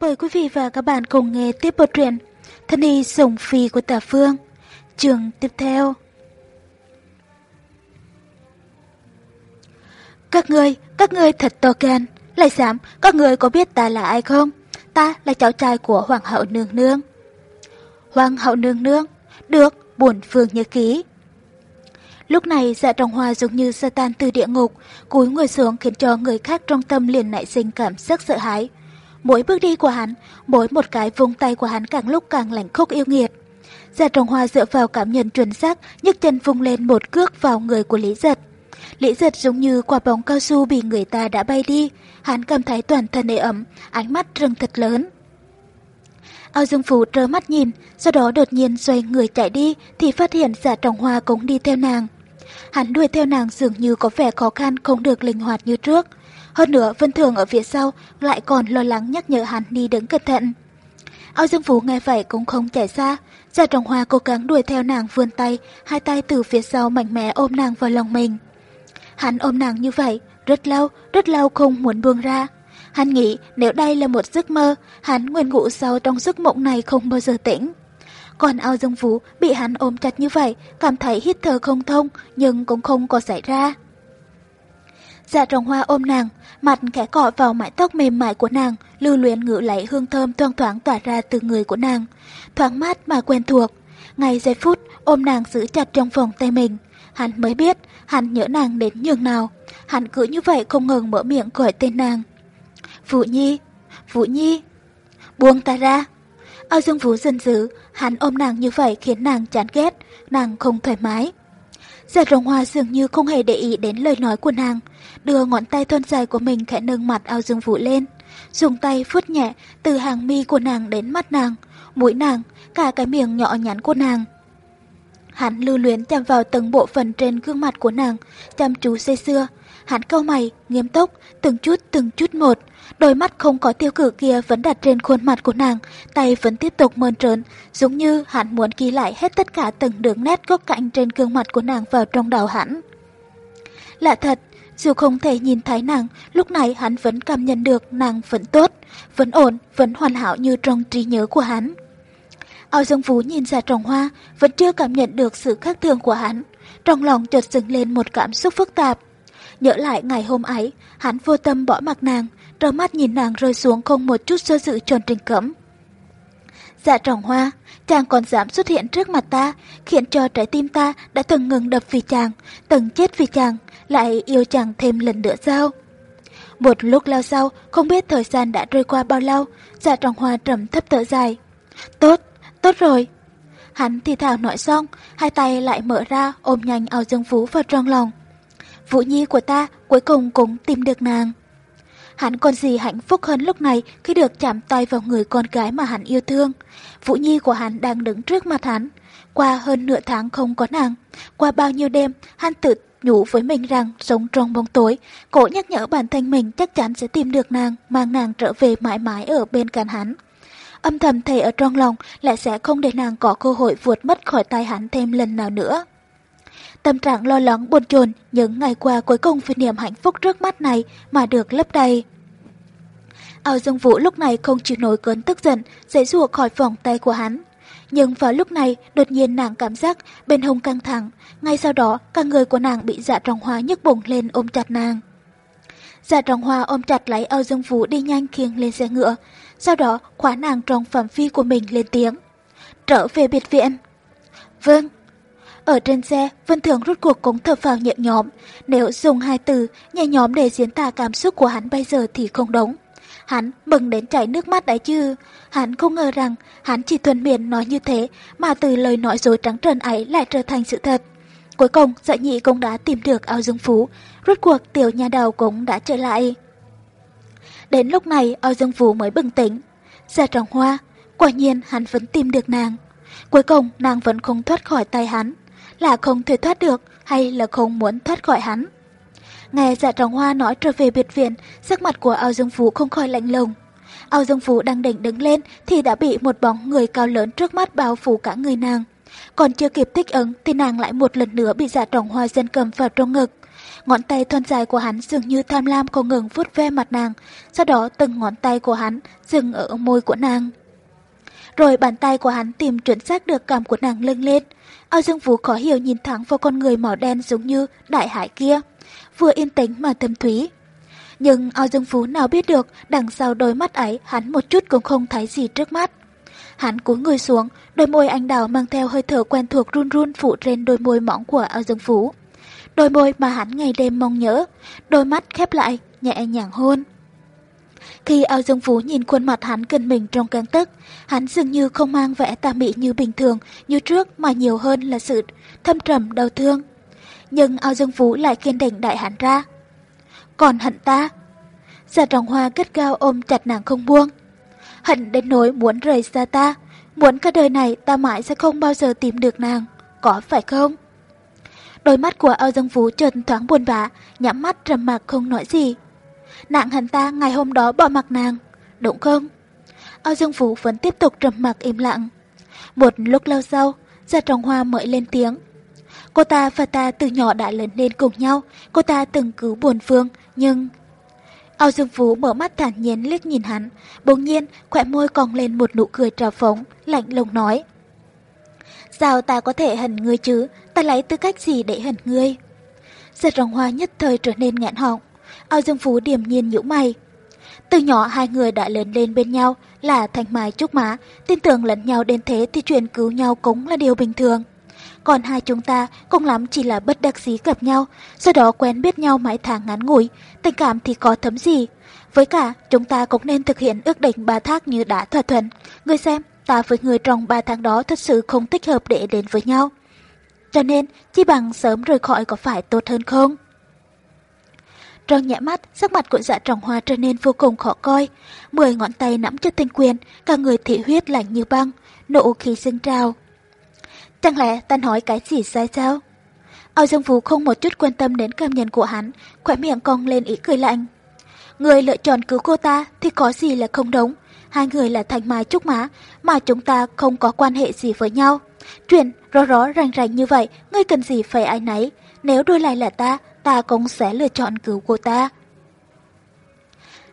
Mời quý vị và các bạn cùng nghe tiếp bộ truyện Thân y sủng phi của Tà Phương Trường tiếp theo Các người, các người thật to gan Lại dám, các người có biết ta là ai không? Ta là cháu trai của Hoàng hậu Nương Nương Hoàng hậu Nương Nương Được, buồn phương nhớ ký Lúc này dạ trọng hoa giống như Satan từ địa ngục, cúi người xuống khiến cho người khác trong tâm liền nảy sinh cảm giác sợ hãi. Mỗi bước đi của hắn, mỗi một cái vung tay của hắn càng lúc càng lạnh khốc yêu nghiệt. Dạ trọng hoa dựa vào cảm nhận chuẩn xác, nhấc chân vung lên một cước vào người của Lý Giật. Lý Giật giống như quả bóng cao su bị người ta đã bay đi, hắn cảm thấy toàn thân ế ấm, ánh mắt rừng thật lớn. Ao Dương Phú trơ mắt nhìn, sau đó đột nhiên xoay người chạy đi thì phát hiện dạ giả trọng hoa cũng đi theo nàng. Hắn đuổi theo nàng dường như có vẻ khó khăn không được linh hoạt như trước. Hơn nữa Vân Thường ở phía sau lại còn lo lắng nhắc nhở hắn đi đứng cẩn thận. Ao Dương Phú nghe vậy cũng không chạy xa. Giả Trọng Hoa cố gắng đuổi theo nàng vươn tay, hai tay từ phía sau mạnh mẽ ôm nàng vào lòng mình. Hắn ôm nàng như vậy, rất lâu, rất lâu không muốn buông ra. Hắn nghĩ nếu đây là một giấc mơ, hắn nguyên ngủ sau trong giấc mộng này không bao giờ tỉnh. Còn ao dương vũ bị hắn ôm chặt như vậy, cảm thấy hít thở không thông, nhưng cũng không có xảy ra. Dạ trồng hoa ôm nàng, mặt khẽ cọ vào mái tóc mềm mại của nàng, lưu luyến ngự lấy hương thơm thoang thoảng tỏa ra từ người của nàng. Thoáng mát mà quen thuộc. Ngay giây phút, ôm nàng giữ chặt trong vòng tay mình. Hắn mới biết, hắn nhớ nàng đến nhường nào. Hắn cứ như vậy không ngừng mở miệng gọi tên nàng. Vũ Nhi, Vũ Nhi, buông ta ra. Ao Dương Vũ dần dữ, hắn ôm nàng như vậy khiến nàng chán ghét, nàng không thoải mái. Dạ Giả rồng hoa dường như không hề để ý đến lời nói của nàng, đưa ngón tay thon dài của mình khẽ nâng mặt ao dương vũ lên, dùng tay vuốt nhẹ từ hàng mi của nàng đến mắt nàng, mũi nàng, cả cái miệng nhỏ nhắn của nàng. Hắn lưu luyến chạm vào từng bộ phận trên gương mặt của nàng, chăm chú say xưa. Hắn cau mày, nghiêm túc, từng chút từng chút một, Đôi mắt không có tiêu cử kia vẫn đặt trên khuôn mặt của nàng, tay vẫn tiếp tục mơn trớn, giống như hắn muốn ghi lại hết tất cả từng đường nét góc cạnh trên gương mặt của nàng vào trong đầu hắn. Lạ thật, dù không thể nhìn thấy nàng, lúc này hắn vẫn cảm nhận được nàng vẫn tốt, vẫn ổn, vẫn hoàn hảo như trong trí nhớ của hắn. Ao Dương Vũ nhìn ra trồng hoa, vẫn chưa cảm nhận được sự khác thường của hắn. Trong lòng chợt dừng lên một cảm xúc phức tạp. Nhớ lại ngày hôm ấy, hắn vô tâm bỏ mặc nàng, đôi mắt nhìn nàng rơi xuống không một chút sơ dự tròn trình cẩm. Dạ trồng hoa, chàng còn dám xuất hiện trước mặt ta, khiến cho trái tim ta đã từng ngừng đập vì chàng, từng chết vì chàng, lại yêu chàng thêm lần nữa sao? Một lúc lâu sau, không biết thời gian đã trôi qua bao lâu, dạ trọng hoa trầm thấp thở dài. Tốt, tốt rồi. Hắn thì thào nói xong, hai tay lại mở ra ôm nhanh ao dương phú vào trong lòng. Vũ nhi của ta cuối cùng cũng tìm được nàng. Hắn còn gì hạnh phúc hơn lúc này khi được chạm tay vào người con gái mà hắn yêu thương. Vũ Nhi của hắn đang đứng trước mặt hắn. Qua hơn nửa tháng không có nàng, qua bao nhiêu đêm, hắn tự nhủ với mình rằng sống trong bóng tối, cố nhắc nhở bản thân mình chắc chắn sẽ tìm được nàng, mang nàng trở về mãi mãi ở bên cạnh hắn. Âm thầm thề ở trong lòng lại sẽ không để nàng có cơ hội vượt mất khỏi tay hắn thêm lần nào nữa. Tâm trạng lo lắng buồn chồn những ngày qua cuối cùng vì niềm hạnh phúc trước mắt này mà được lấp đầy. Ao Dương Vũ lúc này không chịu nổi cơn tức giận, dễ rùa khỏi vòng tay của hắn. Nhưng vào lúc này, đột nhiên nàng cảm giác bên hông căng thẳng, ngay sau đó cả người của nàng bị dạ trọng hoa nhức bụng lên ôm chặt nàng. Dạ trọng hoa ôm chặt lấy Âu Dương Vũ đi nhanh khiêng lên xe ngựa, sau đó khóa nàng trong phạm vi của mình lên tiếng. Trở về biệt viện. Vâng. Ở trên xe, Vân Thường rút cuộc cũng thở phào nhẹ nhõm. Nếu dùng hai từ nhẹ nhõm để diễn tả cảm xúc của hắn bây giờ thì không đúng. Hắn mừng đến chảy nước mắt đấy chứ. Hắn không ngờ rằng hắn chỉ thuần miệng nói như thế mà từ lời nói dối trắng trơn ấy lại trở thành sự thật. Cuối cùng, dạ nhị cũng đã tìm được ao dương phú. Rốt cuộc tiểu nhà đầu cũng đã trở lại. Đến lúc này, ao dương phú mới bừng tỉnh. Dạ Ra trồng hoa, quả nhiên hắn vẫn tìm được nàng. Cuối cùng, nàng vẫn không thoát khỏi tay hắn là không thể thoát được hay là không muốn thoát khỏi hắn. Nghe dạ trọng hoa nói trở về biệt viện, sắc mặt của ao dương phú không khỏi lạnh lùng. Ao dương phú đang định đứng lên thì đã bị một bóng người cao lớn trước mắt bao phủ cả người nàng. Còn chưa kịp thích ứng thì nàng lại một lần nữa bị dạ trọng hoa dân cầm vào trong ngực. Ngón tay thon dài của hắn dường như tham lam không ngừng vuốt ve mặt nàng, sau đó từng ngón tay của hắn dừng ở môi của nàng. Rồi bàn tay của hắn tìm chuẩn xác được cảm của nàng lưng lên. Ao Dương Vũ khó hiểu nhìn thẳng vào con người màu đen giống như đại hải kia, vừa yên tĩnh mà thâm thúy. Nhưng Ao Dương Phú nào biết được đằng sau đôi mắt ấy hắn một chút cũng không thấy gì trước mắt. Hắn cúi người xuống, đôi môi anh đào mang theo hơi thở quen thuộc run run phụ trên đôi môi mỏng của Ao Dương Phú. Đôi môi mà hắn ngày đêm mong nhớ, đôi mắt khép lại, nhẹ nhàng hôn. Khi Ao Dương Phú nhìn khuôn mặt hắn gần mình trong căng tức, hắn dường như không mang vẻ tà mị như bình thường, như trước mà nhiều hơn là sự thâm trầm đau thương. Nhưng Ao Dương Phú lại kiên định đại hắn ra. Còn hận ta? Giả trọng hoa kết cao ôm chặt nàng không buông. Hận đến nỗi muốn rời xa ta, muốn cả đời này ta mãi sẽ không bao giờ tìm được nàng, có phải không? Đôi mắt của Âu Dương Phú trần thoáng buồn bã, nhắm mắt trầm mặc không nói gì. Nàng hận ta ngày hôm đó bỏ mặc nàng, đúng không? Âu Dương Phú vẫn tiếp tục trầm mặc im lặng. Một lúc lâu sau, Gia Trọng Hoa mới lên tiếng. Cô ta và ta từ nhỏ đã lớn lên cùng nhau, cô ta từng cứu buồn phương, nhưng... Âu Dương Phú mở mắt thản nhiên liếc nhìn hắn, bỗng nhiên khỏe môi cong lên một nụ cười trào phóng, lạnh lùng nói. Sao ta có thể hận ngươi chứ, ta lấy tư cách gì để hận ngươi? Giật rồng hoa nhất thời trở nên ngạn họng, Âu Dương Phú điềm nhiên nhũ mày. Từ nhỏ hai người đã lớn lên bên nhau là thành mai trúc má, tin tưởng lẫn nhau đến thế thì chuyện cứu nhau cũng là điều bình thường. Còn hai chúng ta cũng lắm chỉ là bất đắc dĩ gặp nhau, sau đó quen biết nhau mãi tháng ngắn ngủi, tình cảm thì có thấm gì. Với cả, chúng ta cũng nên thực hiện ước định ba thác như đã thỏa thuận. Người xem, ta với người trong ba tháng đó thật sự không thích hợp để đến với nhau. Cho nên, chi bằng sớm rời khỏi có phải tốt hơn không? Trong nhã mắt, sắc mặt của dạ trọng hoa trở nên vô cùng khó coi. Mười ngón tay nắm cho tinh quyền, cả người thị huyết lạnh như băng, nộ khí dâng trào. Chẳng lẽ ta nói cái gì sai sao? ao Dương Phú không một chút quan tâm đến cảm nhận của hắn, khỏe miệng cong lên ý cười lạnh. Người lựa chọn cứu cô ta thì có gì là không đúng. Hai người là thành mai trúc má, mà chúng ta không có quan hệ gì với nhau. Chuyện rõ rõ ràng ràng như vậy, ngươi cần gì phải ai nấy. Nếu đôi lại là ta, ta cũng sẽ lựa chọn cứu cô ta.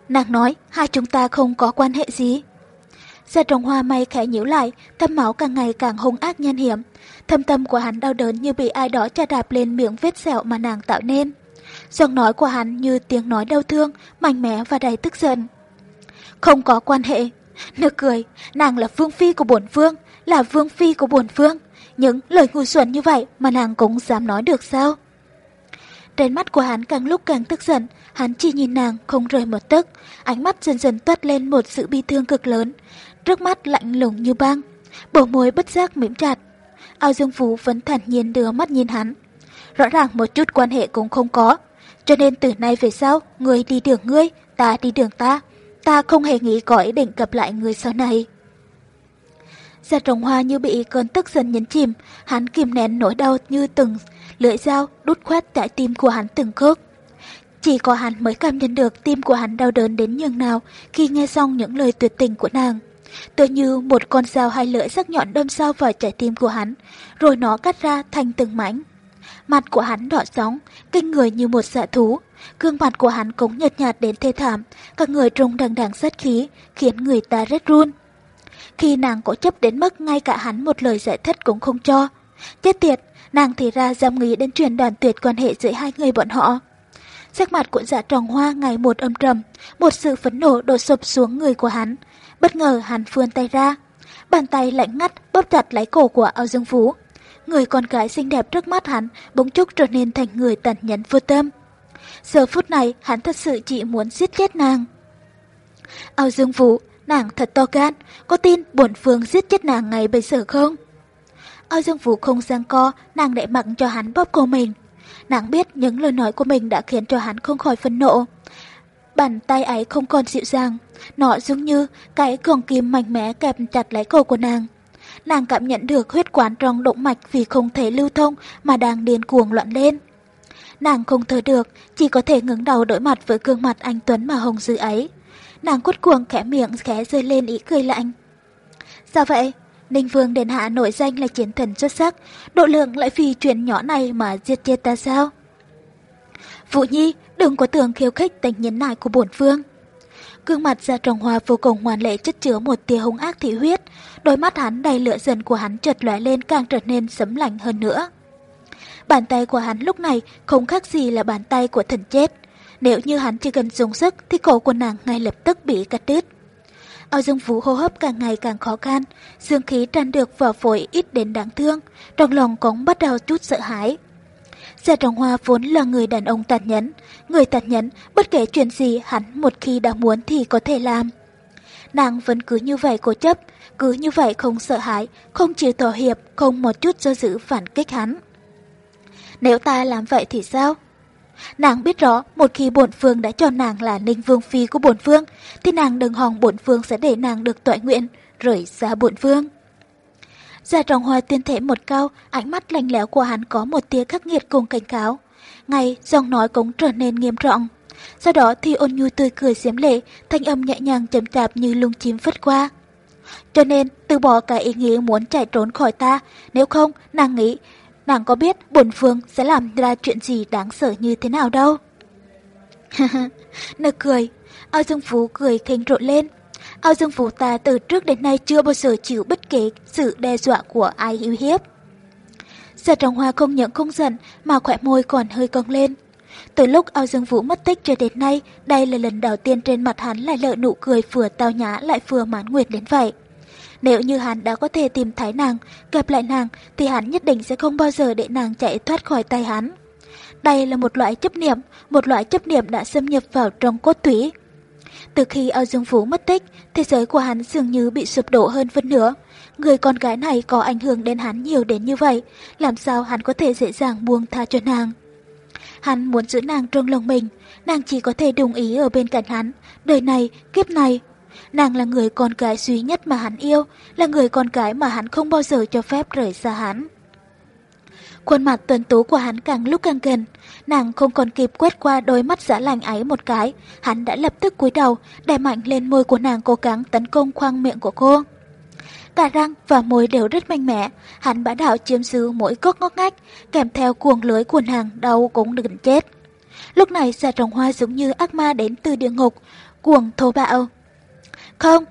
Nàng nói, hai chúng ta không có quan hệ gì. Gia trồng hoa may khẽ nhíu lại, tâm máu càng ngày càng hung ác nhân hiểm. Thâm tâm của hắn đau đớn như bị ai đó tra đạp lên miệng vết sẹo mà nàng tạo nên. Giọng nói của hắn như tiếng nói đau thương, mạnh mẽ và đầy tức giận. Không có quan hệ. Nước cười, nàng là vương phi của bổn vương, là vương phi của bổn vương. Những lời ngu xuẩn như vậy mà nàng cũng dám nói được sao? Trên mắt của hắn càng lúc càng tức giận, hắn chỉ nhìn nàng không rời một tức, ánh mắt dần dần toát lên một sự bi thương cực lớn, trước mắt lạnh lùng như băng, bầu môi bất giác mỉm chặt. Ao Dương Phú vẫn thản nhiên đưa mắt nhìn hắn. Rõ ràng một chút quan hệ cũng không có, cho nên từ nay về sau, người đi đường ngươi, ta đi đường ta, ta không hề nghĩ có ý định gặp lại người sau này. Giặt trồng hoa như bị cơn tức giận nhấn chìm, hắn kìm nén nỗi đau như từng lưỡi dao đút khoét tại tim của hắn từng khớp. Chỉ có hắn mới cảm nhận được tim của hắn đau đớn đến nhường nào khi nghe xong những lời tuyệt tình của nàng. Tựa như một con dao hai lưỡi sắc nhọn đâm sâu vào trái tim của hắn, rồi nó cắt ra thành từng mảnh. Mặt của hắn đỏ sóng, kinh người như một dạ thú. Gương mặt của hắn cũng nhợt nhạt đến thê thảm, các người trông đằng đằng sát khí, khiến người ta rét run. Khi nàng có chấp đến mức ngay cả hắn một lời giải thích cũng không cho. Chết tiệt, nàng thì ra dám nghĩ đến chuyện đoàn tuyệt quan hệ giữa hai người bọn họ. Sắc mặt của dạ tròn hoa ngày một âm trầm, một sự phấn nộ đổ sụp xuống người của hắn. Bất ngờ hắn vươn tay ra, bàn tay lạnh ngắt bóp chặt lấy cổ của Âu Dương Phú. Người con gái xinh đẹp trước mắt hắn bỗng chốc trở nên thành người tàn nhẫn vô tâm. Giờ phút này hắn thật sự chỉ muốn giết chết nàng. Âu Dương Phú, nàng thật to gan, có tin bổn phương giết chết nàng ngày bây giờ không? Âu Dương Phú không giang co, nàng để mặc cho hắn bóp cổ mình. Nàng biết những lời nói của mình đã khiến cho hắn không khỏi phẫn nộ. Bàn tay ấy không còn dịu dàng, nó giống như cái cường kim mạnh mẽ kẹp chặt lấy cổ của nàng. Nàng cảm nhận được huyết quản trong động mạch vì không thể lưu thông mà đang điên cuồng loạn lên. Nàng không thở được, chỉ có thể ngẩng đầu đối mặt với gương mặt anh Tuấn mà hồng dữ ấy. Nàng quất cuồng khẽ miệng khẽ rơi lên ý cười lạnh. Sao vậy? Ninh Vương Đền Hạ nổi danh là chiến thần xuất sắc, độ lượng lại vì chuyện nhỏ này mà giết chết ta sao? Vũ Nhi, đừng có tưởng khiêu khích tình nhân nại của bổn phương. Gương mặt ra trồng hoa vô cùng ngoan lệ chất chứa một tia hung ác thị huyết, đôi mắt hắn đầy lửa dần của hắn chợt lóe lên càng trở nên sấm lạnh hơn nữa. Bàn tay của hắn lúc này không khác gì là bàn tay của thần chết. Nếu như hắn chỉ cần dùng sức thì cổ của nàng ngay lập tức bị cắt đứt. Ao Dương Vũ hô hấp càng ngày càng khó khăn, dương khí tràn được vào phổi ít đến đáng thương, trong lòng cũng bắt đầu chút sợ hãi. Gia Trọng Hoa vốn là người đàn ông tàn nhẫn, người tàn nhẫn, bất kể chuyện gì hắn một khi đã muốn thì có thể làm. Nàng vẫn cứ như vậy cố chấp, cứ như vậy không sợ hãi, không chịu thỏa hiệp, không một chút do dự phản kích hắn. Nếu ta làm vậy thì sao? Nàng biết rõ một khi bổn phương đã cho nàng là ninh vương phi của bổn phương, thì nàng đừng hòng bổn phương sẽ để nàng được tọa nguyện, rời xa bổn phương. Gia trọng hoa tuyên thể một câu, ánh mắt lạnh lẽo của hắn có một tia khắc nghiệt cùng cảnh cáo. Ngay, giọng nói cũng trở nên nghiêm trọng. Sau đó thì ôn nhu tươi cười xiếm lệ, thanh âm nhẹ nhàng chậm chạp như lung chim phất qua. Cho nên, từ bỏ cả ý nghĩ muốn chạy trốn khỏi ta, nếu không, nàng nghĩ, nàng có biết bổn phương sẽ làm ra chuyện gì đáng sợ như thế nào đâu. Nực cười, ao dương phú cười khinh rộn lên, Ao Dương Phú ta từ trước đến nay chưa bao giờ chịu bất kể sự đe dọa của ai uy hiếp. Giật trọng hoa không những không giận mà khỏe môi còn hơi cong lên. Từ lúc Ao Dương Vũ mất tích cho đến nay, đây là lần đầu tiên trên mặt hắn lại lợ nụ cười vừa tao nhã lại vừa mãn nguyệt đến vậy. Nếu như hắn đã có thể tìm thấy nàng, gặp lại nàng, thì hắn nhất định sẽ không bao giờ để nàng chạy thoát khỏi tay hắn. Đây là một loại chấp niệm, một loại chấp niệm đã xâm nhập vào trong cốt tủy. Từ khi Âu Dương Vũ mất tích, thế giới của hắn dường như bị sụp đổ hơn phân nữa. Người con gái này có ảnh hưởng đến hắn nhiều đến như vậy, làm sao hắn có thể dễ dàng buông tha cho nàng. Hắn muốn giữ nàng trong lòng mình, nàng chỉ có thể đồng ý ở bên cạnh hắn, đời này, kiếp này. Nàng là người con gái duy nhất mà hắn yêu, là người con gái mà hắn không bao giờ cho phép rời xa hắn. Khuôn mặt tuần tú của hắn càng lúc càng gần, nàng không còn kịp quét qua đôi mắt giả lành ấy một cái, hắn đã lập tức cúi đầu, đè mạnh lên môi của nàng cố gắng tấn công khoang miệng của cô. Cả răng và môi đều rất mạnh mẽ, hắn bá đạo chiếm giữ mỗi cốt ngóc ngách, kèm theo cuồng lưới của nàng đau cũng đừng chết. Lúc này dạ xà trồng hoa giống như ác ma đến từ địa ngục, cuồng thô bạo. Không,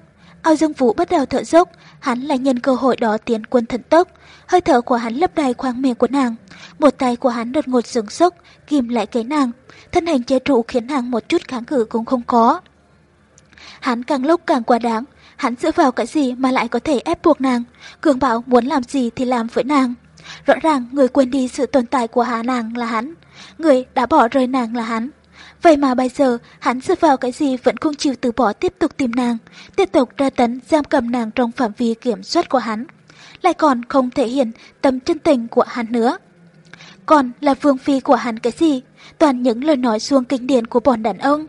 Ao Dương Vũ bắt đầu thở dốc, hắn lại nhân cơ hội đó tiến quân thần tốc, hơi thở của hắn lấp đầy khoang miệng của nàng. Một tay của hắn đột ngột dừng sốc, kìm lại cái nàng, thân hình chế trụ khiến nàng một chút kháng cự cũng không có. Hắn càng lúc càng quá đáng, hắn dựa vào cái gì mà lại có thể ép buộc nàng, cường bảo muốn làm gì thì làm với nàng. Rõ ràng người quên đi sự tồn tại của hà nàng là hắn, người đã bỏ rơi nàng là hắn. Vậy mà bây giờ hắn dựa vào cái gì vẫn không chịu từ bỏ tiếp tục tìm nàng, tiếp tục tra tấn giam cầm nàng trong phạm vi kiểm soát của hắn. Lại còn không thể hiện tâm chân tình của hắn nữa. Còn là vương phi của hắn cái gì? Toàn những lời nói xuông kinh điển của bọn đàn ông.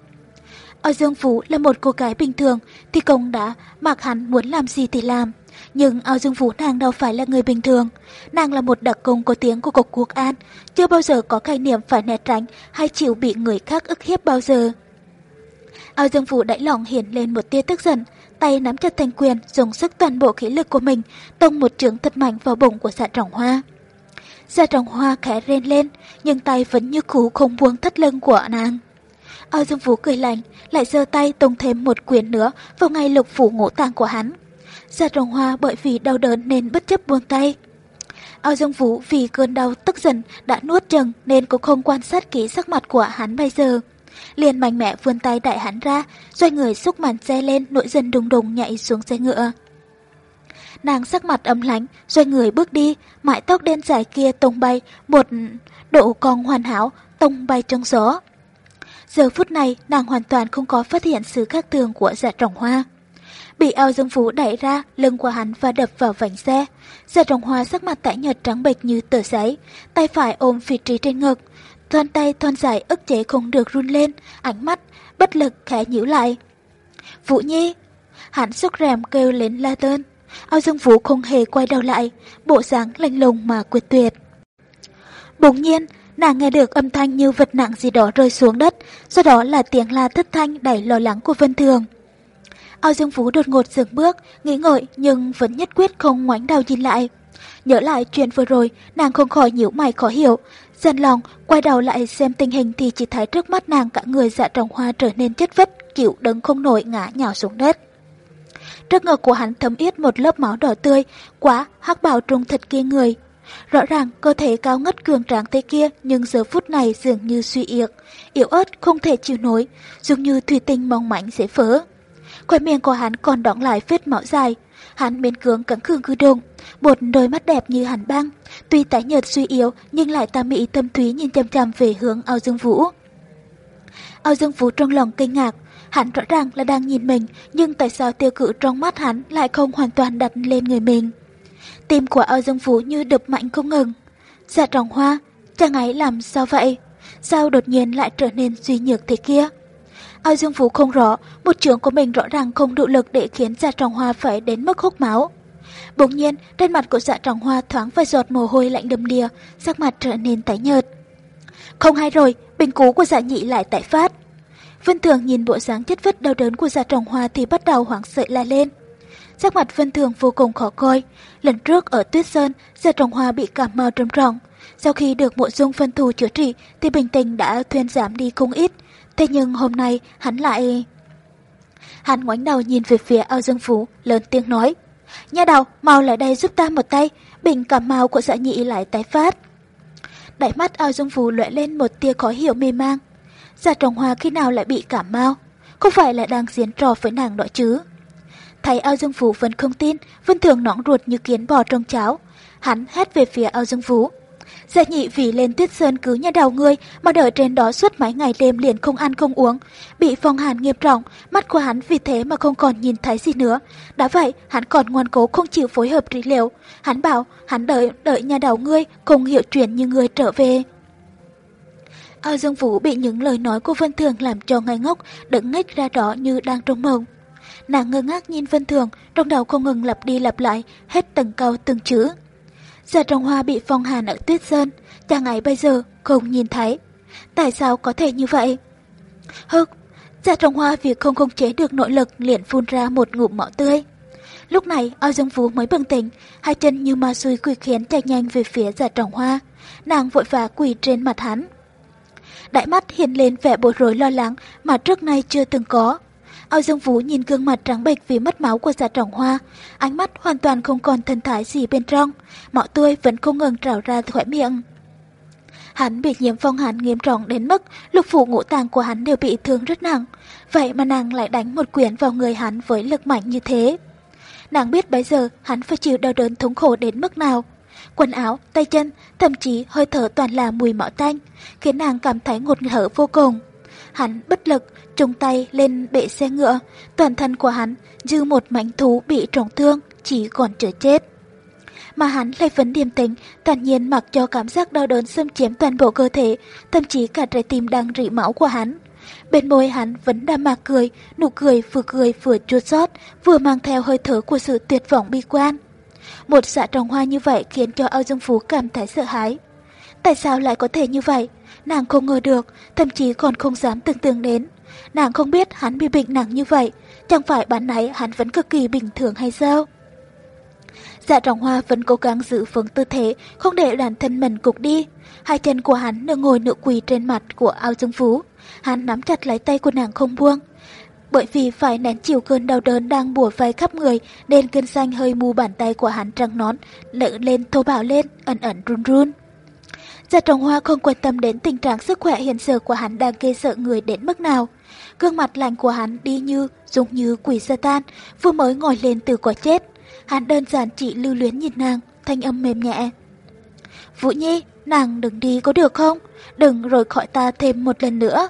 Ở Dương Phú là một cô gái bình thường thì công đã mặc hắn muốn làm gì thì làm. Nhưng ao dương vũ nàng đâu phải là người bình thường. Nàng là một đặc công có tiếng của cục quốc an, chưa bao giờ có khái niệm phải né tránh hay chịu bị người khác ức hiếp bao giờ. Ao dương vũ đẩy lòng hiện lên một tia tức giận, tay nắm chặt thành quyền, dùng sức toàn bộ khí lực của mình, tông một trường thật mạnh vào bụng của dạ trọng hoa. Gia trọng hoa khẽ rên lên, nhưng tay vẫn như cũ không buông thắt lưng của nàng. Ao Dương Vũ cười lạnh, lại giơ tay tông thêm một quyền nữa vào ngay lục phủ ngũ tàng của hắn. Gia Trọng Hoa bởi vì đau đớn nên bất chấp buông tay. Ao Dương Vũ vì cơn đau tức giận đã nuốt chừng nên cũng không quan sát kỹ sắc mặt của hắn bây giờ. Liền mạnh mẽ vươn tay đại hắn ra, xoay người xúc màn xe lên nội dân đùng đùng nhảy xuống xe ngựa. Nàng sắc mặt ấm lánh, xoay người bước đi, mái tóc đen dài kia tung bay, một độ còn hoàn hảo, tung bay trong gió. Giờ phút này, nàng hoàn toàn không có phát hiện sự khác thường của dạ trọng hoa. Bị ao dương phú đẩy ra, lưng của hắn và đập vào vành xe. Dạ trọng hoa sắc mặt tái nhợt trắng bệch như tờ giấy, tay phải ôm vị trí trên ngực. Thon tay thon dài ức chế không được run lên, ánh mắt, bất lực khẽ nhíu lại. Vũ Nhi! Hắn xúc rèm kêu lên la tên. Ao Dương Vũ không hề quay đầu lại, bộ dáng lạnh lùng mà quyết tuyệt. Bỗng nhiên, nàng nghe được âm thanh như vật nặng gì đó rơi xuống đất, sau đó là tiếng la thất thanh đầy lo lắng của Vân Thường. Ao Dương Phú đột ngột dừng bước, nghĩ ngợi nhưng vẫn nhất quyết không ngoảnh đầu nhìn lại. Nhớ lại chuyện vừa rồi, nàng không khỏi nhíu mày khó hiểu, Dần lòng, quay đầu lại xem tình hình thì chỉ thấy trước mắt nàng cả người dạ trồng hoa trở nên chất vất, kiểu đứng không nổi ngã nhỏ xuống đất. Trước ngực của hắn thấm yết một lớp máu đỏ tươi, quá hắc bảo trùng thật kia người. Rõ ràng cơ thể cao ngất cường tráng thế kia nhưng giờ phút này dường như suy yếu, yếu ớt không thể chịu nổi, dường như thủy tinh mong mảnh dễ phớ. Quay miệng của hắn còn đọng lại vết máu dài, hắn miên cưỡng cắn cường cư đùng, một đôi mắt đẹp như hàn băng, tuy tái nhợt suy yếu nhưng lại tà mỹ tâm thúy nhìn chăm chăm về hướng ao dương vũ. Ao dương vũ trong lòng kinh ngạc, hắn rõ ràng là đang nhìn mình, nhưng tại sao tiêu cự trong mắt hắn lại không hoàn toàn đặt lên người mình. Tim của Âu dương vũ như đập mạnh không ngừng. Dạ trọng hoa, chàng ấy làm sao vậy? Sao đột nhiên lại trở nên suy nhược thế kia? Âu Dương Vũ không rõ, một trưởng của mình rõ ràng không đủ lực để khiến Dạ Trọng Hoa phải đến mức hốc máu. Bỗng nhiên, trên mặt của Dạ Trọng Hoa thoáng vài giọt mồ hôi lạnh đầm đìa, sắc mặt trở nên tái nhợt. Không hay rồi, bình cú của Dạ Nhị lại tái phát. Vân Thường nhìn bộ dáng chất vất đau đớn của Dạ Trọng Hoa thì bắt đầu hoảng sợ la lên. Sắc mặt Vân Thường vô cùng khó coi. Lần trước ở Tuyết Sơn, Dạ Trọng Hoa bị cảm mau trầm trọng. Sau khi được mộ dung phân thù chữa trị thì bình tình đã thuyên giảm đi không ít, Thế nhưng hôm nay hắn lại... Hắn ngoảnh đầu nhìn về phía ao dương phú, lớn tiếng nói. Nhà đầu, mau lại đây giúp ta một tay, bình cảm mau của dạ nhị lại tái phát. Đại mắt ao dương phú lóe lên một tia khó hiểu mê mang. Dạ Giả trồng hoa khi nào lại bị cảm mau? Không phải là đang diễn trò với nàng đó chứ? Thấy ao dương phú vẫn không tin, Vân Thường nõn ruột như kiến bò trong cháo. Hắn hét về phía ao dương phú. Giả dạ nhị vì lên tuyết sơn cứu nhà đầu người mà đợi trên đó suốt mấy ngày đêm liền không ăn không uống. Bị phong hàn nghiêm trọng, mắt của hắn vì thế mà không còn nhìn thấy gì nữa. Đã vậy, hắn còn ngoan cố không chịu phối hợp trị liệu. Hắn bảo hắn đợi đợi nhà đầu ngươi không hiểu chuyện như người trở về. Ao Dương Vũ bị những lời nói của Vân Thường làm cho ngây ngốc, đứng ngách ra đó như đang trong mộng. Nàng ngơ ngác nhìn Vân Thường, trong đầu không ngừng lặp đi lặp lại, hết từng câu từng chữ. Giờ trong hoa bị phong hàn ở tuyết sơn, chàng ấy bây giờ không nhìn thấy. Tại sao có thể như vậy? Hức, dạ trong hoa vì không khống chế được nội lực liền phun ra một ngụm máu tươi. Lúc này, ao dương phú mới bừng tỉnh, hai chân như ma xui quỷ khiến chạy nhanh về phía giả Trọng hoa. Nàng vội vã quỳ trên mặt hắn. Đại mắt hiện lên vẻ bối rối lo lắng mà trước nay chưa từng có. Ao Dương Vũ nhìn gương mặt trắng bệch vì mất máu của Dạ trọng hoa, ánh mắt hoàn toàn không còn thần thái gì bên trong, mọi tươi vẫn không ngừng trào ra khỏe miệng. Hắn bị nhiễm phong hàn nghiêm trọng đến mức lục phủ ngũ tàng của hắn đều bị thương rất nặng, vậy mà nàng lại đánh một quyển vào người hắn với lực mạnh như thế. Nàng biết bây giờ hắn phải chịu đau đớn thống khổ đến mức nào. Quần áo, tay chân, thậm chí hơi thở toàn là mùi mỏ tanh, khiến nàng cảm thấy ngột ngỡ vô cùng. Hắn bất lực, trùng tay lên bệ xe ngựa, toàn thân của hắn như một mảnh thú bị trọng thương, chỉ còn chờ chết. Mà hắn lại vẫn điềm tĩnh, toàn nhiên mặc cho cảm giác đau đớn xâm chiếm toàn bộ cơ thể, thậm chí cả trái tim đang rỉ máu của hắn. Bên môi hắn vẫn đam mạc cười, nụ cười vừa cười vừa chua xót, vừa mang theo hơi thở của sự tuyệt vọng bi quan. Một dạ trồng hoa như vậy khiến cho Âu Dương Phú cảm thấy sợ hãi. Tại sao lại có thể như vậy? Nàng không ngờ được, thậm chí còn không dám tưởng tượng đến. Nàng không biết hắn bị bệnh nặng như vậy, chẳng phải bản nãy hắn vẫn cực kỳ bình thường hay sao? Dạ trọng hoa vẫn cố gắng giữ vững tư thế, không để bản thân mình cục đi. Hai chân của hắn nửa ngồi nửa quỳ trên mặt của ao dương phú. Hắn nắm chặt lấy tay của nàng không buông. Bởi vì phải nén chịu cơn đau đớn đang bùa vây khắp người, nên cơn xanh hơi mù bàn tay của hắn trăng nón, lỡ lên thô bạo lên, ẩn ẩn run run. Gia Trọng Hoa không quan tâm đến tình trạng sức khỏe hiện giờ của hắn đang gây sợ người đến mức nào. Gương mặt lạnh của hắn đi như, giống như quỷ sa tan, vừa mới ngồi lên từ quả chết. Hắn đơn giản chỉ lưu luyến nhìn nàng, thanh âm mềm nhẹ. Vũ Nhi, nàng đừng đi có được không? Đừng rồi khỏi ta thêm một lần nữa.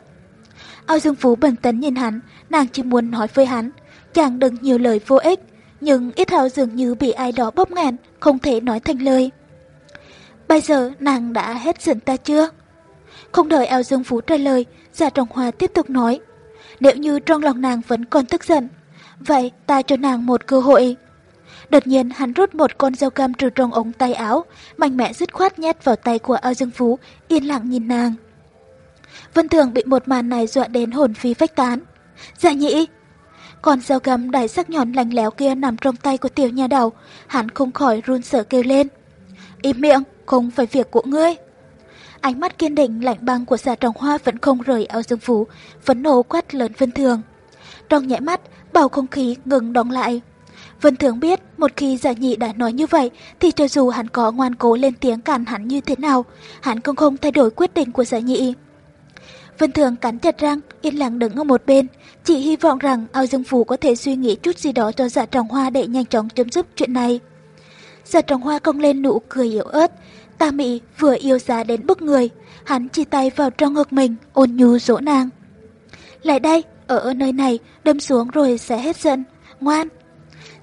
Ao Dương Phú bần tấn nhìn hắn, nàng chỉ muốn nói với hắn, chàng đừng nhiều lời vô ích, nhưng ít hào dường như bị ai đó bóp ngàn, không thể nói thành lời. Bây giờ nàng đã hết giận ta chưa? Không đợi ao Dương Phú trả lời, Giả Trọng Hoa tiếp tục nói. Nếu như trong lòng nàng vẫn còn tức giận, vậy ta cho nàng một cơ hội. Đột nhiên hắn rút một con dao cam từ trong ống tay áo, mạnh mẽ dứt khoát nhét vào tay của ao Dương Phú, yên lặng nhìn nàng. Vân Thường bị một màn này dọa đến hồn phi phách tán. Dạ nhị còn dao găm đầy sắc nhọn lành léo kia nằm trong tay của tiểu nhà đầu, hắn không khỏi run sợ kêu lên. Im miệng! không phải việc của ngươi. Ánh mắt kiên định lạnh băng của dạ xà trồng hoa vẫn không rời áo dương phú, phấn nộ quát lớn Vân Thường. Trong nhảy mắt, bầu không khí ngừng đóng lại. Vân Thường biết một khi giả nhị đã nói như vậy thì cho dù hắn có ngoan cố lên tiếng cản hắn như thế nào, hắn cũng không thay đổi quyết định của giả nhị. Vân Thường cắn chặt răng, yên lặng đứng ở một bên. Chỉ hy vọng rằng ao dương phủ có thể suy nghĩ chút gì đó cho dạ trọng hoa để nhanh chóng chấm dứt chuyện này. Dạ trọng hoa cong lên nụ cười yếu ớt. Ta mị vừa yêu giá đến bức người. Hắn chỉ tay vào trong ngực mình, ôn nhu dỗ nàng. Lại đây, ở nơi này, đâm xuống rồi sẽ hết giận. Ngoan,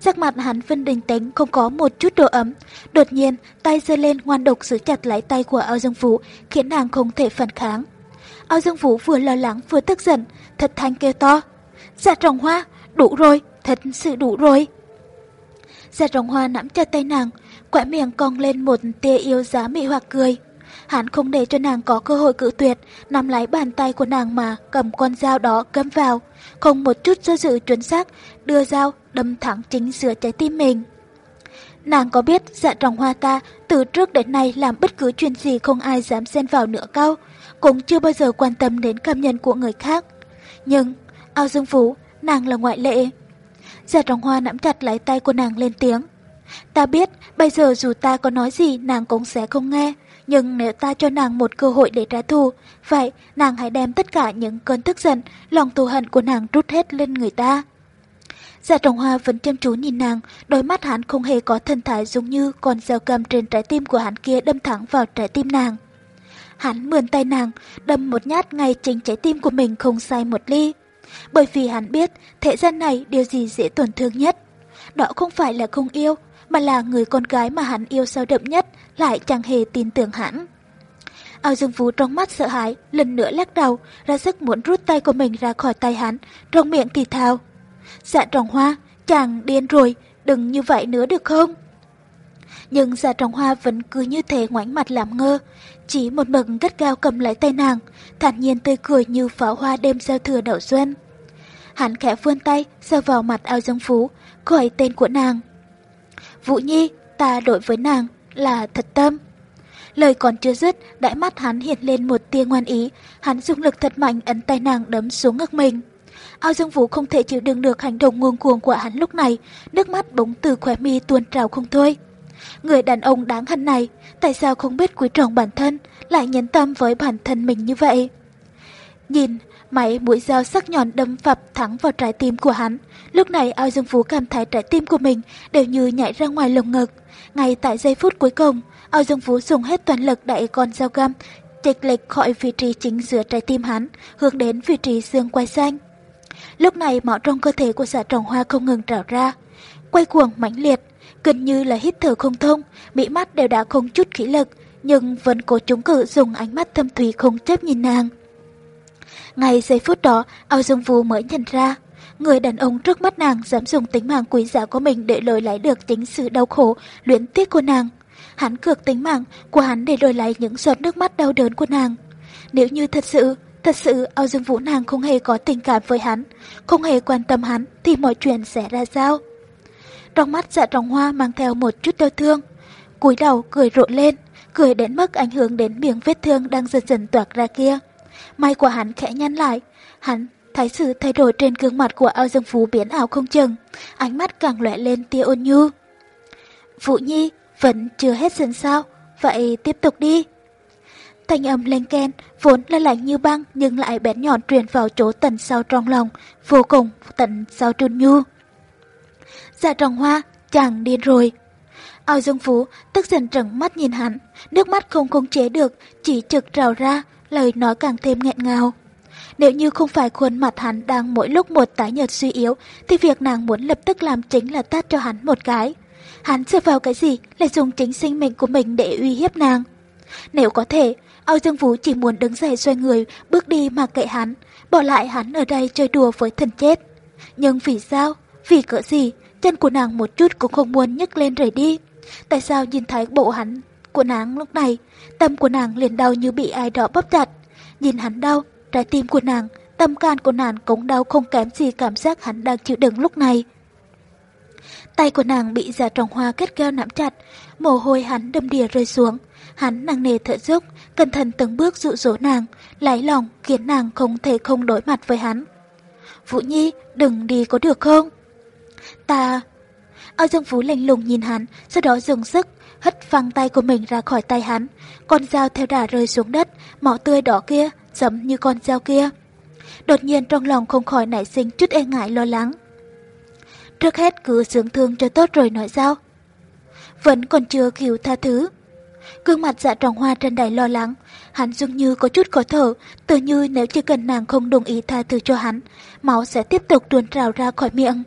Sắc mặt hắn phân đình tính không có một chút độ ấm. Đột nhiên, tay giơ lên ngoan độc giữ chặt lấy tay của Ao Dương Vũ, khiến nàng không thể phản kháng. Ao Dương Vũ vừa lo lắng vừa tức giận, thật thanh kêu to. Dạ trồng hoa, đủ rồi, thật sự đủ rồi. Dạ trồng hoa nắm chặt tay nàng, quẻ miệng cong lên một tia yêu giá mị hoặc cười. Hắn không để cho nàng có cơ hội cự tuyệt, nắm lấy bàn tay của nàng mà cầm con dao đó cắm vào, không một chút do dự chuẩn xác, đưa dao đâm thẳng chính giữa trái tim mình. Nàng có biết dạ trọng hoa ta từ trước đến nay làm bất cứ chuyện gì không ai dám xen vào nữa cao, cũng chưa bao giờ quan tâm đến cảm nhận của người khác. Nhưng, ao dương phú, nàng là ngoại lệ. Giả trọng hoa nắm chặt lấy tay của nàng lên tiếng. Ta biết, bây giờ dù ta có nói gì nàng cũng sẽ không nghe, nhưng nếu ta cho nàng một cơ hội để trả thù, vậy nàng hãy đem tất cả những cơn tức giận, lòng thù hận của nàng rút hết lên người ta. Dạ Giả trọng hoa vẫn chăm chú nhìn nàng, đôi mắt hắn không hề có thần thái giống như con dao cầm trên trái tim của hắn kia đâm thẳng vào trái tim nàng. Hắn mượn tay nàng, đâm một nhát ngay chính trái tim của mình không sai một ly. Bởi vì hắn biết thế gian này điều gì dễ tổn thương nhất. Đó không phải là không yêu, mà là người con gái mà hắn yêu sâu đậm nhất lại chẳng hề tin tưởng hắn. Ao Dương Vũ trong mắt sợ hãi, lần nữa lắc đầu, ra sức muốn rút tay của mình ra khỏi tay hắn, trong miệng thì thào. Dạ trọng hoa, chàng điên rồi, đừng như vậy nữa được không? Nhưng dạ trọng hoa vẫn cứ như thế ngoảnh mặt làm ngơ, chỉ một mực gắt gao cầm lấy tay nàng, thản nhiên tươi cười như pháo hoa đêm giao thừa đậu xuân. Hắn khẽ vươn tay, sờ vào mặt ao dương phú, gọi tên của nàng. Vũ Nhi, ta đối với nàng là thật tâm. Lời còn chưa dứt, đại mắt hắn hiện lên một tia ngoan ý, hắn dùng lực thật mạnh ấn tay nàng đấm xuống ngực mình. Ao Dương Vũ không thể chịu đựng được hành động nguồn cuồng của hắn lúc này, nước mắt bỗng từ khóe mi tuôn trào không thôi. Người đàn ông đáng hận này, tại sao không biết quý trọng bản thân, lại nhấn tâm với bản thân mình như vậy? Nhìn, máy mũi dao sắc nhọn đâm phập thẳng vào trái tim của hắn. Lúc này Ao Dương Vũ cảm thấy trái tim của mình đều như nhảy ra ngoài lồng ngực. Ngay tại giây phút cuối cùng, Ao Dương Vũ dùng hết toàn lực đẩy con dao găm, chệch lệch khỏi vị trí chính giữa trái tim hắn, hướng đến vị trí xương quay xanh. Lúc này máu trong cơ thể của dạ trồng hoa không ngừng trào ra, quay cuồng mãnh liệt, gần như là hít thở không thông, mỹ mắt đều đã không chút khí lực, nhưng vẫn cố chống cự dùng ánh mắt thâm thủy không chấp nhìn nàng. Ngay giây phút đó, ao dương vũ mới nhận ra, người đàn ông trước mắt nàng dám dùng tính mạng quý giá của mình để đổi lấy được chính sự đau khổ, luyến tiếc của nàng. Hắn cược tính mạng của hắn để đổi lấy những giọt nước mắt đau đớn của nàng. Nếu như thật sự, thật sự ao dương vũ nàng không hề có tình cảm với hắn, không hề quan tâm hắn thì mọi chuyện sẽ ra sao? Trong mắt dạ trọng hoa mang theo một chút đau thương, cúi đầu cười rộ lên, cười đến mức ảnh hưởng đến miệng vết thương đang dần dần toạc ra kia. May của hắn khẽ nhăn lại, hắn thấy sự thay đổi trên gương mặt của ao dương phú biến ảo không chừng, ánh mắt càng lóe lên tia ôn nhu. Vũ Nhi vẫn chưa hết dần sao, vậy tiếp tục đi. Thanh âm lên ken, vốn là lạnh như băng nhưng lại bén nhọn truyền vào chỗ tận sau trong lòng, vô cùng tận sau trôn nhu. Dạ trồng hoa, chàng điên rồi. Ao Dương Phú tức giận trừng mắt nhìn hắn, nước mắt không khống chế được, chỉ trực trào ra, lời nói càng thêm nghẹn ngào. Nếu như không phải khuôn mặt hắn đang mỗi lúc một tái nhợt suy yếu, thì việc nàng muốn lập tức làm chính là tát cho hắn một cái. Hắn dựa vào cái gì lại dùng chính sinh mệnh của mình để uy hiếp nàng. Nếu có thể, Âu Dương Vũ chỉ muốn đứng dậy xoay người, bước đi mà kệ hắn, bỏ lại hắn ở đây chơi đùa với thần chết. Nhưng vì sao? Vì cỡ gì? Chân của nàng một chút cũng không muốn nhấc lên rời đi. Tại sao nhìn thấy bộ hắn của nàng lúc này, tâm của nàng liền đau như bị ai đó bóp chặt. Nhìn hắn đau, trái tim của nàng, tâm can của nàng cũng đau không kém gì cảm giác hắn đang chịu đựng lúc này. Tay của nàng bị giả trồng hoa kết keo nắm chặt, mồ hôi hắn đâm đìa rơi xuống. Hắn nặng nề thở dốc, cẩn thận từng bước dụ dỗ nàng, lấy lòng khiến nàng không thể không đối mặt với hắn. Vũ Nhi, đừng đi có được không? Ta... Ao Dương Phú lạnh lùng nhìn hắn, sau đó dùng sức, hất văng tay của mình ra khỏi tay hắn. Con dao theo đà rơi xuống đất, máu tươi đỏ kia, giống như con dao kia. Đột nhiên trong lòng không khỏi nảy sinh chút e ngại lo lắng. Trước hết cứ dưỡng thương cho tốt rồi nói sao? Vẫn còn chưa cứu tha thứ. Gương mặt dạ trọng hoa trên đầy lo lắng, hắn dường như có chút khó thở, tự như nếu chỉ cần nàng không đồng ý tha thứ cho hắn, máu sẽ tiếp tục tuôn trào ra khỏi miệng.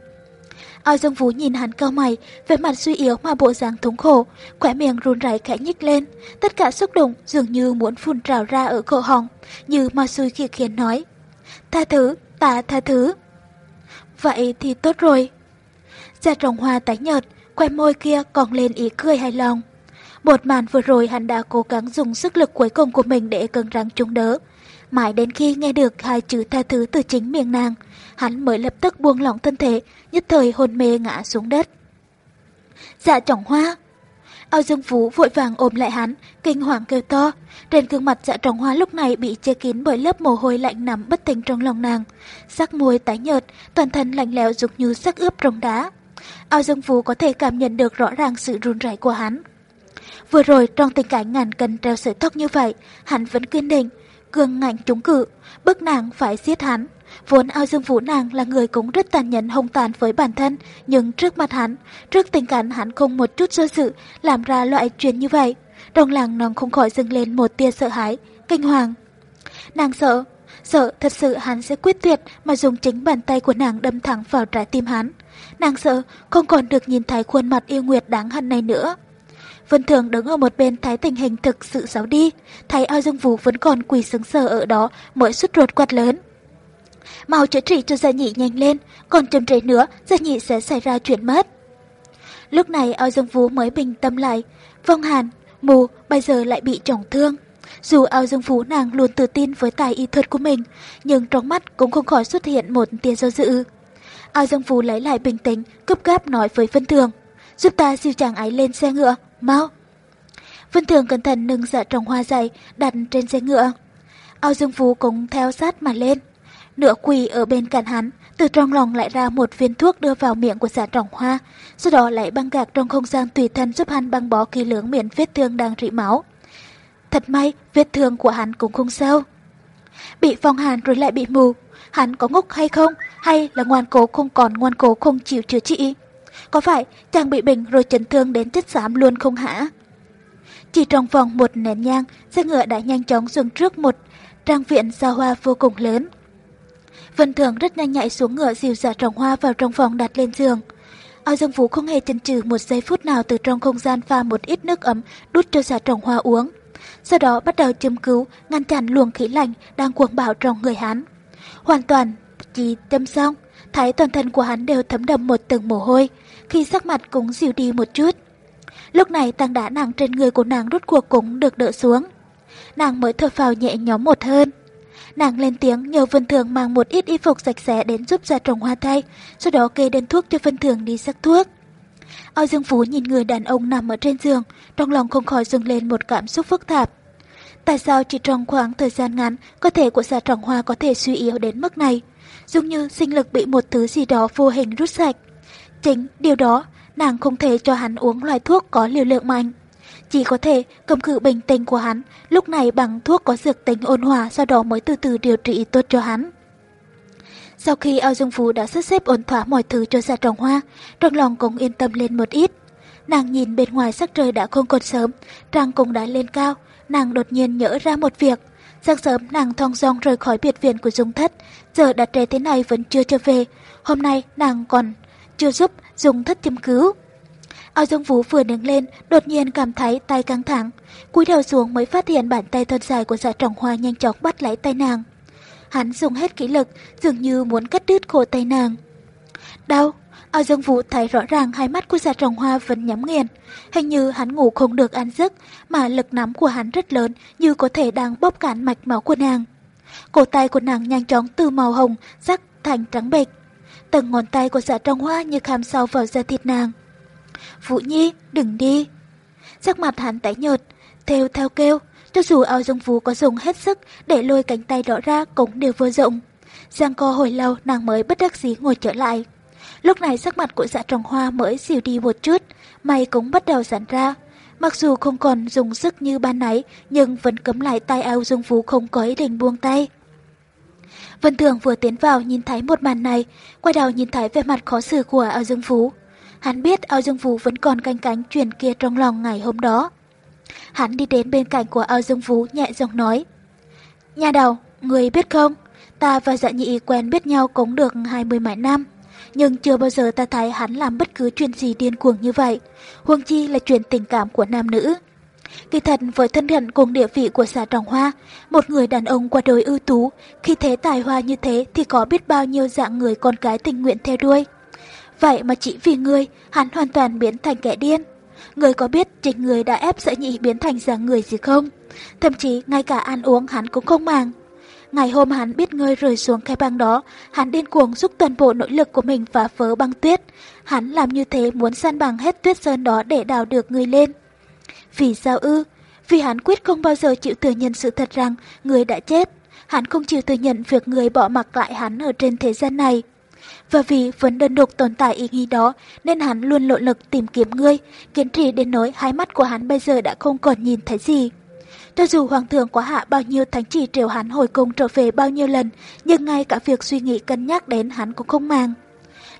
Ao Dương Vũ nhìn hắn cao mày, vẻ mặt suy yếu mà bộ dáng thống khổ, khỏe miệng run rẩy khẽ nhích lên, tất cả xúc động dường như muốn phun trào ra ở cổ họng, như mà xui khi khiến nói. Tha thứ, ta tha thứ. Vậy thì tốt rồi. Gia trồng hoa tái nhợt, khoe môi kia còn lên ý cười hài lòng. Một màn vừa rồi hắn đã cố gắng dùng sức lực cuối cùng của mình để cân răng chống đỡ. Mãi đến khi nghe được hai chữ tha thứ từ chính miệng nàng, hắn mới lập tức buông lỏng thân thể, nhất thời hôn mê ngã xuống đất. Dạ trọng hoa! Ao Dương Phú vội vàng ôm lại hắn, kinh hoàng kêu to. Trên gương mặt dạ trọng hoa lúc này bị che kín bởi lớp mồ hôi lạnh nằm bất tỉnh trong lòng nàng. Sắc môi tái nhợt, toàn thân lạnh lẽo dục như sắc ướp trong đá. Ao Dương Phú có thể cảm nhận được rõ ràng sự run rẩy của hắn. Vừa rồi trong tình cảnh ngàn cân treo sợi tóc như vậy, hắn vẫn kiên định, cường ngạnh chống cự, bức nàng phải giết hắn. Vốn ao dương vũ nàng là người cũng rất tàn nhẫn hung tàn với bản thân, nhưng trước mặt hắn, trước tình cảnh hắn không một chút sơ sự, làm ra loại chuyện như vậy. Đồng làng nàng không khỏi dâng lên một tia sợ hãi, kinh hoàng. Nàng sợ, sợ thật sự hắn sẽ quyết tuyệt mà dùng chính bàn tay của nàng đâm thẳng vào trái tim hắn. Nàng sợ không còn được nhìn thấy khuôn mặt yêu nguyệt đáng hận này nữa. Vân Thường đứng ở một bên thấy tình hình thực sự xấu đi, thấy ao dương vũ vẫn còn quỳ sững sờ ở đó mới xuất ruột quạt lớn. Mau chữa trị cho gia nhị nhanh lên, còn chậm trễ nữa gia nhị sẽ xảy ra chuyện mất. Lúc này ao dương vũ mới bình tâm lại, vong hàn, mù bây giờ lại bị trọng thương. Dù ao dương vũ nàng luôn tự tin với tài y thuật của mình, nhưng trong mắt cũng không khỏi xuất hiện một tia do dự. Ao dương vũ lấy lại bình tĩnh, cấp gáp nói với Vân Thường, giúp ta siêu chàng ấy lên xe ngựa, mau. Vân Thường cẩn thận nâng dạ trồng hoa dày đặt trên xe ngựa. Ao Dương Phú cũng theo sát mà lên. Nửa quỳ ở bên cạnh hắn, từ trong lòng lại ra một viên thuốc đưa vào miệng của giả trọng hoa, sau đó lại băng gạc trong không gian tùy thân giúp hắn băng bó kỳ lưỡng miệng vết thương đang rỉ máu. Thật may, vết thương của hắn cũng không sao. Bị phong hàn rồi lại bị mù, hắn có ngốc hay không, hay là ngoan cố không còn ngoan cố không chịu chữa trị? Có phải chàng bị bệnh rồi chấn thương đến chết xám luôn không hả? Chỉ trong vòng một nén nhang, xe ngựa đã nhanh chóng dừng trước một trang viện xa hoa vô cùng lớn. Vân Thường rất nhanh nhạy xuống ngựa dìu dạ trồng hoa vào trong phòng đặt lên giường. Ao Dương Phú không hề chần chừ một giây phút nào từ trong không gian pha một ít nước ấm đút cho dạ trồng hoa uống. Sau đó bắt đầu châm cứu, ngăn chặn luồng khí lạnh đang cuồng bạo trong người hắn. Hoàn toàn chỉ châm xong, thấy toàn thân của hắn đều thấm đầm một tầng mồ hôi, khi sắc mặt cũng dịu đi một chút. Lúc này tăng đá nàng trên người của nàng rút cuộc cũng được đỡ xuống. Nàng mới thở phào nhẹ nhõm một hơn. Nàng lên tiếng nhờ Vân Thường mang một ít y phục sạch sẽ đến giúp gia trồng hoa thay, sau đó kê đơn thuốc cho Vân Thường đi sắc thuốc. Ao Dương Phú nhìn người đàn ông nằm ở trên giường, trong lòng không khỏi dâng lên một cảm xúc phức tạp. Tại sao chỉ trong khoảng thời gian ngắn, cơ thể của gia trồng hoa có thể suy yếu đến mức này? dường như sinh lực bị một thứ gì đó vô hình rút sạch. Chính điều đó, nàng không thể cho hắn uống loại thuốc có liều lượng mạnh. Chỉ có thể cầm cự bình tĩnh của hắn, lúc này bằng thuốc có dược tính ôn hòa sau đó mới từ từ điều trị tốt cho hắn. Sau khi ao dương phú đã sắp xếp ổn thỏa mọi thứ cho dạ trồng hoa, trong lòng cũng yên tâm lên một ít. Nàng nhìn bên ngoài sắc trời đã không còn sớm, trăng cũng đã lên cao, nàng đột nhiên nhớ ra một việc. Sáng sớm nàng thong dong rời khỏi biệt viện của Dung Thất, giờ đặt trẻ thế này vẫn chưa trở về. Hôm nay nàng còn chưa giúp Dung Thất châm cứu. Ao Dương Vũ vừa đứng lên, đột nhiên cảm thấy tay căng thẳng. cúi đầu xuống mới phát hiện bàn tay thân dài của dạ trọng hoa nhanh chóng bắt lấy tay nàng. Hắn dùng hết kỹ lực, dường như muốn cắt đứt cổ tay nàng. Đau, Ao Dương Vũ thấy rõ ràng hai mắt của dạ trọng hoa vẫn nhắm nghiền. Hình như hắn ngủ không được ăn giấc, mà lực nắm của hắn rất lớn như có thể đang bóp cản mạch máu của nàng. Cổ tay của nàng nhanh chóng từ màu hồng sắc thành trắng bệch. từng ngón tay của dạ Trọng hoa như khám sâu vào da thịt nàng. Vũ Nhi, đừng đi. Sắc mặt hắn tái nhợt, theo theo kêu, cho dù ao dung vũ có dùng hết sức để lôi cánh tay đó ra cũng đều vô dụng. Giang co hồi lâu nàng mới bất đắc dĩ ngồi trở lại. Lúc này sắc mặt của dạ trồng hoa mới dịu đi một chút, mày cũng bắt đầu giãn ra. Mặc dù không còn dùng sức như ban nãy, nhưng vẫn cấm lại tay ao dung vũ không có ý định buông tay. Vân Thường vừa tiến vào nhìn thấy một màn này, quay đầu nhìn thấy vẻ mặt khó xử của ao dung vũ. Hắn biết ao dương vũ vẫn còn canh cánh chuyện kia trong lòng ngày hôm đó. Hắn đi đến bên cạnh của ao dương vũ nhẹ giọng nói. Nhà đầu, người biết không, ta và dạ nhị quen biết nhau cũng được hai mươi mấy năm. Nhưng chưa bao giờ ta thấy hắn làm bất cứ chuyện gì điên cuồng như vậy. Huống chi là chuyện tình cảm của nam nữ. Kỳ thật với thân phận cùng địa vị của xã Trọng Hoa, một người đàn ông qua đời ưu tú, khi thế tài hoa như thế thì có biết bao nhiêu dạng người con gái tình nguyện theo đuôi. Vậy mà chỉ vì người, hắn hoàn toàn biến thành kẻ điên. Người có biết chính người đã ép sợ nhị biến thành dạng người gì không? Thậm chí ngay cả ăn uống hắn cũng không màng. Ngày hôm hắn biết ngươi rơi xuống khe băng đó, hắn điên cuồng giúp toàn bộ nỗ lực của mình phá vỡ băng tuyết. Hắn làm như thế muốn san bằng hết tuyết sơn đó để đào được ngươi lên. Vì sao ư? Vì hắn quyết không bao giờ chịu thừa nhận sự thật rằng người đã chết. Hắn không chịu thừa nhận việc người bỏ mặc lại hắn ở trên thế gian này. Và vì vẫn đơn độc tồn tại ý nghĩ đó nên hắn luôn lộ lực tìm kiếm ngươi, kiến trì đến nỗi hai mắt của hắn bây giờ đã không còn nhìn thấy gì. Cho dù hoàng thượng quá hạ bao nhiêu thánh chỉ triều hắn hồi cung trở về bao nhiêu lần, nhưng ngay cả việc suy nghĩ cân nhắc đến hắn cũng không màng.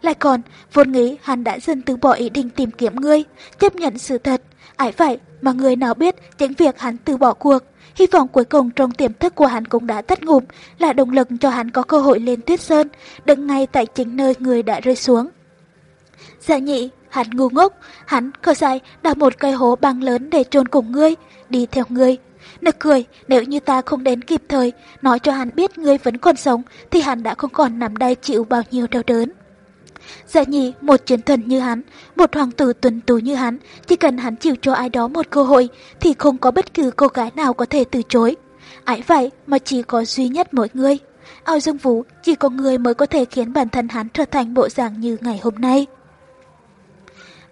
Lại còn, vốn nghĩ hắn đã dần từ bỏ ý định tìm kiếm ngươi, chấp nhận sự thật. Ải vậy mà người nào biết chính việc hắn từ bỏ cuộc. Hy vọng cuối cùng trong tiềm thức của hắn cũng đã tắt ngụm, là động lực cho hắn có cơ hội lên tuyết sơn, đứng ngay tại chính nơi người đã rơi xuống. Dạ nhị, hắn ngu ngốc, hắn khờ dài đào một cây hố băng lớn để trôn cùng ngươi, đi theo ngươi. Nực cười, nếu như ta không đến kịp thời, nói cho hắn biết ngươi vẫn còn sống, thì hắn đã không còn nằm đây chịu bao nhiêu đau đớn. Dạ nhị, một chiến thần như hắn, một hoàng tử tuấn tú như hắn, chỉ cần hắn chịu cho ai đó một cơ hội, thì không có bất cứ cô gái nào có thể từ chối. Ái vậy mà chỉ có duy nhất mỗi người. Ao Dương Vũ chỉ có người mới có thể khiến bản thân hắn trở thành bộ dạng như ngày hôm nay.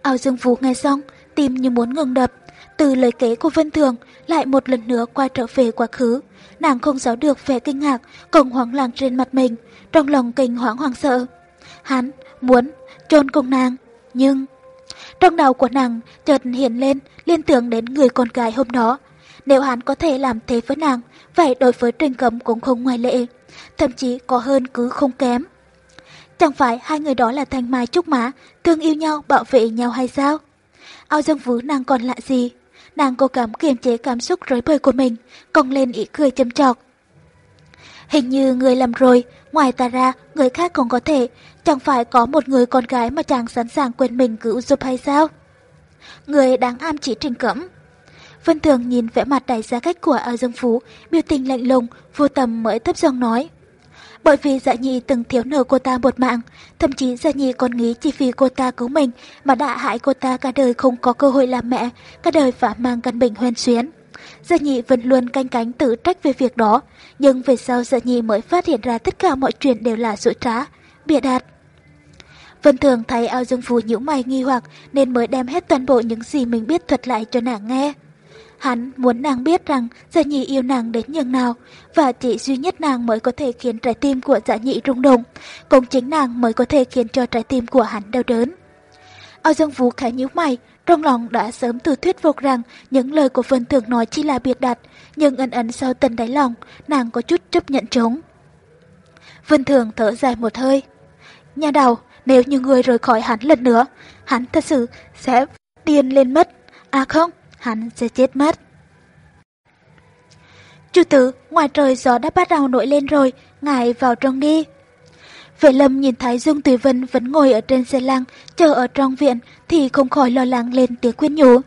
Ao Dương Vũ nghe xong, tim như muốn ngừng đập. Từ lời kể của Vân Thường, lại một lần nữa quay trở về quá khứ. Nàng không giấu được vẻ kinh ngạc, cùng hoảng loạn trên mặt mình, trong lòng kinh hoảng hoàng sợ. Hắn muốn trôn cùng nàng, nhưng... Trong đầu của nàng chợt hiện lên liên tưởng đến người con gái hôm đó. Nếu hắn có thể làm thế với nàng, vậy đối với Trình Cấm cũng không ngoại lệ, thậm chí có hơn cứ không kém. Chẳng phải hai người đó là thanh mai trúc mã, thương yêu nhau, bảo vệ nhau hay sao? Ao dương vú nàng còn lạ gì? Nàng cố gắng kiềm chế cảm xúc rối bời của mình, cong lên ý cười châm chọc. Hình như người làm rồi, ngoài ta ra, người khác còn có thể, chẳng phải có một người con gái mà chàng sẵn sàng quên mình cứu giúp hay sao? Người đáng am chỉ trình cẩm. Vân Thường nhìn vẻ mặt đầy giá cách của A Dương Phú, biểu tình lạnh lùng, vô tầm mới thấp giọng nói. Bởi vì dạ nhị từng thiếu nợ cô ta một mạng, thậm chí dạ nhị còn nghĩ chỉ vì cô ta cứu mình mà đã hại cô ta cả đời không có cơ hội làm mẹ, cả đời phải mang căn bệnh hoen xuyến. Dạ nhị vẫn luôn canh cánh tự trách về việc đó, nhưng về sau dạ nhị mới phát hiện ra tất cả mọi chuyện đều là dối trá, bịa đặt. Vân Thường thấy ao dương phù nhíu mày nghi hoặc nên mới đem hết toàn bộ những gì mình biết thuật lại cho nàng nghe. Hắn muốn nàng biết rằng Dạ Nhị yêu nàng đến nhường nào, và chỉ duy nhất nàng mới có thể khiến trái tim của Dạ Nhị rung động, cũng chính nàng mới có thể khiến cho trái tim của hắn đau đớn. Ao Dương Phú khá nhíu mày, trong lòng đã sớm từ thuyết phục rằng những lời của Vân Thường nói chỉ là biệt đặt, nhưng ẩn ẩn sau tận đáy lòng, nàng có chút chấp nhận chúng Vân Thường thở dài một hơi. Nhà đầu, nếu như người rời khỏi hắn lần nữa, hắn thật sự sẽ điên lên mất. À không, hắn sẽ chết mất. Chủ tử, ngoài trời gió đã bắt đầu nổi lên rồi, ngài vào trong đi. Vệ lâm nhìn thấy Dương Tùy Vân vẫn ngồi ở trên xe lăng, chờ ở trong viện, thì không khỏi lo lắng lên tiếng khuyên nhủ.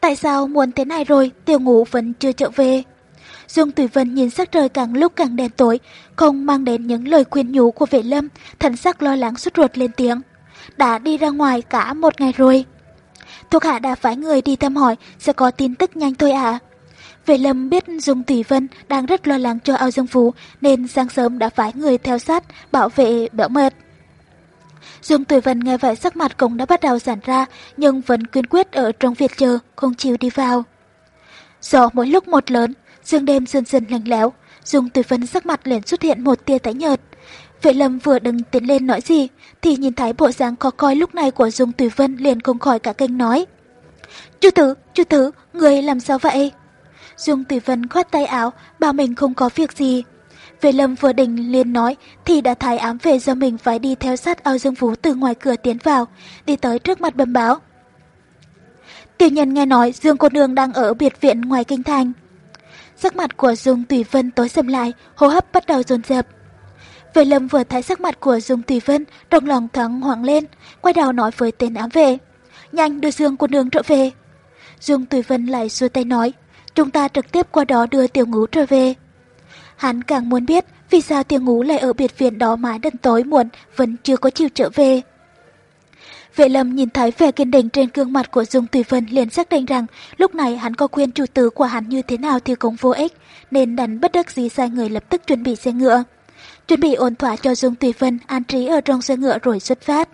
Tại sao muộn thế này rồi, tiểu ngủ vẫn chưa trở về? Dương Tùy Vân nhìn sắc trời càng lúc càng đen tối, không mang đến những lời khuyên nhủ của vệ lâm, thần sắc lo lắng xuất ruột lên tiếng. Đã đi ra ngoài cả một ngày rồi. Thuộc hạ đã phái người đi thăm hỏi, sẽ có tin tức nhanh thôi ạ. À. Vệ lâm biết Dung Thủy Vân đang rất lo lắng cho ao dương phú, nên sáng sớm đã phái người theo sát, bảo vệ đỡ mệt. Dung Tùy Vân nghe vậy sắc mặt cũng đã bắt đầu giãn ra, nhưng vẫn kiên quyết ở trong việc chờ, không chịu đi vào. Gió mỗi lúc một lớn, dương đêm dần dần lạnh lẽo, Dung Tùy Vân sắc mặt liền xuất hiện một tia tái nhợt. Vệ lâm vừa đứng tiến lên nói gì, thì nhìn thấy bộ dáng khó coi lúc này của Dung Tùy Vân liền không khỏi cả kênh nói. Chú Tử, chú Tử, người làm sao vậy? Dương Tử Vân khoát tay áo, bảo mình không có việc gì. Vệ lâm vừa định liền nói thì đã thái ám về do mình phải đi theo sát ao Dương Phú từ ngoài cửa tiến vào, đi tới trước mặt bầm báo. Tiểu nhân nghe nói Dương cô nương đang ở biệt viện ngoài kinh thành. Sắc mặt của Dương Tùy Vân tối sầm lại, hô hấp bắt đầu dồn dập. Vệ lâm vừa thấy sắc mặt của Dương Tùy Vân, trong lòng thoáng hoảng lên, quay đầu nói với tên ám vệ. Nhanh đưa Dương cô nương trở về. Dương Tùy Vân lại xua tay nói, chúng ta trực tiếp qua đó đưa tiểu ngũ trở về. Hắn càng muốn biết vì sao tiểu ngũ lại ở biệt viện đó mãi đến tối muộn vẫn chưa có chịu trở về. Vệ lâm nhìn thấy vẻ kiên định trên gương mặt của Dung Tùy Vân liền xác định rằng lúc này hắn có khuyên chủ tử của hắn như thế nào thì cũng vô ích, nên đành bất đắc dĩ sai người lập tức chuẩn bị xe ngựa. Chuẩn bị ổn thỏa cho Dung Tùy Vân an trí ở trong xe ngựa rồi xuất phát.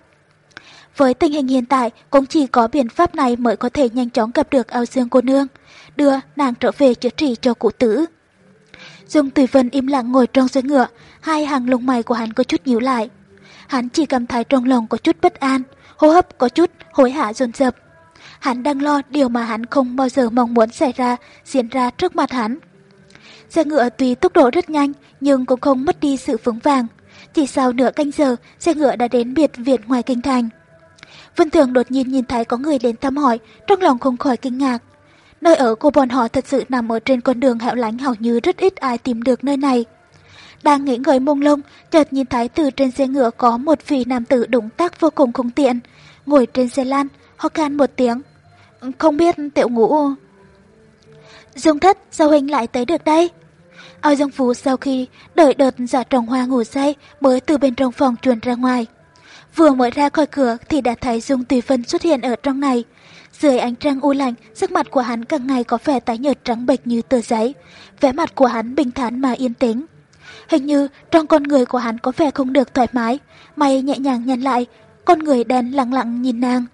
Với tình hình hiện tại, cũng chỉ có biện pháp này mới có thể nhanh chóng gặp được ao dương cô nương, đưa nàng trở về chữa trị cho cụ tử. Dung Tùy Vân im lặng ngồi trong xe ngựa, hai hàng lông mày của hắn có chút nhíu lại. Hắn chỉ cảm thấy trong lòng có chút bất an, hô hấp có chút hối hả dồn dập. Hắn đang lo điều mà hắn không bao giờ mong muốn xảy ra diễn ra trước mặt hắn. Xe ngựa tuy tốc độ rất nhanh nhưng cũng không mất đi sự vững vàng. Chỉ sau nửa canh giờ, xe ngựa đã đến biệt viện ngoài kinh thành. Vân Thường đột nhiên nhìn thấy có người đến thăm hỏi, trong lòng không khỏi kinh ngạc. Nơi ở của bọn họ thật sự nằm ở trên con đường hẻo lánh hầu như rất ít ai tìm được nơi này. Đang nghĩ người mông lung, chợt nhìn thấy từ trên xe ngựa có một vị nam tử động tác vô cùng không tiện. Ngồi trên xe lan, ho khan một tiếng. Không biết tiểu ngũ... dung thất, sao huynh lại tới được đây? Ao Dương Phú sau khi đợi đợt giả trồng hoa ngủ say mới từ bên trong phòng chuồn ra ngoài. Vừa mới ra khỏi cửa thì đã thấy Dung Tùy Vân xuất hiện ở trong này. Dưới ánh trăng u lạnh, sắc mặt của hắn càng ngày có vẻ tái nhợt trắng bệch như tờ giấy. Vẻ mặt của hắn bình thản mà yên tĩnh. Hình như trong con người của hắn có vẻ không được thoải mái, mày nhẹ nhàng nhăn lại, con người đen lặng lặng nhìn nàng.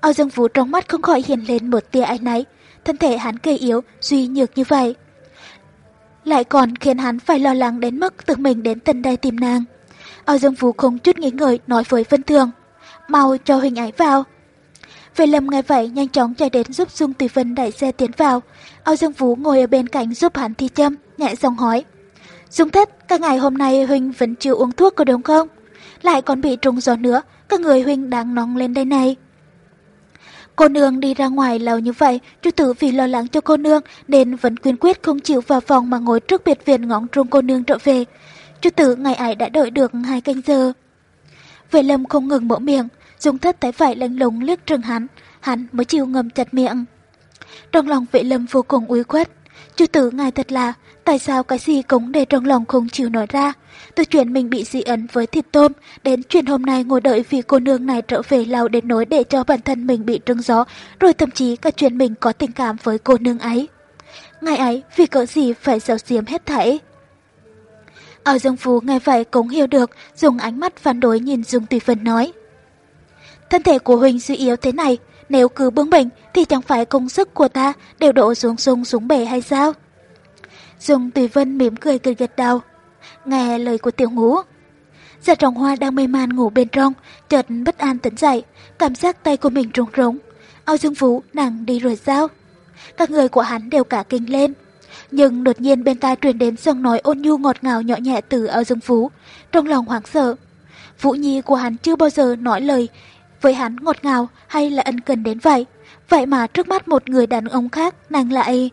Ao Dương Vũ trong mắt không khỏi hiện lên một tia áy náy, thân thể hắn gầy yếu, duy nhược như vậy. Lại còn khiến hắn phải lo lắng đến mức tự mình đến tận đây tìm nàng. Ao Dương Vũ không chút nghĩ ngợi nói với Vân Thường, mau cho hình ấy vào. Vệ lâm nghe vậy nhanh chóng chạy đến giúp Dung Tùy Vân đẩy xe tiến vào. Ao Dương Vũ ngồi ở bên cạnh giúp hắn thi châm, nhẹ giọng hỏi. Dung thất, các ngày hôm nay Huynh vẫn chưa uống thuốc có đúng không? Lại còn bị trùng gió nữa, các người Huynh đang nóng lên đây này. Cô nương đi ra ngoài lâu như vậy, chú tử vì lo lắng cho cô nương nên vẫn quyên quyết không chịu vào phòng mà ngồi trước biệt viện ngóng trông cô nương trở về. Chú tử ngày ấy đã đợi được hai canh giờ. Vệ lâm không ngừng mở miệng, Dung thất thấy phải lạnh lùng liếc trừng hắn, hắn mới chịu ngầm chặt miệng. Trong lòng vệ lâm vô cùng uy khuất, chú tử ngài thật là Tại sao cái gì cũng để trong lòng không chịu nói ra? Từ chuyện mình bị dị ấn với thịt tôm, đến chuyện hôm nay ngồi đợi vì cô nương này trở về lao đến nỗi để cho bản thân mình bị trưng gió, rồi thậm chí cả chuyện mình có tình cảm với cô nương ấy. ngài ấy, vì cỡ gì phải giấu giếm hết thảy. Ở Dương Phú nghe vậy cũng hiểu được, dùng ánh mắt phản đối nhìn Dung Tùy Vân nói. Thân thể của Huỳnh suy yếu thế này, nếu cứ bướng bệnh thì chẳng phải công sức của ta đều đổ xuống sông xuống bể hay sao? Dung Tùy Vân mỉm cười cười gật đầu. Nghe lời của tiểu ngũ. Dạ trọng hoa đang mê man ngủ bên trong, chợt bất an tỉnh dậy, cảm giác tay của mình rung rống. Ao Dương Vũ nàng đi rồi sao? Các người của hắn đều cả kinh lên. Nhưng đột nhiên bên tai truyền đến giọng nói ôn nhu ngọt ngào nhỏ nhẹ từ Ao Dương Vũ, trong lòng hoảng sợ. Vũ Nhi của hắn chưa bao giờ nói lời với hắn ngọt ngào hay là ân cần đến vậy. Vậy mà trước mắt một người đàn ông khác nàng lại...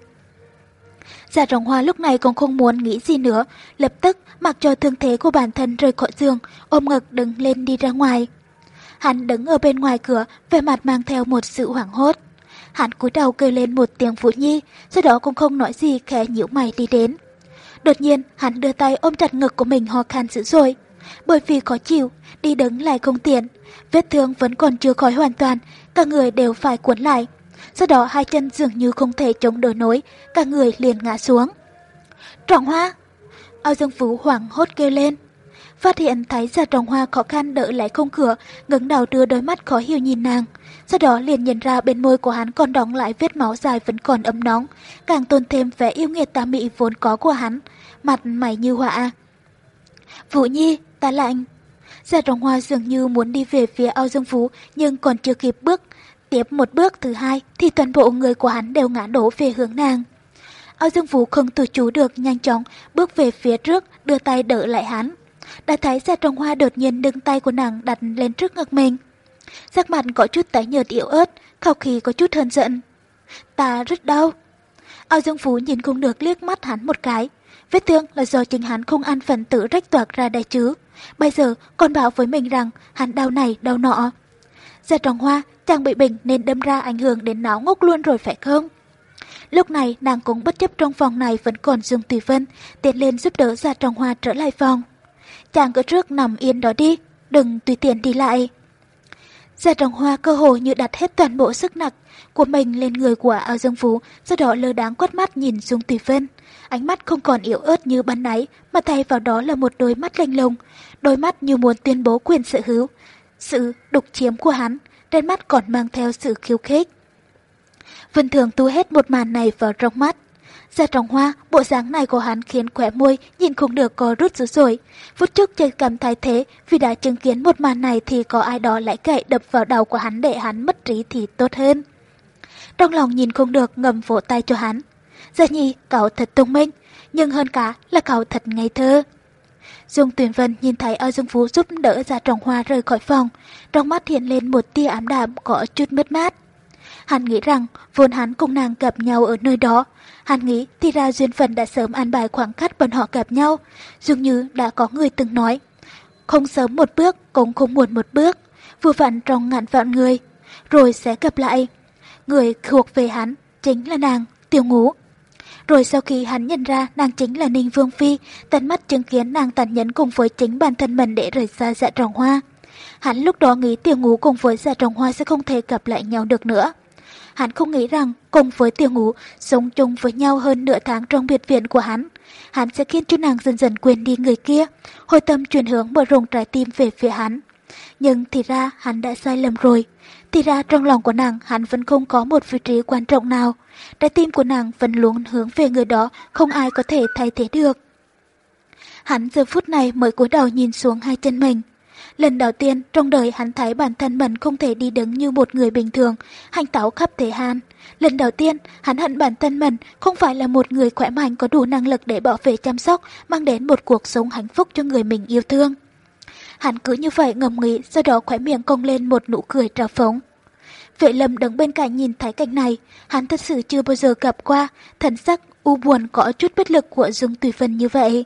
Giả dạ rồng hoa lúc này còn không muốn nghĩ gì nữa, lập tức mặc cho thương thế của bản thân rời khỏi giường, ôm ngực đứng lên đi ra ngoài. Hắn đứng ở bên ngoài cửa, vẻ mặt mang theo một sự hoảng hốt. Hắn cúi đầu kêu lên một tiếng Vũ Nhi, sau đó cũng không nói gì khẽ nhíu mày đi đến. Đột nhiên, hắn đưa tay ôm chặt ngực của mình ho khan dữ dội. Bởi vì khó chịu, đi đứng lại không tiện, vết thương vẫn còn chưa khỏi hoàn toàn, cả người đều phải cuốn lại, sau đó hai chân dường như không thể chống đỡ nổi, cả người liền ngã xuống. Trọng hoa! Ao Dương Phú hoảng hốt kêu lên. phát hiện thấy Gia trọng Hoa khó khăn đỡ lại không cửa, ngẩng đầu đưa đôi mắt khó hiểu nhìn nàng. Sau đó liền nhận ra bên môi của hắn còn đóng lại vết máu dài vẫn còn ấm nóng, càng tôn thêm vẻ yêu nghiệt tà mị vốn có của hắn, mặt mày như họa. Vũ Nhi, ta lạnh. Giả Trồng Hoa dường như muốn đi về phía ao dương phú nhưng còn chưa kịp bước. Tiếp một bước thứ hai thì toàn bộ người của hắn đều ngã đổ về hướng nàng. Ao Dương Vũ không tự chủ được nhanh chóng bước về phía trước đưa tay đỡ lại hắn. Đã thấy Gia Trồng Hoa đột nhiên đứng tay của nàng đặt lên trước ngực mình. Sắc mặt có chút tái nhợt yếu ớt, khẩu khí có chút hơn giận. Ta rất đau. Ao Dương Phú nhìn không được liếc mắt hắn một cái. Vết thương là do chính hắn không ăn phần tử rách toạc ra đây chứ. Bây giờ còn bảo với mình rằng hắn đau này đau nọ. Gia tròn Hoa chàng bị bệnh nên đâm ra ảnh hưởng đến não ngốc luôn rồi phải không? Lúc này nàng cũng bất chấp trong phòng này vẫn còn Dương Tùy Vân, tiến lên giúp đỡ dạ Gia Trọng Hoa trở lại phòng. Chàng cứ trước nằm yên đó đi, đừng tùy tiện đi lại. Dạ Gia Trọng Hoa cơ hồ như đặt hết toàn bộ sức nặng của mình lên người của ao dương phú, sau đó lơ đáng quát mắt nhìn Dương Tùy Vân. Ánh mắt không còn yếu ớt như ban nãy, mà thay vào đó là một đôi mắt lanh lùng, đôi mắt như muốn tuyên bố quyền sở hữu, sự đục chiếm của hắn, trên mắt còn mang theo sự khiêu khích. Vân Thường tu hết một màn này vào trong mắt. Ra trong hoa, bộ dáng này của hắn khiến khỏe môi nhìn không được có rút dữ rồi. Phút trước chơi cảm thấy thế, vì đã chứng kiến một màn này thì có ai đó lại gậy đập vào đầu của hắn để hắn mất trí thì tốt hơn. Trong lòng nhìn không được ngầm vỗ tay cho hắn. Giờ Nhi, cậu thật thông minh, nhưng hơn cả là cậu thật ngây thơ. Dung Tuyền Vân nhìn thấy ao Dương Phú giúp đỡ ra trồng hoa rời khỏi phòng, trong mắt hiện lên một tia ám đạm có chút mất mát. Hắn nghĩ rằng vốn hắn cùng nàng gặp nhau ở nơi đó. Hắn nghĩ thì ra duyên phận đã sớm an bài khoảng cách bọn họ gặp nhau. Dường như đã có người từng nói. Không sớm một bước, cũng không muộn một bước. Vừa vặn trong ngàn vạn người. Rồi sẽ gặp lại. Người thuộc về hắn chính là nàng, tiêu ngũ. Rồi sau khi hắn nhận ra nàng chính là Ninh Vương Phi, tận mắt chứng kiến nàng tàn nhẫn cùng với chính bản thân mình để rời xa dạ trồng hoa. Hắn lúc đó nghĩ tiểu ngũ cùng với dạ trồng hoa sẽ không thể gặp lại nhau được nữa. Hắn không nghĩ rằng cùng với tiểu ngũ sống chung với nhau hơn nửa tháng trong biệt viện của hắn. Hắn sẽ khiến cho nàng dần dần quên đi người kia, hồi tâm chuyển hướng mở rộng trái tim về phía hắn. Nhưng thì ra hắn đã sai lầm rồi. Thì ra trong lòng của nàng hắn vẫn không có một vị trí quan trọng nào. Trái tim của nàng vẫn luôn hướng về người đó, không ai có thể thay thế được. Hắn giờ phút này mới cúi đầu nhìn xuống hai chân mình. Lần đầu tiên trong đời hắn thấy bản thân mình không thể đi đứng như một người bình thường, hành táo khắp thế han. Lần đầu tiên, hắn hận bản thân mình không phải là một người khỏe mạnh có đủ năng lực để bảo vệ chăm sóc, mang đến một cuộc sống hạnh phúc cho người mình yêu thương. Hắn cứ như vậy ngầm nghĩ, sau đó khóe miệng cong lên một nụ cười trào phóng. Vệ lâm đứng bên cạnh nhìn thấy cảnh này, hắn thật sự chưa bao giờ gặp qua, thần sắc u buồn có chút bất lực của Dương Tùy Vân như vậy.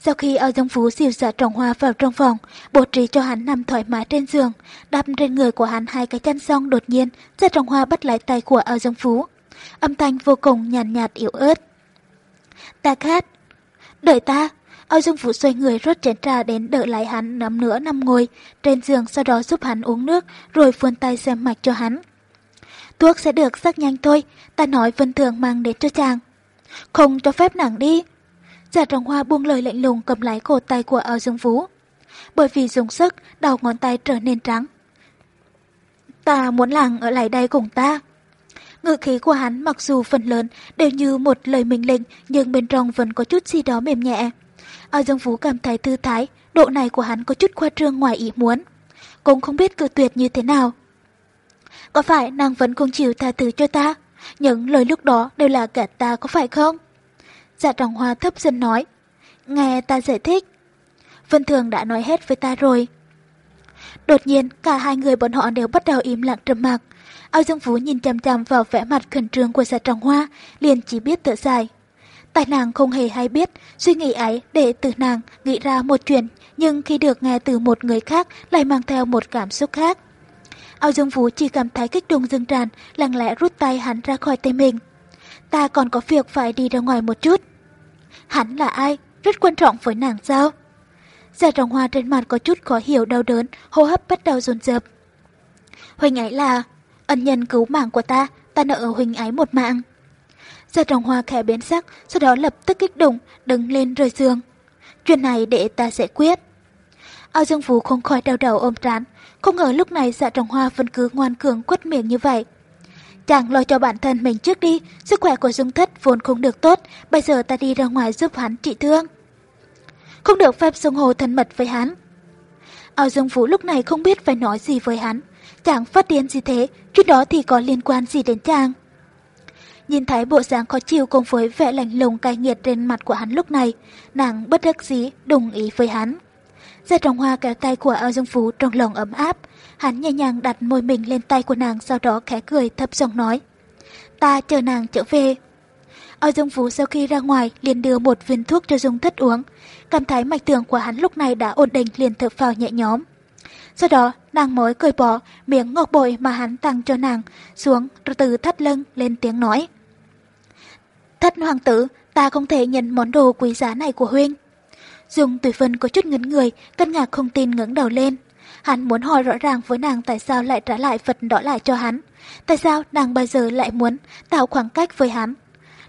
Sau khi ao Dương phú dìu dạ trồng hoa vào trong phòng, bố trí cho hắn nằm thoải mái trên giường, đắp trên người của hắn hai cái chăn xong đột nhiên, dạ trồng hoa bắt lại tay của ao Dương phú. Âm thanh vô cùng nhàn nhạt, nhạt yếu ớt. Ta khát. Đợi ta. Âu Dương vũ xoay người rót chén trà đến đợi lại hắn nắm nữa nằm ngồi trên giường sau đó giúp hắn uống nước rồi vươn tay xem mạch cho hắn. Thuốc sẽ được sắc nhanh thôi, ta nói Vân Thường mang đến cho chàng. Không cho phép nàng đi, Giả trọng hoa buông lời lạnh lùng cầm lái cổ tay của Âu dương vũ. Bởi vì dùng sức, đầu ngón tay trở nên trắng. Ta muốn làng ở lại đây cùng ta. Ngự khí của hắn mặc dù phần lớn đều như một lời mình lệnh nhưng bên trong vẫn có chút gì đó mềm nhẹ. Ao Dương Phú cảm thấy thư thái, độ này của hắn có chút khoa trương ngoài ý muốn. Cũng không biết cự tuyệt như thế nào. Có phải nàng vẫn không chịu tha thứ cho ta? Những lời lúc đó đều là cả ta có phải không? Dạ trọng hoa thấp dần nói. Nghe ta giải thích. Vân Thường đã nói hết với ta rồi. Đột nhiên, cả hai người bọn họ đều bắt đầu im lặng trầm mặc. Ao Dương Phú nhìn chăm chăm vào vẻ mặt khẩn trương của dạ trọng hoa, liền chỉ biết tự dài. Tại nàng không hề hay biết, suy nghĩ ấy để từ nàng nghĩ ra một chuyện, nhưng khi được nghe từ một người khác lại mang theo một cảm xúc khác. Ao Dương vũ chỉ cảm thấy kích động dâng tràn, lặng lẽ rút tay hắn ra khỏi tay mình ta còn có việc phải đi ra ngoài một chút. Hắn là ai? Rất quan trọng với nàng sao? Giả trọng hoa trên mặt có chút khó hiểu đau đớn, hô hấp bắt đầu dồn dập. Huỳnh ấy là ân nhân cứu mạng của ta, ta nợ Huỳnh ấy một mạng. Giả trồng hoa khẽ biến sắc, sau đó lập tức kích động, đứng lên rời giường. Chuyện này để ta sẽ quyết. Ao Dương Phú không khỏi đau đầu ôm trán, không ngờ lúc này dạ trồng hoa vẫn cứ ngoan cường quất miệng như vậy. Chàng lo cho bản thân mình trước đi, sức khỏe của Dung Thất vốn không được tốt, bây giờ ta đi ra ngoài giúp hắn trị thương. Không được phép xung hồ thân mật với hắn. Ao Dương Phú lúc này không biết phải nói gì với hắn. Chàng phát điên gì thế, chuyện đó thì có liên quan gì đến chàng. Nhìn thấy bộ dáng khó chịu cùng với vẻ lạnh lùng cay nghiệt trên mặt của hắn lúc này, nàng bất đắc dĩ đồng ý với hắn. Giật Trọng Hoa kéo tay của Ao Dương Phú trong lòng ấm áp, hắn nhẹ nhàng đặt môi mình lên tay của nàng sau đó khẽ cười thấp giọng nói. Ta chờ nàng trở về. Ao Dương Phú sau khi ra ngoài liền đưa một viên thuốc cho Dung Thất uống, cảm thấy mạch tường của hắn lúc này đã ổn định liền thở phào nhẹ nhõm. Sau đó, nàng mới cười bỏ miếng ngọc bội mà hắn tặng cho nàng xuống từ thắt lưng lên tiếng nói. Thất hoàng tử, ta không thể nhận món đồ quý giá này của huynh. Dung Tùy Vân có chút ngấn người, cân ngạc không tin ngẩng đầu lên. Hắn muốn hỏi rõ ràng với nàng tại sao lại trả lại vật đó lại cho hắn. Tại sao nàng bây giờ lại muốn tạo khoảng cách với hắn.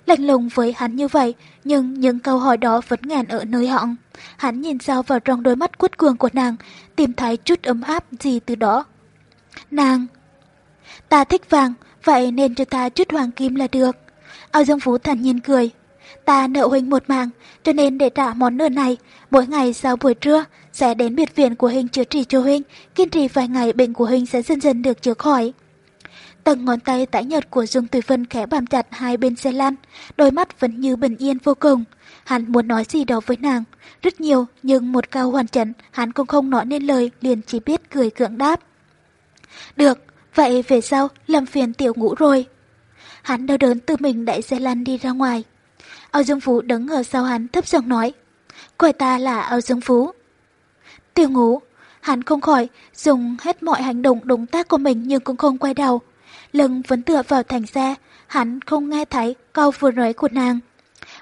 Lạnh lùng với hắn như vậy, nhưng những câu hỏi đó vẫn ngàn ở nơi họng. Hắn nhìn sao vào trong đôi mắt quất cuồng của nàng, tìm thấy chút ấm áp gì từ đó. Nàng! Ta thích vàng, vậy nên cho ta chút hoàng kim là được. Ao Dương Phú thản nhiên cười. Ta nợ huynh một mạng, cho nên để trả món nợ này, mỗi ngày sau buổi trưa sẽ đến biệt viện của huynh chữa trị cho huynh, kiên trì vài ngày bệnh của huynh sẽ dần dần được chữa khỏi. Tầng ngón tay tái nhợt của Dương Tùy Vân khẽ bám chặt hai bên xe lăn, đôi mắt vẫn như bình yên vô cùng. Hắn muốn nói gì đó với nàng, rất nhiều, nhưng một câu hoàn chỉnh, hắn cũng không nói nên lời, liền chỉ biết cười cưỡng đáp. Được, vậy về sau, làm phiền tiểu ngũ rồi. Hắn đau đớn tự mình đẩy xe lăn đi ra ngoài. Âu Dương Phú đứng ở sau hắn thấp giọng nói. Gọi ta là Âu Dương Phú. Tiểu ngũ, hắn không khỏi dùng hết mọi hành động động tác của mình nhưng cũng không quay đầu. Lưng vẫn tựa vào thành xe, hắn không nghe thấy câu vừa nói của nàng.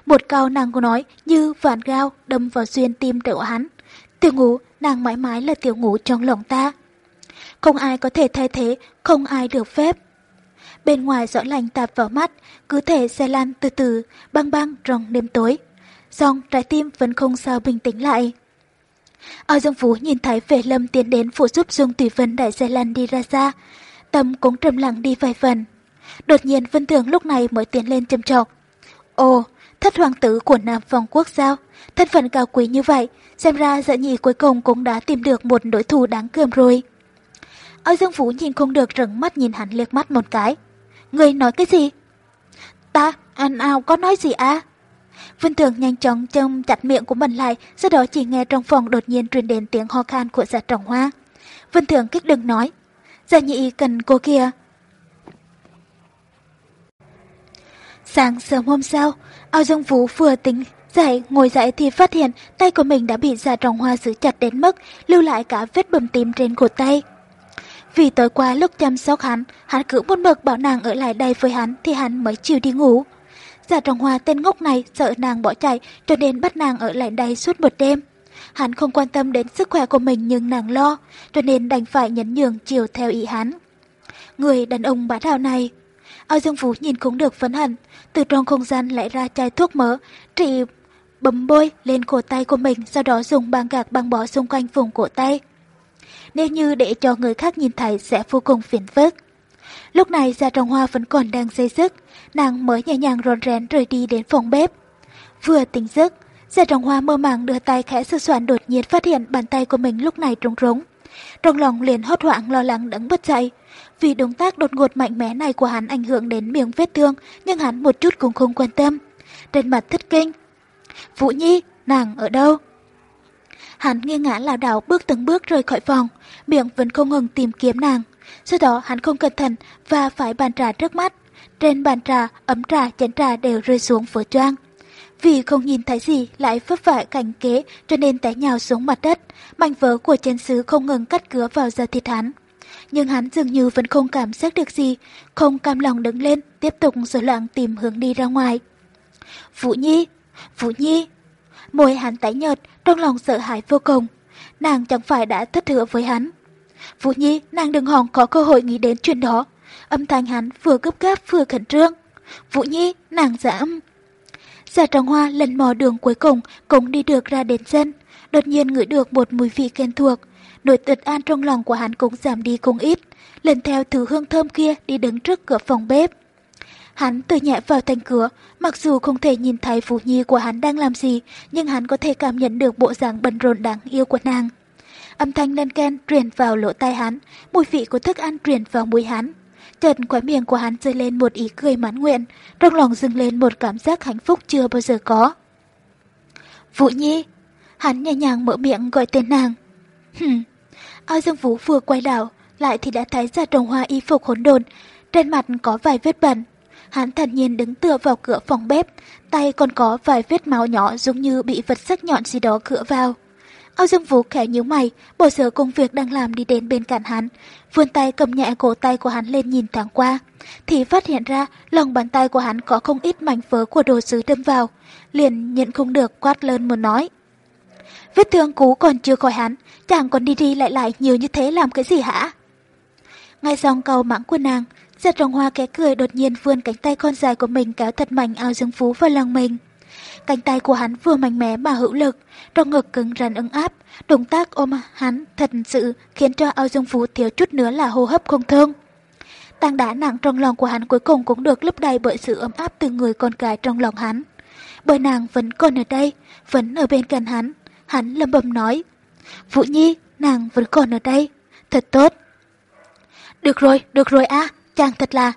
Một câu nàng của nói như vạn gao đâm vào xuyên tim của hắn. Tiểu ngũ, nàng mãi mãi là tiểu ngũ trong lòng ta. Không ai có thể thay thế, không ai được phép. Bên ngoài gió lành tạp vào mắt, cứ thể xe lan từ từ, băng băng trong đêm tối. Xong trái tim vẫn không sao bình tĩnh lại. Ao Dương Phú nhìn thấy vệ lâm tiến đến phụ giúp Dung Tùy Vân đại xe lan đi ra xa. Tâm cũng trầm lặng đi vài phần. Đột nhiên Vân Thường lúc này mới tiến lên châm trọng. Ồ, thất hoàng tử của Nam Phong Quốc sao? Thân phận cao quý như vậy, xem ra dạ nhị cuối cùng cũng đã tìm được một đối thủ đáng cơm rồi. Ao Dương Phú nhìn không được rừng mắt nhìn hắn liếc mắt một cái. Người nói cái gì? Ta, anh Ao có nói gì à? Vân Thường nhanh chóng châm chặt miệng của mình lại, sau đó chỉ nghe trong phòng đột nhiên truyền đến tiếng ho khan của dạ trọng hoa. Vân Thường kích đừng nói. Dạ nhị cần cô kia. Sáng sớm hôm sau, ao dương vũ vừa tính dậy, ngồi dậy thì phát hiện tay của mình đã bị dạ trọng hoa giữ chặt đến mức lưu lại cả vết bầm tím trên cổ tay. Vì tối qua lúc chăm sóc hắn, hắn cứ buôn bực bảo nàng ở lại đây với hắn thì hắn mới chịu đi ngủ. Giả trọng hoa tên ngốc này sợ nàng bỏ chạy cho nên bắt nàng ở lại đây suốt một đêm. Hắn không quan tâm đến sức khỏe của mình nhưng nàng lo, cho nên đành phải nhấn nhường chiều theo ý hắn. Người đàn ông bá đạo này. Ao Dương Phú nhìn cũng được phấn hận, từ trong không gian lại ra chai thuốc mỡ, trị bấm bôi lên cổ tay của mình, sau đó dùng băng gạc băng bó xung quanh vùng cổ tay nếu như để cho người khác nhìn thấy sẽ vô cùng phiền phức. Lúc này Gia Trọng Hoa vẫn còn đang xây sức, nàng mới nhẹ nhàng rón rén rời đi đến phòng bếp. Vừa tỉnh giấc, Gia Trọng Hoa mơ màng đưa tay khẽ sơ soạn đột nhiên phát hiện bàn tay của mình lúc này trống rỗng. Trong lòng liền hốt hoảng lo lắng đứng bất dậy, vì động tác đột ngột mạnh mẽ này của hắn ảnh hưởng đến miệng vết thương, nhưng hắn một chút cũng không quan tâm. Trên mặt thất kinh. Vũ Nhi, nàng ở đâu? Hắn nghiêng ngã lảo đảo bước từng bước rời khỏi phòng, miệng vẫn không ngừng tìm kiếm nàng. Sau đó hắn không cẩn thận và phải bàn trà trước mắt. Trên bàn trà, ấm trà, chén trà đều rơi xuống vỡ choang. Vì không nhìn thấy gì lại vấp phải cảnh kế cho nên té nhào xuống mặt đất. Mảnh vỡ của chén sứ không ngừng cắt cứa vào da thịt hắn. Nhưng hắn dường như vẫn không cảm giác được gì, không cam lòng đứng lên, tiếp tục rối loạn tìm hướng đi ra ngoài. Vũ Nhi! Vũ Nhi! Môi hắn tái nhợt, trong lòng sợ hãi vô cùng. Nàng chẳng phải đã thất hứa với hắn. Vũ Nhi, nàng đừng hòng có cơ hội nghĩ đến chuyện đó. Âm thanh hắn vừa gấp gáp vừa khẩn trương. Vũ Nhi, nàng dạ giảm. Giả dạ trọng hoa lần mò đường cuối cùng cũng đi được ra đến sân. đột nhiên ngửi được một mùi vị quen thuộc. Nỗi tật an trong lòng của hắn cũng giảm đi không ít, lần theo thứ hương thơm kia đi đứng trước cửa phòng bếp. Hắn từ nhẹ vào thành cửa, mặc dù không thể nhìn thấy Phú Nhi của hắn đang làm gì, nhưng hắn có thể cảm nhận được bộ dáng bận rộn đáng yêu của nàng. Âm thanh lên ken truyền vào lỗ tai hắn, mùi vị của thức ăn truyền vào mũi hắn. Chợt khóe miệng của hắn rơi lên một ý cười mãn nguyện, trong lòng dâng lên một cảm giác hạnh phúc chưa bao giờ có. Vũ Nhi, hắn nhẹ nhàng mở miệng gọi tên nàng. Hừm, ao dương vũ vừa quay đảo, lại thì đã thấy ra trồng hoa y phục hỗn đồn, trên mặt có vài vết bẩn. Hắn thản nhiên đứng tựa vào cửa phòng bếp, tay còn có vài vết máu nhỏ giống như bị vật sắc nhọn gì đó cựa vào. Âu Dương Vũ khẽ nhíu mày, bỏ giờ công việc đang làm đi đến bên cạnh hắn, vươn tay cầm nhẹ cổ tay của hắn lên nhìn thoáng qua, thì phát hiện ra lòng bàn tay của hắn có không ít mảnh vỡ của đồ sứ đâm vào, liền nhận không được quát lớn muốn nói. Vết thương cũ còn chưa khỏi hắn, chàng còn đi đi lại lại nhiều như thế làm cái gì hả? Ngay dòng cầu mãng của nàng, giật trồng hoa kẽ cười đột nhiên vươn cánh tay con dài của mình kéo thật mạnh ao dương phú vào lòng mình. Cánh tay của hắn vừa mạnh mẽ mà hữu lực, trong ngực cứng rắn ưng áp, động tác ôm hắn thật sự khiến cho ao dương phú thiếu chút nữa là hô hấp không thương. Tang đã nặng trong lòng của hắn cuối cùng cũng được lấp đầy bởi sự ấm áp từ người con gái trong lòng hắn. Bởi nàng vẫn còn ở đây, vẫn ở bên cạnh hắn. Hắn lầm bầm nói, Vũ Nhi, nàng vẫn còn ở đây, thật tốt. Được rồi, được rồi a chàng thật là...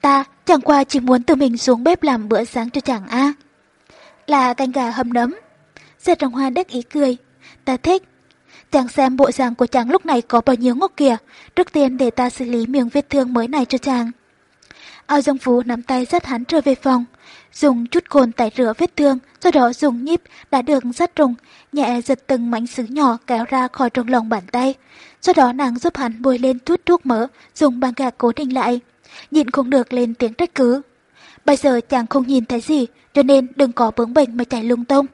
Ta chẳng qua chỉ muốn tự mình xuống bếp làm bữa sáng cho chàng a là canh gà hầm nấm. Giật trồng hoa đắc ý cười. Ta thích. Chàng xem bộ dạng của chàng lúc này có bao nhiêu ngốc kìa. Trước tiên để ta xử lý miệng vết thương mới này cho chàng. Ao Dương Phú nắm tay dắt hắn trở về phòng, dùng chút cồn tẩy rửa vết thương, sau đó dùng nhíp đã được dắt trùng, nhẹ giật từng mảnh sứ nhỏ kéo ra khỏi trong lòng bàn tay. Sau đó nàng giúp hắn bôi lên chút thuốc mỡ, dùng băng gạc cố định lại. nhịn không được lên tiếng trách cứ. Bây giờ chàng không nhìn thấy gì, cho nên đừng có bướng bệnh mà chạy lung tung.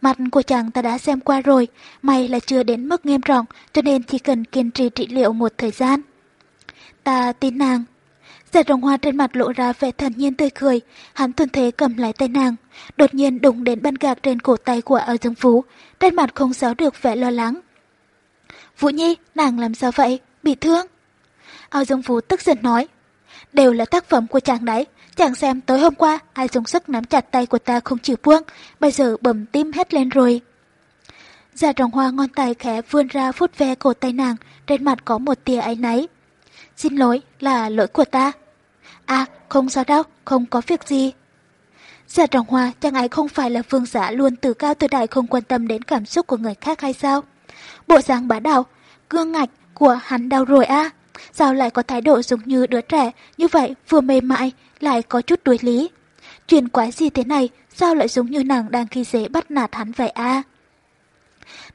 Mặt của chàng ta đã xem qua rồi, may là chưa đến mức nghiêm trọng, cho nên chỉ cần kiên trì trị liệu một thời gian. Ta tin nàng. Giả rồng hoa trên mặt lộ ra vẻ thần nhiên tươi cười, hắn thuần thế cầm lại tay nàng, đột nhiên đụng đến băng gạc trên cổ tay của áo dương phú, trên mặt không giấu được vẻ lo lắng. Vũ Nhi, nàng làm sao vậy? Bị thương? Ao Dương Phú tức giận nói. Đều là tác phẩm của chàng đấy. Chàng xem tối hôm qua ai dùng sức nắm chặt tay của ta không chịu buông, bây giờ bầm tim hết lên rồi. Dạ Già trồng hoa ngon tay khẽ vươn ra phút ve cổ tay nàng, trên mặt có một tia áy náy. Xin lỗi, là lỗi của ta. À, không sao đâu, không có việc gì. Dạ Già trồng hoa, chàng ấy không phải là vương giả luôn từ cao từ đại không quan tâm đến cảm xúc của người khác hay sao? Bộ dáng bá đạo, gương ngạch của hắn đau rồi à? Sao lại có thái độ giống như đứa trẻ, như vậy vừa mềm mại, lại có chút đối lý. Chuyện quái gì thế này, sao lại giống như nàng đang khi dễ bắt nạt hắn vậy à?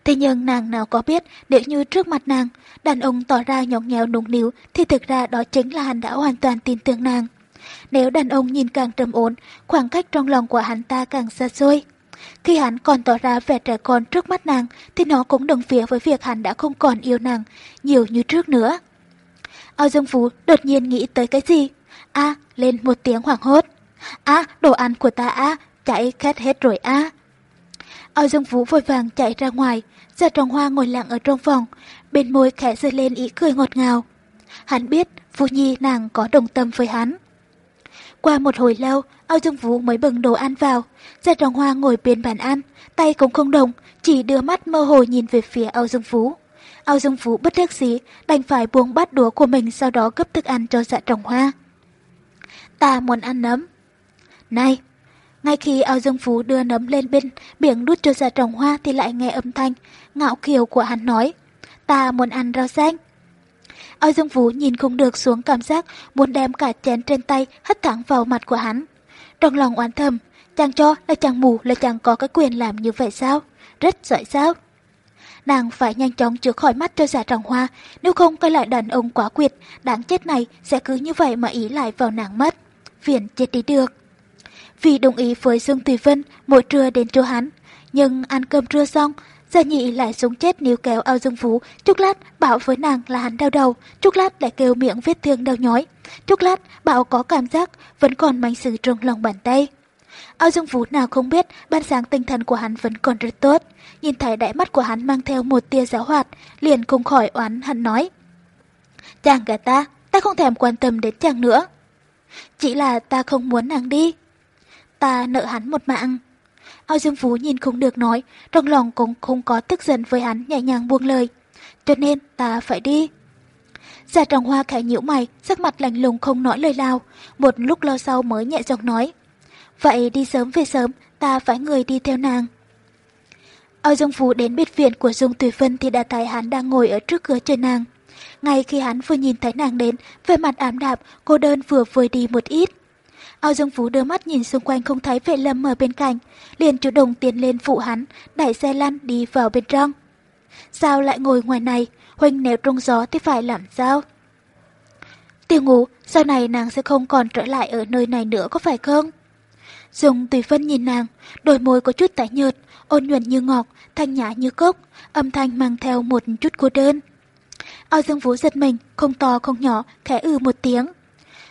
Thế nhưng nàng nào có biết nếu như trước mặt nàng, đàn ông tỏ ra nhõng nhẽo nũng níu thì thực ra đó chính là hắn đã hoàn toàn tin tưởng nàng. Nếu đàn ông nhìn càng trầm ổn, khoảng cách trong lòng của hắn ta càng xa xôi. Khi hắn còn tỏ ra vẻ trẻ con trước mắt nàng thì nó cũng đồng phía với việc hắn đã không còn yêu nàng nhiều như trước nữa. Ao Dương Phú đột nhiên nghĩ tới cái gì? A, lên một tiếng hoảng hốt. A, đồ ăn của ta A, chạy khét hết rồi A. Ao Dương Vũ vội vàng chạy ra ngoài, Gia Trọng Hoa ngồi lặng ở trong phòng, bên môi khẽ rơi lên ý cười ngọt ngào. Hắn biết Vũ Nhi nàng có đồng tâm với hắn. Qua một hồi lâu, Ao Dương Vũ mới bừng đồ ăn vào. Gia Trọng Hoa ngồi bên bàn ăn, tay cũng không đồng, chỉ đưa mắt mơ hồ nhìn về phía Ao Dương Vũ. Ao Dương Vũ bất đắc dĩ, đành phải buông bát đũa của mình sau đó cấp thức ăn cho Dạ Trọng Hoa. Ta muốn ăn nấm. Này! Ngay khi Ao Dương Phú đưa nấm lên bên biển đút cho ra trồng Hoa thì lại nghe âm thanh ngạo kiều của hắn nói. Ta muốn ăn rau xanh. Ao Dương phú nhìn không được xuống cảm giác muốn đem cả chén trên tay hất thẳng vào mặt của hắn. Trong lòng oán thầm, chàng cho là chàng mù là chàng có cái quyền làm như vậy sao? Rất giỏi sao? Nàng phải nhanh chóng chữa khỏi mắt cho giả trọng hoa, nếu không cái loại đàn ông quá quyệt, đáng chết này sẽ cứ như vậy mà ý lại vào nàng mất viện chết đi được. Vì đồng ý với Dương Tùy Vân mỗi trưa đến chỗ hắn, nhưng ăn cơm trưa xong, Gia nhị lại sống chết níu kéo ao dương phú, chốc lát bảo với nàng là hắn đau đầu, chốc lát lại kêu miệng vết thương đau nhói, chốc lát bảo có cảm giác vẫn còn mảnh sự trong lòng bàn tay. Ao Dương phú nào không biết ban sáng tinh thần của hắn vẫn còn rất tốt. Nhìn thấy đại mắt của hắn mang theo một tia giáo hoạt, liền không khỏi oán hắn nói. Chàng gà ta, ta không thèm quan tâm đến chàng nữa. Chỉ là ta không muốn nàng đi. Ta nợ hắn một mạng. Ao Dương Phú nhìn không được nói, trong lòng cũng không có tức giận với hắn nhẹ nhàng buông lời. Cho nên ta phải đi. Giả trọng hoa khẽ nhíu mày, sắc mặt lạnh lùng không nói lời nào. Một lúc lâu sau mới nhẹ giọng nói. Vậy đi sớm về sớm, ta phải người đi theo nàng. Ao Dương Phú đến biệt viện của Dung Tùy Phân thì đã thấy hắn đang ngồi ở trước cửa chờ nàng. Ngay khi hắn vừa nhìn thấy nàng đến, về mặt ám đạm, cô đơn vừa vơi đi một ít. Ao Dương Phú đưa mắt nhìn xung quanh không thấy vệ lâm ở bên cạnh, liền chủ động tiến lên phụ hắn, đẩy xe lăn đi vào bên trong. Sao lại ngồi ngoài này, Huynh nếu trong gió thì phải làm sao? Tiêu ngủ, sau này nàng sẽ không còn trở lại ở nơi này nữa có phải không? Dùng tùy phân nhìn nàng, đôi môi có chút tái nhợt, ôn nhuận như ngọt, thanh nhã như cốc, âm thanh mang theo một chút cô đơn. Ao Dương Vũ giật mình, không to không nhỏ, khẽ ư ừ một tiếng.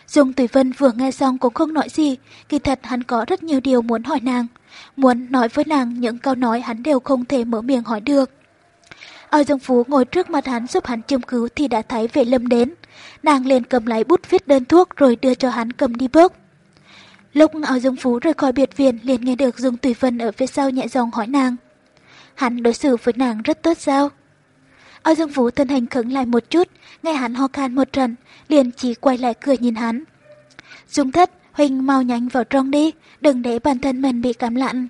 Dung Tùy Vân vừa nghe xong cũng không nói gì, kỳ thật hắn có rất nhiều điều muốn hỏi nàng. Muốn nói với nàng những câu nói hắn đều không thể mở miệng hỏi được. Ao Dương Phú ngồi trước mặt hắn giúp hắn châm cứu thì đã thấy vệ lâm đến. Nàng liền cầm lấy bút viết đơn thuốc rồi đưa cho hắn cầm đi bước. Lúc Ao Dương Phú rời khỏi biệt viện liền nghe được Dung Tùy Vân ở phía sau nhẹ giọng hỏi nàng. Hắn đối xử với nàng rất tốt sao? Âu Dương Vũ thân hình khẩn lại một chút, nghe hắn ho khan một trận, liền chỉ quay lại cười nhìn hắn. Dung thất, Huynh mau nhanh vào trong đi, đừng để bản thân mình bị cảm lạnh.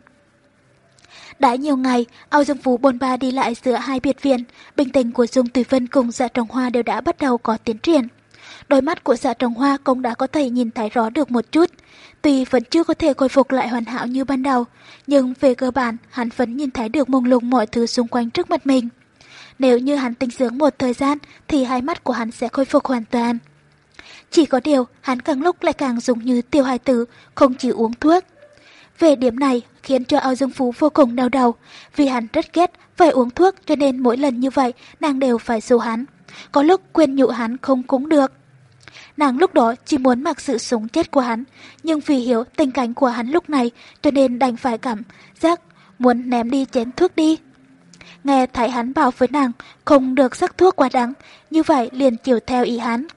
Đã nhiều ngày, Âu Dương Phú bôn ba đi lại giữa hai biệt viện, bình tình của Dung Tùy Vân cùng dạ trồng hoa đều đã bắt đầu có tiến triển. Đôi mắt của dạ trồng hoa cũng đã có thể nhìn thấy rõ được một chút. Tuy vẫn chưa có thể khôi phục lại hoàn hảo như ban đầu, nhưng về cơ bản hắn vẫn nhìn thấy được mông lung mọi thứ xung quanh trước mặt mình. Nếu như hắn tinh dưỡng một thời gian thì hai mắt của hắn sẽ khôi phục hoàn toàn. Chỉ có điều, hắn càng lúc lại càng dùng như tiêu hài tử, không chỉ uống thuốc. Về điểm này khiến cho Âu Dương Phú vô cùng đau đầu, vì hắn rất ghét phải uống thuốc cho nên mỗi lần như vậy nàng đều phải dù hắn. Có lúc quên nhụ hắn không cũng được. Nàng lúc đó chỉ muốn mặc sự sống chết của hắn, nhưng vì hiểu tình cảnh của hắn lúc này cho nên đành phải cảm giác muốn ném đi chén thuốc đi. Nghe thấy hắn bảo với nàng không được sắc thuốc quá đắng, như vậy liền chiều theo ý hắn.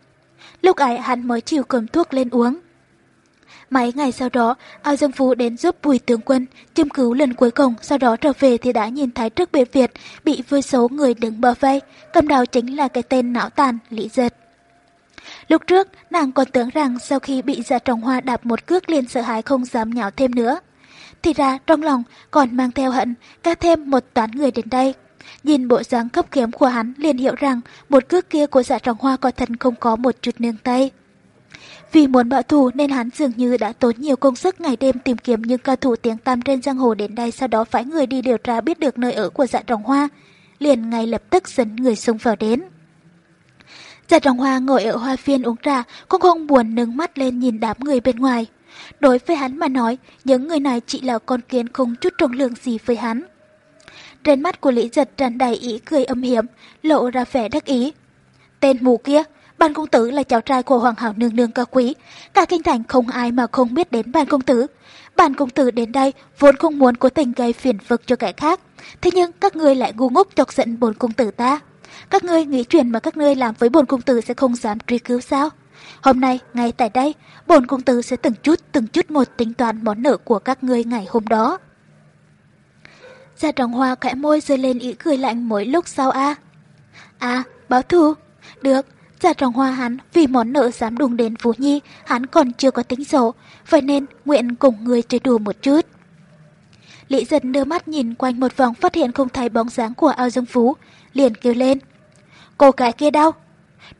Lúc ấy hắn mới chịu cầm thuốc lên uống. Mấy ngày sau đó, Ao Dương Phú đến giúp Bùi Tướng Quân châm cứu lần cuối cùng, sau đó trở về thì đã nhìn thấy trước biệt Việt bị vô số người đứng bờ vây, cầm đầu chính là cái tên não tàn Lý Giật. Lúc trước, nàng còn tưởng rằng sau khi bị dạ trồng hoa đạp một cước liền sợ hãi không dám nhạo thêm nữa. Thì ra trong lòng còn mang theo hận, ca thêm một toán người đến đây. Nhìn bộ dáng cấp kiếm của hắn liền hiểu rằng một cước kia của dạ trọng hoa có thần không có một chút nương tay. Vì muốn bạo thù nên hắn dường như đã tốn nhiều công sức ngày đêm tìm kiếm những cao thủ tiếng tam trên giang hồ đến đây sau đó phải người đi điều tra biết được nơi ở của dạ trọng hoa. Liền ngay lập tức dẫn người xung vào đến. Dạ trọng hoa ngồi ở hoa phiên uống trà, cũng không buồn nâng mắt lên nhìn đám người bên ngoài. Đối với hắn mà nói, những người này chỉ là con kiến không chút trọng lượng gì với hắn. Trên mắt của Lý Giật tràn đầy ý cười âm hiểm, lộ ra vẻ đắc ý. Tên mù kia, Ban công tử là cháu trai của hoàng hậu nương nương cao quý, cả kinh thành không ai mà không biết đến ban công tử. Ban công tử đến đây vốn không muốn cố tình gây phiền phức cho kẻ khác, thế nhưng các ngươi lại ngu ngốc chọc giận bồn công tử ta. Các ngươi nghĩ chuyện mà các ngươi làm với bồn công tử sẽ không dám truy cứu sao? Hôm nay, ngay tại đây, bồn công tử sẽ từng chút từng chút một tính toán món nợ của các ngươi ngày hôm đó. Gia trọng hoa khẽ môi rơi lên ý cười lạnh mỗi lúc sau a. À, báo thù. Được, Giả trọng hoa hắn vì món nợ dám đùng đến Phú Nhi, hắn còn chưa có tính sổ, vậy nên nguyện cùng người chơi đùa một chút. Lý dân đưa mắt nhìn quanh một vòng phát hiện không thấy bóng dáng của ao dương phú, liền kêu lên. Cô gái kia đâu?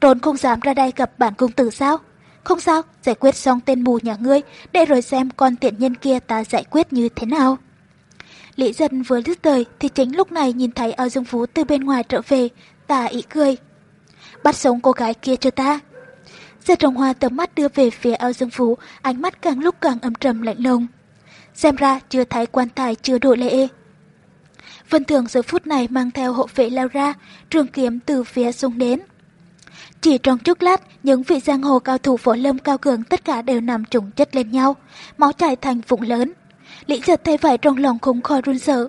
Trốn không dám ra đây gặp bản công tử sao? Không sao, giải quyết xong tên mù nhà ngươi, để rồi xem con tiện nhân kia ta giải quyết như thế nào. Lý dân vừa lướt đời thì chính lúc này nhìn thấy ao dương phú từ bên ngoài trở về, ta ý cười bắt sống cô gái kia cho ta. Gia trồng Hoa tầm mắt đưa về phía ao dương phú, ánh mắt càng lúc càng âm trầm lạnh lùng. Xem ra chưa thấy quan tài chưa độ lễ. Vân Thường giờ phút này mang theo hộ vệ lao ra, trường kiếm từ phía sung đến. Chỉ trong chút lát, những vị giang hồ cao thủ phổ lâm cao cường tất cả đều nằm trùng chất lên nhau, máu chảy thành vũng lớn. Lý giật thấy vậy trong lòng cũng khỏi run sợ.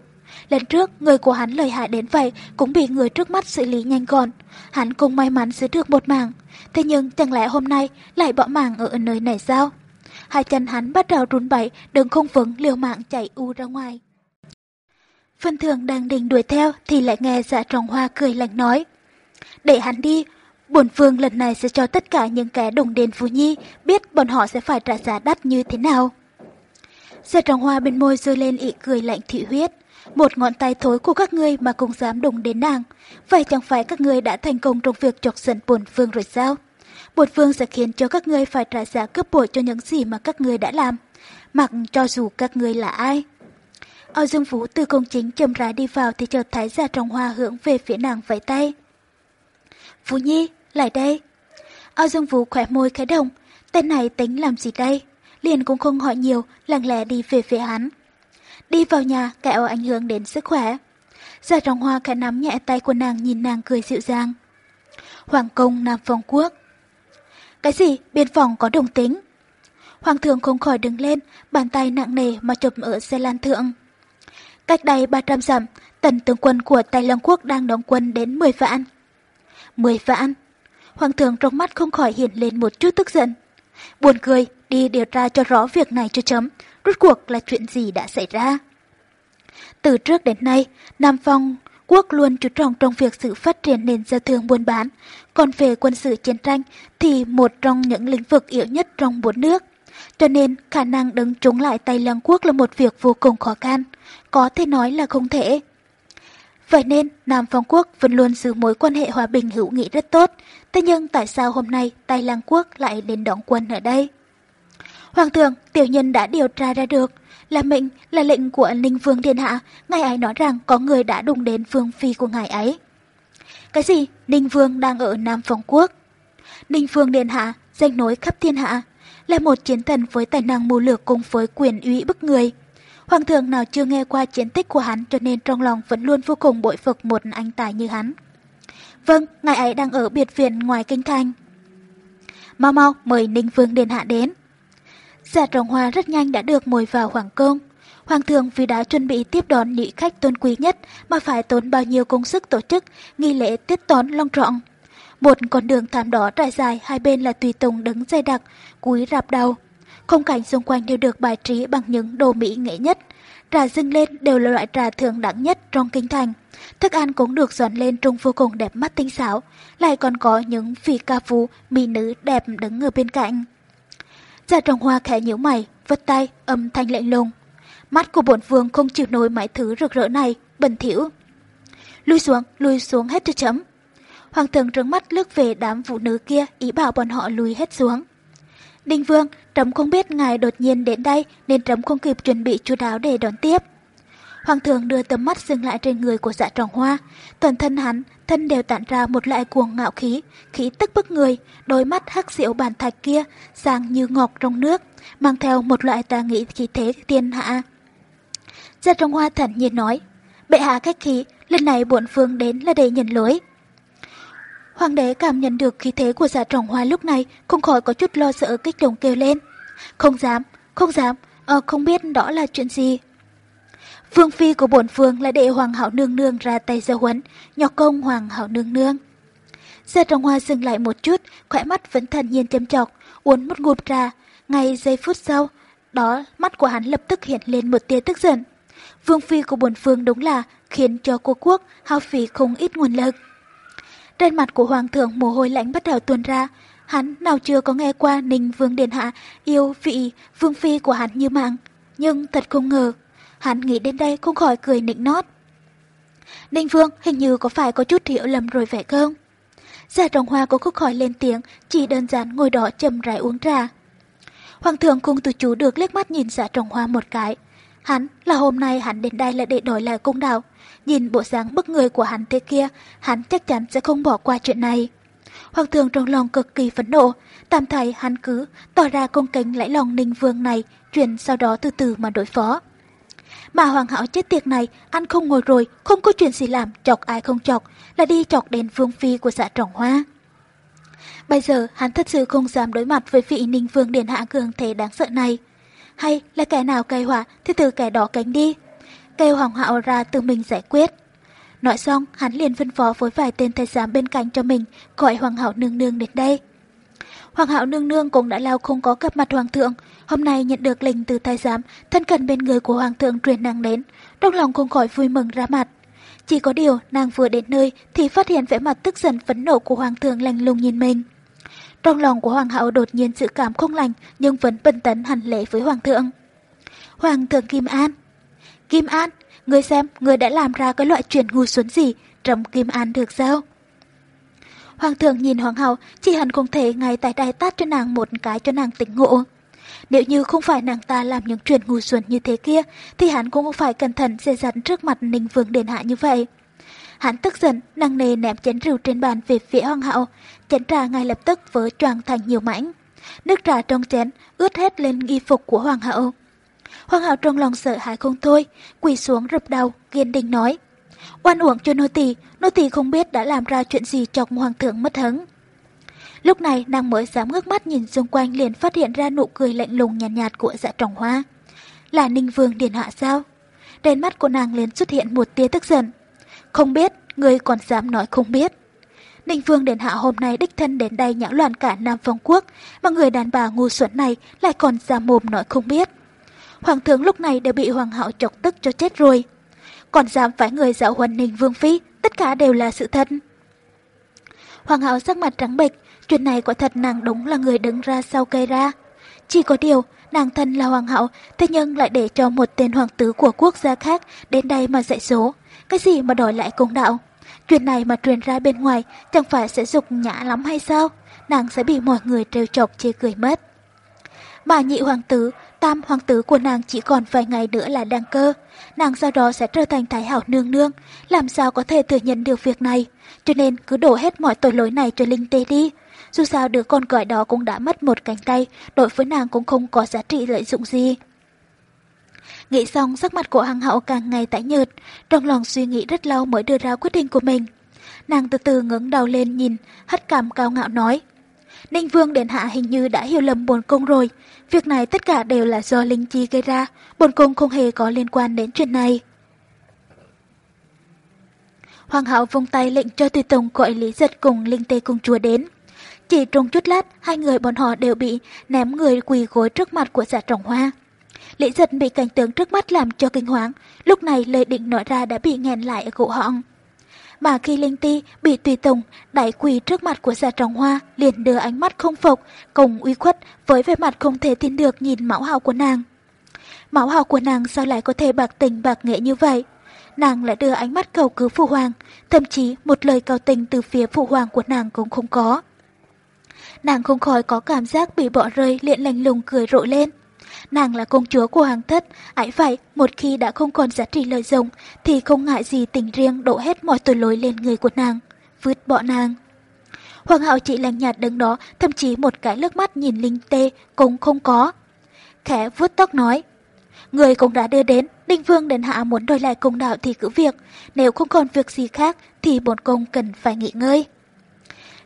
Lần trước, người của hắn lời hại đến vậy cũng bị người trước mắt xử lý nhanh gọn. Hắn cũng may mắn giữ được một mạng. Thế nhưng chẳng lẽ hôm nay lại bỏ mạng ở nơi này sao? Hai chân hắn bắt đầu run bẩy, đừng không vững liều mạng chạy u ra ngoài. Phân Thường đang định đuổi theo thì lại nghe dạ trọng hoa cười lạnh nói. Để hắn đi, bổn phương lần này sẽ cho tất cả những kẻ đồng đền Phú Nhi biết bọn họ sẽ phải trả giá đắt như thế nào. Dạ rồng hoa bên môi rơi lên ị cười lạnh thị huyết. Một ngọn tay thối của các ngươi mà cũng dám đụng đến nàng. Vậy chẳng phải các ngươi đã thành công trong việc chọc giận bổn phương rồi sao? Bổn phương sẽ khiến cho các ngươi phải trả giá cướp bội cho những gì mà các ngươi đã làm. Mặc cho dù các ngươi là ai. Âu Dương Vũ từ công chính chậm rãi đi vào thì chợt thấy ra trong hoa hướng về phía nàng vẫy tay. Phú Nhi, lại đây. ao Dương Vũ khỏe môi khẽ động, tên này tính làm gì đây? Liền cũng không hỏi nhiều, lặng lẽ đi về phía hắn. Đi vào nhà, kẹo ảnh hưởng đến sức khỏe. Dạ Gia trong hoa khẽ nắm nhẹ tay của nàng nhìn nàng cười dịu dàng. Hoàng công Nam Phong Quốc. Cái gì? Biên phòng có đồng tính. Hoàng thượng không khỏi đứng lên, bàn tay nặng nề mà chụp ở xe lan thượng. Cách đây 300 dặm, tần tướng quân của Tây Long Quốc đang đóng quân đến 10 vạn. 10 vạn? Hoàng thượng trong mắt không khỏi hiện lên một chút tức giận. Buồn cười, đi điều tra cho rõ việc này cho chấm, rốt cuộc là chuyện gì đã xảy ra. Từ trước đến nay, Nam Phong quốc luôn chú trọng trong việc sự phát triển nền giao thương buôn bán, còn về quân sự chiến tranh thì một trong những lĩnh vực yếu nhất trong bốn nước. Cho nên khả năng đứng chống lại Tây Lăng quốc là một việc vô cùng khó khăn, có thể nói là không thể. Vậy nên Nam Phong quốc vẫn luôn giữ mối quan hệ hòa bình hữu nghị rất tốt, thế nhưng tại sao hôm nay Tây lan quốc lại đến đóng quân ở đây? Hoàng thượng, tiểu nhân đã điều tra ra được, là mệnh, là lệnh của Ninh Vương Điện Hạ, ngài ấy nói rằng có người đã đụng đến vương phi của ngài ấy. Cái gì? Ninh Vương đang ở Nam Phong Quốc. Ninh Vương Điện Hạ, danh nối khắp thiên hạ, là một chiến thần với tài năng mưu lược cùng với quyền uy bức người. Hoàng thượng nào chưa nghe qua chiến tích của hắn cho nên trong lòng vẫn luôn vô cùng bội phục một anh tài như hắn. Vâng, ngài ấy đang ở biệt viện ngoài kinh thành. Mau mau mời Ninh Vương Điện Hạ đến. Dạ Giả trồng hoa rất nhanh đã được mời vào Hoàng Cung. Hoàng thượng vì đã chuẩn bị tiếp đón nhị khách tôn quý nhất mà phải tốn bao nhiêu công sức tổ chức nghi lễ tiết tón long trọng. Một con đường thảm đỏ trải dài hai bên là tùy tùng đứng dây đặc, cúi rạp đầu. Không cảnh xung quanh đều được bài trí bằng những đồ mỹ nghệ nhất. Trà dưng lên đều là loại trà thường đẳng nhất trong kinh thành. Thức ăn cũng được dọn lên trông vô cùng đẹp mắt tinh xảo, lại còn có những phi ca phú, mỹ nữ đẹp đứng ở bên cạnh. Già trồng hoa khẽ nhíu mày, vất tay, âm thanh lạnh lùng. Mắt của bổn vương không chịu nổi mấy thứ rực rỡ này, bẩn thỉu. Lui xuống, lui xuống hết cho chấm. Hoàng thượng trừng mắt lướt về đám phụ nữ kia, ý bảo bọn họ lùi hết xuống. Đinh vương, trẫm không biết ngài đột nhiên đến đây nên trẫm không kịp chuẩn bị chú đáo để đón tiếp. Hoàng thượng đưa tầm mắt dừng lại trên người của dạ tròn hoa. Toàn thân hắn, thân đều tản ra một loại cuồng ngạo khí, khí tức bức người, đôi mắt hắc diệu bàn thạch kia, sang như ngọc trong nước, mang theo một loại tà nghĩ khí thế tiên hạ. Dạ tròn hoa thản nhiên nói, bệ hạ khách khí, lần này bổn phương đến là để nhận lỗi. Hoàng đế cảm nhận được khí thế của dạ trọng hoa lúc này, không khỏi có chút lo sợ kích động kêu lên. Không dám, không dám, ờ, không biết đó là chuyện gì. Vương phi của bổn phương là đệ hoàng hậu nương nương ra tay giao huấn, nhọc công hoàng hậu nương nương. Gia trọng hoa dừng lại một chút, khỏe mắt vẫn thần nhiên châm chọc, uốn một ngụm trà. Ngay giây phút sau, đó mắt của hắn lập tức hiện lên một tia tức giận. Vương phi của bổn phương đúng là khiến cho cô quốc hao phí không ít nguồn lực. Trên mặt của hoàng thượng mồ hôi lạnh bắt đầu tuôn ra, hắn nào chưa có nghe qua Ninh Vương Điện Hạ yêu vị vương phi của hắn như mạng, nhưng thật không ngờ Hắn nghĩ đến đây không khỏi cười nịnh nót. Ninh Vương hình như có phải có chút hiểu lầm rồi phải không? Gia trồng Hoa cũng không khỏi lên tiếng, chỉ đơn giản ngồi đó chầm rãi uống trà. Hoàng thượng cùng từ chú được liếc mắt nhìn giả trồng Hoa một cái. Hắn là hôm nay hắn đến đây là để đổi lại cung đạo. Nhìn bộ dáng bức người của hắn thế kia, hắn chắc chắn sẽ không bỏ qua chuyện này. Hoàng thượng trong lòng cực kỳ phẫn nộ, tạm thời hắn cứ tỏ ra công kính lãi lòng Ninh Vương này, chuyện sau đó từ từ mà đối phó. Mà hoàng hảo chết tiệc này, ăn không ngồi rồi, không có chuyện gì làm, chọc ai không chọc, là đi chọc đến vương phi của xã trọng hoa. Bây giờ hắn thật sự không dám đối mặt với vị ninh vương điện hạ cường thế đáng sợ này. hay là kẻ nào gây hỏa thì từ kẻ đó cánh đi. Kêu Hoàng hậu ra tự mình giải quyết. Nói xong, hắn liền phân phó với vài tên thái giám bên cạnh cho mình, gọi Hoàng hậu nương nương đến đây. Hoàng hậu nương nương cũng đã lâu không có gặp mặt hoàng thượng, hôm nay nhận được lệnh từ thái giám, thân cận bên người của hoàng thượng truyền nàng đến, trong lòng không khỏi vui mừng ra mặt. Chỉ có điều, nàng vừa đến nơi thì phát hiện vẻ mặt tức giận phấn nộ của hoàng thượng lạnh lùng nhìn mình. Trong lòng của hoàng hậu đột nhiên sự cảm không lành nhưng vẫn bần tấn hành lễ với hoàng thượng. Hoàng thượng Kim An Kim An, người xem, người đã làm ra cái loại chuyện ngu xuẩn gì, trong Kim An được sao? Hoàng thượng nhìn hoàng hậu, chỉ hẳn không thể ngay tại đài tát cho nàng một cái cho nàng tỉnh ngộ. Nếu như không phải nàng ta làm những chuyện ngu xuẩn như thế kia, thì hắn cũng không phải cẩn thận dè dặt trước mặt Ninh Vương Đền Hạ như vậy. Hắn tức giận, năng nề ném chén rượu trên bàn về phía hoàng hậu, chén trà ngay lập tức vỡ choàng thành nhiều mảnh. Nước trà trong chén ướt hết lên y phục của hoàng hậu. Hoàng hậu trong lòng sợ hãi không thôi, quỳ xuống rập đầu, kiên định nói. Oan uổng cho nô tỳ, nô tỳ không biết đã làm ra chuyện gì chọc hoàng thượng mất hứng. Lúc này nàng mới dám ngước mắt nhìn xung quanh liền phát hiện ra nụ cười lạnh lùng nhàn nhạt, nhạt của dạ trọng hoa. Là Ninh Vương Điền Hạ sao? Đến mắt của nàng liền xuất hiện một tia tức giận. Không biết, người còn dám nói không biết. Ninh Vương Điền Hạ hôm nay đích thân đến đây nhã loạn cả Nam Phong Quốc, mà người đàn bà ngu xuẩn này lại còn ra mồm nói không biết. Hoàng thượng lúc này đều bị hoàng hậu chọc tức cho chết rồi. Còn dám phải người dạo huân Ninh Vương Phi, tất cả đều là sự thật. Hoàng hậu sắc mặt trắng bệch, chuyện này quả thật nàng đúng là người đứng ra sau cây ra. Chỉ có điều, nàng thân là hoàng hậu, thế nhưng lại để cho một tên hoàng tử của quốc gia khác đến đây mà dạy số. Cái gì mà đòi lại công đạo? Chuyện này mà truyền ra bên ngoài chẳng phải sẽ dục nhã lắm hay sao? Nàng sẽ bị mọi người trêu chọc chê cười mất. Bà nhị hoàng tử, tam hoàng tử của nàng chỉ còn vài ngày nữa là đăng cơ. Nàng sau đó sẽ trở thành thái hảo nương nương, làm sao có thể thừa nhận được việc này. Cho nên cứ đổ hết mọi tội lỗi này cho Linh Tê đi. Dù sao đứa con gọi đó cũng đã mất một cánh tay, đối với nàng cũng không có giá trị lợi dụng gì. Nghĩ xong sắc mặt của hằng hậu càng ngày tái nhợt, trong lòng suy nghĩ rất lâu mới đưa ra quyết định của mình. Nàng từ từ ngẩng đầu lên nhìn, hất cảm cao ngạo nói. Ninh Vương Điện Hạ hình như đã hiểu lầm bồn cung rồi. Việc này tất cả đều là do Linh Chi gây ra, bồn cung không hề có liên quan đến chuyện này. Hoàng hậu vung tay lệnh cho tùy tùng gọi Lý Giật cùng Linh Tê Cung Chúa đến. Chỉ trong chút lát, hai người bọn họ đều bị ném người quỳ gối trước mặt của giả trọng hoa. Lý Giật bị cảnh tướng trước mắt làm cho kinh hoàng, lúc này lời định nói ra đã bị nghẹn lại ở cổ họng mà khi Linh Ti bị Tùy Tùng đại quỳ trước mặt của Gia Trọng Hoa liền đưa ánh mắt không phục, cùng uy khuất với vẻ mặt không thể tin được nhìn mão hào của nàng. Mão hào của nàng sao lại có thể bạc tình bạc nghệ như vậy? Nàng lại đưa ánh mắt cầu cứu Phụ Hoàng, thậm chí một lời cầu tình từ phía Phụ Hoàng của nàng cũng không có. Nàng không khỏi có cảm giác bị bỏ rơi liền lành lùng cười rộ lên. Nàng là công chúa của hoàng thất, ấy vậy một khi đã không còn giá trị lợi dụng thì không ngại gì tình riêng đổ hết mọi tội lỗi lên người của nàng, vứt bỏ nàng. Hoàng hậu chỉ lành nhạt đứng đó, thậm chí một cái nước mắt nhìn Linh Tê cũng không có. Khẽ vuốt tóc nói, Người cũng đã đưa đến, Đinh Vương đến hạ muốn đòi lại công đạo thì cứ việc, nếu không còn việc gì khác thì bổn công cần phải nghỉ ngơi.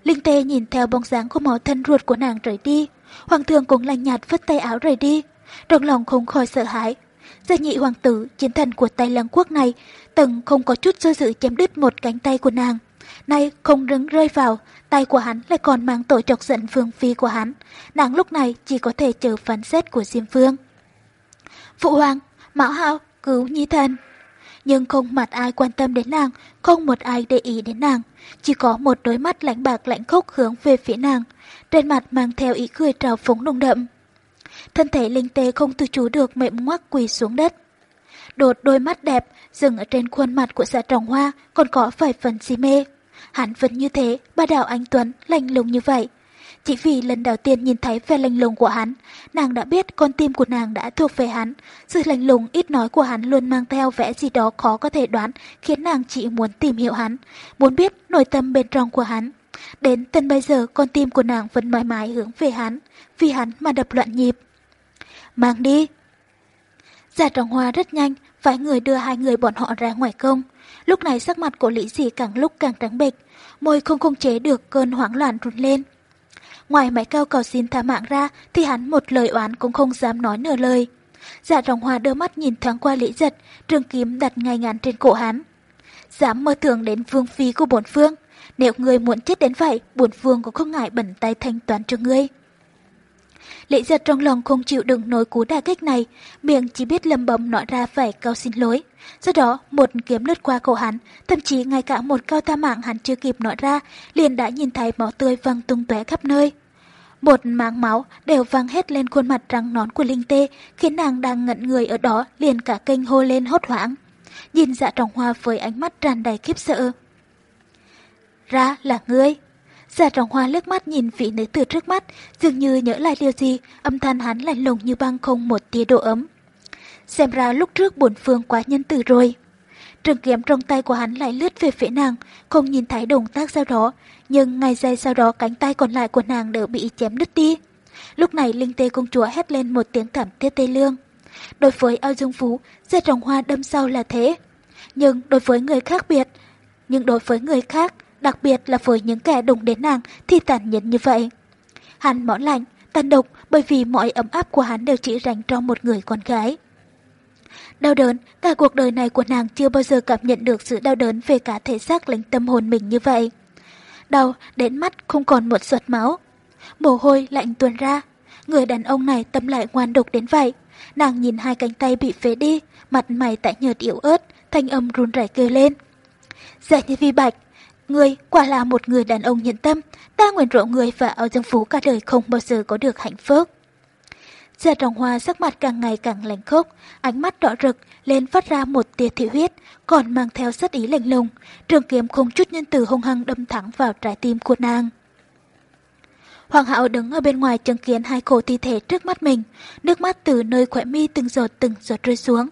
Linh Tê nhìn theo bóng dáng của máu thân ruột của nàng rời đi, Hoàng thượng cũng lành nhạt vứt tay áo rời đi trong lòng không khỏi sợ hãi. Gia nhị hoàng tử, chiến thần của Tây Lăng quốc này, từng không có chút sơ dự chém đứt một cánh tay của nàng. Nay không đứng rơi vào, tay của hắn lại còn mang tội chọc giận phương phi của hắn. Nàng lúc này chỉ có thể chờ phán xét của Diêm Phương. Phụ hoàng, Mão Hao, cứu nhi thần. Nhưng không mặt ai quan tâm đến nàng, không một ai để ý đến nàng. Chỉ có một đôi mắt lãnh bạc lãnh khốc hướng về phía nàng. Trên mặt mang theo ý cười trào phúng nồng đậm. Thân thể linh tê không tự chủ được mệm ngoắc quỳ xuống đất. Đột đôi mắt đẹp dừng ở trên khuôn mặt của dạ trồng hoa còn có vài phần si mê. Hắn vẫn như thế, ba đạo anh Tuấn lành lùng như vậy. Chỉ vì lần đầu tiên nhìn thấy vẻ lành lùng của hắn, nàng đã biết con tim của nàng đã thuộc về hắn. Sự lành lùng ít nói của hắn luôn mang theo vẻ gì đó khó có thể đoán, khiến nàng chỉ muốn tìm hiểu hắn, muốn biết nội tâm bên trong của hắn. Đến tận bây giờ con tim của nàng vẫn mãi mãi hướng về hắn, vì hắn mà đập loạn nhịp. Mang đi! Giả trọng hoa rất nhanh, phải người đưa hai người bọn họ ra ngoài công. Lúc này sắc mặt của Lý Dì càng lúc càng trắng bệch, môi không khống chế được cơn hoảng loạn run lên. Ngoài máy cao cầu xin tha mạng ra thì hắn một lời oán cũng không dám nói nửa lời. giả trọng hoa đưa mắt nhìn thoáng qua lý giật, trường kiếm đặt ngay ngắn trên cổ hắn. Dám mơ tưởng đến vương phi của bổn phương. Nếu người muốn chết đến vậy, bổn phương cũng không ngại bẩn tay thanh toán cho ngươi lệ giật trong lòng không chịu đựng nổi cú đả kích này, miệng chỉ biết lầm bầm nói ra vẻ cao xin lỗi. Sau đó, một kiếm lướt qua cổ hắn, thậm chí ngay cả một cao tha mạng hắn chưa kịp nói ra, liền đã nhìn thấy máu tươi văng tung tóe khắp nơi. Một máng máu đều văng hết lên khuôn mặt trắng nón của Linh Tê, khiến nàng đang ngẩn người ở đó liền cả kênh hô lên hốt hoảng. Nhìn dạ trọng hoa với ánh mắt tràn đầy khiếp sợ. Ra là ngươi. Giả trọng hoa lướt mắt nhìn vị nữ tử trước mắt, dường như nhớ lại điều gì, âm thanh hắn lạnh lùng như băng không một tia độ ấm. Xem ra lúc trước bổn phương quá nhân từ rồi. Trường kiếm trong tay của hắn lại lướt về phía nàng, không nhìn thấy động tác sau đó, nhưng ngay giây sau đó cánh tay còn lại của nàng đều bị chém đứt đi. Lúc này Linh Tê công chúa hét lên một tiếng thảm tiết tê lương. Đối với ao dương phú, dạ giây trồng hoa đâm sau là thế. Nhưng đối với người khác biệt, nhưng đối với người khác, đặc biệt là với những kẻ đụng đến nàng thì tàn nhẫn như vậy. Hắn mõ lạnh, tàn độc bởi vì mọi ấm áp của hắn đều chỉ dành cho một người con gái. Đau đớn, cả cuộc đời này của nàng chưa bao giờ cảm nhận được sự đau đớn về cả thể xác lẫn tâm hồn mình như vậy. Đau, đến mắt không còn một giọt máu. Mồ hôi lạnh tuôn ra. Người đàn ông này tâm lại ngoan độc đến vậy. Nàng nhìn hai cánh tay bị phế đi, mặt mày tại nhợt yếu ớt, thanh âm run rẩy kêu lên. Dạ như vi bạch, người quả là một người đàn ông nhận tâm, ta nguyện rộ người và ao dương phú cả đời không bao giờ có được hạnh phúc. Già Trọng Hoa sắc mặt càng ngày càng lạnh khốc, ánh mắt đỏ rực lên phát ra một tia thị huyết, còn mang theo sát ý lạnh lùng, trường kiếm không chút nhân từ hung hăng đâm thẳng vào trái tim của nàng. Hoàng hậu đứng ở bên ngoài chứng kiến hai cổ thi thể trước mắt mình, nước mắt từ nơi khỏe mi từng giọt từng giọt rơi xuống.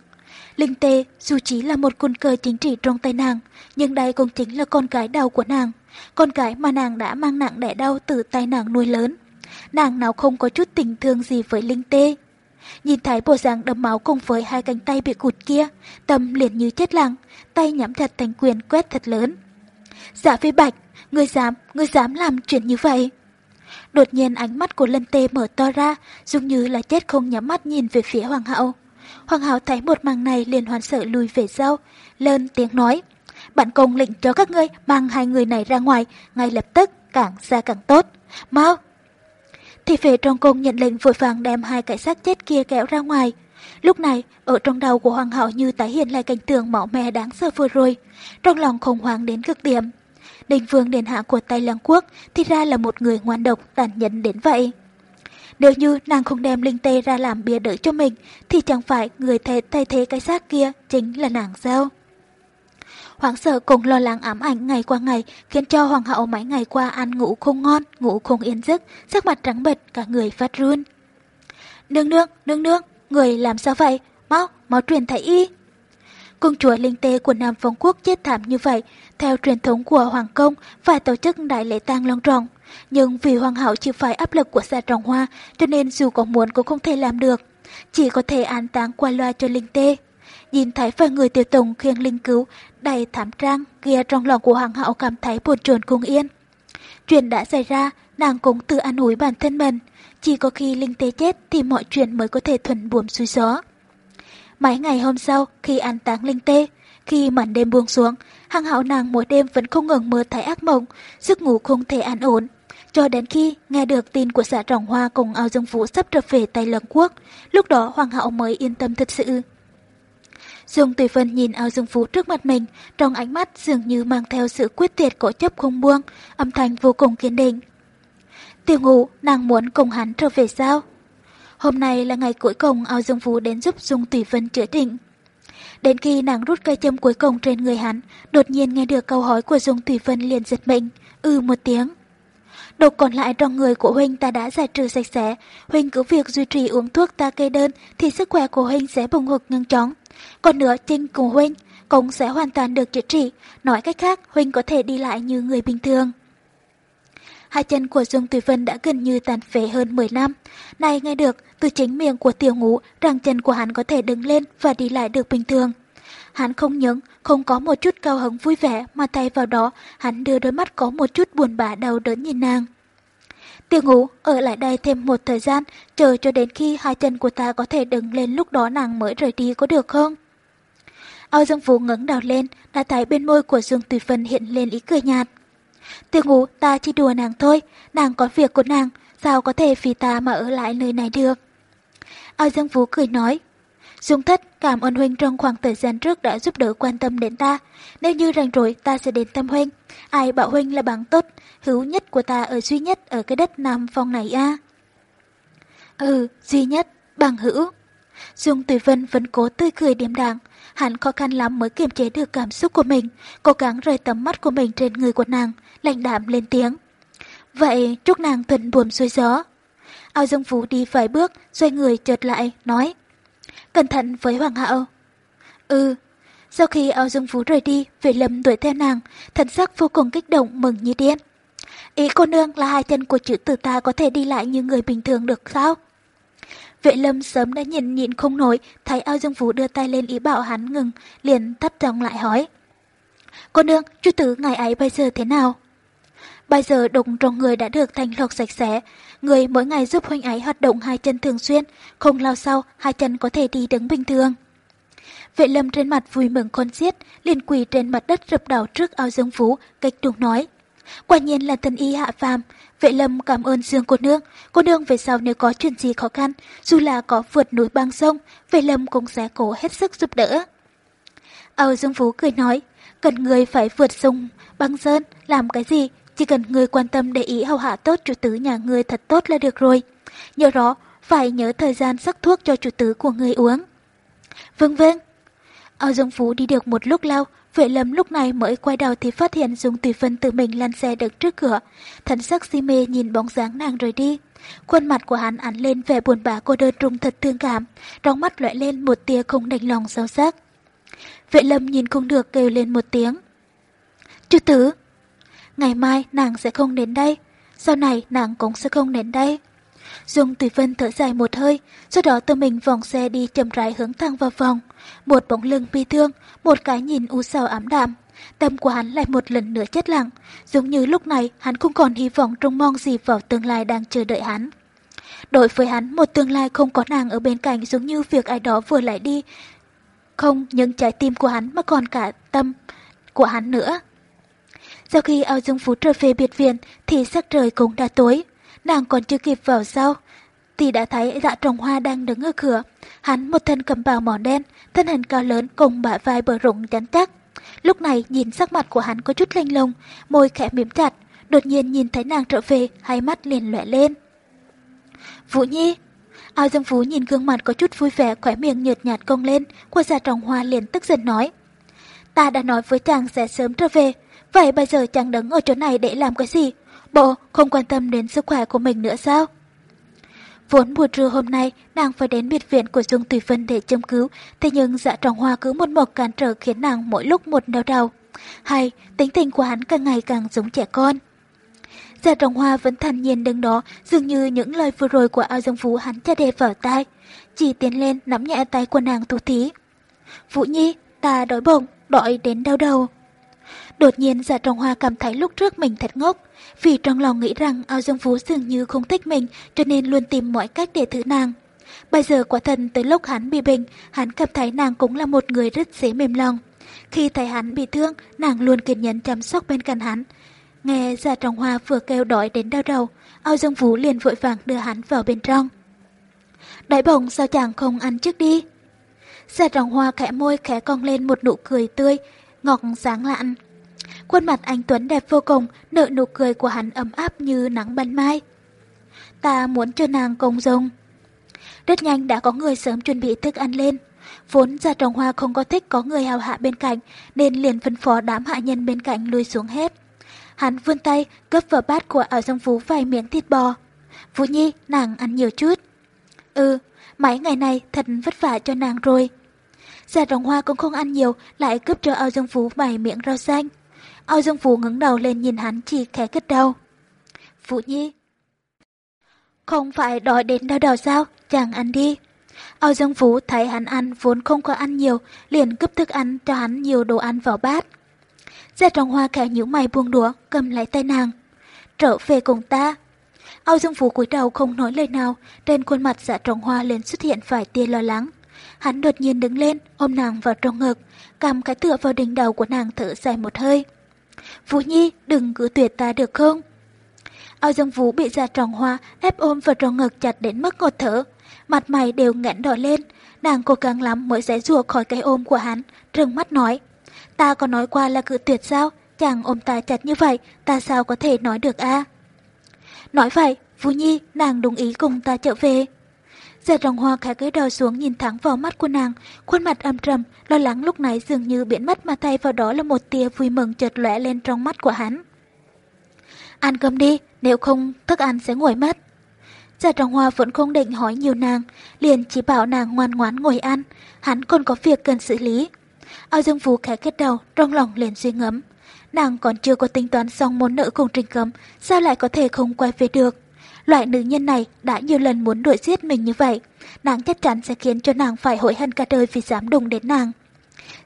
Linh Tê dù chỉ là một quân cờ chính trị trong tay nàng, nhưng đây cũng chính là con gái đau của nàng, con gái mà nàng đã mang nặng đẻ đau từ tay nàng nuôi lớn nàng nào không có chút tình thương gì với Linh Tê. Nhìn thấy bộ dạng đấm máu cùng với hai cánh tay bị cụt kia, tâm liền như chết lặng, tay nhắm chặt thành quyền quét thật lớn. Dạ phi bạch, ngươi dám, ngươi dám làm chuyện như vậy. Đột nhiên ánh mắt của Lân Tê mở to ra, dường như là chết không nhắm mắt nhìn về phía Hoàng hậu. Hoàng hậu thấy một màn này liền hoan sợ lùi về sau, lên tiếng nói. Bạn công lệnh cho các ngươi mang hai người này ra ngoài, ngay lập tức, càng xa càng tốt. Mau, thì phệ trong cung nhận lệnh vội vàng đem hai cái xác chết kia kéo ra ngoài. Lúc này, ở trong đầu của hoàng hậu như tái hiện lại cảnh tượng máu me đáng sợ vừa rồi, trong lòng khủng hoảng đến cực điểm. Đình vương đền hạ của Tây Lăng Quốc thì ra là một người ngoan độc tàn nhẫn đến vậy. Nếu như nàng không đem linh tê ra làm bia đỡ cho mình, thì chẳng phải người thay, thay thế cái xác kia chính là nàng sao? Hoàng sợ cùng lo lắng ám ảnh ngày qua ngày khiến cho hoàng hậu mấy ngày qua ăn ngủ không ngon, ngủ không yên giấc, sắc mặt trắng bệch, cả người phát run. Nương nương, nương nương, người làm sao vậy? Mau, mau truyền thái y. Công chúa linh tê của Nam Phong Quốc chết thảm như vậy, theo truyền thống của Hoàng Công phải tổ chức đại lễ tang long trọng. Nhưng vì Hoàng hậu chịu phải áp lực của gia trọng hoa, cho nên dù có muốn cũng không thể làm được. Chỉ có thể an táng qua loa cho linh tê. Nhìn thấy vài người tiểu tùng khiêng linh cứu đầy thảm trang kia trong lòng của hoàng hậu cảm thấy buồn chồn cung yên. Chuyện đã xảy ra, nàng cũng tự an ủi bản thân mình. Chỉ có khi linh tê chết thì mọi chuyện mới có thể thuận buồm xuôi gió. Mấy ngày hôm sau, khi an táng linh tê, khi màn đêm buông xuống, hàng hậu nàng mỗi đêm vẫn không ngừng mơ thấy ác mộng, giấc ngủ không thể an ổn. Cho đến khi nghe được tin của xã Trọng Hoa cùng ao dương vũ sắp trở về Tây Lân Quốc, lúc đó hoàng hậu mới yên tâm thật sự. Dương Tùy Vân nhìn ao dương phú trước mặt mình, trong ánh mắt dường như mang theo sự quyết tuyệt cổ chấp không buông, âm thanh vô cùng kiên định. Tiểu ngủ, nàng muốn cùng hắn trở về sao? Hôm nay là ngày cuối cùng ao dương phú đến giúp Dung Tùy Vân chữa định. Đến khi nàng rút cây châm cuối cùng trên người hắn, đột nhiên nghe được câu hỏi của Dung Tùy Vân liền giật mình, ư ừ một tiếng. Độc còn lại trong người của Huynh ta đã giải trừ sạch sẽ, Huynh cứ việc duy trì uống thuốc ta kê đơn thì sức khỏe của Huynh sẽ bùng hực nhanh chóng. Còn nữa, Trinh cùng Huynh cũng sẽ hoàn toàn được chữa trị, nói cách khác Huynh có thể đi lại như người bình thường. Hai chân của Dương Tùy Vân đã gần như tàn phế hơn 10 năm. Này nghe được từ chính miệng của tiểu ngũ rằng chân của hắn có thể đứng lên và đi lại được bình thường. Hắn không những không có một chút cao hứng vui vẻ mà thay vào đó hắn đưa đôi mắt có một chút buồn bã đau đớn nhìn nàng. Tiêu ngủ ở lại đây thêm một thời gian, chờ cho đến khi hai chân của ta có thể đứng lên lúc đó nàng mới rời đi có được không? Âu Dương Phú ngẩng đầu lên, đã thấy bên môi của Dương Tùy Phân hiện lên ý cười nhạt. Tiêu ngủ ta chỉ đùa nàng thôi, nàng có việc của nàng, sao có thể vì ta mà ở lại nơi này được? Âu Dương Phú cười nói, Dung thất cảm ơn huynh trong khoảng thời gian trước đã giúp đỡ quan tâm đến ta. Nếu như rảnh rỗi ta sẽ đến thăm huynh. Ai bảo huynh là bằng tốt, hữu nhất của ta ở duy nhất ở cái đất Nam Phong này a. Ừ, duy nhất, bằng hữu. Dung Tùy Vân vẫn cố tươi cười điềm đạm, Hắn khó khăn lắm mới kiềm chế được cảm xúc của mình, cố gắng rời tầm mắt của mình trên người của nàng, lạnh đạm lên tiếng. Vậy chúc nàng thuận buồm xuôi gió. Ao Dương Vũ đi vài bước, xoay người chợt lại, nói. Cẩn thận với Hoàng hậu. Ừ. Sau khi Ao Dương Vũ rời đi, Vệ Lâm đuổi theo nàng, thần sắc vô cùng kích động mừng như điên. Ý cô nương là hai chân của chữ tử ta có thể đi lại như người bình thường được sao? Vệ lâm sớm đã nhìn nhịn không nổi, thấy ao dương vũ đưa tay lên ý bảo hắn ngừng, liền thấp giọng lại hỏi. Cô nương, chú tử ngày ấy bây giờ thế nào? Bây giờ đụng trong người đã được thanh lọc sạch sẽ, người mỗi ngày giúp huynh ấy hoạt động hai chân thường xuyên, không lao sau hai chân có thể đi đứng bình thường. Vệ lâm trên mặt vui mừng khôn xiết, liền quỳ trên mặt đất rập đầu trước ao dương vũ, kịch đục nói. Quả nhiên là thần y hạ phàm, vệ lâm cảm ơn Dương cô nương, cô nương về sau nếu có chuyện gì khó khăn, dù là có vượt núi băng sông, vệ lâm cũng sẽ cố hết sức giúp đỡ. ao Dương Phú cười nói, cần người phải vượt sông băng sơn, làm cái gì, chỉ cần người quan tâm để ý hầu hạ tốt chủ tử nhà người thật tốt là được rồi. Nhớ đó, phải nhớ thời gian sắc thuốc cho chủ tử của người uống. Vâng vâng. ao Dương Phú đi được một lúc lâu, Vệ lâm lúc này mới quay đầu thì phát hiện Dung Tùy Vân tự mình lăn xe đứng trước cửa. Thần sắc si mê nhìn bóng dáng nàng rời đi. Khuôn mặt của hắn ánh lên vẻ buồn bã cô đơn trung thật thương cảm, trong mắt loại lên một tia không đành lòng sâu sắc. Vệ lâm nhìn không được kêu lên một tiếng. Chú tử, ngày mai nàng sẽ không đến đây, sau này nàng cũng sẽ không đến đây. Dung Tùy Vân thở dài một hơi, sau đó tự mình vòng xe đi chậm rãi hướng thẳng vào phòng. Một bóng lưng bi thương, một cái nhìn u sầu ám đạm. Tâm của hắn lại một lần nữa chết lặng, giống như lúc này hắn không còn hy vọng trông mong gì vào tương lai đang chờ đợi hắn. Đối với hắn, một tương lai không có nàng ở bên cạnh giống như việc ai đó vừa lại đi. Không những trái tim của hắn mà còn cả tâm của hắn nữa. Sau khi ao Dương phú trở về biệt viện thì sắc trời cũng đã tối. Nàng còn chưa kịp vào sau, thì đã thấy dạ trồng hoa đang đứng ở cửa. Hắn một thân cầm bào màu đen, thân hình cao lớn cùng bả vai bờ rụng chắn chắc. Lúc này nhìn sắc mặt của hắn có chút lanh lùng, môi khẽ mím chặt, đột nhiên nhìn thấy nàng trở về, hai mắt liền lẻ lên. Vũ Nhi! Ao Dương Phú nhìn gương mặt có chút vui vẻ, khỏe miệng nhợt nhạt cong lên, của già dạ trồng hoa liền tức giận nói. Ta đã nói với chàng sẽ sớm trở về, vậy bây giờ chàng đứng ở chỗ này để làm cái gì? Bộ không quan tâm đến sức khỏe của mình nữa sao? Vốn buổi trưa hôm nay nàng phải đến biệt viện của Dung Tùy Vân để châm cứu, thế nhưng dạ trọng hoa cứ một mực cản trở khiến nàng mỗi lúc một đau đầu. Hay, tính tình của hắn càng ngày càng giống trẻ con. Dạ trọng hoa vẫn thản nhiên đứng đó, dường như những lời vừa rồi của ao dương phú hắn cha đè vào tai. Chỉ tiến lên nắm nhẹ tay của nàng thủ thí. Vũ Nhi, ta đói bụng, đói đến đau đầu. Đột nhiên dạ trọng hoa cảm thấy lúc trước mình thật ngốc, vì trong lòng nghĩ rằng ao dương phú dường như không thích mình cho nên luôn tìm mọi cách để thử nàng. Bây giờ quả thần tới lúc hắn bị bệnh, hắn cảm thấy nàng cũng là một người rất dễ mềm lòng. Khi thấy hắn bị thương, nàng luôn kiên nhẫn chăm sóc bên cạnh hắn. Nghe Gia Trọng Hoa vừa kêu đói đến đau đầu, ao dương phú liền vội vàng đưa hắn vào bên trong. Đại bổng sao chàng không ăn trước đi? Gia Trọng Hoa khẽ môi khẽ cong lên một nụ cười tươi, ngọt sáng lạn. Khuôn mặt anh Tuấn đẹp vô cùng, nợ nụ cười của hắn ấm áp như nắng ban mai. Ta muốn cho nàng công dung. Rất nhanh đã có người sớm chuẩn bị thức ăn lên. Vốn gia trồng hoa không có thích có người hào hạ bên cạnh, nên liền phân phó đám hạ nhân bên cạnh lui xuống hết. Hắn vươn tay, cướp vào bát của ảo sông phú vài miếng thịt bò. Vũ Nhi, nàng ăn nhiều chút. Ừ, mấy ngày này thật vất vả cho nàng rồi. già trồng hoa cũng không ăn nhiều, lại cướp cho ao dương phú vài miệng rau xanh. Âu Dương Phú ngẩng đầu lên nhìn hắn chỉ khẽ kích đầu. Phụ Nhi. Không phải đòi đến đau đầu sao, chàng ăn đi. Âu Dương Phú thấy hắn ăn vốn không có ăn nhiều, liền cướp thức ăn cho hắn nhiều đồ ăn vào bát. Gia Trọng Hoa khẽ nhíu mày buông đũa, cầm lấy tay nàng. Trở về cùng ta. Âu Dương Phú cúi đầu không nói lời nào, trên khuôn mặt dạ trọng hoa liền xuất hiện vài tia lo lắng. Hắn đột nhiên đứng lên, ôm nàng vào trong ngực, cầm cái tựa vào đỉnh đầu của nàng thở dài một hơi. Vũ Nhi, đừng cứ tuyệt ta được không? Âu Dương Vũ bị dạ tròn hoa ép ôm vào trong ngực chặt đến mức ngột thở. Mặt mày đều nghẹn đỏ lên, nàng cố gắng lắm mới giải rùa khỏi cái ôm của hắn, trừng mắt nói. Ta có nói qua là cự tuyệt sao? Chàng ôm ta chặt như vậy, ta sao có thể nói được a? Nói vậy, Vũ Nhi, nàng đồng ý cùng ta trở về. Già rồng hoa khẽ cái đầu xuống nhìn thẳng vào mắt của nàng, khuôn mặt âm trầm, lo lắng lúc này dường như biến mất mà thay vào đó là một tia vui mừng chợt lóe lên trong mắt của hắn. Ăn cơm đi, nếu không thức ăn sẽ nguội mất. Già rồng hoa vẫn không định hỏi nhiều nàng, liền chỉ bảo nàng ngoan ngoãn ngồi ăn, hắn còn có việc cần xử lý. Ao Dương Phú khẽ kết đầu, trong lòng liền suy ngẫm. Nàng còn chưa có tính toán xong môn nợ cùng trình cấm, sao lại có thể không quay về được. Loại nữ nhân này đã nhiều lần muốn đuổi giết mình như vậy, nàng chắc chắn sẽ khiến cho nàng phải hối hận cả đời vì dám đụng đến nàng.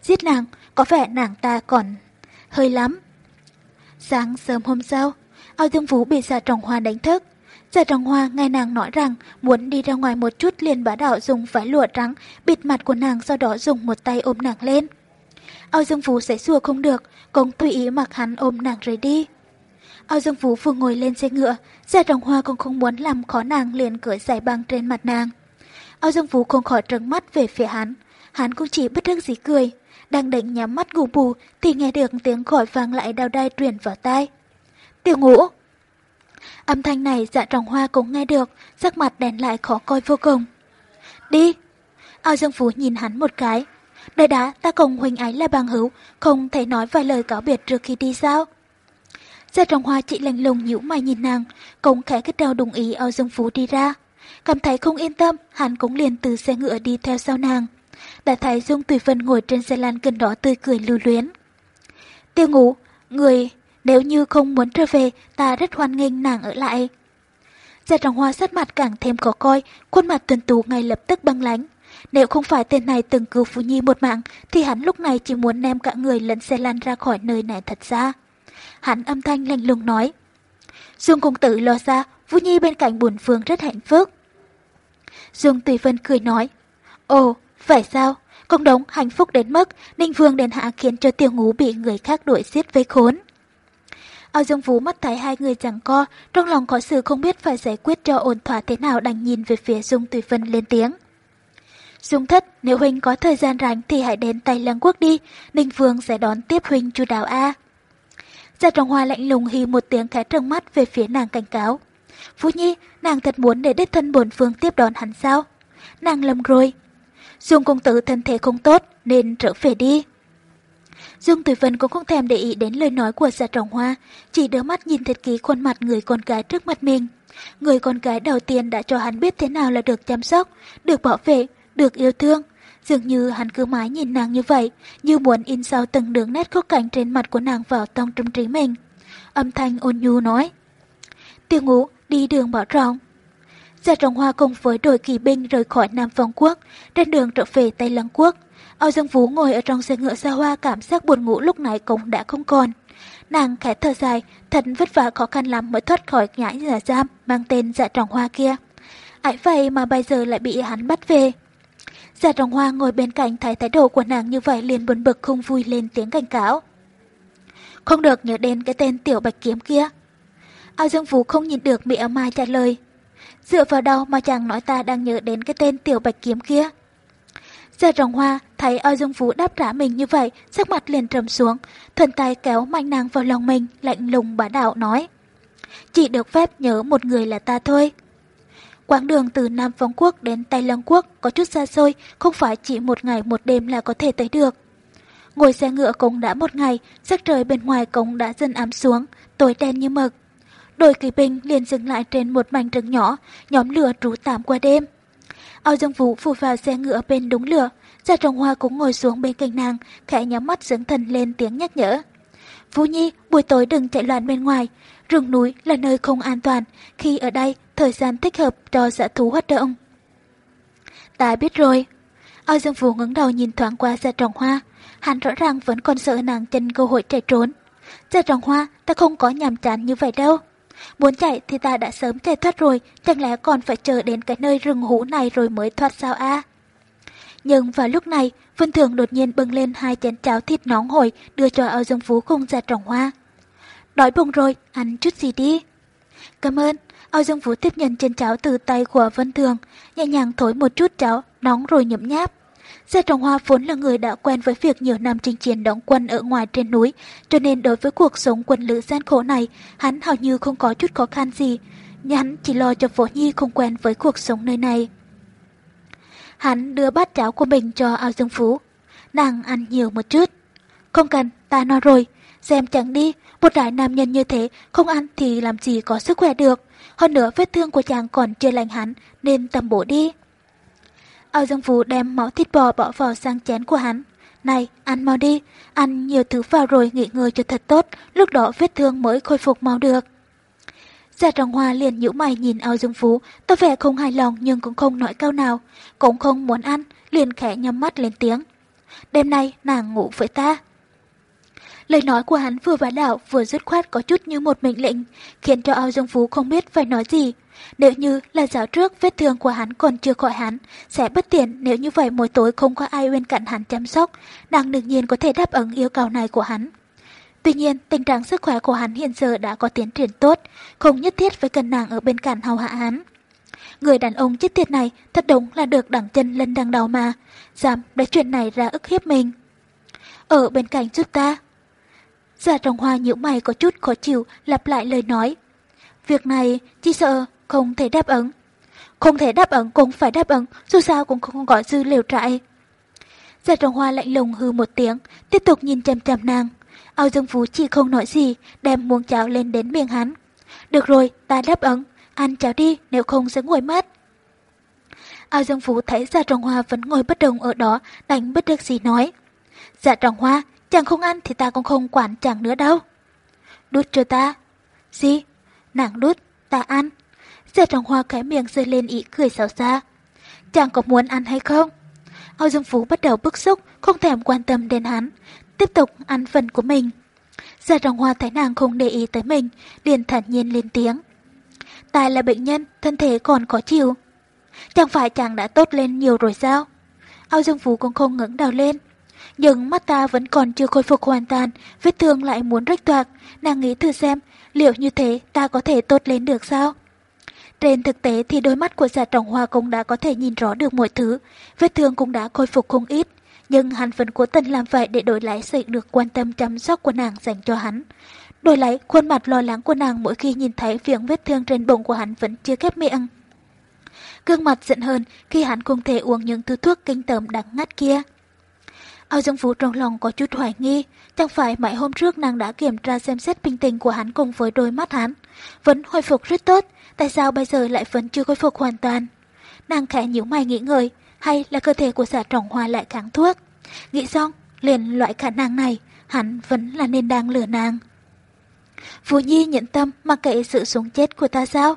Giết nàng, có vẻ nàng ta còn hơi lắm. Sáng sớm hôm sau, Ao Dương Vũ bị Dạ Trọng Hoa đánh thức. Dạ Trọng Hoa nghe nàng nói rằng muốn đi ra ngoài một chút liền bá đạo dùng vải lụa trắng bịt mặt của nàng sau đó dùng một tay ôm nàng lên. Ao Dương Vũ sẽ xua không được, cũng tùy ý mặc hắn ôm nàng rời đi. Ao Dương Vũ vừa ngồi lên xe ngựa, Gia Trọng Hoa cũng không muốn làm khó nàng liền cởi giải băng trên mặt nàng. Ao Dương Vũ không khỏi trừng mắt về phía hắn, hắn cũng chỉ bất đắc dĩ cười. Đang định nhắm mắt ngủ bù thì nghe được tiếng gọi vang lại đau đai truyền vào tai. Tiểu ngũ! Âm thanh này dạ trọng hoa cũng nghe được, sắc mặt đèn lại khó coi vô cùng. Đi! Ao Dương Phú nhìn hắn một cái. Đời đã ta cùng Huỳnh Ái là bằng hữu, không thể nói vài lời cáo biệt trước khi đi sao? Gia trọng hoa chị lạnh lùng nhíu mày nhìn nàng, cũng khẽ kết đầu đồng ý Ao Dương Phú đi ra. Cảm thấy không yên tâm, hắn cũng liền từ xe ngựa đi theo sau nàng. Đã thấy Dung Tùy Vân ngồi trên xe lan gần đó tươi cười lưu luyến. Tiêu ngủ, người nếu như không muốn trở về, ta rất hoan nghênh nàng ở lại. Gia trọng hoa sát mặt càng thêm khó coi, khuôn mặt tuần tú ngay lập tức băng lánh. Nếu không phải tên này từng cứu Phú Nhi một mạng, thì hắn lúc này chỉ muốn ném cả người lẫn xe lan ra khỏi nơi này thật ra. Hắn âm thanh lạnh lùng nói. Dương công tử lo ra, vũ Nhi bên cạnh buồn phương rất hạnh phúc. Dương Tùy Vân cười nói. Ồ, phải sao? Công đống hạnh phúc đến mức Ninh Vương đền hạ khiến cho tiêu ngũ bị người khác đuổi giết với khốn. Ao Dương Vũ mắt thấy hai người chẳng co, trong lòng có sự không biết phải giải quyết cho ổn thỏa thế nào đành nhìn về phía Dung Tùy Vân lên tiếng. Dung thất, nếu Huynh có thời gian rảnh thì hãy đến Tây Lăng Quốc đi, Ninh Phương sẽ đón tiếp Huynh chu đáo A. Gia Trọng Hoa lạnh lùng hì một tiếng khẽ trừng mắt về phía nàng cảnh cáo. Phú Nhi, nàng thật muốn để đích thân bổn phương tiếp đón hắn sao? Nàng lầm rồi. Dung công tử thân thể không tốt nên trở về đi. dung Tùy Vân cũng không thèm để ý đến lời nói của gia Trọng Hoa, chỉ đưa mắt nhìn thật kỹ khuôn mặt người con gái trước mặt mình. Người con gái đầu tiên đã cho hắn biết thế nào là được chăm sóc, được bảo vệ, được yêu thương. Dường như hắn cứ mãi nhìn nàng như vậy, như muốn in sâu từng đường nét khúc cảnh trên mặt của nàng vào trong tâm trí mình. Âm thanh ôn nhu nói. Tiêu ngũ, đi đường bỏ rộng. Dạ Trọng Hoa cùng với đội kỳ binh rời khỏi Nam Phong Quốc, trên đường trở về Tây Lăng Quốc. Âu Dương Vũ ngồi ở trong xe ngựa xa hoa cảm giác buồn ngủ lúc này cũng đã không còn. Nàng khẽ thở dài, thật vất vả khó khăn lắm mới thoát khỏi nhãi nhà giam mang tên dạ trọng hoa kia. Ải vậy mà bây giờ lại bị hắn bắt về. Dạ Giả trọng hoa ngồi bên cạnh thấy thái độ của nàng như vậy liền buồn bực không vui lên tiếng cảnh cáo. Không được nhớ đến cái tên tiểu bạch kiếm kia. ao Dương Vũ không nhìn được bị mai trả lời. Dựa vào đâu mà chàng nói ta đang nhớ đến cái tên tiểu bạch kiếm kia. Giả Rồng Hoa thấy ao Dương Vũ đáp trả mình như vậy, sắc mặt liền trầm xuống, thuần tay kéo mạnh nàng vào lòng mình, lạnh lùng bá đạo nói. Chỉ được phép nhớ một người là ta thôi. Quãng đường từ Nam Phong Quốc đến Tây Lăng Quốc có chút xa xôi, không phải chỉ một ngày một đêm là có thể tới được. Ngồi xe ngựa cũng đã một ngày, sắc trời bên ngoài cũng đã dần ám xuống, tối đen như mực. Đội kỳ binh liền dừng lại trên một mảnh rừng nhỏ, nhóm lửa trú tạm qua đêm. Ao Dương Vũ phụ vào xe ngựa bên đúng lửa, Gia Trọng Hoa cũng ngồi xuống bên cạnh nàng, khẽ nhắm mắt dưỡng thần lên tiếng nhắc nhở. Vũ Nhi, buổi tối đừng chạy loạn bên ngoài, rừng núi là nơi không an toàn, khi ở đây thời gian thích hợp cho giả thú hoạt động. Ta biết rồi. Ao Dương Vũ ngẩng đầu nhìn thoáng qua Gia Trọng Hoa, hắn rõ ràng vẫn còn sợ nàng chân cơ hội chạy trốn. Gia Trọng Hoa, ta không có nhàm chán như vậy đâu. Muốn chạy thì ta đã sớm chạy thoát rồi, chẳng lẽ còn phải chờ đến cái nơi rừng hú này rồi mới thoát sao a? Nhưng vào lúc này, Vân Thường đột nhiên bưng lên hai chén cháo thịt nóng hổi đưa cho ao dương phú cùng gia trồng hoa. Đói bụng rồi, ăn chút gì đi. Cảm ơn, ao dương phú tiếp nhận chén cháo từ tay của Vân Thường, nhẹ nhàng thổi một chút cháo nóng rồi nhấm nháp. Gia Trọng Hoa vốn là người đã quen với việc nhiều năm chinh chiến đóng quân ở ngoài trên núi, cho nên đối với cuộc sống quân lữ gian khổ này, hắn hầu như không có chút khó khăn gì. Hắn chỉ lo cho Phổ Nhi không quen với cuộc sống nơi này. Hắn đưa bát cháo của mình cho ao dương phú. Nàng ăn nhiều một chút. Không cần, ta no rồi. Xem chẳng đi, một đại nam nhân như thế, không ăn thì làm gì có sức khỏe được. Hơn nữa vết thương của chàng còn chưa lành hẳn nên tầm bổ đi. Ao Dương Phú đem máu thịt bò bỏ vào sang chén của hắn. Này, ăn mau đi, ăn nhiều thứ vào rồi nghỉ ngơi cho thật tốt, lúc đó vết thương mới khôi phục mau được. Gia Trọng Hoa liền nhíu mày nhìn ao Dương Phú, tỏ vẻ không hài lòng nhưng cũng không nói cao nào, cũng không muốn ăn, liền khẽ nhắm mắt lên tiếng. Đêm nay nàng ngủ với ta. Lời nói của hắn vừa bá đạo vừa dứt khoát có chút như một mệnh lệnh, khiến cho ao Dương Phú không biết phải nói gì. Nếu như là giáo trước vết thương của hắn còn chưa khỏi hắn, sẽ bất tiện nếu như vậy mỗi tối không có ai bên cạnh hắn chăm sóc, nàng đương nhiên có thể đáp ứng yêu cầu này của hắn. Tuy nhiên, tình trạng sức khỏe của hắn hiện giờ đã có tiến triển tốt, không nhất thiết phải cần nàng ở bên cạnh hầu hạ hắn. Người đàn ông chết tiệt này thật đúng là được đẳng chân lên đằng đầu mà, dám để chuyện này ra ức hiếp mình. Ở bên cạnh giúp ta. Dạ Giả trồng hoa nhíu mày có chút khó chịu lặp lại lời nói. Việc này chỉ sợ không thể đáp ứng. Không thể đáp ứng cũng phải đáp ứng, dù sao cũng không có dư liều trại. Dạ Giả trồng hoa lạnh lùng hư một tiếng, tiếp tục nhìn chằm chằm nàng. Ao Dương Phú chỉ không nói gì, đem muỗng cháo lên đến miệng hắn. Được rồi, ta đáp ứng, ăn cháo đi nếu không sẽ nguội mất. Ao Dương Phú thấy Dạ Trọng Hoa vẫn ngồi bất động ở đó, đánh bất được gì nói. Dạ Trọng Hoa, chàng không ăn thì ta cũng không quản chàng nữa đâu. Đút cho ta. Gì? Nàng đút, ta ăn. Dạ Trọng Hoa cái miệng rơi lên ý cười xấu xa. Chàng có muốn ăn hay không? Ao Dương Phú bắt đầu bức xúc, không thèm quan tâm đến hắn, tiếp tục ăn phần của mình. Gia Trọng Hoa thấy nàng không để ý tới mình, liền thản nhiên lên tiếng. Ta là bệnh nhân, thân thể còn có chịu. Chẳng phải chàng đã tốt lên nhiều rồi sao? Ao Dương Phú cũng không ngẩng đầu lên. Nhưng mắt ta vẫn còn chưa khôi phục hoàn toàn, vết thương lại muốn rách toạc. Nàng nghĩ thử xem, liệu như thế ta có thể tốt lên được sao? Trên thực tế thì đôi mắt của giả trọng hoa cũng đã có thể nhìn rõ được mọi thứ, vết thương cũng đã khôi phục không ít nhưng hắn vẫn cố tình làm vậy để đổi lại sự được quan tâm chăm sóc của nàng dành cho hắn. Đổi lại, khuôn mặt lo lắng của nàng mỗi khi nhìn thấy việc vết thương trên bụng của hắn vẫn chưa khép miệng. Gương mặt giận hơn khi hắn không thể uống những thứ thuốc kinh tởm đắng ngắt kia. Ao Dương Phú trong lòng có chút hoài nghi, chẳng phải mấy hôm trước nàng đã kiểm tra xem xét bình tình của hắn cùng với đôi mắt hắn. Vẫn hồi phục rất tốt, tại sao bây giờ lại vẫn chưa khôi phục hoàn toàn? Nàng khẽ nhíu mày nghĩ ngợi, hay là cơ thể của giả trọng hoa lại kháng thuốc. Nghĩ xong, liền loại khả năng này, hắn vẫn là nên đang lừa nàng. Vũ Nhi nhận tâm mặc kệ sự sống chết của ta sao?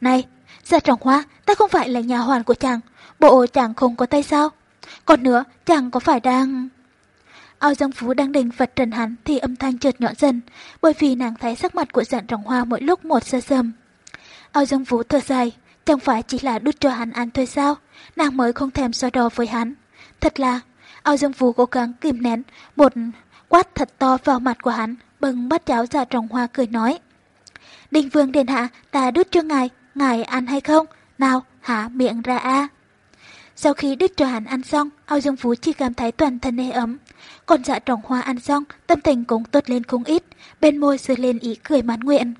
Này, giả trọng hoa, ta không phải là nhà hoàn của chàng, bộ chàng không có tay sao? Còn nữa, chàng có phải đang... Ao Dương Phú đang định vật trần hắn thì âm thanh chợt nhỏ dần, bởi vì nàng thấy sắc mặt của dạng rồng hoa mỗi lúc một sơ sầm. Ao Dương Phú thở dài, Chẳng phải chỉ là đút cho hắn ăn thôi sao? Nàng mới không thèm so đo với hắn. Thật là, ao dương phú cố gắng kìm nén, một quát thật to vào mặt của hắn, bưng bắt cháo giả rồng hoa cười nói. Đình vương đền hạ, ta đút cho ngài, ngài ăn hay không? Nào, hả miệng ra a. Sau khi đứt cho hắn ăn xong, ao dương phú chỉ cảm thấy toàn thân ê ấm. Còn dạ trọng hoa ăn xong, tâm tình cũng tốt lên không ít, bên môi rơi lên ý cười mãn nguyện.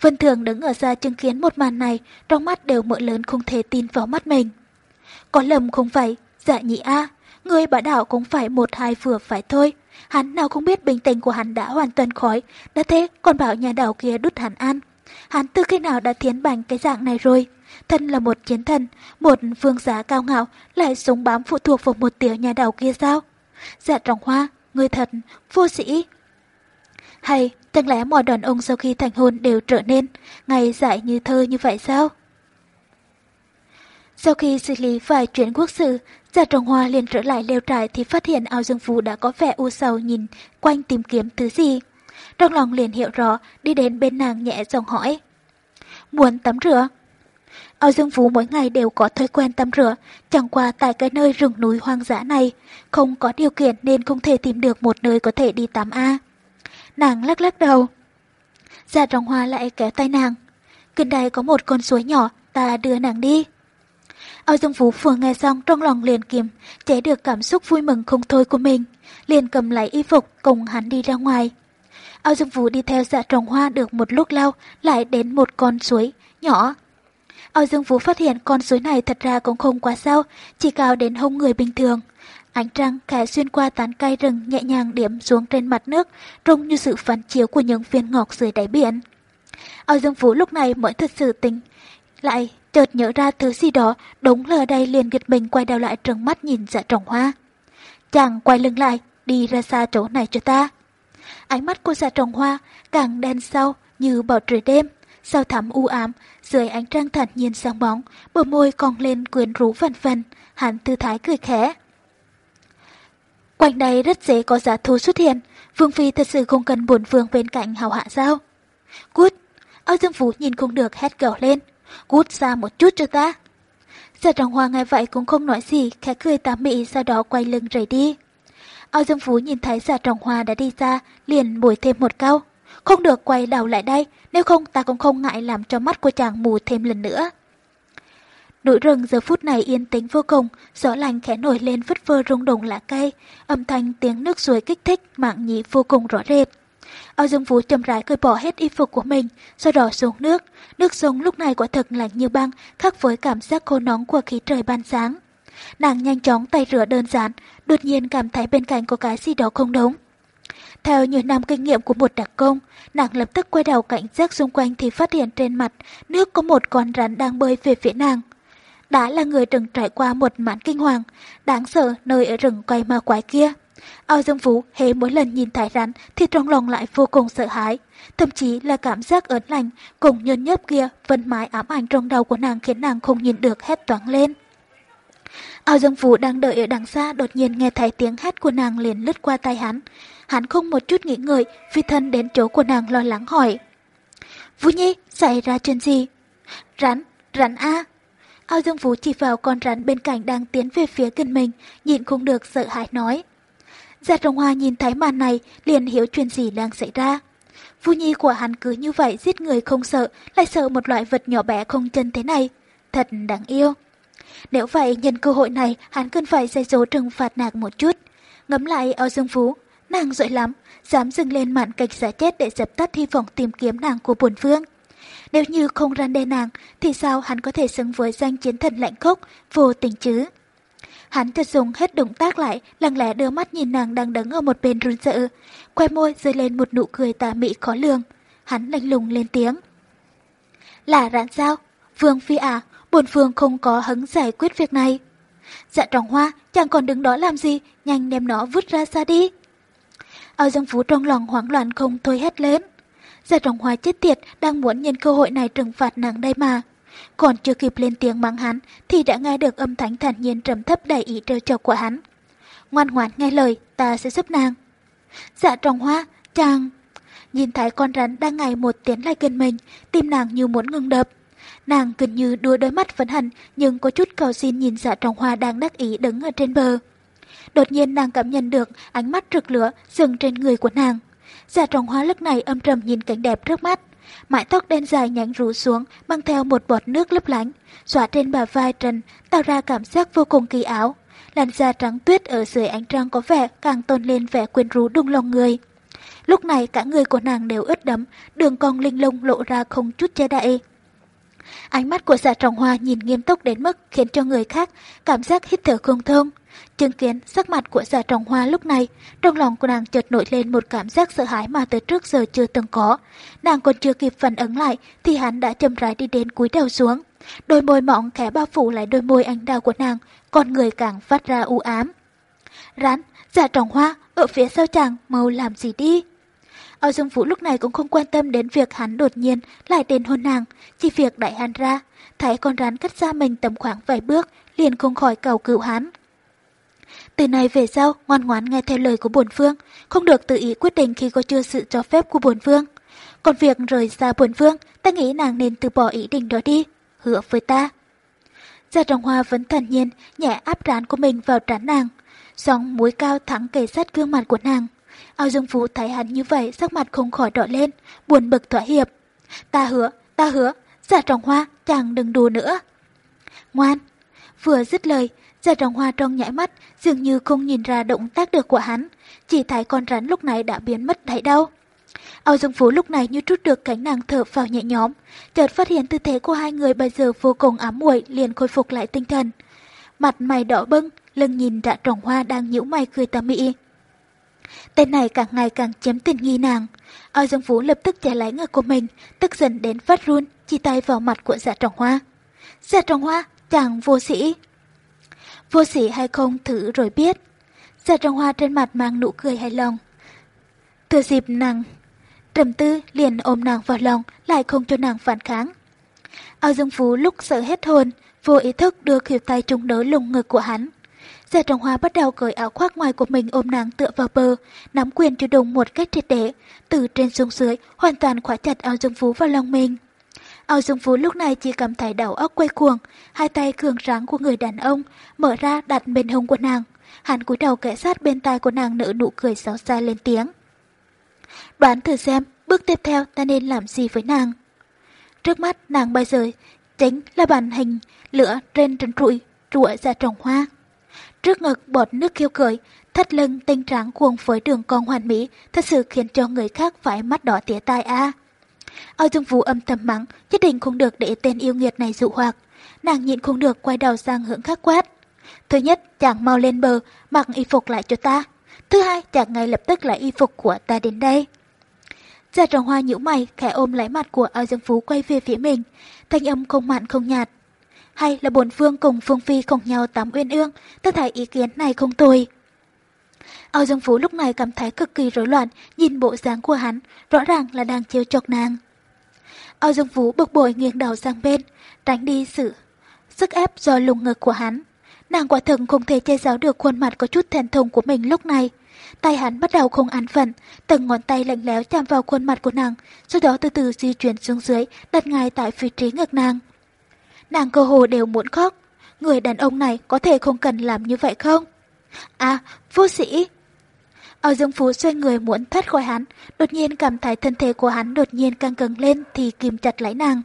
Vân Thường đứng ở xa chứng kiến một màn này, trong mắt đều mở lớn không thể tin vào mắt mình. Có lầm không phải, dạ nhị A, người bà đảo cũng phải một hai vừa phải thôi. Hắn nào không biết bình tình của hắn đã hoàn toàn khói, đã thế còn bảo nhà đảo kia đút hắn ăn. Hắn từ khi nào đã thiến bành cái dạng này rồi? Thân là một chiến thần, một vương giá cao ngạo, lại sống bám phụ thuộc vào một tiểu nhà đầu kia sao? Dạ trọng hoa, người thật, vô sĩ. Hay Chẳng lẽ mọi đàn ông sau khi thành hôn đều trở nên ngày dại như thơ như vậy sao? Sau khi xử lý vài chuyện quốc sự, Giả Trọng Hoa liền trở lại lều trại thì phát hiện ao dương phú đã có vẻ u sầu nhìn quanh tìm kiếm thứ gì. Trong lòng liền hiểu rõ, đi đến bên nàng nhẹ giọng hỏi. Muốn tắm rửa? Âu Dương Phú mỗi ngày đều có thói quen tắm rửa, chẳng qua tại cái nơi rừng núi hoang dã này, không có điều kiện nên không thể tìm được một nơi có thể đi tắm A. Nàng lắc lắc đầu. Dạ trọng hoa lại kéo tay nàng. Gần đây có một con suối nhỏ, ta đưa nàng đi. Âu Dương Phú vừa nghe xong trong lòng liền kiềm, chế được cảm xúc vui mừng không thôi của mình, liền cầm lấy y phục cùng hắn đi ra ngoài. Âu Dương Vũ đi theo dạ trồng hoa được một lúc lâu, lại đến một con suối nhỏ. Âu Dương Vũ phát hiện con suối này thật ra cũng không quá sâu, chỉ cao đến hông người bình thường. Ánh trăng khẽ xuyên qua tán cây rừng nhẹ nhàng điểm xuống trên mặt nước, trông như sự phản chiếu của những viên ngọc dưới đáy biển. Âu Dương Vũ lúc này mới thật sự tỉnh, lại chợt nhớ ra thứ gì đó, đúng lờ đây liền giật mình quay đầu lại trừng mắt nhìn dạ trồng hoa. Chàng quay lưng lại, đi ra xa chỗ này cho ta. Ánh mắt của dạ trồng hoa càng đen sâu như bầu trời đêm, sao thắm u ám, dưới ánh trăng thản nhiên sáng bóng, bờ môi cong lên quyến rũ vần vần, hắn tư thái cười khẽ. Quanh đây rất dễ có giả thú xuất hiện, Vương Phi thật sự không cần buồn vương bên cạnh hào hạ sao. Cút! Âu Dương Phú nhìn không được hét gào lên. Cút ra một chút cho ta. Giả trọng hoa nghe vậy cũng không nói gì, khẽ cười tà mị sau đó quay lưng rời đi. Âu Dương Phú nhìn thấy giả trọng hoa đã đi ra, liền bồi thêm một câu. Không được quay đầu lại đây, nếu không ta cũng không ngại làm cho mắt của chàng mù thêm lần nữa. Núi rừng giờ phút này yên tĩnh vô cùng, gió lành khẽ nổi lên vứt vơ rung động lá cây, âm thanh tiếng nước suối kích thích, mạng nhị vô cùng rõ rệt. Âu Dương Vũ chậm rãi cởi bỏ hết y phục của mình, sau đó xuống nước. Nước sông lúc này quả thật lạnh như băng, khác với cảm giác khô nóng của khí trời ban sáng. Nàng nhanh chóng tay rửa đơn giản, đột nhiên cảm thấy bên cạnh có cái gì đó không đúng. Theo nhiều năm kinh nghiệm của một đặc công, nàng lập tức quay đầu cảnh giác xung quanh thì phát hiện trên mặt nước có một con rắn đang bơi về phía nàng. Đã là người từng trải qua một mãn kinh hoàng, đáng sợ nơi ở rừng quay ma quái kia. Ao Dương Vũ hễ mỗi lần nhìn thấy rắn thì trong lòng lại vô cùng sợ hãi. Thậm chí là cảm giác ớn lạnh cùng nhơn nhớp kia vẫn mãi ám ảnh trong đầu của nàng khiến nàng không nhìn được hét toáng lên. Ao Dương Vũ đang đợi ở đằng xa đột nhiên nghe thấy tiếng hét của nàng liền lướt qua tay hắn. Hắn không một chút nghĩ ngợi, phi thân đến chỗ của nàng lo lắng hỏi. Vũ Nhi, xảy ra chuyện gì? Rắn, rắn A. Ao Dương Vũ chỉ vào con rắn bên cạnh đang tiến về phía gần mình, nhịn không được sợ hãi nói. Gia Trọng Hoa nhìn thấy màn này, liền hiểu chuyện gì đang xảy ra. Vũ nhi của hắn cứ như vậy giết người không sợ, lại sợ một loại vật nhỏ bé không chân thế này. Thật đáng yêu. Nếu vậy, nhân cơ hội này, hắn cần phải dây dỗ trừng phạt nạc một chút. Ngắm lại ao dương phú, nàng giỏi lắm, dám dừng lên mạn cảnh giả chết để dập tắt hy vọng tìm kiếm nàng của bổn vương. Nếu như không răn đe nàng, thì sao hắn có thể xứng với danh chiến thần lạnh khốc, vô tình chứ? Hắn thật dùng hết động tác lại, lặng lẽ đưa mắt nhìn nàng đang đứng ở một bên run sợ. Quay môi rơi lên một nụ cười tà mị khó lường. Hắn lạnh lùng lên tiếng. Là rạn sao? Vương Phi à, bổn Phương không có hứng giải quyết việc này. Dạ trọng hoa, chàng còn đứng đó làm gì, nhanh đem nó vứt ra xa đi. Ao Dương Phú trong lòng hoảng loạn không thôi hét lớn. Dạ trọng hoa chết tiệt, đang muốn nhân cơ hội này trừng phạt nàng đây mà. Còn chưa kịp lên tiếng mắng hắn thì đã nghe được âm thanh thản nhiên trầm thấp đầy ý trêu chọc của hắn. Ngoan ngoãn nghe lời, ta sẽ giúp nàng. Dạ trọng hoa, chàng... Nhìn thấy con rắn đang ngày một tiến lại gần mình, tim nàng như muốn ngừng đập. Nàng gần như đua đôi mắt phấn hận nhưng có chút cầu xin nhìn dạ trọng hoa đang đắc ý đứng ở trên bờ. Đột nhiên nàng cảm nhận được ánh mắt rực lửa dừng trên người của nàng. Giả trọng hoa lúc này âm trầm nhìn cảnh đẹp trước mắt mái tóc đen dài nhánh rủ xuống, mang theo một bọt nước lấp lánh, xóa trên bả vai Trần, tạo ra cảm giác vô cùng kỳ áo. Làn da trắng tuyết ở dưới ánh trăng có vẻ càng tôn lên vẻ quyến rũ đung lòng người. Lúc này cả người của nàng đều ướt đẫm, đường cong linh lung lộ ra không chút che đậy. Ánh mắt của giả trọng hoa nhìn nghiêm túc đến mức khiến cho người khác cảm giác hít thở không thông. Chứng kiến sắc mặt của giả trọng hoa lúc này, trong lòng của nàng chợt nổi lên một cảm giác sợ hãi mà từ trước giờ chưa từng có. Nàng còn chưa kịp phản ứng lại thì hắn đã chậm rãi đi đến cúi đầu xuống. Đôi môi mỏng khẽ bao phủ lại đôi môi anh đào của nàng, con người càng phát ra u ám. Rắn, giả dạ trọng hoa, ở phía sau chàng, mau làm gì đi? Âu Dương Vũ lúc này cũng không quan tâm đến việc hắn đột nhiên lại đến hôn nàng, chỉ việc đại hắn ra, thấy con rắn cách xa mình tầm khoảng vài bước, liền không khỏi cầu cứu hắn. Từ nay về sau, ngoan ngoãn nghe theo lời của bổn phương, không được tự ý quyết định khi có chưa sự cho phép của bổn phương. Còn việc rời xa bổn phương, ta nghĩ nàng nên từ bỏ ý định đó đi, hứa với ta. Gia Trọng Hoa vẫn thần nhiên, nhẹ áp trán của mình vào trán nàng. Sóng muối cao thẳng kề sát gương mặt của nàng. Ao Dương Phú thấy hắn như vậy, sắc mặt không khỏi đỏ lên, buồn bực thỏa hiệp. Ta hứa, ta hứa, Gia Trọng Hoa, chàng đừng đùa nữa. Ngoan, vừa dứt lời, Gia Trọng Hoa trong nhảy mắt, dường như không nhìn ra động tác được của hắn, chỉ thấy con rắn lúc này đã biến mất đáy đâu. Âu Dương Phú lúc này như trút được cánh nàng thở vào nhẹ nhóm, chợt phát hiện tư thế của hai người bây giờ vô cùng ám muội liền khôi phục lại tinh thần. Mặt mày đỏ bưng, lưng nhìn Dạ trồng Hoa đang nhíu mày cười tà mị. Tên này càng ngày càng chiếm tình nghi nàng. Âu Dương Phú lập tức che lái ngực của mình, tức giận đến phát run, chỉ tay vào mặt của Dạ trồng Hoa. Dạ trồng Hoa, chàng vô sĩ. Vô sĩ hay không thử rồi biết. Dạ Trọng Hoa trên mặt mang nụ cười hài lòng. Thừa dịp nàng Trầm tư liền ôm nàng vào lòng, lại không cho nàng phản kháng. Ao Dương Phú lúc sợ hết hồn, vô ý thức đưa khỉu tay trúng đỡ lồng ngực của hắn. Gia Trọng Hoa bắt đầu cởi áo khoác ngoài của mình ôm nàng tựa vào bờ, nắm quyền chủ động một cách triệt để, từ trên xuống dưới, hoàn toàn khóa chặt Ao Dương Phú vào lòng mình. Ao Dương Phú lúc này chỉ cảm thấy đầu óc quay cuồng, hai tay cường ráng của người đàn ông mở ra đặt bên hông của nàng. Hắn cúi đầu kẽ sát bên tai của nàng nở nụ cười xấu xa lên tiếng. Đoán thử xem, bước tiếp theo ta nên làm gì với nàng. Trước mắt nàng bây giờ chính là bản hình lửa trên trần trụi rụa ra trồng hoa. Trước ngực bọt nước khiêu khởi, thắt lưng tinh trắng cuồng với đường cong hoàn mỹ thật sự khiến cho người khác phải mắt đỏ tía tai a. À. Âu Dương Vũ âm thầm mắng, nhất định không được để tên yêu nghiệt này dụ hoặc. Nàng nhịn không được quay đầu sang hướng khác quát. Thứ nhất, chàng mau lên bờ, mặc y phục lại cho ta. Thứ hai, chàng ngay lập tức lại y phục của ta đến đây. Già trồng hoa nhũ mày, khẽ ôm lấy mặt của Âu dương phú quay về phía mình. Thanh âm không mặn không nhạt. Hay là bổn phương cùng Phương Phi cùng nhau tắm uyên ương, ta thấy ý kiến này không tồi. Âu Dương Phú lúc này cảm thấy cực kỳ rối loạn, nhìn bộ dáng của hắn, rõ ràng là đang chiêu chọc nàng. Ao Dương Vũ bực bội nghiêng đầu sang bên, tránh đi sự sức ép do lùng ngực của hắn. Nàng quả thực không thể che giấu được khuôn mặt có chút thèn thùng của mình lúc này. Tay hắn bắt đầu không an phận, từng ngón tay lạnh lẽo chạm vào khuôn mặt của nàng, sau đó từ từ di chuyển xuống dưới, đặt ngay tại vị trí ngực nàng. Nàng cơ hồ đều muốn khóc. Người đàn ông này có thể không cần làm như vậy không? À, vô sĩ! Ở Dương Phú xoay người muốn thoát khỏi hắn, đột nhiên cảm thấy thân thể của hắn đột nhiên căng cứng lên thì kìm chặt lấy nàng.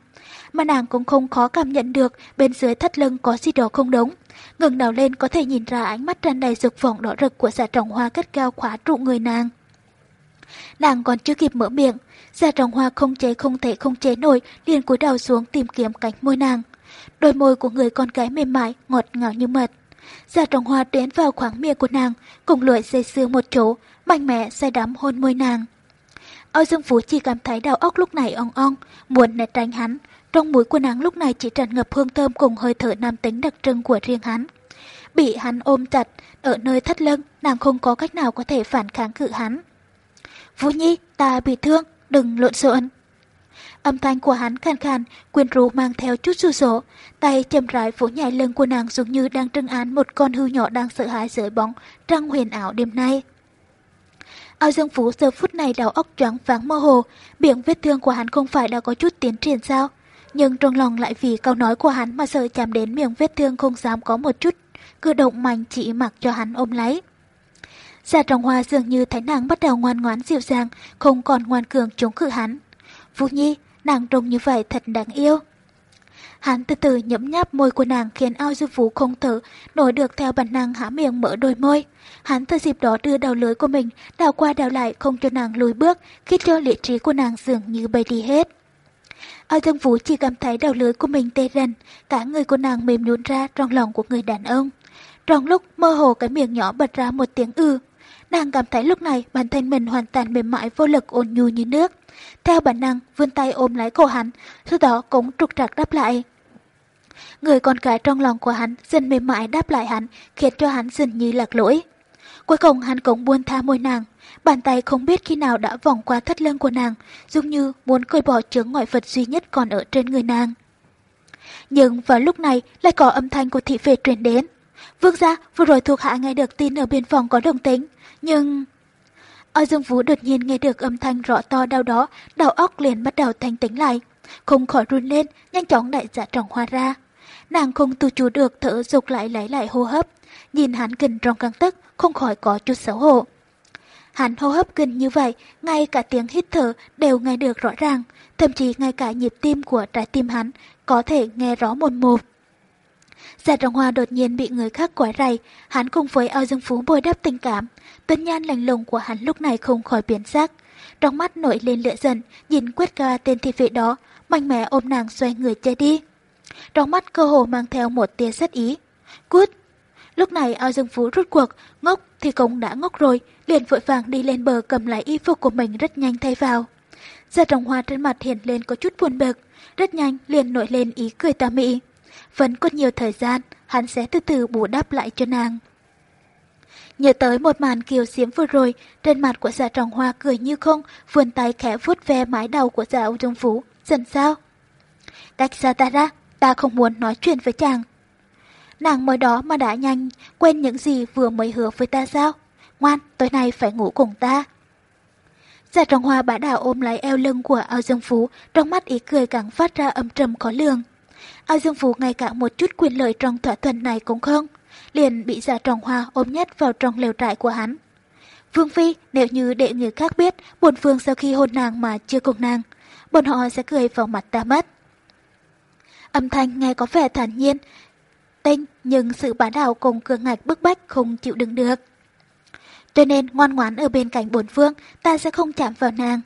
Mà nàng cũng không khó cảm nhận được bên dưới thắt lưng có gì đó không đúng ngừng đầu lên có thể nhìn ra ánh mắt tràn đầy dục vọng đỏ rực của dạ giả trồng hoa cất cao khóa trụ người nàng. Nàng còn chưa kịp mở miệng, dạ giả trồng hoa không chế không thể không chế nổi, liền cúi đầu xuống tìm kiếm cánh môi nàng. Đôi môi của người con gái mềm mại, ngọt ngào như mật. Dạ giả trồng hoa tiến vào khoảng miệng của nàng, cùng lưỡi dây xương một chỗ, mạnh mẽ say đắm hôn môi nàng. Âu Dương Phú chỉ cảm thấy đầu óc lúc này ong ong, muốn né tránh hắn, trong mũi của nàng lúc này chỉ tràn ngập hương thơm cùng hơi thở nam tính đặc trưng của riêng hắn. Bị hắn ôm chặt, ở nơi thắt lưng, nàng không có cách nào có thể phản kháng cự hắn. Vũ Nhi, ta bị thương, đừng lộn xộn. Âm thanh của hắn khan khan, quyền rũ mang theo chút su sổ, tay chậm rãi vỗ nhảy lưng của nàng giống như đang trưng án một con hư nhỏ đang sợ hãi dưới bóng, trăng huyền ảo đêm nay. Ao Dương Phú giờ phút này đầu óc choáng váng mơ hồ, miệng vết thương của hắn không phải đã có chút tiến triển sao? nhưng trong lòng lại vì câu nói của hắn mà sợ chạm đến miệng vết thương không dám có một chút, cử động mạnh chỉ mặc cho hắn ôm lấy. Dạ trọng hoa dường như thấy nàng bắt đầu ngoan ngoãn dịu dàng, không còn ngoan cường chống cự hắn. Vũ Nhi, nàng trông như vậy thật đáng yêu. Hắn từ từ nhấm nháp môi của nàng khiến ao dư vũ không thở, nổi được theo bản năng há miệng mở đôi môi. Hắn từ dịp đó đưa đầu lưới của mình, đào qua đào lại không cho nàng lùi bước, khi cho lý trí của nàng dường như bay đi hết. Ao Dương Vũ chỉ cảm thấy đầu lưới của mình tê rần, cả người của nàng mềm nhún ra trong lòng của người đàn ông. Trong lúc mơ hồ cái miệng nhỏ bật ra một tiếng ư, nàng cảm thấy lúc này bản thân mình hoàn toàn mềm mại vô lực ôn nhu như nước. Theo bản năng, vươn tay ôm lấy cổ hắn, sau đó cũng trục trặc đáp lại. Người con gái trong lòng của hắn dần mềm mại đáp lại hắn, khiến cho hắn dần như lạc lỗi. Cuối cùng hắn cũng buông tha môi nàng, Bàn tay không biết khi nào đã vòng qua thắt lưng của nàng, dường như muốn cởi bỏ chướng ngoại vật duy nhất còn ở trên người nàng. Nhưng vào lúc này lại có âm thanh của thị vệ truyền đến. Vương gia, vừa rồi thuộc hạ nghe được tin ở biên phòng có đồng tính, nhưng... ở Dương Vũ đột nhiên nghe được âm thanh rõ to đau đó, đầu óc liền bắt đầu thanh tính lại. Không khỏi run lên, nhanh chóng đại dạ trọng hoa ra. Nàng không tu chú được thở dục lại lấy lại hô hấp. Nhìn hắn kinh trong căng tức, không khỏi có chút xấu hổ. Hắn hô hấp kinh như vậy, ngay cả tiếng hít thở đều nghe được rõ ràng, thậm chí ngay cả nhịp tim của trái tim hắn có thể nghe rõ một một. Giả dạ trọng hoa đột nhiên bị người khác quái rầy, hắn cùng với ao dương phú bồi đắp tình cảm. Tuấn nhan lành lùng của hắn lúc này không khỏi biến sắc. Trong mắt nổi lên lửa giận, nhìn quyết ca tên thị vệ đó, mạnh mẽ ôm nàng xoay người chạy đi. Trong mắt cơ hồ mang theo một tia rất ý. Cút! Lúc này ao dương phú rút cuộc, ngốc thì cũng đã ngốc rồi, liền vội vàng đi lên bờ cầm lại y phục của mình rất nhanh thay vào. Giả trọng hoa trên mặt hiện lên có chút buồn bực, rất nhanh liền nổi lên ý cười tà mị. Vẫn còn nhiều thời gian, hắn sẽ từ từ bù đắp lại cho nàng. Nhớ tới một màn kiều xiếm vừa rồi, trên mặt của dạ trọng hoa cười như không, vườn tay khẽ vuốt ve mái đầu của dạ ông Trung Phú. Dần sao? Cách xa ta ra, ta không muốn nói chuyện với chàng. Nàng mới đó mà đã nhanh, quên những gì vừa mới hứa với ta sao? Ngoan, tối nay phải ngủ cùng ta. Dạ trọng hoa bả đảo ôm lấy eo lưng của ao dương phú, trong mắt ý cười càng phát ra âm trầm khó lường. Ao Dương Phú ngay cả một chút quyền lợi trong thỏa thuận này cũng không, liền bị giả trọng hoa ôm nhét vào trong lều trại của hắn. Vương Phi, nếu như để người khác biết, buồn phương sau khi hôn nàng mà chưa cùng nàng, bọn họ sẽ cười vào mặt ta mất. Âm thanh nghe có vẻ thản nhiên, tinh nhưng sự bá đạo cùng cường ngạch bức bách không chịu đựng được. Cho nên ngoan ngoãn ở bên cạnh bổn phương, ta sẽ không chạm vào nàng.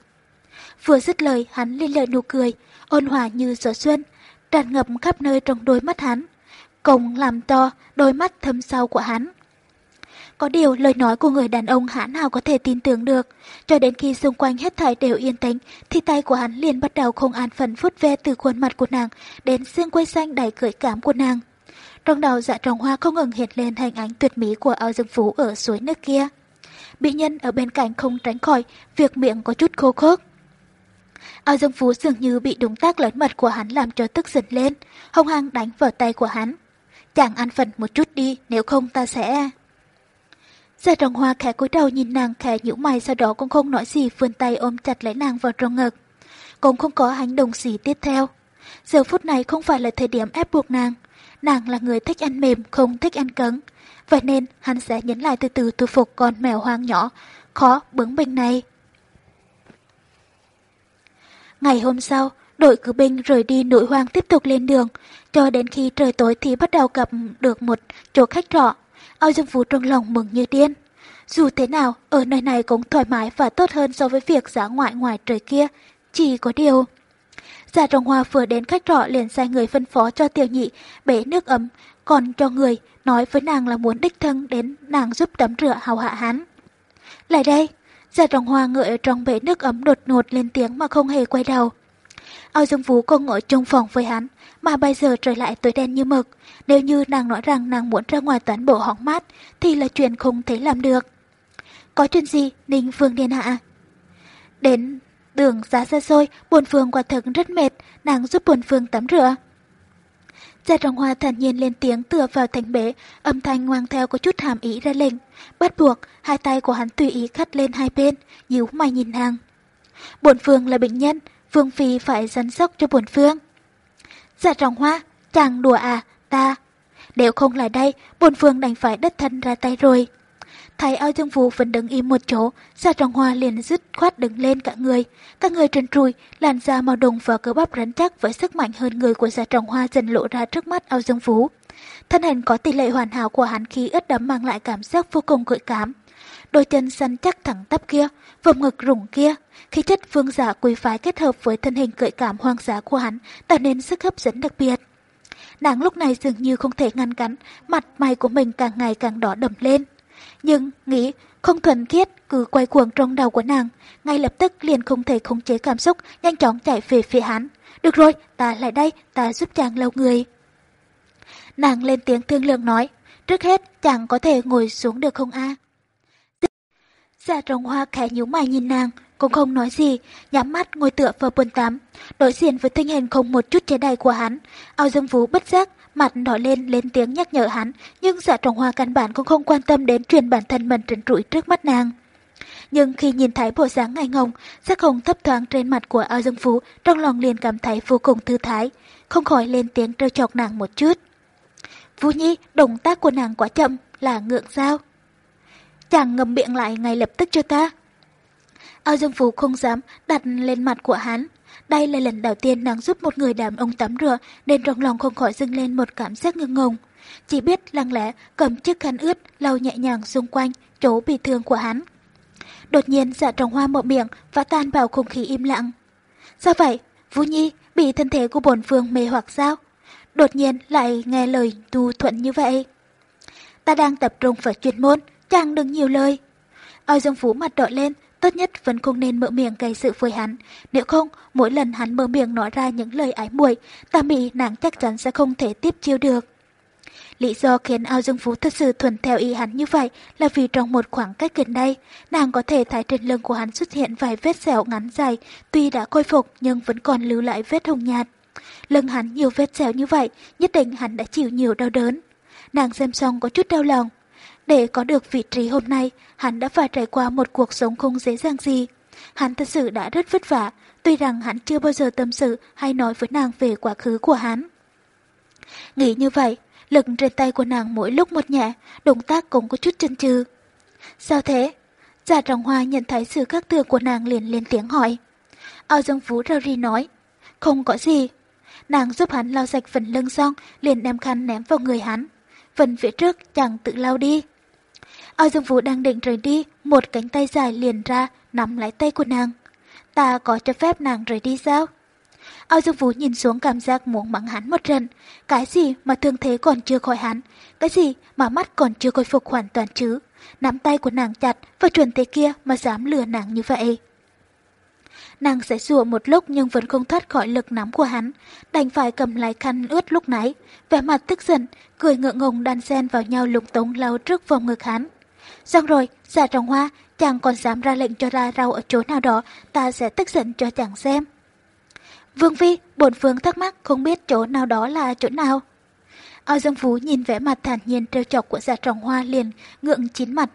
Vừa dứt lời, hắn lên lời nụ cười, ôn hòa như gió xuân, tràn ngập khắp nơi trong đôi mắt hắn, cùng làm to đôi mắt thâm sâu của hắn. Có điều lời nói của người đàn ông hãn nào có thể tin tưởng được, cho đến khi xung quanh hết thảy đều yên tĩnh, thì tay của hắn liền bắt đầu không an phận phút ve từ khuôn mặt của nàng đến xương quay xanh đầy cười cảm của nàng. Trong đầu dạ trồng hoa không ngừng hiện lên hình ảnh tuyệt mỹ của ao dương phú ở suối nước kia. Bị nhân ở bên cạnh không tránh khỏi, việc miệng có chút khô khốc. Ao Dương Phú dường như bị đúng tác lớn mật của hắn làm cho tức giận lên, hông hăng đánh vào tay của hắn. Chàng ăn phần một chút đi, nếu không ta sẽ... Gia Trọng Hoa khẽ cúi đầu nhìn nàng khẽ nhũ mày sau đó cũng không nói gì vươn tay ôm chặt lấy nàng vào trong ngực. Cũng không có hành động gì tiếp theo. Giờ phút này không phải là thời điểm ép buộc nàng. Nàng là người thích ăn mềm, không thích ăn cứng. Vậy nên hắn sẽ nhấn lại từ từ thu phục con mèo hoang nhỏ, khó bướng binh này. Ngày hôm sau, đội cử binh rời đi nội hoang tiếp tục lên đường, cho đến khi trời tối thì bắt đầu gặp được một chỗ khách trọ. Ao Dương vũ trong lòng mừng như điên. Dù thế nào, ở nơi này cũng thoải mái và tốt hơn so với việc giá ngoại ngoài trời kia. Chỉ có điều... Giả Trọng Hoa vừa đến khách trọ liền sai người phân phó cho tiểu nhị bể nước ấm, còn cho người nói với nàng là muốn đích thân đến nàng giúp tắm rửa hào hạ hắn. Lại đây, Giả trọng hoa ngựa ở trong bể nước ấm đột ngột lên tiếng mà không hề quay đầu. Ao Dương Vũ còn ngồi chung phòng với hắn, mà bây giờ trời lại tối đen như mực. Nếu như nàng nói rằng nàng muốn ra ngoài toán bộ hóng mát, thì là chuyện không thể làm được. Có chuyện gì, Ninh Phương Điên Hạ? Đến đường giá xa xôi, buồn phương quả thực rất mệt, nàng giúp buồn phương tắm rửa. Gia Trọng Hoa thản nhiên lên tiếng tựa vào thành bể, âm thanh ngoang theo có chút hàm ý ra lệnh. Bắt buộc, hai tay của hắn tùy ý khắt lên hai bên, nhíu mày nhìn nàng. Bổn phương là bệnh nhân, Phương Phi phải săn sóc cho bổn phương. Gia Trọng Hoa, chàng đùa à, ta. Nếu không lại đây, bồn phương đành phải đất thân ra tay rồi. Thấy ao dương vũ vẫn đứng im một chỗ, Gia Trọng Hoa liền dứt khoát đứng lên cả người. Các người trần trùi, làn da màu đồng và cơ bắp rắn chắc với sức mạnh hơn người của Gia Trọng Hoa dần lộ ra trước mắt ao dương vũ. Thân hình có tỷ lệ hoàn hảo của hắn khí ướt đẫm mang lại cảm giác vô cùng gợi cảm. Đôi chân săn chắc thẳng tắp kia, vòng ngực rủng kia, khí chất phương giả quý phái kết hợp với thân hình gợi cảm hoang dã của hắn tạo nên sức hấp dẫn đặc biệt. Nàng lúc này dường như không thể ngăn cắn, mặt mày của mình càng ngày càng đỏ đầm lên nhưng nghĩ không thuần khiết cứ quay cuồng trong đầu của nàng, ngay lập tức liền không thể khống chế cảm xúc, nhanh chóng chạy về phía hắn. Được rồi, ta lại đây, ta giúp chàng lâu người. Nàng lên tiếng thương lượng nói, trước hết chàng có thể ngồi xuống được không a? Dạ trồng hoa khẽ nhíu mày nhìn nàng, cũng không nói gì, nhắm mắt ngồi tựa vào bồn tắm. Đối diện với thân hình không một chút chế đầy của hắn, ao dương vũ bất giác, mặt đỏ lên lên tiếng nhắc nhở hắn, nhưng dạ trọng hoa căn bản cũng không quan tâm đến chuyện bản thân mình trần trụi trước mắt nàng. Nhưng khi nhìn thấy bộ dáng ngày ngồng, sắc hồng thấp thoáng trên mặt của ao dương phú, trong lòng liền cảm thấy vô cùng thư thái, không khỏi lên tiếng trêu chọc nàng một chút. Vũ Nhi, động tác của nàng quá chậm, là ngượng sao? Chàng ngầm miệng lại ngay lập tức cho ta. Ao Dương Phú không dám đặt lên mặt của hắn. Đây là lần đầu tiên nàng giúp một người đàn ông tắm rửa nên trong lòng không khỏi dâng lên một cảm giác ngưng ngùng. Chỉ biết lặng lẽ cầm chiếc khăn ướt lau nhẹ nhàng xung quanh chỗ bị thương của hắn. Đột nhiên dạ trồng hoa mở miệng và tan vào không khí im lặng. Sao vậy? Vũ Nhi bị thân thể của bổn phương mê hoặc sao? Đột nhiên lại nghe lời tu thuận như vậy. Ta đang tập trung vào chuyên môn, chàng đừng nhiều lời. Ôi Dương Phú mặt đỏ lên, tốt nhất vẫn không nên mở miệng gây sự với hắn. Nếu không, mỗi lần hắn mở miệng nói ra những lời ái muội, ta bị nàng chắc chắn sẽ không thể tiếp chiêu được. Lý do khiến ao dương phú thật sự thuần theo ý hắn như vậy là vì trong một khoảng cách gần đây, nàng có thể thấy trên lưng của hắn xuất hiện vài vết sẹo ngắn dài, tuy đã khôi phục nhưng vẫn còn lưu lại vết hồng nhạt. Lưng hắn nhiều vết sẹo như vậy, nhất định hắn đã chịu nhiều đau đớn. Nàng xem xong có chút đau lòng. Để có được vị trí hôm nay, hắn đã phải trải qua một cuộc sống không dễ dàng gì. Hắn thật sự đã rất vất vả, tuy rằng hắn chưa bao giờ tâm sự hay nói với nàng về quá khứ của hắn. Nghĩ như vậy, lực trên tay của nàng mỗi lúc một nhẹ, động tác cũng có chút chân chừ. Sao thế? Giả trọng hoa nhận thấy sự khác thường của nàng liền lên tiếng hỏi. Ao Dương Phú rau ri nói, không có gì. Nàng giúp hắn lau sạch phần lưng xong, liền đem khăn ném vào người hắn. Phần phía trước chẳng tự lau đi. Ao Dương Vũ đang định rời đi, một cánh tay dài liền ra, nắm lấy tay của nàng. Ta có cho phép nàng rời đi sao? Ao Dương Vũ nhìn xuống cảm giác muốn mắng hắn một trận. Cái gì mà thương thế còn chưa khỏi hắn? Cái gì mà mắt còn chưa khôi phục hoàn toàn chứ? Nắm tay của nàng chặt và chuẩn thế kia mà dám lừa nàng như vậy. Nàng sẽ rùa một lúc nhưng vẫn không thoát khỏi lực nắm của hắn, đành phải cầm lại khăn ướt lúc nãy, vẻ mặt tức giận, cười ngượng ngùng đan xen vào nhau lục tống lau trước vòng ngực hắn. Xong rồi, giả trồng hoa, chàng còn dám ra lệnh cho ra rau ở chỗ nào đó, ta sẽ tức giận cho chàng xem. Vương Phi, bổn phương thắc mắc không biết chỗ nào đó là chỗ nào. Ao Dương Phú nhìn vẻ mặt thản nhiên trêu chọc của dạ giả trồng hoa liền ngượng chín mặt.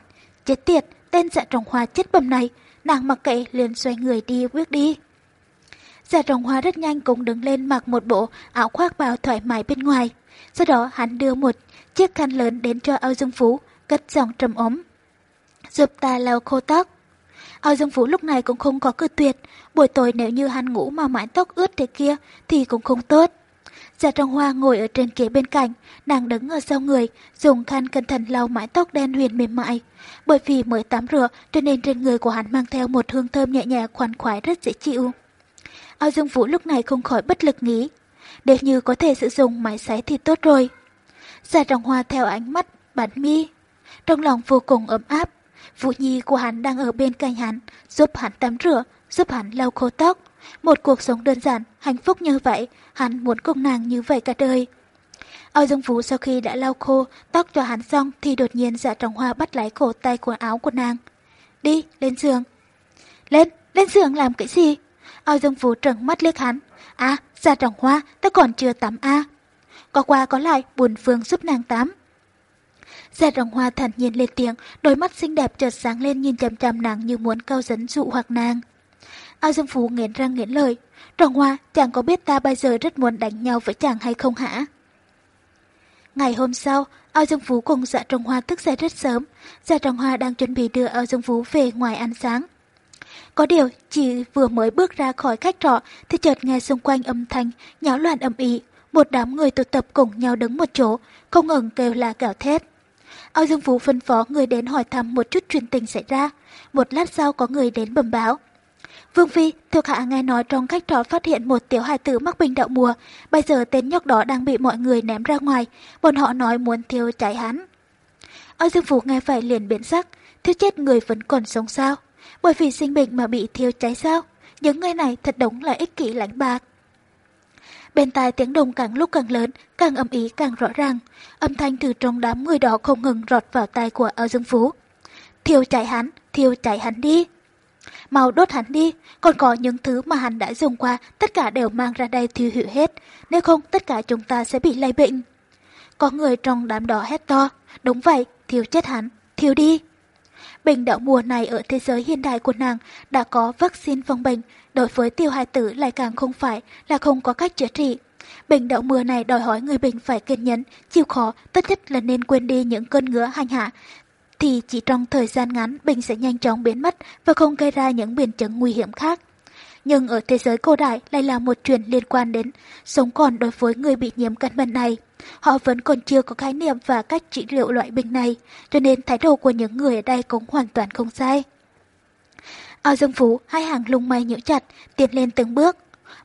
Chết tiệt, tên dạ trồng hoa chết bầm này, nàng mặc kệ liền xoay người đi bước đi. Dạ trồng hoa rất nhanh cũng đứng lên mặc một bộ áo khoác bào thoải mái bên ngoài. Sau đó hắn đưa một chiếc khăn lớn đến cho Ao Dương Phú, cất giọng trầm ốm. Giúp ta lau khô tóc. Ao Dương Phú lúc này cũng không có cự tuyệt, buổi tối nếu như hắn ngủ mà mái tóc ướt thế kia thì cũng không tốt. Dạ trong hoa ngồi ở trên kế bên cạnh, nàng đứng ở sau người, dùng khăn cẩn thận lau mái tóc đen huyền mềm mại. Bởi vì mới tắm rửa cho nên trên người của hắn mang theo một hương thơm nhẹ nhàng khoan khoái rất dễ chịu. Ao Dương Vũ lúc này không khỏi bất lực nghĩ, nếu như có thể sử dụng máy sấy thì tốt rồi. Dạ trong hoa theo ánh mắt bắn mi, trong lòng vô cùng ấm áp. Vũ Nhi của hắn đang ở bên cạnh hắn, giúp hắn tắm rửa, giúp hắn lau khô tóc. Một cuộc sống đơn giản, hạnh phúc như vậy, hắn muốn cùng nàng như vậy cả đời. Âu Dương vũ sau khi đã lau khô tóc cho hắn xong thì đột nhiên dạ trọng hoa bắt lấy cổ tay của áo của nàng. Đi, lên giường. Lên, lên giường làm cái gì? Âu Dương vũ trợn mắt liếc hắn. À, dạ trọng hoa, ta còn chưa tắm a à. Có qua có lại, buồn phương giúp nàng tắm. Dạ rồng hoa thản nhiên lên tiếng, đôi mắt xinh đẹp chợt sáng lên nhìn chằm chằm nàng như muốn cao dẫn dụ hoặc nàng. Ao Dương Phú nghiến răng nghiến lời. rồng Hoa, chàng có biết ta bây giờ rất muốn đánh nhau với chàng hay không hả? Ngày hôm sau, Ao Dương Phú cùng dạ trồng Hoa thức dậy rất sớm. Dạ trồng Hoa đang chuẩn bị đưa Ao Dương Phú về ngoài ăn sáng. Có điều, chỉ vừa mới bước ra khỏi khách trọ thì chợt nghe xung quanh âm thanh, nháo loạn âm ý. Một đám người tụ tập cùng nhau đứng một chỗ, không ngừng kêu la gào thét. Ao Dương Phú phân phó người đến hỏi thăm một chút chuyện tình xảy ra. Một lát sau có người đến bẩm báo. Vương Phi, thuộc hạ nghe nói trong khách trọ phát hiện một tiểu hài tử mắc bệnh đậu mùa. Bây giờ tên nhóc đó đang bị mọi người ném ra ngoài. Bọn họ nói muốn thiêu cháy hắn. Âu Dương Phủ nghe vậy liền biến sắc. Thứ chết người vẫn còn sống sao? Bởi vì sinh bệnh mà bị thiêu cháy sao? Những người này thật đúng là ích kỷ lãnh bạc. Bên tai tiếng đồng càng lúc càng lớn, càng âm ý càng rõ ràng. Âm thanh từ trong đám người đó không ngừng rọt vào tai của Âu Dương Phú. Thiêu chạy hắn, thiêu chạy hắn đi mau đốt hắn đi, còn có những thứ mà hắn đã dùng qua, tất cả đều mang ra đây thiêu hủy hết, nếu không tất cả chúng ta sẽ bị lây bệnh. có người trong đám đó hét to. Đúng vậy, thiêu chết hắn, thiêu đi. Bệnh đậu mùa này ở thế giới hiện đại của nàng đã có vaccine phòng bệnh, đối với tiêu hài tử lại càng không phải là không có cách chữa trị. Bệnh đậu mùa này đòi hỏi người bệnh phải kiên nhẫn, chịu khó, tất nhất là nên quên đi những cơn ngứa hành hạ, thì chỉ trong thời gian ngắn bệnh sẽ nhanh chóng biến mất và không gây ra những biến chứng nguy hiểm khác. Nhưng ở thế giới cổ đại lại là một chuyện liên quan đến sống còn đối với người bị nhiễm căn bệnh này. Họ vẫn còn chưa có khái niệm và cách trị liệu loại bệnh này, cho nên thái độ của những người ở đây cũng hoàn toàn không sai. Ao Dương Phú hai hàng lung mây nhíu chặt, tiến lên từng bước.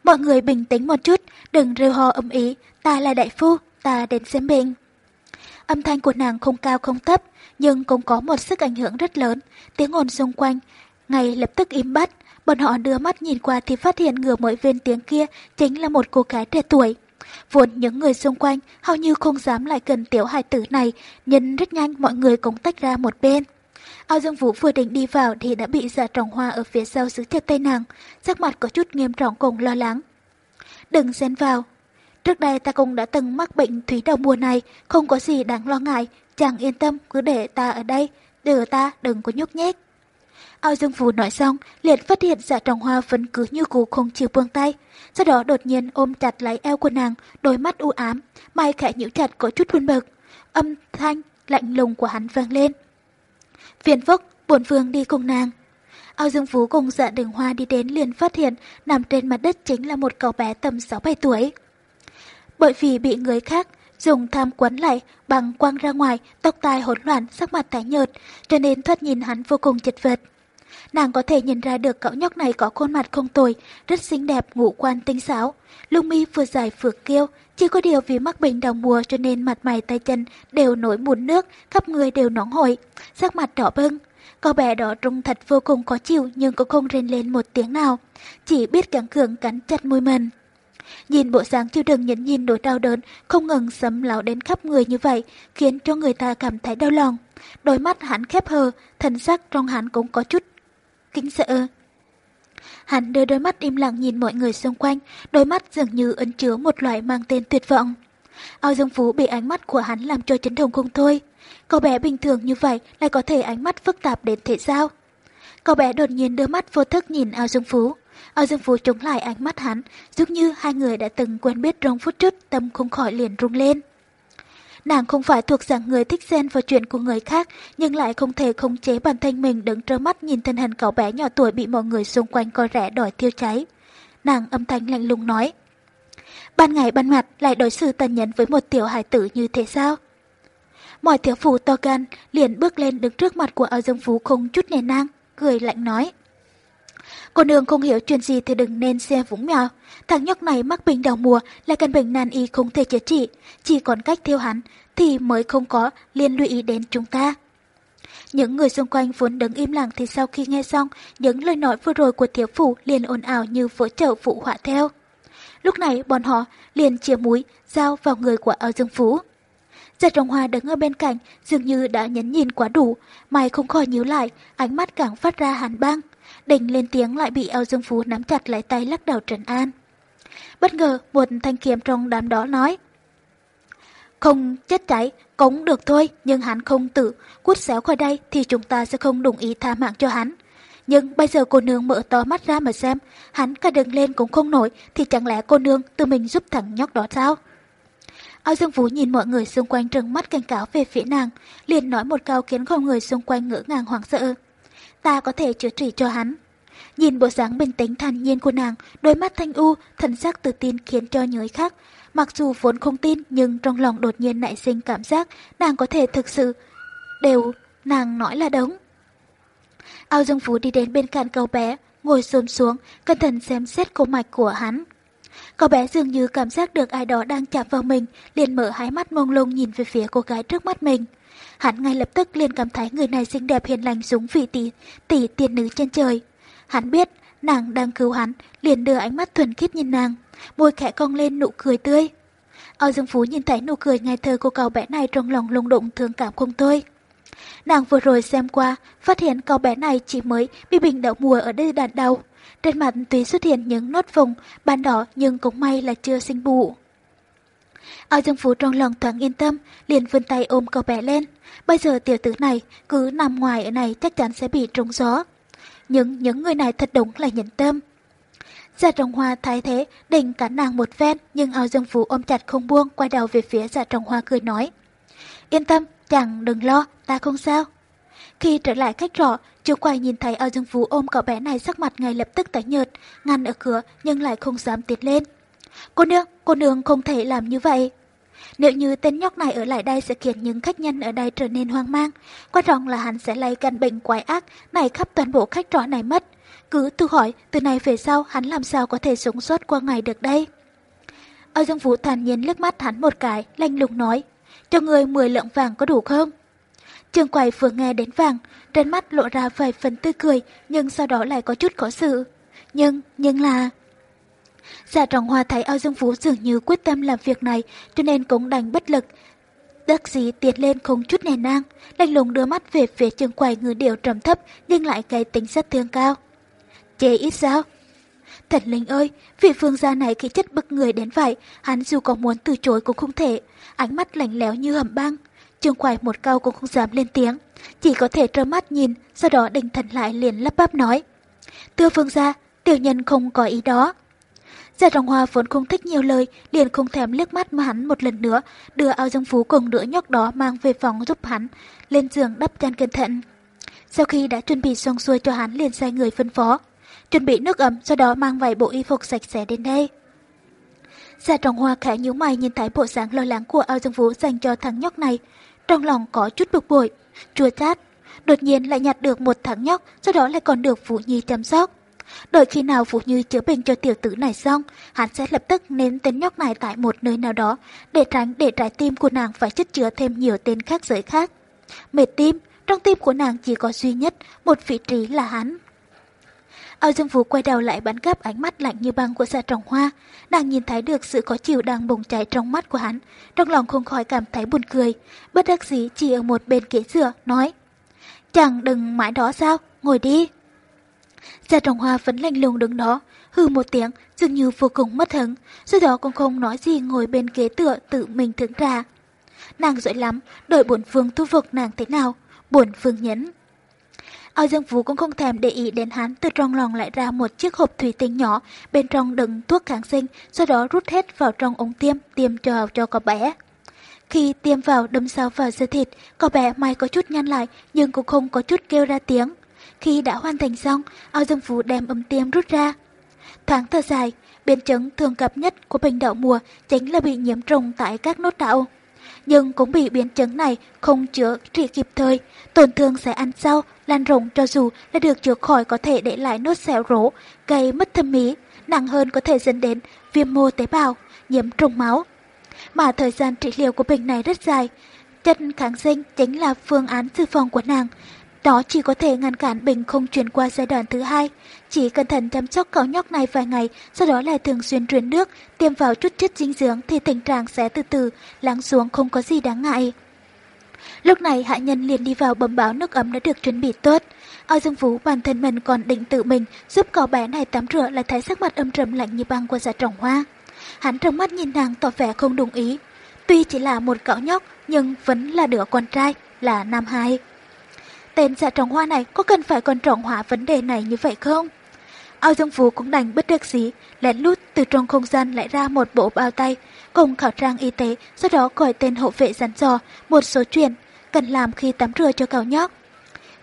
Mọi người bình tĩnh một chút, đừng rêu ho âm ý, ta là đại phu, ta đến xem bệnh. Âm thanh của nàng không cao không thấp, nhưng cũng có một sức ảnh hưởng rất lớn. Tiếng ồn xung quanh, ngay lập tức im bặt. Bọn họ đưa mắt nhìn qua thì phát hiện ngừa mỗi viên tiếng kia chính là một cô gái trẻ tuổi. Vốn những người xung quanh hầu như không dám lại gần tiểu hài tử này, nhưng rất nhanh mọi người cũng tách ra một bên. Ao Dương Vũ vừa định đi vào thì đã bị Dạ trọng hoa ở phía sau giữ chặt tay nàng, sắc mặt có chút nghiêm trọng cùng lo lắng. Đừng xen vào. Trước đây ta cũng đã từng mắc bệnh thủy đầu mùa này, không có gì đáng lo ngại, chàng yên tâm cứ để ta ở đây, đừng ta đừng có nhúc nhích. Ao Dương Vũ nói xong, liền phát hiện dạ trọng hoa vẫn cứ như cũ không chịu buông tay. Sau đó đột nhiên ôm chặt lấy eo của nàng, đôi mắt u ám, mày khẽ nhíu chặt có chút buồn bực. Âm thanh lạnh lùng của hắn vang lên. Phiền phức, bổn vương đi cùng nàng. Ao Dương Phú cùng dạ đường hoa đi đến liền phát hiện nằm trên mặt đất chính là một cậu bé tầm 6-7 tuổi. Bởi vì bị người khác dùng tham quấn lại bằng quăng ra ngoài, tóc tai hỗn loạn, sắc mặt tái nhợt, cho nên thoát nhìn hắn vô cùng chật vật. Nàng có thể nhìn ra được cậu nhóc này có khuôn mặt không tồi, rất xinh đẹp, ngũ quan tinh xảo. lung mi vừa dài vừa kiêu, chỉ có điều vì mắc bệnh đầu mùa cho nên mặt mày tay chân đều nổi mụn nước, khắp người đều nóng hổi, sắc mặt đỏ bưng. Cậu bé đó trông thật vô cùng khó chịu nhưng cũng không rên lên một tiếng nào, chỉ biết gắng cường cắn chặt môi mình. Nhìn bộ dáng chịu đựng nhẫn nhìn nỗi đau đớn không ngừng sấm lão đến khắp người như vậy khiến cho người ta cảm thấy đau lòng. Đôi mắt hắn khép hờ, thần sắc trong hắn cũng có chút kính sợ. Hắn đưa đôi mắt im lặng nhìn mọi người xung quanh, đôi mắt dường như ấn chứa một loại mang tên tuyệt vọng. Ao Dương Phú bị ánh mắt của hắn làm cho chấn động không thôi. Cậu bé bình thường như vậy lại có thể ánh mắt phức tạp đến thế sao? Cậu bé đột nhiên đưa mắt vô thức nhìn Ao Dương Phú. Ao Dương Phú chống lại ánh mắt hắn, giống như hai người đã từng quen biết trong phút trước, tâm không khỏi liền rung lên. Nàng không phải thuộc dạng người thích xen vào chuyện của người khác, nhưng lại không thể khống chế bản thân mình đứng trơ mắt nhìn thân hình cậu bé nhỏ tuổi bị mọi người xung quanh coi rẻ đòi tiêu cháy. Nàng âm thanh lạnh lùng nói. Ban ngày ban mặt lại đối xử tàn nhẫn với một tiểu hải tử như thế sao? Mọi thiếu phụ to gan liền bước lên đứng trước mặt của ao dương phú không chút nề nang, cười lạnh nói. Cô nương không hiểu chuyện gì thì đừng nên xe vũng mèo. Thằng nhóc này mắc bệnh đầu mùa là căn bệnh nan y không thể chữa trị, chỉ còn cách theo hắn thì mới không có liên lụy đến chúng ta. Những người xung quanh vốn đứng im lặng thì sau khi nghe xong, những lời nói vừa rồi của thiếu phủ liền ồn ào như vỡ trợ phụ họa theo. Lúc này bọn họ liền chia mũi, dao vào người của Âu Dương Phú. Giật Rồng Hoa đứng ở bên cạnh, dường như đã nhấn nhìn quá đủ, mày không khỏi nhíu lại, ánh mắt càng phát ra hàn băng. Định lên tiếng lại bị Âu Dương Phú nắm chặt lấy tay lắc đầu trấn an. Bất ngờ một thanh kiếm trong đám đó nói. Không chết cháy, cũng được thôi, nhưng hắn không tự cút xéo khỏi đây thì chúng ta sẽ không đồng ý tha mạng cho hắn. Nhưng bây giờ cô nương mở to mắt ra mà xem, hắn cả đường lên cũng không nổi thì chẳng lẽ cô nương tự mình giúp thằng nhóc đó sao? Ao Dương Vũ nhìn mọi người xung quanh trừng mắt cảnh cáo về phía nàng, liền nói một câu khiến không người xung quanh ngỡ ngàng hoảng sợ ta có thể chữa trị cho hắn. Nhìn bộ dáng bình tĩnh thản nhiên của nàng, đôi mắt thanh u, thần sắc tự tin khiến cho người khác. Mặc dù vốn không tin nhưng trong lòng đột nhiên nảy sinh cảm giác nàng có thể thực sự đều nàng nói là đúng. Ao Dương Phú đi đến bên cạnh cậu bé, ngồi xôn xuống, cẩn thận xem xét cổ mạch của hắn. Cậu bé dường như cảm giác được ai đó đang chạm vào mình, liền mở hai mắt mông lung nhìn về phía cô gái trước mắt mình. Hắn ngay lập tức liền cảm thấy người này xinh đẹp hiền lành giống vị tỷ, tỷ tiên nữ trên trời. Hắn biết nàng đang cứu hắn, liền đưa ánh mắt thuần khiết nhìn nàng, môi khẽ cong lên nụ cười tươi. Âu Dương Phú nhìn thấy nụ cười ngày thơ của cậu bé này trong lòng lung đụng thương cảm không thôi. Nàng vừa rồi xem qua, phát hiện cậu bé này chỉ mới bị bình đậu mùa ở đây đàn đầu. Trên mặt tuy xuất hiện những nốt vùng, ban đỏ nhưng cũng may là chưa sinh bụ. Âu Dương Phú trong lòng thoáng yên tâm, liền vươn tay ôm cậu bé lên. Bây giờ tiểu tử này cứ nằm ngoài ở này chắc chắn sẽ bị trúng gió. Nhưng những người này thật đúng là nhẫn tâm. giả trọng hoa thái thế, định cắn nàng một ven, nhưng ao dương phú ôm chặt không buông, quay đầu về phía giả trọng hoa cười nói. Yên tâm, chẳng đừng lo, ta không sao. Khi trở lại khách trọ, chú quay nhìn thấy ao dương phú ôm cậu bé này sắc mặt ngay lập tức tái nhợt, ngăn ở cửa nhưng lại không dám tiến lên. Cô nương, cô nương không thể làm như vậy. Nếu như tên nhóc này ở lại đây sẽ khiến những khách nhân ở đây trở nên hoang mang. Quan trọng là hắn sẽ lây căn bệnh quái ác này khắp toàn bộ khách trọ này mất. Cứ tự hỏi, từ nay về sau hắn làm sao có thể sống sót qua ngày được đây? Âu Dương Vũ thản nhiên liếc mắt hắn một cái, lanh lùng nói, cho người 10 lượng vàng có đủ không? Trường quầy vừa nghe đến vàng, trên mắt lộ ra vài phần tươi cười, nhưng sau đó lại có chút khó xử. Nhưng, nhưng là... Giả trọng hoa thấy ao Dương Vũ dường như quyết tâm làm việc này, cho nên cũng đành bất lực. Đắc dĩ tiến lên không chút nề nang, lạnh lùng đưa mắt về phía trường quầy ngư điệu trầm thấp nhưng lại cái tính rất thương cao. Chê ít sao? Thần linh ơi, vị phương gia này khí chất bức người đến vậy, hắn dù có muốn từ chối cũng không thể, ánh mắt lạnh lẽo như hầm băng. trường quầy một câu cũng không dám lên tiếng, chỉ có thể trơ mắt nhìn, sau đó định thần lại liền lắp bắp nói. Thưa phương gia, tiểu nhân không có ý đó. Giả Trọng Hoa vốn không thích nhiều lời, liền không thèm liếc mắt mà hắn một lần nữa, đưa ao dương phú cùng đứa nhóc đó mang về phòng giúp hắn, lên giường đắp chăn cẩn thận. Sau khi đã chuẩn bị xong xuôi cho hắn liền sai người phân phó, chuẩn bị nước ấm, sau đó mang vài bộ y phục sạch sẽ đến đây. Giả Trọng Hoa khẽ nhíu mày nhìn thấy bộ dáng lo lắng của Ao Dương phú dành cho thằng nhóc này, trong lòng có chút bực bội, chua chát. Đột nhiên lại nhặt được một thằng nhóc, sau đó lại còn được Vũ Nhi chăm sóc. Đợi khi nào Vũ như chữa bệnh cho tiểu tử này xong, hắn sẽ lập tức ném tên nhóc này tại một nơi nào đó, để tránh để trái tim của nàng phải chất chứa thêm nhiều tên khác giới khác. Mệt tim, trong tim của nàng chỉ có duy nhất một vị trí là hắn. ao Dương Vũ quay đầu lại bắn gấp ánh mắt lạnh như băng của Dạ Trọng Hoa. Nàng nhìn thấy được sự có chịu đang bùng cháy trong mắt của hắn. Trong lòng không khỏi cảm thấy buồn cười. Bất đắc dĩ chỉ ở một bên ghế dựa, nói. Chẳng đừng mãi đó sao, ngồi đi. Dạ Trọng Hoa vẫn lạnh lùng đứng đó, hư một tiếng, dường như vô cùng mất hứng. Sau đó cũng không nói gì ngồi bên ghế tựa tự mình thưởng trà. Nàng giỏi lắm, đợi bổn phương thu phục nàng thế nào, bổn phương nhấn. Ao Dương Vũ cũng không thèm để ý đến hắn từ trong lòng lại ra một chiếc hộp thủy tinh nhỏ, bên trong đựng thuốc kháng sinh, sau đó rút hết vào trong ống tiêm, tiêm cho cho cậu bé. Khi tiêm vào đâm sâu vào da thịt, cậu bé may có chút nhăn lại nhưng cũng không có chút kêu ra tiếng. Khi đã hoàn thành xong, Ao Dương phú đem ấm tiêm rút ra. Thoáng thở dài, biến chứng thường gặp nhất của bệnh đậu mùa chính là bị nhiễm trùng tại các nốt đậu nhưng cũng bị biến chứng này không chữa trị kịp thời. Tổn thương sẽ ăn sâu, lan rộng cho dù đã được chữa khỏi có thể để lại nốt sẹo rỗ, gây mất thẩm mỹ, nặng hơn có thể dẫn đến viêm mô tế bào, nhiễm trùng máu. Mà thời gian trị liệu của bệnh này rất dài, chất kháng sinh chính là phương án dự phòng của nàng, đó chỉ có thể ngăn cản bình không chuyển qua giai đoạn thứ hai. Chỉ cẩn thận chăm sóc cậu nhóc này vài ngày, sau đó lại thường xuyên truyền nước, tiêm vào chút chất dinh dưỡng thì tình trạng sẽ từ từ lắng xuống không có gì đáng ngại. Lúc này hạ nhân liền đi vào bấm báo nước ấm đã được chuẩn bị tốt. Ao Dương Vũ bản thân mình còn định tự mình giúp cậu bé này tắm rửa lại thấy sắc mặt âm trầm lạnh như băng của dạ trọng hoa. Hắn trong mắt nhìn nàng tỏ vẻ không đồng ý. Tuy chỉ là một cậu nhóc nhưng vẫn là đứa con trai, là nam hai. Tên dạ trọng hoa này có cần phải còn trọng hóa vấn đề này như vậy không? Ao Dương Phú cũng đành bất đắc dĩ, lén lút từ trong không gian lại ra một bộ bao tay, cùng khẩu trang y tế, sau đó gọi tên hộ vệ dặn dò một số chuyện cần làm khi tắm rửa cho cậu nhóc.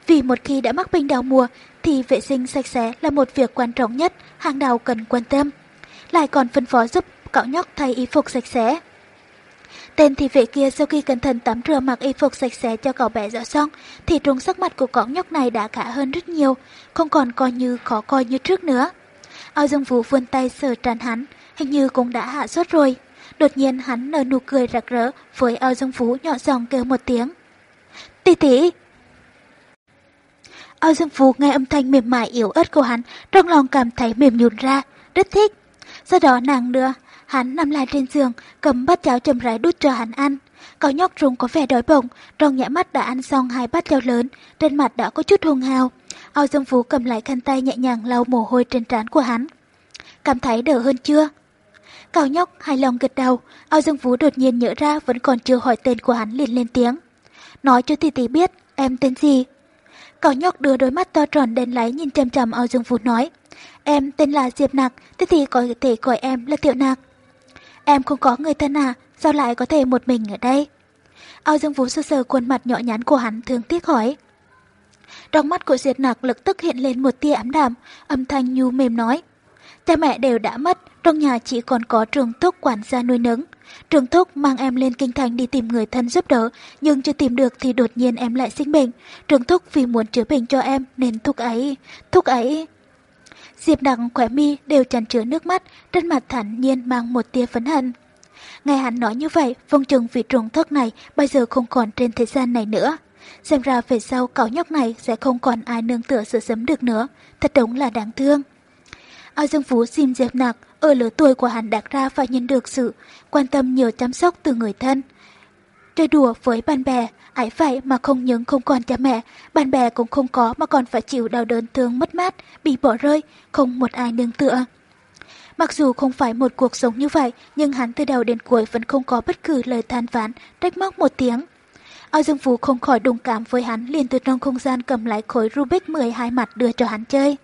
Vì một khi đã mắc bệnh đau mùa thì vệ sinh sạch sẽ là một việc quan trọng nhất hàng đầu cần quan tâm. Lại còn phân phó giúp cậu nhóc thay y phục sạch sẽ. Tên thị vệ kia sau khi cẩn thận tắm rửa mặc y phục sạch sẽ cho cậu bé rõ xong, thì trùng sắc mặt của cậu nhóc này đã khá hơn rất nhiều, không còn coi như khó coi như trước nữa. Ao Dương Vũ vươn tay sờ tràn hắn, hình như cũng đã hạ sốt rồi. Đột nhiên hắn nở nụ cười rạc rỡ với Ao Dương Vũ nhỏ giọng kêu một tiếng. Tỷ tỷ! Ao Dương Vũ nghe âm thanh mềm mại yếu ớt của hắn, trong lòng cảm thấy mềm nhũn ra, rất thích. Sau đó nàng đưa Hắn nằm lại trên giường, cầm bát cháo chậm rãi đút cho hắn ăn. Cậu nhóc rung có vẻ đói bụng, trong nhã mắt đã ăn xong hai bát cháo lớn, trên mặt đã có chút hung hào. Ao Dương Phú cầm lại khăn tay nhẹ nhàng lau mồ hôi trên trán của hắn. Cảm thấy đỡ hơn chưa? cậu nhóc hài lòng gật đầu, ao dương phú đột nhiên nhớ ra vẫn còn chưa hỏi tên của hắn liền lên tiếng. Nói cho tỷ tỷ biết, em tên gì? cậu nhóc đưa đôi mắt to tròn đen láy nhìn chăm chăm ao dương phú nói. Em tên là Diệp Nạc, tỷ tỷ có thể gọi em là Tiểu Nạc. Em không có người thân à, sao lại có thể một mình ở đây? Ao Dương Vũ sơ sờ khuôn mặt nhỏ nhắn của hắn thương tiếc hỏi. Trong mắt của diệt Nạc lập tức hiện lên một tia ám đạm, âm thanh nhu mềm nói. Cha mẹ đều đã mất, trong nhà chỉ còn có trường thúc quản gia nuôi nấng. Trường thúc mang em lên kinh thành đi tìm người thân giúp đỡ, nhưng chưa tìm được thì đột nhiên em lại sinh bệnh. Trường thúc vì muốn chữa bệnh cho em nên thúc ấy, thúc ấy... Diệp Đằng, khỏe mi đều chăn chứa nước mắt, trên mặt thản nhiên mang một tia phấn hận. Nghe hắn nói như vậy, vong trừng vị trùng thất này bây giờ không còn trên thế gian này nữa. Xem ra về sau cậu nhóc này sẽ không còn ai nương tựa sự sớm được nữa, thật đúng là đáng thương. Ao Dương Phú xin Diệp Nạc, ở lứa tuổi của hắn đạt ra phải nhận được sự quan tâm nhiều chăm sóc từ người thân. Chơi đùa với bạn bè, ái vậy mà không những không còn cha mẹ, bạn bè cũng không có mà còn phải chịu đau đớn thương mất mát, bị bỏ rơi, không một ai nương tựa. Mặc dù không phải một cuộc sống như vậy, nhưng hắn từ đầu đến cuối vẫn không có bất cứ lời than ván, trách móc một tiếng. Ao Dương Phú không khỏi đồng cảm với hắn liền từ trong không gian cầm lại khối Rubik 12 mặt đưa cho hắn chơi.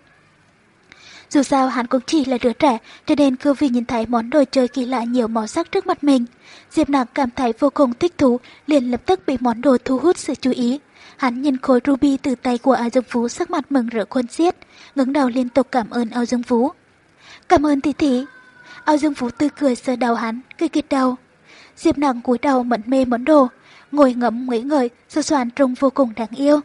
Dù sao hắn cũng chỉ là đứa trẻ, cho nên cứ vì nhìn thấy món đồ chơi kỳ lạ nhiều màu sắc trước mặt mình. Diệp Nạc cảm thấy vô cùng thích thú, liền lập tức bị món đồ thu hút sự chú ý. Hắn nhìn khối ruby từ tay của Ao Dương Phú sắc mặt mừng rỡ khuôn xiết, ngẩng đầu liên tục cảm ơn Ao Dương Phú. Cảm ơn tỷ tỷ. Ao Dương Phú tươi cười sờ đầu hắn, cười kịch đầu. Diệp nặng cúi đầu mẫn mê món đồ, ngồi ngẫm nghĩ ngợi, sơ soạn trông vô cùng đáng yêu.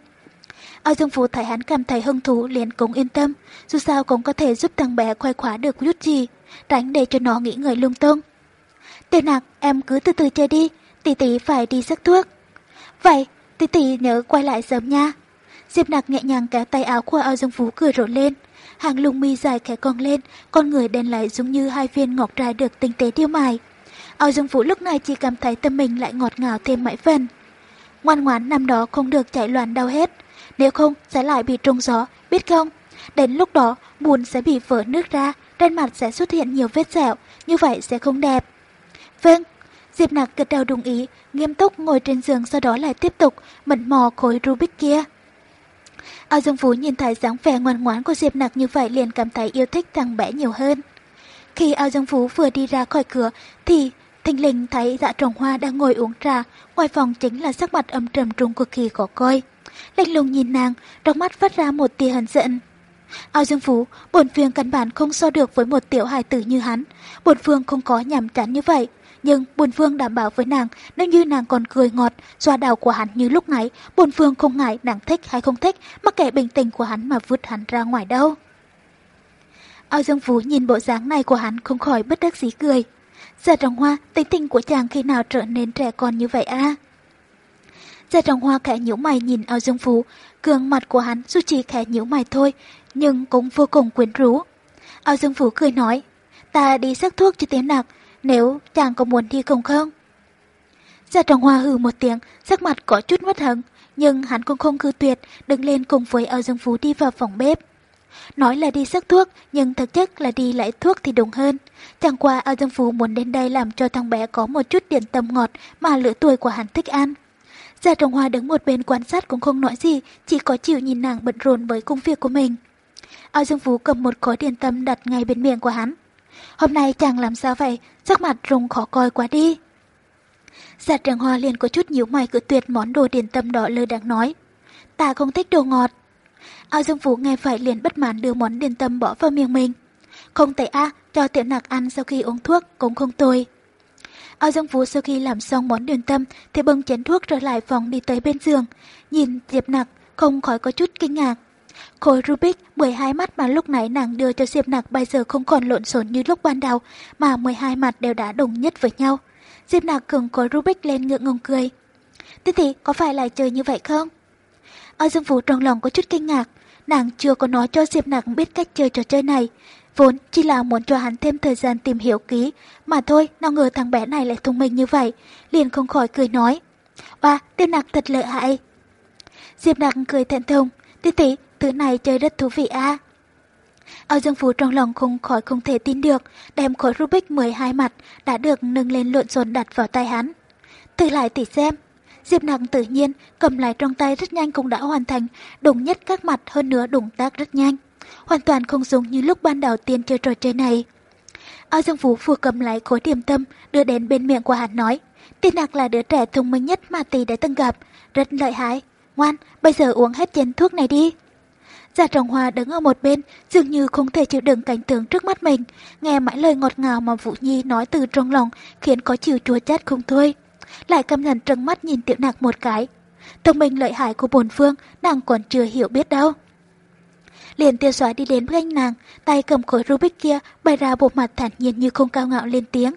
Ao Dương Phú thấy hắn cảm thấy hứng thú liền cũng yên tâm, dù sao cũng có thể giúp thằng bé khoai khóa được chút gì, tránh để cho nó nghĩ người lung tung. Tiểu nặc, em cứ từ từ chơi đi, tỷ tỷ phải đi sắc thuốc. Vậy, tỷ tỷ nhớ quay lại sớm nha. Diệp nặc nhẹ nhàng kéo tay áo của Ao Dương Phú cười rộ lên hàng lùng mi dài khẽ cong lên, con người đen lại giống như hai viên ngọc trai được tinh tế điêu mài. Ao Dương Phú lúc này chỉ cảm thấy tâm mình lại ngọt ngào thêm mãi phần. Ngoan ngoãn năm đó không được chạy loạn đau hết, nếu không sẽ lại bị trúng gió, biết không? Đến lúc đó, bùn sẽ bị vỡ nước ra, trên mặt sẽ xuất hiện nhiều vết sẹo, như vậy sẽ không đẹp. Vâng, Diệp Nạc gật đầu đồng ý, nghiêm túc ngồi trên giường sau đó lại tiếp tục mẩn mò khối Rubik kia. Ao Dương Phú nhìn thấy dáng vẻ ngoan ngoãn của Diệp nạc như vậy liền cảm thấy yêu thích thằng bé nhiều hơn. Khi Ao Dương Phú vừa đi ra khỏi cửa thì Thanh Linh thấy dạ trồng hoa đang ngồi uống trà, ngoài phòng chính là sắc mặt âm trầm trung cực kỳ khó coi. Lạnh lùng nhìn nàng, trong mắt phát ra một tia hận giận. Ao Dương Phú, bổn phương căn bản không so được với một tiểu hài tử như hắn. Bổn phương không có nhảm chán như vậy, nhưng bổn phương đảm bảo với nàng, nếu như nàng còn cười ngọt, xoa đào của hắn như lúc nãy, bổn phương không ngại nàng thích hay không thích, mặc kệ bình tình của hắn mà vứt hắn ra ngoài đâu. Ao Dương Phú nhìn bộ dáng này của hắn không khỏi bất đắc dĩ cười. Dạ Giờ trồng Hoa, tính tình của chàng khi nào trở nên trẻ con như vậy à? Gia Trọng Hoa khẽ nhíu mày nhìn Ao Dương Phú, gương mặt của hắn dù chỉ khẽ nhíu mày thôi, nhưng cũng vô cùng quyến rũ. Ao Dương Phú cười nói, ta đi sắc thuốc cho tiếng nạc, nếu chàng có muốn đi cùng không? Gia Trọng Hoa hừ một tiếng, sắc mặt có chút mất hứng, nhưng hắn cũng không cư tuyệt, đứng lên cùng với ao Dương Phú đi vào phòng bếp. Nói là đi sắc thuốc, nhưng thực chất là đi lấy thuốc thì đúng hơn. Chẳng qua ao Dương Phú muốn đến đây làm cho thằng bé có một chút điện tâm ngọt mà lửa tuổi của hắn thích ăn. Gia Trọng Hoa đứng một bên quan sát cũng không nói gì, chỉ có chịu nhìn nàng bận rộn với công việc của mình. ao Dương Phú cầm một khối điện tâm đặt ngay bên miệng của hắn. Hôm nay chàng làm sao vậy? Sắc mặt rùng khó coi quá đi. Gia Trọng hoa liền có chút nhíu mày cự tuyệt món đồ tiền tâm đỏ lơ đang nói. Ta không thích đồ ngọt. Ao Dương Phú nghe vậy liền bất mãn đưa món tiền tâm bỏ vào miệng mình. Không tệ a, cho tiểu nạc ăn sau khi uống thuốc cũng không tồi. Ao Dương Vũ sau khi làm xong món điển tâm thì bưng chén thuốc trở lại phòng đi tới bên giường. Nhìn Diệp Nặc không khỏi có chút kinh ngạc. Khối Rubik 12 mắt mà lúc nãy nàng đưa cho Diệp Nặc, bây giờ không còn lộn xộn như lúc ban đầu, mà 12 mặt đều đã đồng nhất với nhau. Diệp Nặc cường khối Rubik lên ngượng ngùng cười. Tỷ tỷ, có phải lại chơi như vậy không? Ao Dương Vũ trong lòng có chút kinh ngạc, nàng chưa có nói cho Diệp Nặc biết cách chơi trò chơi này. Vốn chỉ là muốn cho hắn thêm thời gian tìm hiểu ký mà thôi, nào ngờ thằng bé này lại thông minh như vậy, liền không khỏi cười nói. Và tiêu nặc thật lợi hại. Diệp nặc cười thẹn thùng, tỷ tỷ, thứ này chơi rất thú vị à. Âu Dương Phú trong lòng không khỏi không thể tin được, đem khối Rubik 12 mặt đã được nâng lên lộn xộn đặt vào tay hắn. Từ lại tỉ xem, Diệp Nặc tự nhiên cầm lại trong tay rất nhanh cũng đã hoàn thành, đúng nhất các mặt hơn nữa động tác rất nhanh. Hoàn toàn không giống như lúc ban đầu tiên chơi trò chơi này. Âu Dương Vũ vừa cầm lại khối điểm tâm, đưa đến bên miệng của hắn nói, Tiên Nặc là đứa trẻ thông minh nhất mà tỷ đã từng gặp, rất lợi hại. Ngoan, bây giờ uống hết chén thuốc này đi. Gia Trọng Hoa đứng ở một bên, dường như không thể chịu đựng cảnh tượng trước mắt mình. Nghe mãi lời ngọt ngào mà Vũ Nhi nói từ trong lòng, khiến có chịu chua chát không thôi. Lại căm hận trừng mắt nhìn tiểu nạc một cái. Thông minh lợi hại của bồn phương, nàng còn chưa hiểu biết đâu. Liền tiêu xóa đi đến bên nàng, tay cầm khối Rubik kia, bày ra bộ mặt thản nhiên như không cao ngạo lên tiếng.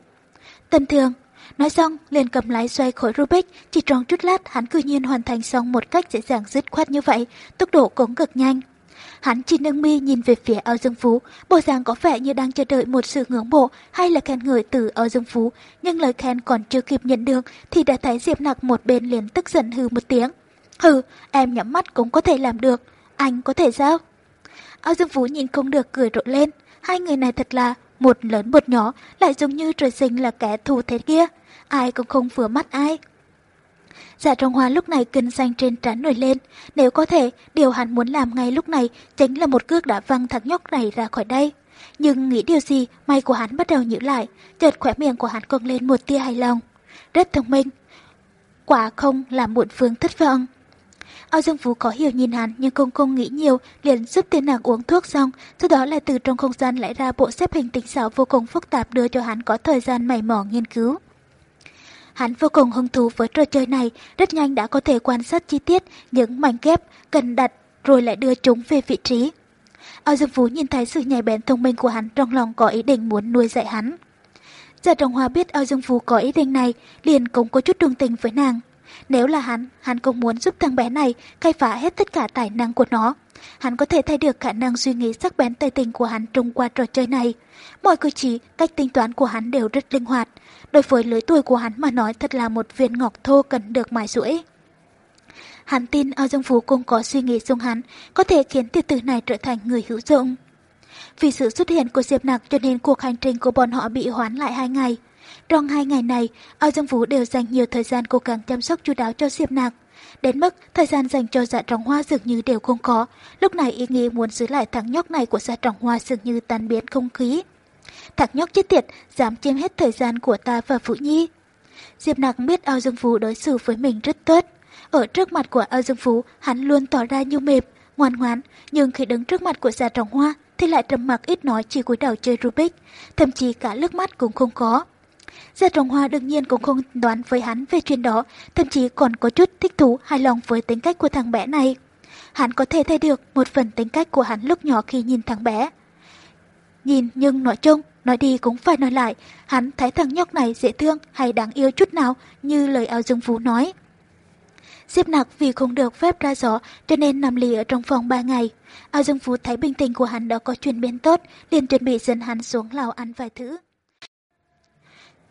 Tầm thường, Nói xong, liền cầm lái xoay khối Rubik, chỉ trong chút lát hắn cư nhiên hoàn thành xong một cách dễ dàng dứt khoát như vậy, tốc độ cũng cực nhanh. Hắn chỉ nâng mi nhìn về phía Âu Dương Phú, bộ dạng có vẻ như đang chờ đợi một sự ngưỡng mộ hay là khen người từ Âu Dương Phú, nhưng lời khen còn chưa kịp nhận được thì đã thấy Diệp Nặc một bên liền tức giận hừ một tiếng. Hừ, em nhắm mắt cũng có thể làm được, anh có thể sao? Âu Dương Phú nhìn không được cười rộ lên, hai người này thật là một lớn một nhỏ, lại giống như trời sinh là kẻ thù thế kia, ai cũng không vừa mắt ai. Dạ trong hoa lúc này kinh xanh trên trán nổi lên, nếu có thể, điều hắn muốn làm ngay lúc này chính là một cước đã văng thằng nhóc này ra khỏi đây. Nhưng nghĩ điều gì, may của hắn bắt đầu nhữ lại, chợt khỏe miệng của hắn cong lên một tia hài lòng. Rất thông minh. Quả không làm muộn phương thất vọng. Âu Dương Phú có hiểu nhìn hắn nhưng không không nghĩ nhiều, liền giúp tiên nàng uống thuốc xong, sau đó lại từ trong không gian lại ra bộ xếp hình tinh xảo vô cùng phức tạp đưa cho hắn có thời gian mày mò nghiên cứu. Hắn vô cùng hứng thú với trò chơi này, rất nhanh đã có thể quan sát chi tiết những mảnh ghép cần đặt rồi lại đưa chúng về vị trí. Âu Dương Phú nhìn thấy sự nhạy bén thông minh của hắn trong lòng có ý định muốn nuôi dạy hắn. Giả Trọng Hoa biết Âu Dương Phú có ý định này, liền cũng có chút đồng tình với nàng. Nếu là hắn, hắn cũng muốn giúp thằng bé này khai phá hết tất cả tài năng của nó. Hắn có thể thay được khả năng suy nghĩ sắc bén tài tình của hắn trong qua trò chơi này. Mọi cử chỉ, cách tính toán của hắn đều rất linh hoạt. Đối với lưới tuổi của hắn mà nói thật là một viên ngọc thô cần được mài rũi. Hắn tin ao Dương Phú cũng có suy nghĩ dung hắn, có thể khiến tiểu tử này trở thành người hữu dụng. Vì sự xuất hiện của Diệp Nặc cho nên cuộc hành trình của bọn họ bị hoán lại hai ngày. Trong hai ngày này, Âu Dương vũ đều dành nhiều thời gian cố gắng chăm sóc chu đáo cho Diệp nạc Đến mức thời gian dành cho dạ trọng hoa dường như đều không có. Lúc này ý nghĩ muốn giữ lại thằng nhóc này của dạ trọng hoa dường như tan biến không khí. Thằng nhóc chết tiệt, dám chiếm hết thời gian của ta và Vũ Nhi. Diệp nạc biết Âu Dương vũ đối xử với mình rất tốt. Ở trước mặt của Âu Dương vũ hắn luôn tỏ ra nhu mềm, ngoan ngoãn, nhưng khi đứng trước mặt của dạ Trọng Hoa thì lại trầm mặc ít nói chỉ cúi đầu chơi Rubik, thậm chí cả nước mắt cũng không có. Gia Trọng Hoa đương nhiên cũng không đoán với hắn về chuyện đó, thậm chí còn có chút thích thú hài lòng với tính cách của thằng bé này. Hắn có thể thấy được một phần tính cách của hắn lúc nhỏ khi nhìn thằng bé. Nhìn nhưng nói chung, nói đi cũng phải nói lại, hắn thấy thằng nhóc này dễ thương hay đáng yêu chút nào như lời ao dương phú nói. Diệp nặc vì không được phép ra gió cho nên nằm lì ở trong phòng 3 ngày. Ao Dương Phú thấy bình tình của hắn đã có chuyển biến tốt, liền chuẩn bị dẫn hắn xuống lào ăn vài thứ.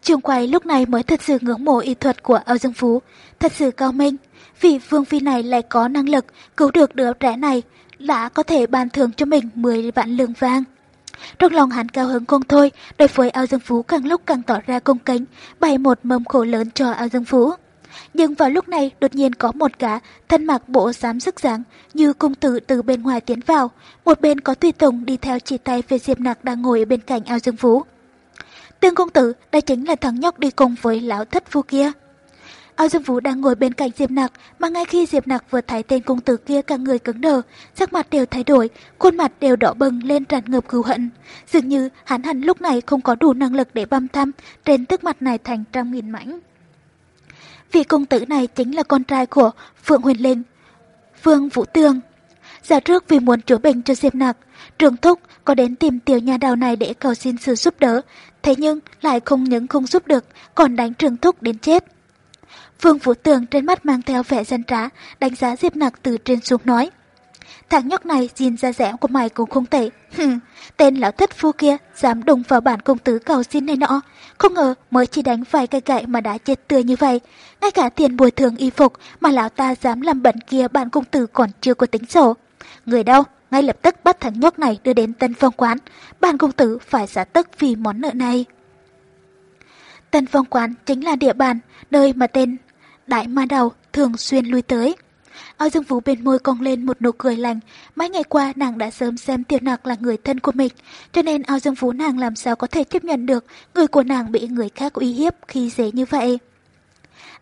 Trường quay lúc này mới thật sự ngưỡng mộ y thuật của Âu Dương Phú, thật sự cao minh. Vì Vương Phi này lại có năng lực cứu được đứa trẻ này, đã có thể ban thưởng cho mình 10 vạn lương vang. Trong lòng hắn cao hứng không thôi, đối với Âu Dương Phú càng lúc càng tỏ ra công kính, bày một mâm khổ lớn cho Âu Dương Phú. Nhưng vào lúc này đột nhiên có một gã thân mặc bộ dám sức dáng như cung tử từ bên ngoài tiến vào, một bên có tùy tùng đi theo chỉ tay về Diệp Nặc đang ngồi bên cạnh Âu Dương Phú. Tương công tử, đây chính là thằng nhóc đi cùng với lão thất phu kia. Ao Dương Vũ đang ngồi bên cạnh Diệp Nặc, mà ngay khi Diệp Nặc vừa thấy tên công tử kia cả người cứng đờ, sắc mặt đều thay đổi, khuôn mặt đều đỏ bừng lên tràn ngập cứu hận. Dường như hắn hẳn lúc này không có đủ năng lực để băm thăm, trên tức mặt này thành trăm nghìn mảnh. Vị công tử này chính là con trai của Phượng Huyền Linh, Vương Vũ Tường. Giả dạ trước vì muốn chữa bệnh cho Diệp Nặc, Trường Thúc có đến tìm tiểu nhà đào này để cầu xin sự giúp đỡ, thế nhưng lại không những không giúp được, còn đánh Trường Thúc đến chết. Vương Vũ Tường trên mắt mang theo vẻ dân trá, đánh giá Diệp Nặc từ trên xuống nói. Thằng nhóc này nhìn ra rẻ của mày cũng không tệ. Tên lão thất phu kia dám đụng vào bản công tử cầu xin này nọ. Không ngờ mới chỉ đánh vài cây gậy mà đã chết tươi như vậy. Ngay cả tiền bồi thường y phục mà lão ta dám làm bẩn kia bản công tử còn chưa có tính sổ. Người đâu? Ngay lập tức bắt thằng nhóc này đưa đến tân phong quán. bàn công tử phải giả tức vì món nợ này. Tân phong quán chính là địa bàn, nơi mà tên Đại Ma Đầu thường xuyên lui tới. Ao Dương Vũ bên môi cong lên một nụ cười lành. Mấy ngày qua nàng đã sớm xem Tiểu Nặc là người thân của mình, cho nên Ao Dương Vũ nàng làm sao có thể chấp nhận được người của nàng bị người khác uy hiếp khi dễ như vậy.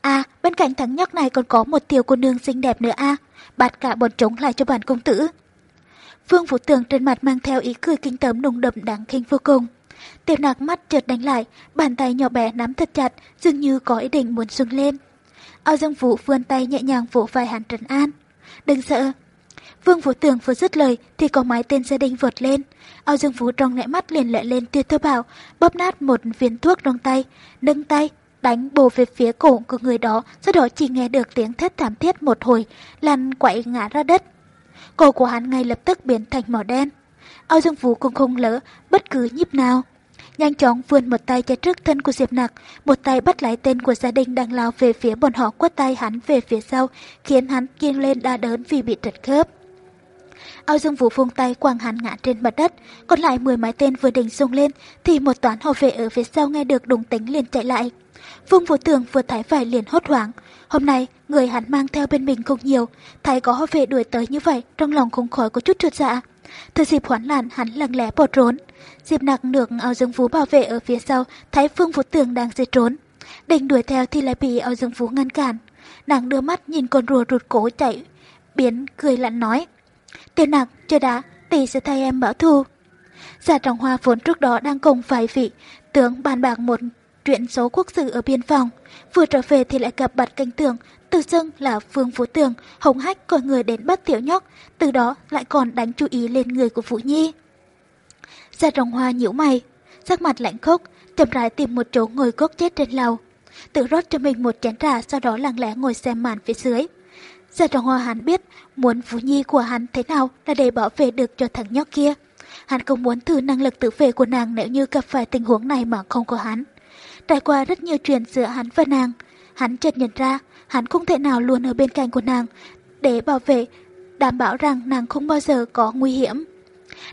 À, bên cạnh thằng nhóc này còn có một tiểu cô nương xinh đẹp nữa à, bạt cả bọn chúng lại cho bản công tử. Phương Vũ Tường trên mặt mang theo ý cười kinh tởm nồng đậm đáng khinh vô cùng. Tiểu nạc mắt chợt đánh lại, bàn tay nhỏ bé nắm thật chặt, dường như có ý định muốn sung lên. Ao Dương Vũ vươn tay nhẹ nhàng vỗ vai Hàn Trần an. Đừng sợ. Vương Vũ Tường vừa dứt lời thì có mái tên gia đình vượt lên. Ao Dương Vũ trong nãy mắt liền lệ lên tiêu thơ bảo, bóp nát một viên thuốc trong tay, nâng tay, đánh bổ về phía cổ của người đó, sau đó chỉ nghe được tiếng thét thảm thiết một hồi, lăn quậy ngã ra đất. Cổ của hắn ngay lập tức biến thành màu đen. Ao Dương Vũ cũng không lỡ bất cứ nhịp nào. Nhanh chóng vươn một tay che trước thân của Diệp Nặc, một tay bắt lấy tên của gia đình đang lao về phía bọn họ quất tay hắn về phía sau, khiến hắn kiêng lên đa đớn vì bị trật khớp. Ao Dương Vũ phung tay quăng hắn ngã trên mặt đất, còn lại mười mái tên vừa định xông lên thì một toán hộ vệ ở phía sau nghe được đùng tính liền chạy lại. Vương Vũ Tường vừa thấy vậy liền hốt hoảng. Hôm nay, người hắn mang theo bên mình không nhiều, thấy có hộ vệ đuổi tới như vậy, trong lòng không khỏi có chút trượt dạ. Từ dịp hoán làn hắn lặng lẽ bỏ trốn. Diệp nặc được ao dương vũ bảo vệ ở phía sau, thấy vương Vũ Tường đang dây trốn. Định đuổi theo thì lại bị ao dương vũ ngăn cản. Nàng đưa mắt nhìn con rùa rụt cổ chạy, biến cười lạnh nói. Tiêu nặc, chưa đã, tỷ sẽ thay em bảo thù. Giả trọng hoa vốn trước đó đang cùng vài vị, tướng bàn bạc một chuyện số quốc sự ở biên phòng. Vừa trở về thì lại gặp bạch canh tường, tự xưng là Phương Phú Tường, hống hách gọi người đến bắt tiểu nhóc, từ đó lại còn đánh chú ý lên người của Vũ Nhi. Gia Trọng Hoa nhíu mày, sắc mặt lạnh khốc, chậm rãi tìm một chỗ ngồi gốc chết trên lầu. Tự rót cho mình một chén trà sau đó lặng lẽ ngồi xem màn phía dưới. Gia Trọng Hoa hắn biết muốn Vũ Nhi của hắn thế nào là để bảo vệ được cho thằng nhóc kia. Hắn không muốn thử năng lực tự vệ của nàng nếu như gặp phải tình huống này mà không có hắn. Trải qua rất nhiều chuyện giữa hắn và nàng, hắn chợt nhận ra hắn không thể nào luôn ở bên cạnh của nàng để bảo vệ, đảm bảo rằng nàng không bao giờ có nguy hiểm.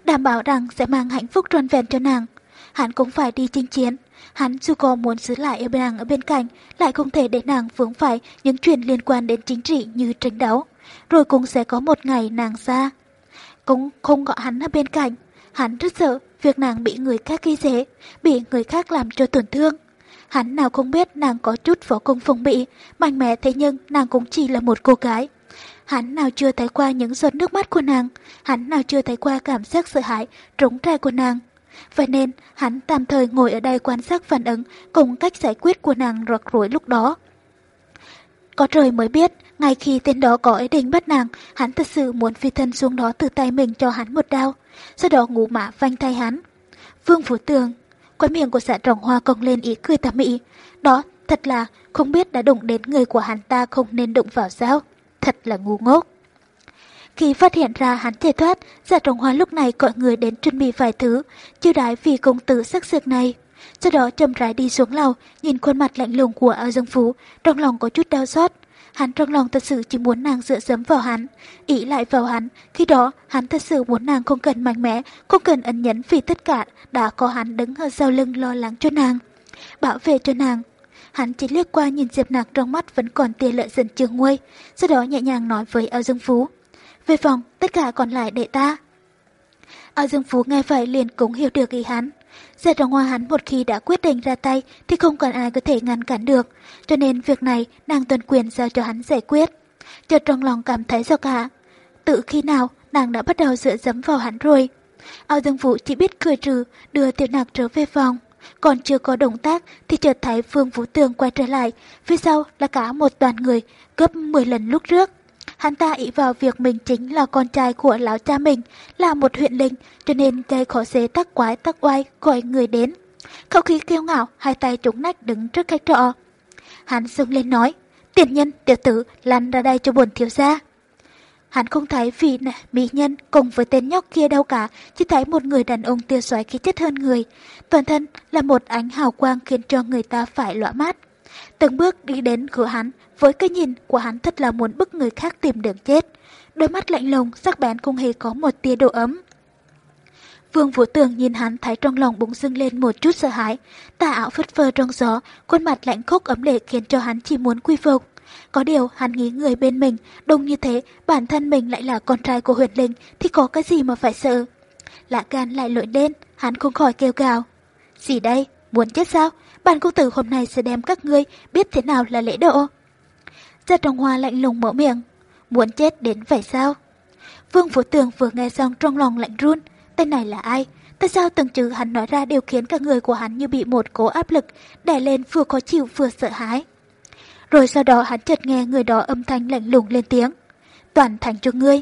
Đảm bảo rằng sẽ mang hạnh phúc tròn vẹn cho nàng. Hắn cũng phải đi chinh chiến. Hắn dù có muốn giữ lại yêu nàng ở bên cạnh, lại không thể để nàng vướng phải những chuyện liên quan đến chính trị như tranh đấu. Rồi cũng sẽ có một ngày nàng xa. Cũng không có hắn ở bên cạnh. Hắn rất sợ việc nàng bị người khác ghi dễ, bị người khác làm cho tổn thương. Hắn nào không biết nàng có chút võ công phong bị, mạnh mẽ thế nhưng nàng cũng chỉ là một cô gái. Hắn nào chưa thấy qua những giọt nước mắt của nàng, hắn nào chưa thấy qua cảm giác sợ hãi, trống trai của nàng. Vậy nên, hắn tạm thời ngồi ở đây quan sát phản ứng cùng cách giải quyết của nàng rắc rối lúc đó. Có trời mới biết, ngay khi tên đó có ý định bắt nàng, hắn thật sự muốn phi thân xuống đó từ tay mình cho hắn một đau, sau đó ngủ mã vanh tay hắn. Vương Phủ Tường Quái miệng của dạ trọng hoa cong lên ý cười tà mị. Đó, thật là không biết đã đụng đến người của hắn ta không nên đụng vào sao. Thật là ngu ngốc. Khi phát hiện ra hắn thể thoát, giả trọng hoa lúc này gọi người đến chuẩn bị vài thứ, chiêu đái vì công tử sắc sược này. Sau đó chậm rãi đi xuống lầu, nhìn khuôn mặt lạnh lùng của ao dương phú, trong lòng có chút đau xót. Hắn trong lòng thật sự chỉ muốn nàng dựa dẫm vào hắn, ý lại vào hắn. Khi đó, hắn thật sự muốn nàng không cần mạnh mẽ, không cần ẩn nhẫn vì tất cả đã có hắn đứng ở sau lưng lo lắng cho nàng, bảo vệ cho nàng. Hắn chỉ liếc qua nhìn Diệp Nạc trong mắt vẫn còn tia lợi dần chưa nguôi, sau đó nhẹ nhàng nói với Ao Dương Phú. Về phòng, tất cả còn lại để ta. Ao Dương Phú nghe vậy liền cũng hiểu được ý hắn. Giật trong hoa hắn một khi đã quyết định ra tay thì không còn ai có thể ngăn cản được, cho nên việc này nàng tuần quyền giao cho hắn giải quyết. Chợt trong lòng cảm thấy do cả. Tự khi nào nàng đã bắt đầu dựa dẫm vào hắn rồi. Ao Dương Vũ chỉ biết cười trừ, đưa tiểu nạc trở về phòng. Còn chưa có động tác thì chợt thấy Phương Vũ Tường quay trở lại, phía sau là cả một đoàn người, gấp 10 lần lúc trước. Hắn ta ý vào việc mình chính là con trai của lão cha mình, là một huyện linh, cho nên gây khó dễ tắc quái tắc oai gọi người đến. Khẩu khí kiêu ngạo, hai tay trúng nách đứng trước khách trọ. Hắn xông lên nói, tiền nhân, tiểu tử, lăn ra đây cho buồn thiếu gia. Hắn không thấy vị mỹ nhân cùng với tên nhóc kia đâu cả, chỉ thấy một người đàn ông tiêu xoáy khí chất hơn người. Toàn thân là một ánh hào quang khiến cho người ta phải lõa mát. Từng bước đi đến cửa hắn, với cái nhìn của hắn thật là muốn bức người khác tìm đường chết. Đôi mắt lạnh lùng, sắc bén không hề có một tia độ ấm. Vương Vũ Tường nhìn hắn thấy trong lòng bụng dưng lên một chút sợ hãi, tà áo phất phơ trong gió, khuôn mặt lạnh khốc ấm lệ khiến cho hắn chỉ muốn quy phục. Có điều hắn nghĩ người bên mình, đông như thế, bản thân mình lại là con trai của huyền linh thì có cái gì mà phải sợ. Lạ gan lại lội lên, hắn không khỏi kêu gào. Gì đây, muốn chết sao? Bản công tử hôm nay sẽ đem các ngươi biết thế nào là lễ độ. Gia Trọng Hoa lạnh lùng mở miệng, muốn chết đến vậy sao? Vương Vũ Tường vừa nghe xong trong lòng lạnh run, tên này là ai? Tại sao từng chữ hắn nói ra đều khiến cả người của hắn như bị một cố áp lực, đè lên vừa khó chịu vừa sợ hãi. Rồi sau đó hắn chợt nghe người đó âm thanh lạnh lùng lên tiếng. Toàn thành cho ngươi.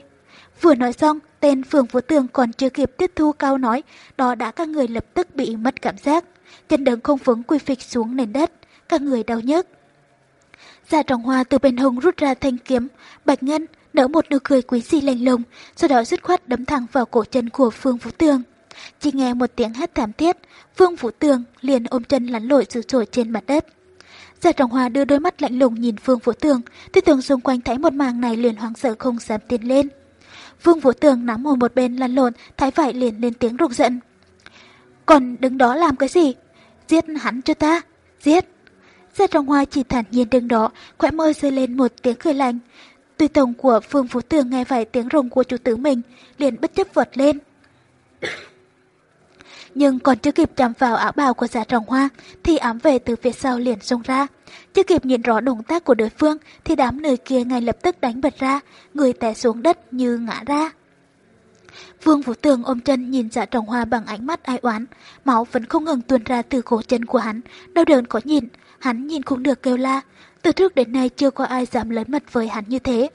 Vừa nói xong, tên Phương Vũ Tường còn chưa kịp tiếp thu cao nói, đó đã các người lập tức bị mất cảm giác. Chân đứng không vững quy phịch xuống nền đất, các người đau nhức. Già trọng hoa từ bên hông rút ra thanh kiếm, bạch ngân, nở một nụ cười quý dị lạnh lùng, sau đó dứt khoát đấm thẳng vào cổ chân của Phương Vũ Tường. Chỉ nghe một tiếng hét thảm thiết, Phương Vũ Tường liền ôm chân lăn lội dữ dội trên mặt đất. Già Trọng Hoa đưa đôi mắt lạnh lùng nhìn Phương Vũ Tường, tuy tưởng xung quanh thấy một màng này liền hoảng sợ không dám tiến lên. Phương Vũ Tường nắm ở một bên lăn lộn, thái vải liền lên tiếng rục giận. Còn đứng đó làm cái gì? Giết hắn cho ta, giết. Giả Trọng Hoa chỉ thản nhiên đứng đó, khỏe môi rơi lên một tiếng cười lạnh. Tùy tổng của Phương phú Tường nghe vài tiếng rồng của chủ tử mình, liền bất chấp vọt lên nhưng còn chưa kịp chạm vào áo bào của giả trọng hoa thì ám về từ phía sau liền xông ra. Chưa kịp nhìn rõ động tác của đối phương thì đám người kia ngay lập tức đánh bật ra, người té xuống đất như ngã ra. Vương Vũ Tường ôm chân nhìn dạ trọng hoa bằng ánh mắt ai oán, máu vẫn không ngừng tuôn ra từ cổ chân của hắn, đau đớn có nhìn, hắn nhìn cũng được kêu la. Từ trước đến nay chưa có ai dám lớn mật với hắn như thế.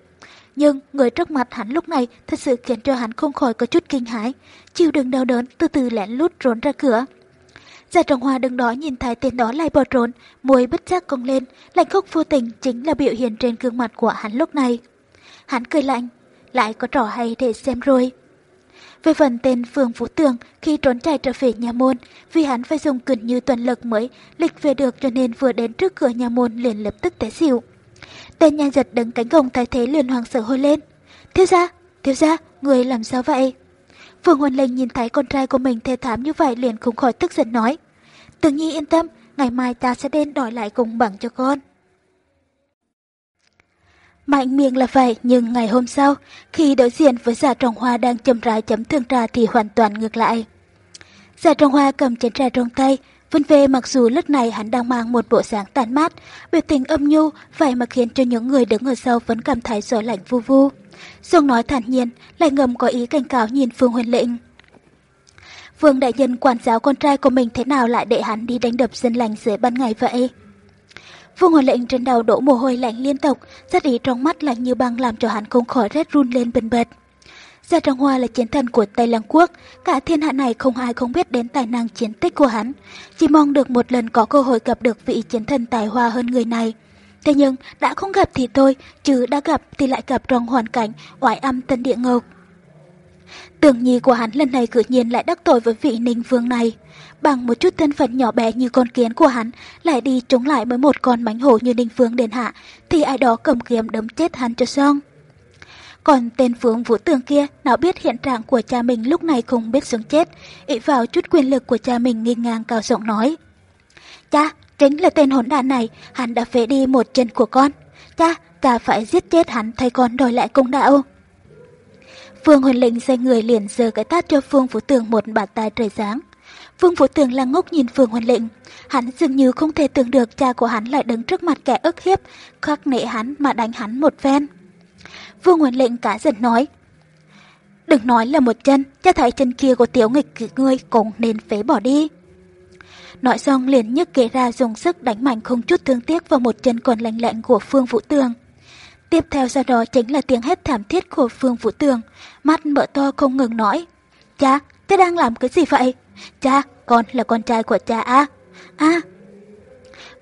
Nhưng người trước mặt hắn lúc này thật sự khiến cho hắn không khỏi có chút kinh hãi, chịu đựng đau đớn từ từ lén lút trốn ra cửa. Giả trọng hoa đứng đó nhìn thấy tên đó lại bỏ trốn, môi bất giác cong lên, lạnh khốc vô tình chính là biểu hiện trên gương mặt của hắn lúc này. Hắn cười lạnh, lại có trò hay để xem rồi. Về phần tên Phương Vũ Tường khi trốn chạy trở về nhà môn, vì hắn phải dùng gần như toàn lực mới lịch về được cho nên vừa đến trước cửa nhà môn liền lập tức té xỉu. Tên nhanh giật đứng cánh cổng thay thế liền hoàng sợ hôi lên. Thiếu gia, thiếu gia, người làm sao vậy? Phương Huân Linh nhìn thấy con trai của mình thê thảm như vậy liền không khỏi tức giận nói. Tường Nhi yên tâm, ngày mai ta sẽ đến đòi lại cùng bằng cho con. Mạnh miệng là vậy, nhưng ngày hôm sau, khi đối diện với dạ giả trồng hoa đang châm rãi chấm thương trà thì hoàn toàn ngược lại. Dạ giả trồng hoa cầm chén trà trong tay, Vân về mặc dù lúc này hắn đang mang một bộ dáng tàn mát, biểu tình âm nhu, vậy mà khiến cho những người đứng ở sau vẫn cảm thấy gió lạnh vu vu. Dương nói thản nhiên, lại ngầm có ý cảnh cáo nhìn Phương Huyền Lệnh. Vương đại nhân quản giáo con trai của mình thế nào lại để hắn đi đánh đập dân lành dưới ban ngày vậy? Vương Huyền Lệnh trên đầu đổ mồ hôi lạnh liên tục, rất ý trong mắt lạnh như băng làm cho hắn không khỏi rét run lên bình bệt. Gia Trang Hoa là chiến thần của Tây Lăng Quốc, cả thiên hạ này không ai không biết đến tài năng chiến tích của hắn. Chỉ mong được một lần có cơ hội gặp được vị chiến thần tài hoa hơn người này. Thế nhưng, đã không gặp thì thôi, chứ đã gặp thì lại gặp trong hoàn cảnh oải âm tân địa ngục. Tưởng nhi của hắn lần này cử nhiên lại đắc tội với vị ninh vương này. Bằng một chút thân phận nhỏ bé như con kiến của hắn, lại đi chống lại với một con mánh hổ như ninh phương đền hạ, thì ai đó cầm kiếm đấm chết hắn cho xong. Còn tên Phương Vũ Tường kia nào biết hiện trạng của cha mình lúc này không biết sống chết, ỷ vào chút quyền lực của cha mình nghi ngang cao giọng nói. Cha, chính là tên hỗn đản này, hắn đã phế đi một chân của con. Cha, ta phải giết chết hắn thay con đòi lại công đạo. Phương hồn lệnh xoay người liền giơ cái tát cho Phương Vũ Tường một bàn tay trời sáng. Vương Vũ Tường là ngốc nhìn Phương Huân Lệnh. Hắn dường như không thể tưởng được cha của hắn lại đứng trước mặt kẻ ức hiếp, khắc nệ hắn mà đánh hắn một ven. Vương Nguyên Lệnh cả giận nói. Đừng nói là một chân, cho thấy chân kia của tiểu nghịch ngươi cũng nên phế bỏ đi. Nói xong liền nhấc ghế ra dùng sức đánh mạnh không chút thương tiếc vào một chân còn lạnh lạnh của Phương Vũ Tường. Tiếp theo sau đó chính là tiếng hét thảm thiết của Phương Vũ Tường, mắt mở to không ngừng nói. Cha, cha đang làm cái gì vậy? Cha, con là con trai của cha à? À.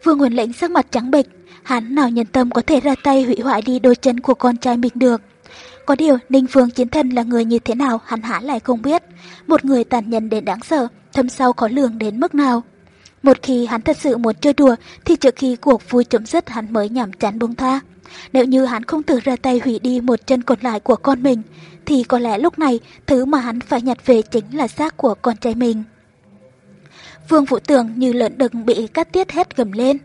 Vương Nguyên Lệnh sắc mặt trắng bệch, hắn nào nhân tâm có thể ra tay hủy hoại đi đôi chân của con trai mình được. Có điều, Ninh Phương Chiến Thần là người như thế nào hắn hả lại không biết. Một người tàn nhẫn đến đáng sợ, thâm sâu khó lường đến mức nào. Một khi hắn thật sự muốn chơi đùa thì trước khi cuộc vui chấm dứt hắn mới nhảm chán buông tha. Nếu như hắn không tự ra tay hủy đi một chân còn lại của con mình, thì có lẽ lúc này thứ mà hắn phải nhặt về chính là xác của con trai mình. Vương Vũ Tường như lợn đực bị cắt tiết hết gầm lên.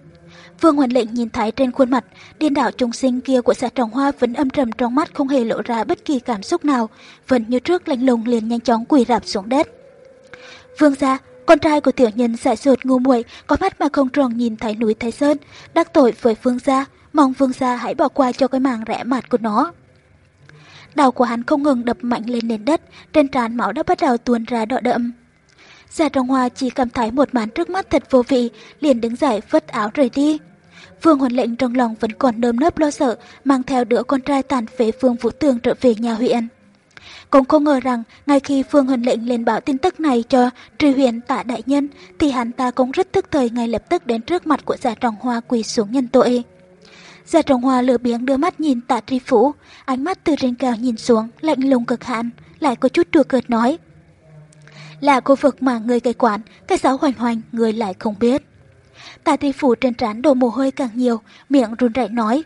Vương Hoàn Lệnh nhìn thấy trên khuôn mặt điên đảo trung sinh kia của xã Trọng Hoa vẫn âm trầm trong mắt không hề lộ ra bất kỳ cảm xúc nào, vẫn như trước lạnh lùng liền nhanh chóng quỳ rạp xuống đất. Vương gia, con trai của tiểu nhân dại dột ngu muội có mắt mà không tròn nhìn thấy núi Thái Sơn, đắc tội với Vương gia, mong Vương gia hãy bỏ qua cho cái màng rẻ mặt của nó. Đầu của hắn không ngừng đập mạnh lên nền đất, trên trán máu đã bắt đầu tuôn ra đỏ đậm. Giả Trọng Hoa chỉ cảm thấy một màn trước mắt thật vô vị, liền đứng dậy vứt áo rời đi. Vương Huấn Lệnh trong lòng vẫn còn nơm nớp lo sợ, mang theo đứa con trai tàn phế Phương Vũ Tường trở về nhà huyện. Cũng không ngờ rằng, ngay khi Phương Huấn Lệnh lên báo tin tức này cho tri huyện tạ đại nhân, thì hắn ta cũng rất tức thời ngay lập tức đến trước mặt của giả trọng hoa quỳ xuống nhân tội. Giả trọng hoa lửa biếng đưa mắt nhìn tạ tri phủ, ánh mắt từ trên cao nhìn xuống, lạnh lùng cực hạn, lại có chút đùa cợt nói. Là khu vực mà người gây quản, cái giáo hoành hoành, người lại không biết. Tạ tri phủ trên trán đổ mồ hôi càng nhiều, miệng run rẩy nói.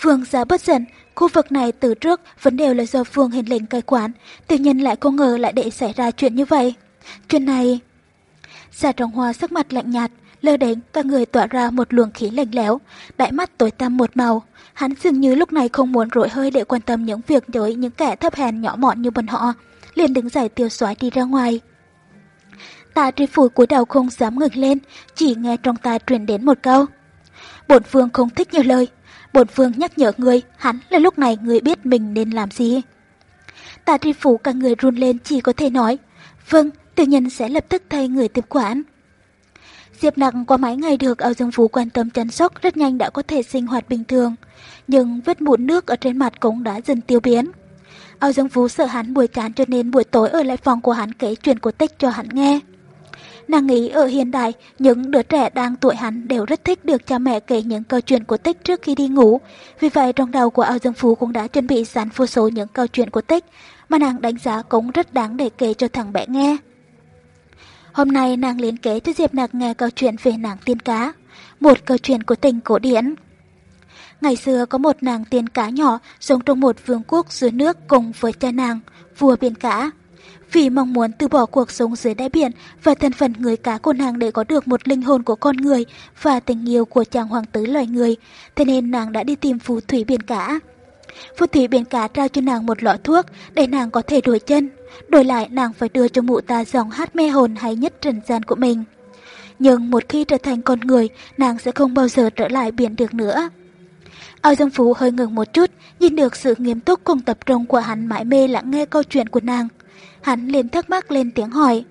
Vương gia bất giận, khu vực này từ trước vẫn đều là do Vương hình lệnh cai quản, tự nhiên lại không ngờ lại để xảy ra chuyện như vậy. Chuyện này... Giả trọng hoa sắc mặt lạnh nhạt, lơ đến cả người tỏa ra một luồng khí lạnh lẽo, đại mắt tối tăm một màu. Hắn dường như lúc này không muốn rỗi hơi để quan tâm những việc với những kẻ thấp hèn nhỏ mọn như bọn họ, liền đứng dậy tiêu xoáy đi ra ngoài. Tạ tri phủ cúi đầu không dám ngừng lên, chỉ nghe trong tai truyền đến một câu. Bổn phương không thích nhiều lời, bổn phương nhắc nhở người, hắn là lúc này người biết mình nên làm gì. Tạ tri phủ cả người run lên chỉ có thể nói, vâng, tiểu nhân sẽ lập tức thay người tiếp quản. Diệp Nặng qua mấy ngày được Âu Dương Phú quan tâm chăm sóc rất nhanh đã có thể sinh hoạt bình thường, nhưng vết mụn nước ở trên mặt cũng đã dần tiêu biến. Âu Dương Phú sợ hắn buổi chán cho nên buổi tối ở lại phòng của hắn kể chuyện cổ tích cho hắn nghe. Nàng nghĩ ở hiện đại, những đứa trẻ đang tuổi hắn đều rất thích được cha mẹ kể những câu chuyện cổ tích trước khi đi ngủ. Vì vậy trong đầu của Âu Dương Phú cũng đã chuẩn bị sẵn vô số những câu chuyện cổ tích mà nàng đánh giá cũng rất đáng để kể cho thằng bé nghe. Hôm nay nàng liên kế cho Diệp Nặc nghe câu chuyện về nàng tiên cá, một câu chuyện của tình cổ điển. Ngày xưa có một nàng tiên cá nhỏ sống trong một vương quốc dưới nước cùng với cha nàng, vua biển cá. Vì mong muốn từ bỏ cuộc sống dưới đáy biển và thân phận người cá của nàng để có được một linh hồn của con người và tình yêu của chàng hoàng tử loài người, thế nên nàng đã đi tìm phù thủy biển cả. Phù thủy biển cả trao cho nàng một lọ thuốc để nàng có thể đổi chân, đổi lại nàng phải đưa cho mụ ta dòng hát mê hồn hay nhất trần gian của mình. Nhưng một khi trở thành con người, nàng sẽ không bao giờ trở lại biển được nữa. Ao Dương Phú hơi ngừng một chút, nhìn được sự nghiêm túc cùng tập trung của hắn mãi mê lắng nghe câu chuyện của nàng. Hắn liền thắc mắc lên tiếng hỏi.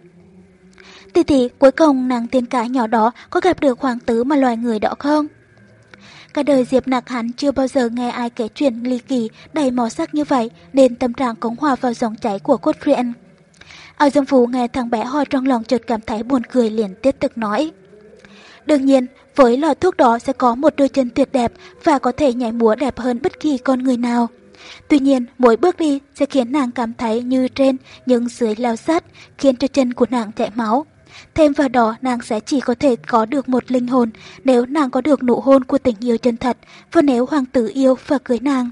Tỷ tỷ, cuối cùng nàng tiên cá nhỏ đó có gặp được hoàng tử mà loài người đó không? Cả đời Diệp nạc hắn chưa bao giờ nghe ai kể chuyện ly kỳ đầy màu sắc như vậy nên tâm trạng cống hòa vào dòng chảy của cốt truyện. Ao Dương Phú nghe thằng bé ho trong lòng chợt cảm thấy buồn cười liền tiếp tục nói. Đương nhiên, với lọ thuốc đó sẽ có một đôi chân tuyệt đẹp và có thể nhảy múa đẹp hơn bất kỳ con người nào. Tuy nhiên, mỗi bước đi sẽ khiến nàng cảm thấy như trên nhưng dưới lao sát, khiến cho chân của nàng chảy máu. Thêm vào đó, nàng sẽ chỉ có thể có được một linh hồn nếu nàng có được nụ hôn của tình yêu chân thật và nếu hoàng tử yêu và cưới nàng.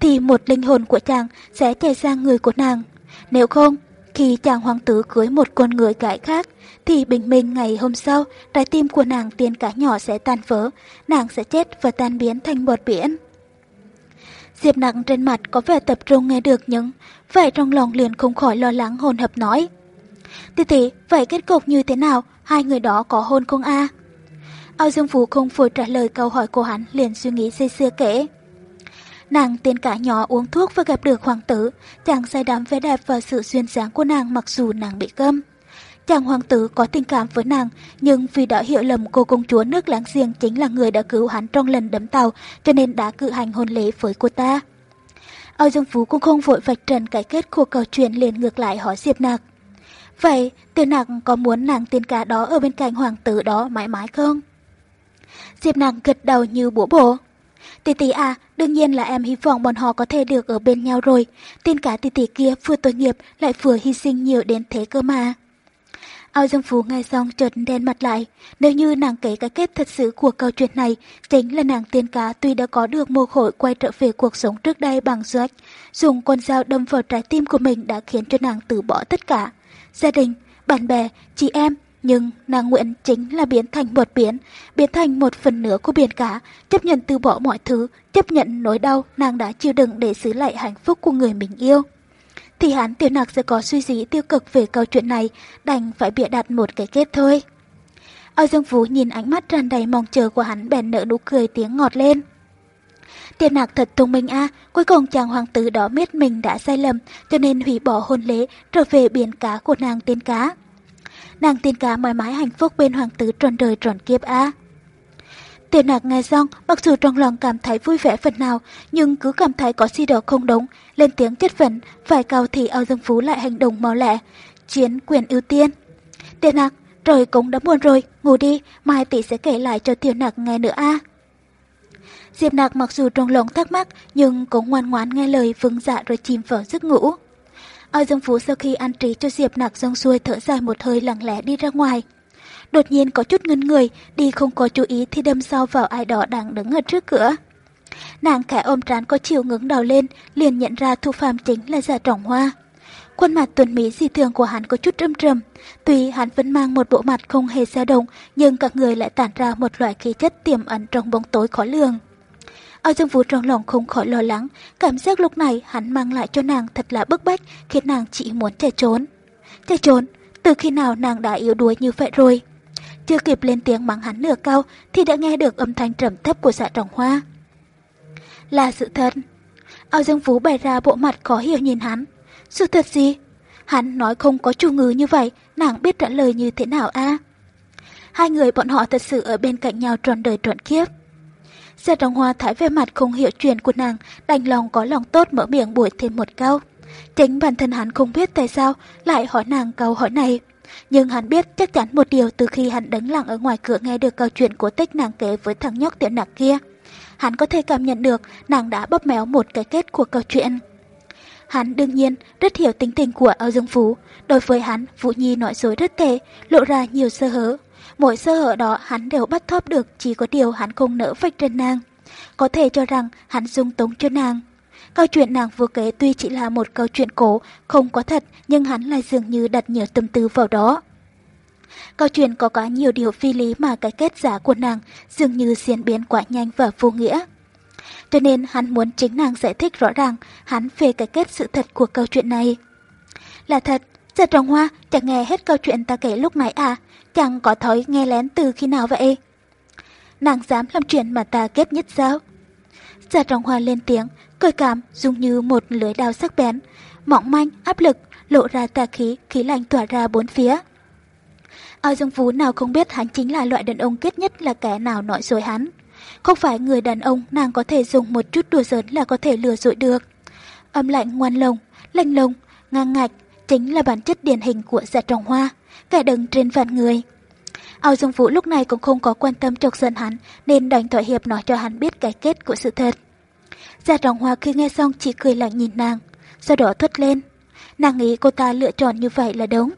Thì một linh hồn của chàng sẽ chảy sang người của nàng. Nếu không, khi chàng hoàng tử cưới một con người gái khác, thì bình minh ngày hôm sau, trái tim của nàng tiên cá nhỏ sẽ tan vỡ, nàng sẽ chết và tan biến thành bọt biển. Diệp nặng trên mặt có vẻ tập trung nghe được những, vậy trong lòng liền không khỏi lo lắng hồn hập nói. Tỷ tỷ, vậy kết cục như thế nào? Hai người đó có hôn không a? Ao Dương Phú không vội trả lời câu hỏi của hắn liền suy nghĩ dây xưa kể. Nàng tiên cả nhỏ uống thuốc và gặp được hoàng tử, chàng say đắm vẻ đẹp và sự duyên dáng của nàng mặc dù nàng bị câm. Chàng hoàng tử có tình cảm với nàng, nhưng vì đã hiểu lầm cô công chúa nước láng giềng chính là người đã cứu hắn trong lần đấm tàu, cho nên đã cử hành hôn lễ với cô ta. Âu Dương Phú cũng không vội vạch trần cái kết của câu chuyện liền ngược lại hỏi Diệp Nạc. Vậy, tiểu nặng có muốn nàng tiên cá đó ở bên cạnh hoàng tử đó mãi mãi không? Diệp nàng gật đầu như bủa bổ. Tỷ tỷ à, đương nhiên là em hy vọng bọn họ có thể được ở bên nhau rồi. Tiên cá tỷ tỷ kia vừa tội nghiệp lại vừa hy sinh nhiều đến thế cơ mà. Ao Dương Phú nghe xong chợt đen mặt lại. Nếu như nàng kể cái kết thật sự của câu chuyện này, chính là nàng tiên cá tuy đã có được mô khổi quay trở về cuộc sống trước đây bằng doanh, dùng con dao đâm vào trái tim của mình đã khiến cho nàng từ bỏ tất cả. Gia đình, bạn bè, chị em, nhưng nàng nguyện chính là biến thành một biển, biến thành một phần nửa của biển cả, chấp nhận từ bỏ mọi thứ, chấp nhận nỗi đau nàng đã chịu đựng để giữ lại hạnh phúc của người mình yêu thì hắn tiểu nặc sẽ có suy nghĩ tiêu cực về câu chuyện này, đành phải bịa đặt một cái kết thôi. Âu Dương Phú nhìn ánh mắt tràn đầy mong chờ của hắn bèn nở nụ cười tiếng ngọt lên. Tiền nặc thật thông minh a, cuối cùng chàng hoàng tử đó biết mình đã sai lầm, cho nên hủy bỏ hôn lễ, trở về biển cá của nàng tiên cá. Nàng tiên cá mãi mãi hạnh phúc bên hoàng tử tròn đời tròn kiếp a. Tiền nạc nghe xong, mặc dù trong lòng cảm thấy vui vẻ phần nào, nhưng cứ cảm thấy có gì đó không đúng, lên tiếng chất vấn, phải cao thì ao dương phú lại hành động mau lẹ, chiến quyền ưu tiên. Tiền nạc, trời cũng đã buồn rồi, ngủ đi, mai tỷ sẽ kể lại cho tiểu nạc nghe nữa a. Diệp nạc mặc dù trong lòng thắc mắc, nhưng cũng ngoan ngoãn nghe lời vâng dạ rồi chìm vào giấc ngủ. Ao Dương Phú sau khi ăn trí cho Diệp Nạc xong xuôi thở dài một hơi lặng lẽ đi ra ngoài đột nhiên có chút ngân người, đi không có chú ý thì đâm sau vào ai đó đang đứng ở trước cửa. Nàng khẽ ôm trán có chiều ngứng đầu lên, liền nhận ra thu phàm chính là giả trọng hoa. Khuôn mặt tuần mỹ dị thường của hắn có chút trầm trầm, tuy hắn vẫn mang một bộ mặt không hề dao động, nhưng các người lại tản ra một loại khí chất tiềm ẩn trong bóng tối khó lường. Ở dương vũ trong lòng không khỏi lo lắng, cảm giác lúc này hắn mang lại cho nàng thật là bức bách, khiến nàng chỉ muốn chạy trốn. Chạy trốn, từ khi nào nàng đã yếu đuối như vậy rồi? Chưa kịp lên tiếng mắng hắn nửa câu thì đã nghe được âm thanh trầm thấp của dạ trọng hoa. Là sự thật. Ao Dương Vũ bày ra bộ mặt khó hiểu nhìn hắn. Sự thật gì? Hắn nói không có chủ ngữ như vậy, nàng biết trả lời như thế nào a? Hai người bọn họ thật sự ở bên cạnh nhau tròn đời trọn kiếp. Dạ trọng hoa thái vẻ mặt không hiểu chuyện của nàng, đành lòng có lòng tốt mở miệng buổi thêm một câu. Chính bản thân hắn không biết tại sao lại hỏi nàng câu hỏi này. Nhưng hắn biết chắc chắn một điều từ khi hắn đứng lặng ở ngoài cửa nghe được câu chuyện của tích nàng kể với thằng nhóc tiểu nạc kia. Hắn có thể cảm nhận được nàng đã bóp méo một cái kết của câu chuyện. Hắn đương nhiên rất hiểu tính tình của Âu Dương Phú. Đối với hắn, Vũ Nhi nói dối rất tệ, lộ ra nhiều sơ hở. Mỗi sơ hở đó hắn đều bắt thóp được, chỉ có điều hắn không nỡ vạch trên nàng. Có thể cho rằng hắn dung túng cho nàng. Câu chuyện nàng vừa kể tuy chỉ là một câu chuyện cổ, không có thật, nhưng hắn lại dường như đặt nhiều tâm tư vào đó. Câu chuyện có quá nhiều điều phi lý mà cái kết giả của nàng dường như diễn biến quá nhanh và vô nghĩa. Cho nên hắn muốn chính nàng giải thích rõ ràng hắn về cái kết sự thật của câu chuyện này. Là thật, dạ Giật trồng hoa chẳng nghe hết câu chuyện ta kể lúc nãy à, chẳng có thói nghe lén từ khi nào vậy. Nàng dám làm chuyện mà ta ghét nhất sao? Giật trọng hoa lên tiếng, cười cảm dùng như một lưới đao sắc bén, mỏng manh, áp lực, lộ ra tà khí, khí lạnh tỏa ra bốn phía. Ao Dương Phú nào không biết hắn chính là loại đàn ông kết nhất là kẻ nào nói dối hắn. Không phải người đàn ông nàng có thể dùng một chút đùa giỡn là có thể lừa dối được. Âm lạnh ngoan lồng, lanh lông, ngang ngạch chính là bản chất điển hình của dạ trồng hoa, cả đứng trên vạn người. Ao Dương Vũ lúc này cũng không có quan tâm chọc giận hắn nên đành thỏa hiệp nói cho hắn biết cái kết của sự thật. Gia Trọng Hoa khi nghe xong chỉ cười lạnh nhìn nàng, sau đó thốt lên. Nàng nghĩ cô ta lựa chọn như vậy là đúng.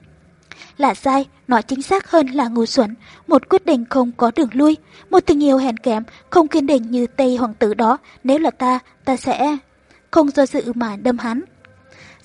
Là sai, nói chính xác hơn là ngu xuẩn, một quyết định không có đường lui, một tình yêu hèn kém, không kiên định như Tây Hoàng tử đó, nếu là ta, ta sẽ không do dự mà đâm hắn.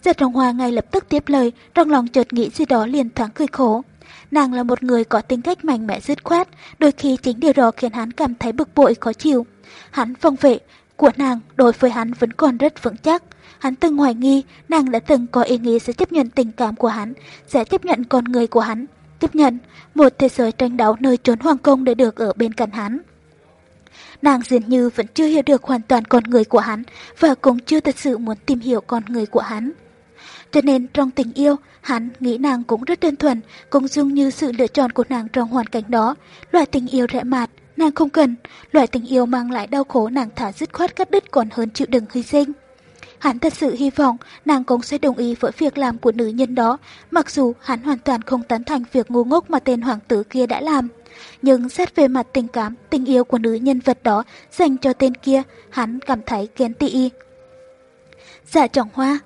Giật Trọng Hoa ngay lập tức tiếp lời, trong lòng chợt nghĩ gì đó liền thoáng cười khổ. Nàng là một người có tính cách mạnh mẽ dứt khoát, đôi khi chính điều đó khiến hắn cảm thấy bực bội khó chịu. Hắn phong vệ, của nàng đối với hắn vẫn còn rất vững chắc. Hắn từng hoài nghi nàng đã từng có ý nghĩ sẽ chấp nhận tình cảm của hắn, sẽ chấp nhận con người của hắn, tiếp nhận một thế giới tranh đấu nơi trốn hoàng cung để được ở bên cạnh hắn. Nàng dường như vẫn chưa hiểu được hoàn toàn con người của hắn và cũng chưa thật sự muốn tìm hiểu con người của hắn. Cho nên trong tình yêu, hắn nghĩ nàng cũng rất đơn thuần, cũng dung như sự lựa chọn của nàng trong hoàn cảnh đó, loại tình yêu rẻ mạt, Nàng không cần, loại tình yêu mang lại đau khổ nàng thả dứt khoát cắt đứt còn hơn chịu đựng hy sinh. Hắn thật sự hy vọng nàng cũng sẽ đồng ý với việc làm của nữ nhân đó, mặc dù hắn hoàn toàn không tán thành việc ngu ngốc mà tên hoàng tử kia đã làm. Nhưng xét về mặt tình cảm, tình yêu của nữ nhân vật đó dành cho tên kia, hắn cảm thấy ghen tị. Dạ trọng hoa,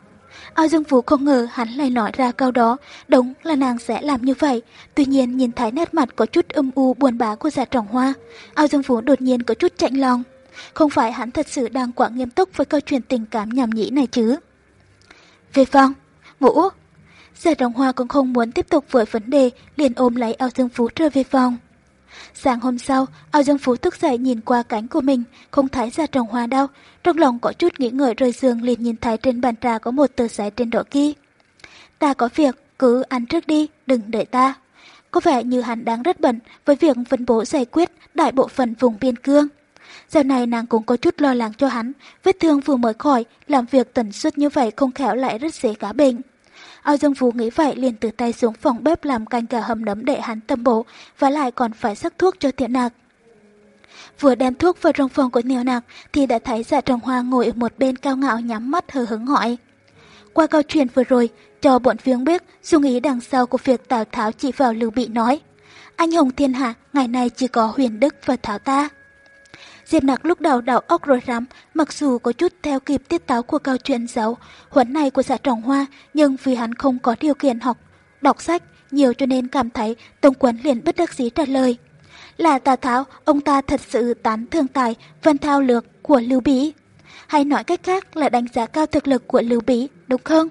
Ao Dương Phú không ngờ hắn lại nói ra câu đó, đúng là nàng sẽ làm như vậy. Tuy nhiên nhìn thấy nét mặt có chút âm u buồn bã của dạ trọng hoa, Ao Dương Phú đột nhiên có chút chạnh lòng. Không phải hắn thật sự đang quá nghiêm túc với câu chuyện tình cảm nhảm nhĩ này chứ. Về phòng, ngủ. Dạ trọng hoa cũng không muốn tiếp tục với vấn đề, liền ôm lấy Ao Dương Phú trở về phòng. Sáng hôm sau, Ao Dương Phú thức dậy nhìn qua cánh của mình, không thấy ra trồng hoa đâu. Trong lòng có chút nghĩ ngợi rời giường liền nhìn thấy trên bàn trà có một tờ giấy trên đó kia. Ta có việc, cứ ăn trước đi, đừng đợi ta. Có vẻ như hắn đang rất bận với việc phân bố giải quyết đại bộ phận vùng biên cương. Giờ này nàng cũng có chút lo lắng cho hắn, vết thương vừa mới khỏi, làm việc tần suất như vậy không khéo lại rất dễ cá bệnh. Ao Dương Phú nghĩ vậy liền từ tay xuống phòng bếp làm canh gà hầm nấm để hắn tâm bổ và lại còn phải sắc thuốc cho tiện nạc. Vừa đem thuốc vào trong phòng của Niêu Nạc thì đã thấy dạ trồng hoa ngồi ở một bên cao ngạo nhắm mắt hờ hứng hỏi. Qua câu chuyện vừa rồi, cho bọn viếng biết dung ý đằng sau của việc Tào Tháo chỉ vào Lưu Bị nói. Anh hùng thiên hạ, ngày nay chỉ có huyền đức và Tháo ta. Diệp Nặc lúc đầu đầu óc rồi rắm, mặc dù có chút theo kịp tiết táo của câu chuyện giáo huấn này của xã trọng hoa, nhưng vì hắn không có điều kiện học, đọc sách nhiều cho nên cảm thấy Tông Quấn liền bất đắc dĩ trả lời. Là Tào Tháo, ông ta thật sự tán thương tài, văn thao lược của Lưu Bí. Hay nói cách khác là đánh giá cao thực lực của Lưu Bí, đúng không?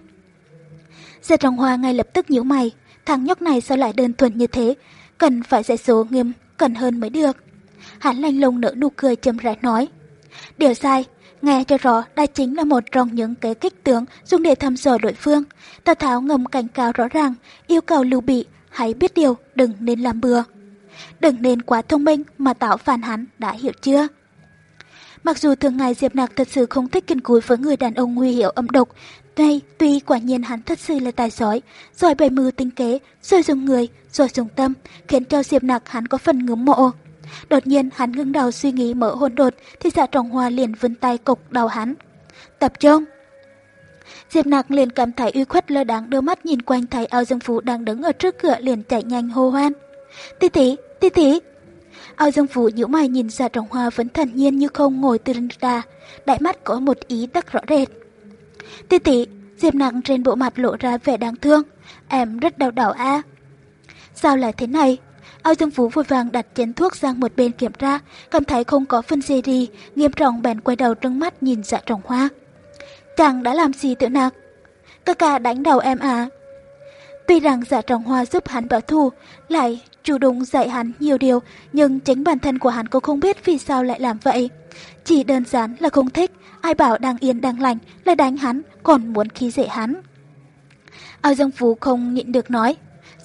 Diệp trọng hoa ngay lập tức nhíu mày, thằng nhóc này sao lại đơn thuần như thế, cần phải dạy số nghiêm, cần hơn mới được. Hắn lanh lùng nở nụ cười châm rãi nói. Điều sai, nghe cho rõ đây chính là một trong những cái kích tướng dùng để thăm dò đối phương. Tào Tháo ngầm cảnh cáo rõ ràng, yêu cầu Lưu Bị, hãy biết điều, đừng nên làm bừa. Đừng nên quá thông minh mà tạo phản hắn, đã hiểu chưa? Mặc dù thường ngày Diệp Nạc thật sự không thích kiên cúi với người đàn ông nguy hiệu âm độc, Tuy, tuy quả nhiên hắn thật sự là tài giỏi, giỏi bày mưu tinh kế, rồi dùng người, rồi dùng tâm, khiến cho Diệp Nạc hắn có phần ngưỡng mộ. Đột nhiên hắn ngưng đầu suy nghĩ mở hôn đột thì dạ trọng hoa liền vươn tay cục đầu hắn. Tập trung! Diệp nạc liền cảm thấy uy khuất lơ đáng đưa mắt nhìn quanh thấy ao dương phú đang đứng ở trước cửa liền chạy nhanh hô hoan. Tí tí, tí tí! Ao dương phú nhíu mày nhìn dạ trọng hoa vẫn thần nhiên như không ngồi từ đà đại mắt có một ý đắc rõ rệt. Tí tí, Diệp nạc trên bộ mặt lộ ra vẻ đáng thương. Em rất đau đầu a. Sao lại thế này? Ao Dương Phú vội vàng đặt chén thuốc sang một bên kiểm tra, cảm thấy không có phân gì đi, nghiêm trọng bèn quay đầu trừng mắt nhìn dạ trọng hoa. Chàng đã làm gì tự nạc? Các ca đánh đầu em à? Tuy rằng dạ trọng hoa giúp hắn bảo thù, lại chủ động dạy hắn nhiều điều, nhưng chính bản thân của hắn cũng không biết vì sao lại làm vậy. Chỉ đơn giản là không thích, ai bảo đang yên đang lành, lại đánh hắn, còn muốn khí dễ hắn. Ao Dương Phú không nhịn được nói,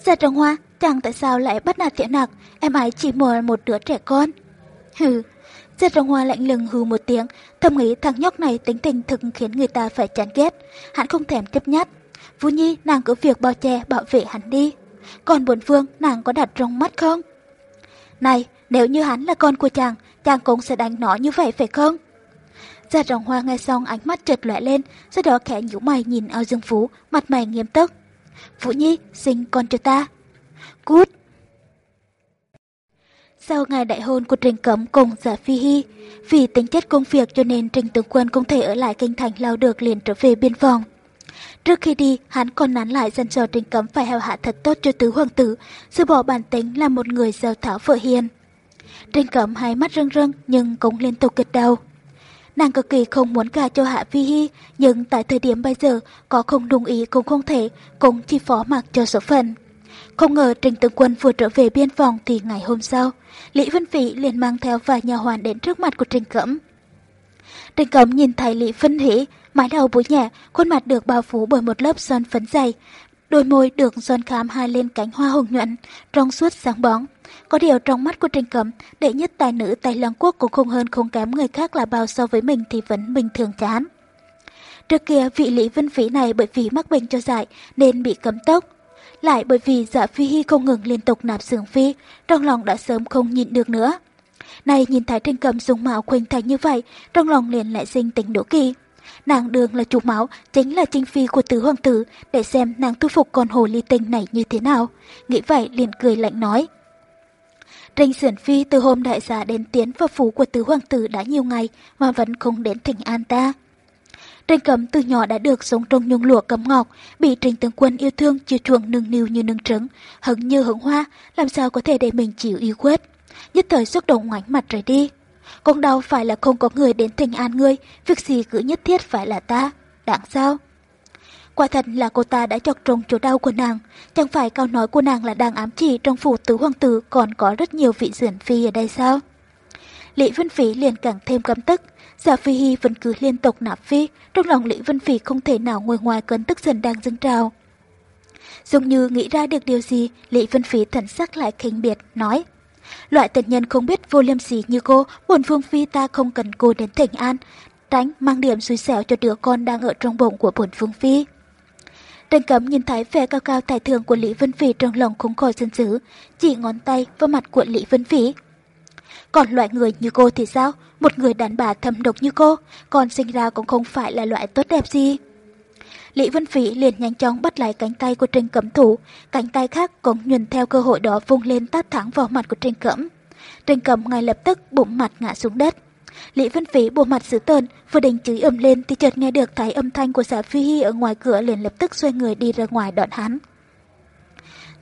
Dạ trọng hoa, chàng tại sao lại bắt nạt tiện nặc, em ấy chỉ mua một đứa trẻ con. Hừ, Giật rồng hoa lạnh lùng hừ một tiếng, thầm nghĩ thằng nhóc này tính tình thực khiến người ta phải chán ghét. Hắn không thèm tiếp nhát. Vũ Nhi nàng cứ việc bao che bảo vệ hắn đi. Còn bốn phương nàng có đặt trong mắt không? Này, nếu như hắn là con của chàng, chàng cũng sẽ đánh nó như vậy phải không? Giật rồng hoa nghe xong ánh mắt trượt lóe lên, sau đó khẽ nhíu mày nhìn ao dương phú, mặt mày nghiêm túc. Vũ Nhi, sinh con cho ta. Cút! Sau ngày đại hôn của Trình Cấm cùng giả Phi Hy, vì tính chất công việc cho nên Trình Tướng Quân không thể ở lại kinh thành lao được liền trở về biên phòng. Trước khi đi, hắn còn nán lại dặn dò Trình Cấm phải hào hạ thật tốt cho tứ hoàng tử, sự bỏ bản tính là một người giao thảo vợ hiền. Trình Cấm hai mắt rưng rưng nhưng cũng liên tục gật đầu. Nàng cực kỳ không muốn gả cho Hạ Phi Hy, nhưng tại thời điểm bây giờ có không đồng ý cũng không thể, cũng chỉ phó mặc cho số phận. Không ngờ Trình Tướng Quân vừa trở về biên phòng thì ngày hôm sau, Lý Vân Phỉ liền mang theo vài nhà hoàn đến trước mặt của Trình Cẩm. Trình Cẩm nhìn thấy Lý Vân Hỷ, mái đầu búi nhẹ, khuôn mặt được bao phủ bởi một lớp son phấn dày, đôi môi được son khám hai lên cánh hoa hồng nhuận, trong suốt sáng bóng. Có điều trong mắt của Trình Cẩm, đệ nhất tài nữ tài lăng quốc cũng không hơn không kém người khác là bao so với mình thì vẫn bình thường chán. Trước kia vị Lý Vân Phỉ này bởi vì mắc bệnh cho dại nên bị cấm tốc, lại bởi vì dạ phi hi không ngừng liên tục nạp sướng phi, trong lòng đã sớm không nhịn được nữa. Này nhìn thấy Thanh cầm dùng mạo khuynh thành như vậy, trong lòng liền lại sinh tính đố kỳ. Nàng đường là chủ máu, chính là trinh phi của tứ hoàng tử, để xem nàng thu phục con hồ ly tinh này như thế nào. Nghĩ vậy liền cười lạnh nói. Trình Sưởng Phi từ hôm đại giả đến tiến vào phủ của tứ hoàng tử đã nhiều ngày mà vẫn không đến thỉnh an ta. Trình Cẩm từ nhỏ đã được sống trong nhung lụa cấm ngọc, bị Trình Tướng Quân yêu thương chiều chuộng nương niu như nương trứng, hứng như hứng hoa, làm sao có thể để mình chịu yêu khuất. Nhất thời xúc động ngoảnh mặt rời đi. Cũng đâu phải là không có người đến tình an ngươi, việc gì cứ nhất thiết phải là ta. Đáng sao? Quả thật là cô ta đã chọc trúng chỗ đau của nàng. Chẳng phải câu nói của nàng là đang ám chỉ trong phủ tứ hoàng tử còn có rất nhiều vị dưỡng phi ở đây sao? Lý Vân Phí liền càng thêm căm tức. Giả Phi Hy vẫn cứ liên tục nạp phi, trong lòng Lý Vân Phỉ không thể nào ngồi ngoài cơn tức giận đang dâng trào. Dường như nghĩ ra được điều gì, Lý Vân Phỉ thần sắc lại khinh biệt, nói. Loại tình nhân không biết vô liêm sỉ như cô, buồn phương phi ta không cần cô đến thỉnh an, tránh mang điểm xui xẻo cho đứa con đang ở trong bụng của bổn phương phi. Trần Cấm nhìn thấy vẻ cao cao tài thượng của Lý Vân Phỉ trong lòng không khỏi dân dữ, chỉ ngón tay vào mặt của Lý Vân Phỉ. Còn loại người như cô thì sao? Một người đàn bà thâm độc như cô, còn sinh ra cũng không phải là loại tốt đẹp gì. Lý Vân Phỉ liền nhanh chóng bắt lại cánh tay của Trình Cẩm Thủ, cánh tay khác cũng nhuần theo cơ hội đó vung lên tát thẳng vào mặt của Trình Cẩm. Trình Cẩm ngay lập tức bụng mặt ngã xuống đất. Lý Vân Phỉ bộ mặt dữ tợn, vừa định chửi ầm lên thì chợt nghe được thấy âm thanh của xã Phi Hi ở ngoài cửa liền lập tức xoay người đi ra ngoài đón hắn.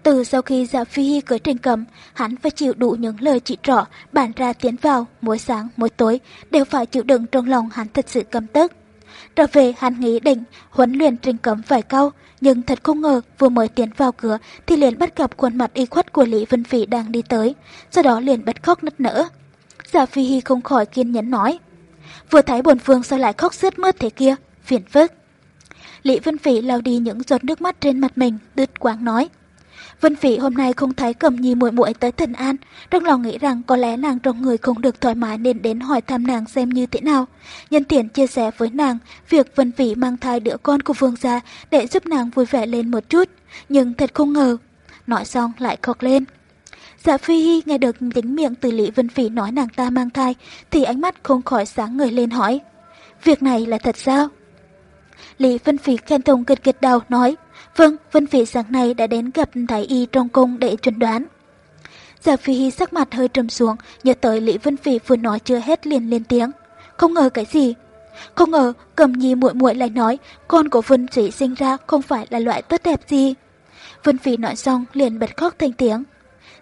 Từ sau khi Dạ Phi Hy cưới Trình Cầm, hắn phải chịu đủ những lời chỉ trỏ, bản ra tiến vào, mỗi sáng, mỗi tối, đều phải chịu đựng trong lòng hắn thật sự căm tức. Trở về hắn nghĩ định huấn luyện Trình Cấm vài câu, nhưng thật không ngờ vừa mới tiến vào cửa thì liền bắt gặp khuôn mặt y khuất của Lý Vân Phỉ đang đi tới, sau đó liền bật khóc nức nở. Giả Phi Hy không khỏi kiên nhẫn nói. Vừa thấy bổn phương sao lại khóc sướt mướt thế kia, phiền phức. Lý Vân Phỉ lau đi những giọt nước mắt trên mặt mình, đứt quáng nói. Vân Phỉ hôm nay không thấy cầm nhi muội muội tới Thần An, trong lòng nghĩ rằng có lẽ nàng trong người không được thoải mái nên đến hỏi thăm nàng xem như thế nào. Nhân tiện chia sẻ với nàng việc Vân Phỉ mang thai đứa con của Vương gia để giúp nàng vui vẻ lên một chút, nhưng thật không ngờ. Nói xong lại khóc lên. Dạ Phi hi nghe được tính miệng từ Lý Vân Phỉ nói nàng ta mang thai, thì ánh mắt không khỏi sáng người lên hỏi. Việc này là thật sao? Lý Vân Phỉ khen thùng gật gật đầu nói, vâng, Vân Phi sáng nay đã đến gặp Thái Y trong cung để chuẩn đoán. giả Phi Hy sắc mặt hơi trầm xuống, nhớ tới Lý Vân Phi vừa nói chưa hết liền lên tiếng. Không ngờ cái gì? Không ngờ cầm nhi muội muội lại nói con của Vân Phỉ sinh ra không phải là loại tốt đẹp gì. Vân Phi nói xong liền bật khóc thành tiếng.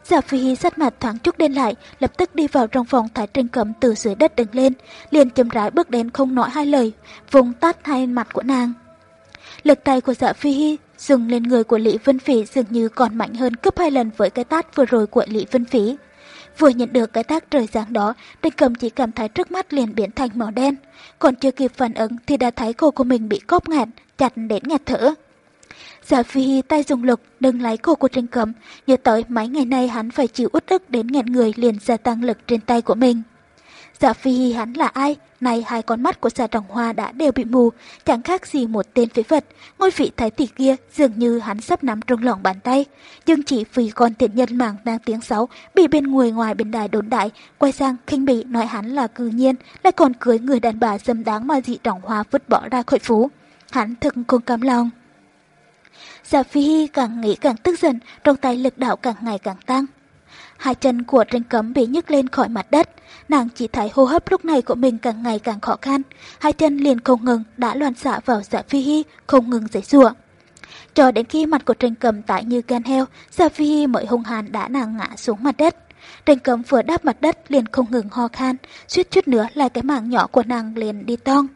Giả Phi Hy sát mặt thoáng chút đen lại, lập tức đi vào trong phòng Thái Trình Cẩm từ dưới đất đứng lên, liền chậm rãi bước đến không nói hai lời, vùng tát hai mặt của nàng. Lực tay của Dạ Phi Hy dừng lên người của Lý Vân Phỉ dường như còn mạnh hơn gấp hai lần với cái tát vừa rồi của Lý Vân Phỉ. Vừa nhận được cái tác trời giáng đó, Trình Cầm chỉ cảm thấy trước mắt liền biến thành màu đen. Còn chưa kịp phản ứng thì đã thấy cô của mình bị cóp ngạt, chặt đến ngạt thở. Giả Phi tay dùng lực đừng lấy cổ của Trình cầm nhớ tới mấy ngày nay hắn phải chịu út ức đến nghẹn người liền gia tăng lực trên tay của mình. Giả Phi hi hắn là ai? Nay hai con mắt của Giả Trọng Hoa đã đều bị mù, chẳng khác gì một tên phế vật. Ngôi vị thái tỷ kia dường như hắn sắp nắm trong lòng bàn tay. Nhưng chỉ vì con tiện nhân mạng đang tiếng xấu, bị bên người ngoài bên đài đồn đại, quay sang khinh bị nói hắn là cư nhiên, lại còn cưới người đàn bà dâm đáng mà dị Trọng Hoa vứt bỏ ra khỏi phú. Hắn thực không cam lòng. Giả Phi hi càng nghĩ càng tức giận, trong tay lực đạo càng ngày càng tăng. Hai chân của Trình Cấm bị nhấc lên khỏi mặt đất, nàng chỉ thấy hô hấp lúc này của mình càng ngày càng khó khăn, hai chân liền không ngừng đã loạn xạ vào dạ Phi Hy, không ngừng giấy rủa. Cho đến khi mặt của Trình cầm tải như gan heo, dạ Phi Hy mới hung hàn đã nàng ngã xuống mặt đất. Trình Cấm vừa đáp mặt đất liền không ngừng ho khan, suýt chút nữa là cái mạng nhỏ của nàng liền đi tong.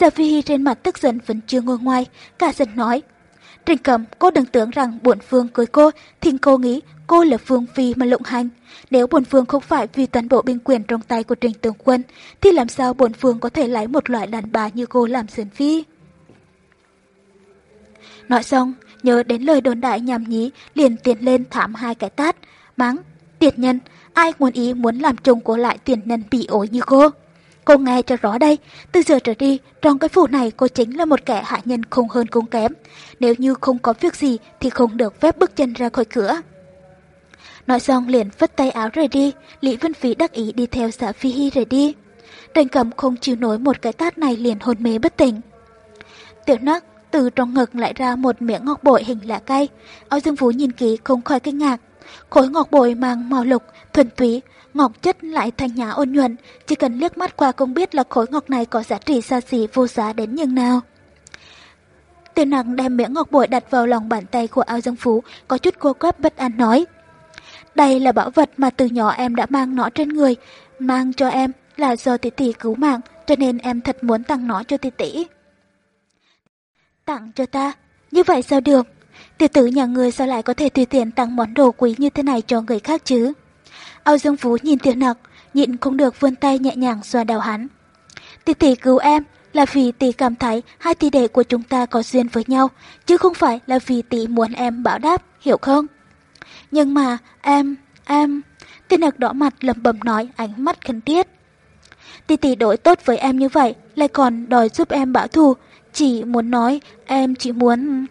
Dạ Phi Hy trên mặt tức giận vẫn chưa ngôi ngoài, cả giận nói, Trình cầm, cô đừng tưởng rằng buồn phương cưới cô, thì cô nghĩ cô là phương phi mà lộng hành. Nếu bổn phương không phải vì toàn bộ binh quyền trong tay của trình tướng quân, thì làm sao bổn phương có thể lấy một loại đàn bà như cô làm sườn phi? Nói xong, nhớ đến lời đồn đại nhằm nhí, liền tiến lên thảm hai cái tát, mắng, tiệt nhân, ai muốn ý muốn làm chồng của lại tiền nhân bị ổi như cô. Cô nghe cho rõ đây, từ giờ trở đi, trong cái phủ này cô chính là một kẻ hạ nhân không hơn không kém. Nếu như không có việc gì thì không được phép bước chân ra khỏi cửa. Nói xong liền vứt tay áo rời đi, Lý Vân Phí đắc ý đi theo xã Phi Hy rời đi. Đành cầm không chịu nổi một cái tát này liền hôn mê bất tỉnh. Tiểu nắc từ trong ngực lại ra một miếng ngọc bội hình lạ cay. Áo dương phú nhìn kỹ không khỏi kinh ngạc. Khối ngọc bội mang màu lục, thuần túy, ngọc chất lại thanh nhã ôn nhuận, chỉ cần liếc mắt qua cũng biết là khối ngọc này có giá trị xa xỉ vô giá đến nhường nào. Tiêu nặng đem miếng ngọc bội đặt vào lòng bàn tay của ao dương phú, có chút cô quắp bất an nói. Đây là bảo vật mà từ nhỏ em đã mang nó trên người, mang cho em là do tỷ tỷ cứu mạng, cho nên em thật muốn tặng nó cho tỷ tỷ. Tặng cho ta? Như vậy sao được? Tiểu tử nhà người sao lại có thể tùy tiện tặng món đồ quý như thế này cho người khác chứ? Âu Dương Phú nhìn tiểu nặc, nhịn không được vươn tay nhẹ nhàng xoa đầu hắn. Tỷ tỷ cứu em là vì tỷ cảm thấy hai tỷ đệ của chúng ta có duyên với nhau, chứ không phải là vì tỷ muốn em bảo đáp, hiểu không? Nhưng mà em, em... Tiên Hạc đỏ mặt lầm bầm nói ánh mắt khẩn thiết. Tỷ tỷ đối tốt với em như vậy, lại còn đòi giúp em bảo thù. Chỉ muốn nói, em chỉ muốn...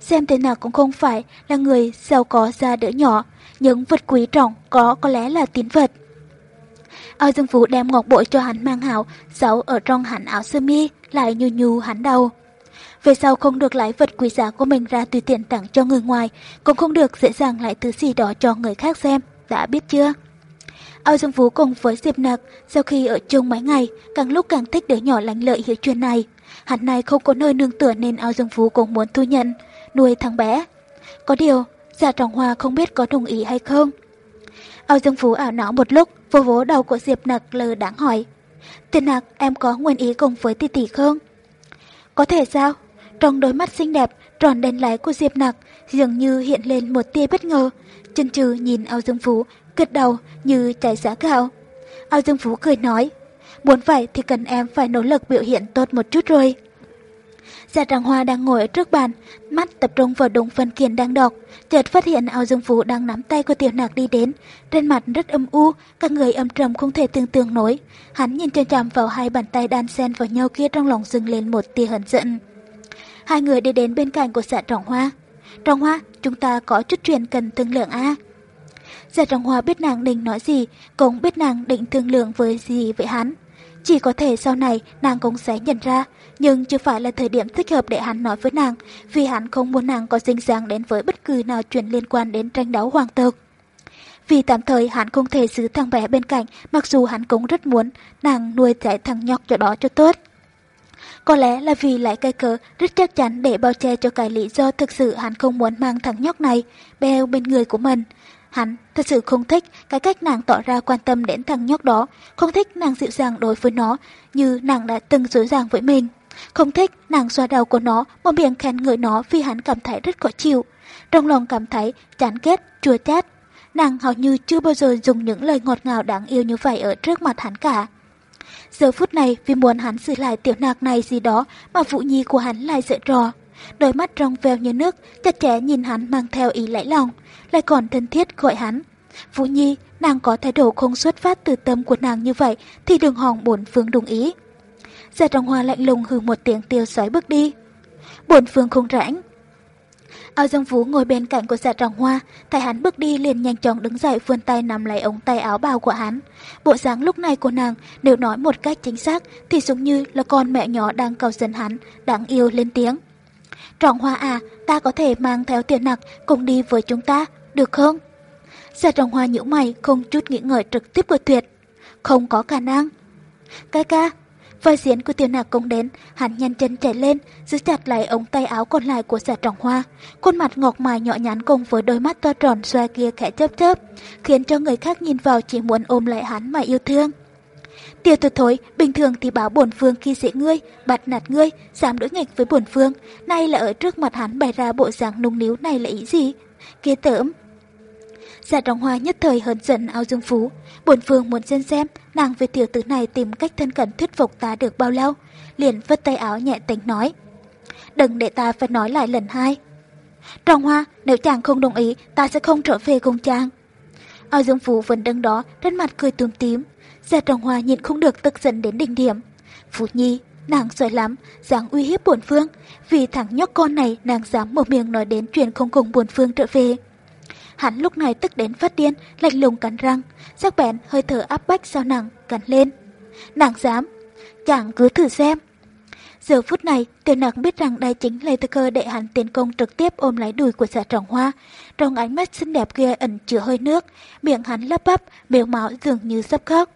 Xem thế nào cũng không phải là người giàu có ra đỡ nhỏ, những vật quý trọng có có lẽ là tín vật. Ao Dương Phú đem ngọc bội cho hắn mang hảo, giấu ở trong hắn áo sơ mi, lại nhu nhu hắn đầu. Về sau không được lấy vật quý giá của mình ra tùy tiện tặng cho người ngoài, cũng không được dễ dàng lại thứ gì đó cho người khác xem, đã biết chưa? Ao Dương Phú cùng với Diệp Nặc, sau khi ở chung mấy ngày, càng lúc càng thích đứa nhỏ lánh lợi hiểu chuyện này. Hắn này không có nơi nương tựa nên Ao Dương Phú cũng muốn thu nhận, nuôi thằng bé. Có điều, giả Trọng Hoa không biết có đồng ý hay không. Ao Dương Phú ảo não một lúc, vô vố đầu của Diệp Nặc lờ đáng hỏi. Tiền Nặc, em có nguyện ý cùng với tỷ tỷ không? Có thể sao? Trong đôi mắt xinh đẹp, tròn đen lái của Diệp Nặc dường như hiện lên một tia bất ngờ. Chân trừ nhìn Ao Dương Phú, gật đầu như trái giá gạo. Ao Dương Phú cười nói, muốn vậy thì cần em phải nỗ lực biểu hiện tốt một chút rồi. Dạ Tràng Hoa đang ngồi ở trước bàn, mắt tập trung vào đúng phần kiện đang đọc, chợt phát hiện Ao Dương Phú đang nắm tay của Tiểu Nạc đi đến, trên mặt rất âm u, các người âm trầm không thể tương tương nổi. Hắn nhìn chăm chăm vào hai bàn tay đan xen vào nhau kia trong lòng dâng lên một tia hận giận. Hai người đi đến bên cạnh của Dạ Trọng Hoa. Trọng Hoa, chúng ta có chút chuyện cần thương lượng a. Dạ Trọng Hoa biết nàng định nói gì, cũng biết nàng định thương lượng với gì với hắn. Chỉ có thể sau này nàng cũng sẽ nhận ra, nhưng chưa phải là thời điểm thích hợp để hắn nói với nàng, vì hắn không muốn nàng có dính dáng đến với bất cứ nào chuyện liên quan đến tranh đấu hoàng tộc. Vì tạm thời hắn không thể giữ thằng bé bên cạnh, mặc dù hắn cũng rất muốn nàng nuôi dạy thằng nhóc cho đó cho tốt. Có lẽ là vì lại cây cớ rất chắc chắn để bao che cho cái lý do thực sự hắn không muốn mang thằng nhóc này beo bên người của mình. Hắn thật sự không thích cái cách nàng tỏ ra quan tâm đến thằng nhóc đó, không thích nàng dịu dàng đối với nó như nàng đã từng dối dàng với mình. Không thích nàng xoa đầu của nó, một miệng khen ngợi nó vì hắn cảm thấy rất khó chịu. Trong lòng cảm thấy chán ghét, chua chát. Nàng hầu như chưa bao giờ dùng những lời ngọt ngào đáng yêu như vậy ở trước mặt hắn cả. Giờ phút này vì muốn hắn xử lại tiểu nạc này gì đó mà Vũ Nhi của hắn lại sợ trò. Đôi mắt trong veo như nước, chặt chẽ nhìn hắn mang theo ý lãi lòng, lại còn thân thiết gọi hắn. Vũ Nhi, nàng có thái độ không xuất phát từ tâm của nàng như vậy thì đừng hòng bổn phương đồng ý. giờ trong hoa lạnh lùng hừ một tiếng tiêu xoáy bước đi. Bổn phương không rãnh. Ao Dương Phú ngồi bên cạnh của dạ trọng hoa, thấy hắn bước đi liền nhanh chóng đứng dậy vươn tay nắm lấy ống tay áo bào của hắn. Bộ dáng lúc này của nàng, nếu nói một cách chính xác thì giống như là con mẹ nhỏ đang cầu dẫn hắn, đáng yêu lên tiếng. Trọng hoa à, ta có thể mang theo tiền nặc cùng đi với chúng ta, được không? Dạ trọng hoa nhíu mày, không chút nghĩ ngợi trực tiếp cự tuyệt. Không có khả năng. Ca ca, Vai diễn của tiểu nạc cũng đến, hắn nhanh chân chạy lên, giữ chặt lại ống tay áo còn lại của giả trọng hoa. Khuôn mặt ngọc mài nhỏ nhắn cùng với đôi mắt to tròn xoa kia khẽ chớp chớp, khiến cho người khác nhìn vào chỉ muốn ôm lại hắn mà yêu thương. Tiểu tuyệt thối, bình thường thì báo bổn phương khi dễ ngươi, bắt nạt ngươi, dám đối nghịch với bổn phương, nay là ở trước mặt hắn bày ra bộ dạng nung níu này là ý gì? Kia tởm, Giả trọng hoa nhất thời hờn giận ao dương phú. Bổn phương muốn xem xem nàng về tiểu tử này tìm cách thân cận thuyết phục ta được bao lâu. Liền vất tay áo nhẹ tính nói. Đừng để ta phải nói lại lần hai. Trọng hoa, nếu chàng không đồng ý, ta sẽ không trở về cùng chàng. Ao dương phú vẫn đứng đó, trên mặt cười tùm tím. Dạ trọng hoa nhịn không được tức giận đến đỉnh điểm. Phú nhi, nàng giỏi lắm, dám uy hiếp buồn phương. Vì thằng nhóc con này nàng dám một miệng nói đến chuyện không cùng buồn phương trở về. Hắn lúc này tức đến phát điên, lạnh lùng cắn răng, sắc bén hơi thở áp bách sau nàng, cắn lên. Nàng dám, chàng cứ thử xem. Giờ phút này, tiểu nặc biết rằng đây chính là thời cơ để hắn tiến công trực tiếp ôm lấy đùi của dạ trọng hoa. Trong ánh mắt xinh đẹp kia ẩn chứa hơi nước, miệng hắn lấp bắp, biểu máu dường như sắp khóc.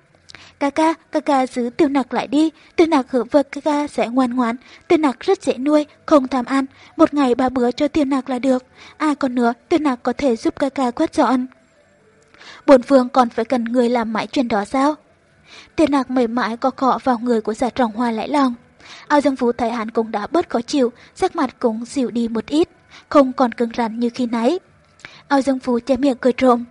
Ca ca, ca ca giữ tiêu nặc lại đi, tiêu nặc hứa vật ca ca sẽ ngoan ngoãn, tiêu nặc rất dễ nuôi, không tham ăn, một ngày ba bữa cho tiêu nặc là được. À còn nữa, tiêu nặc có thể giúp ca ca quét dọn. Bồn Vương còn phải cần người làm mãi chuyện đó sao? Tiêu nặc mềm mại co cọ vào người của giả trọng hoa lãi lòng. Ao Dương Phú thấy hắn cũng đã bớt khó chịu, sắc mặt cũng dịu đi một ít, không còn cứng rắn như khi nãy. Ao Dương Phú che miệng cười trộm.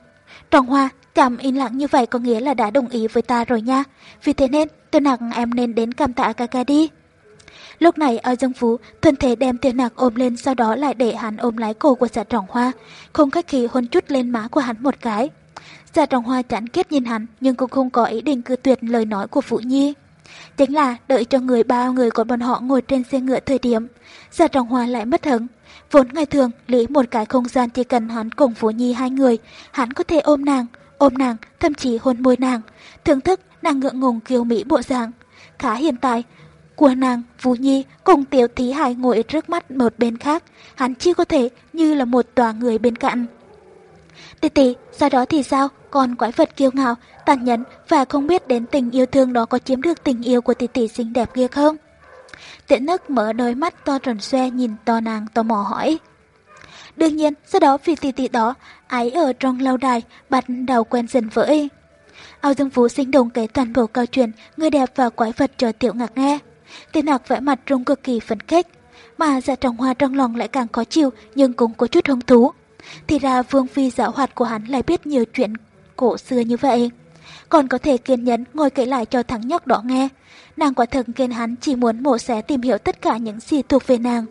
Trọng Hoa, Cảm im lặng như vậy có nghĩa là đã đồng ý với ta rồi nha. Vì thế nên, tôi nặng em nên đến cảm tạ ca ca đi. Lúc này ở Dương Phú thân thể đem tiền nạc ôm lên sau đó lại để hắn ôm lái cổ của giả trọng hoa, không khách khí hôn chút lên má của hắn một cái. Giả trọng hoa chán kết nhìn hắn nhưng cũng không có ý định cư tuyệt lời nói của Phụ Nhi. Chính là đợi cho người ba người của bọn họ ngồi trên xe ngựa thời điểm. Giả trọng hoa lại mất hứng. Vốn ngày thường, lý một cái không gian chỉ cần hắn cùng phụ Nhi hai người, hắn có thể ôm nàng, ôm nàng, thậm chí hôn môi nàng. Thưởng thức nàng ngượng ngùng kiêu mỹ bộ dạng. Khá hiện tại, của nàng, Vũ Nhi cùng Tiểu Thí Hải ngồi trước mắt một bên khác, hắn chỉ có thể như là một tòa người bên cạnh. Tỷ tỷ, sau đó thì sao? Còn quái vật kiêu ngạo, tàn nhẫn và không biết đến tình yêu thương đó có chiếm được tình yêu của tỷ tỷ xinh đẹp kia không? Tiện nức mở đôi mắt to tròn xoe nhìn to nàng tò mò hỏi. Đương nhiên, sau đó vì tỷ tỷ đó, ái ở trong lâu đài, bắt đầu quen dần với. Ao Dương Phú sinh đồng kể toàn bộ câu chuyện người đẹp và quái vật cho tiểu ngạc nghe. tiên ngạc vẽ mặt trông cực kỳ phấn khích, mà dạ trọng hoa trong lòng lại càng khó chịu nhưng cũng có chút hứng thú. Thì ra Vương Phi giáo hoạt của hắn lại biết nhiều chuyện cổ xưa như vậy. Còn có thể kiên nhẫn ngồi kể lại cho thằng nhóc đó nghe. Nàng quả thực kiên hắn chỉ muốn mổ xé tìm hiểu tất cả những gì thuộc về nàng.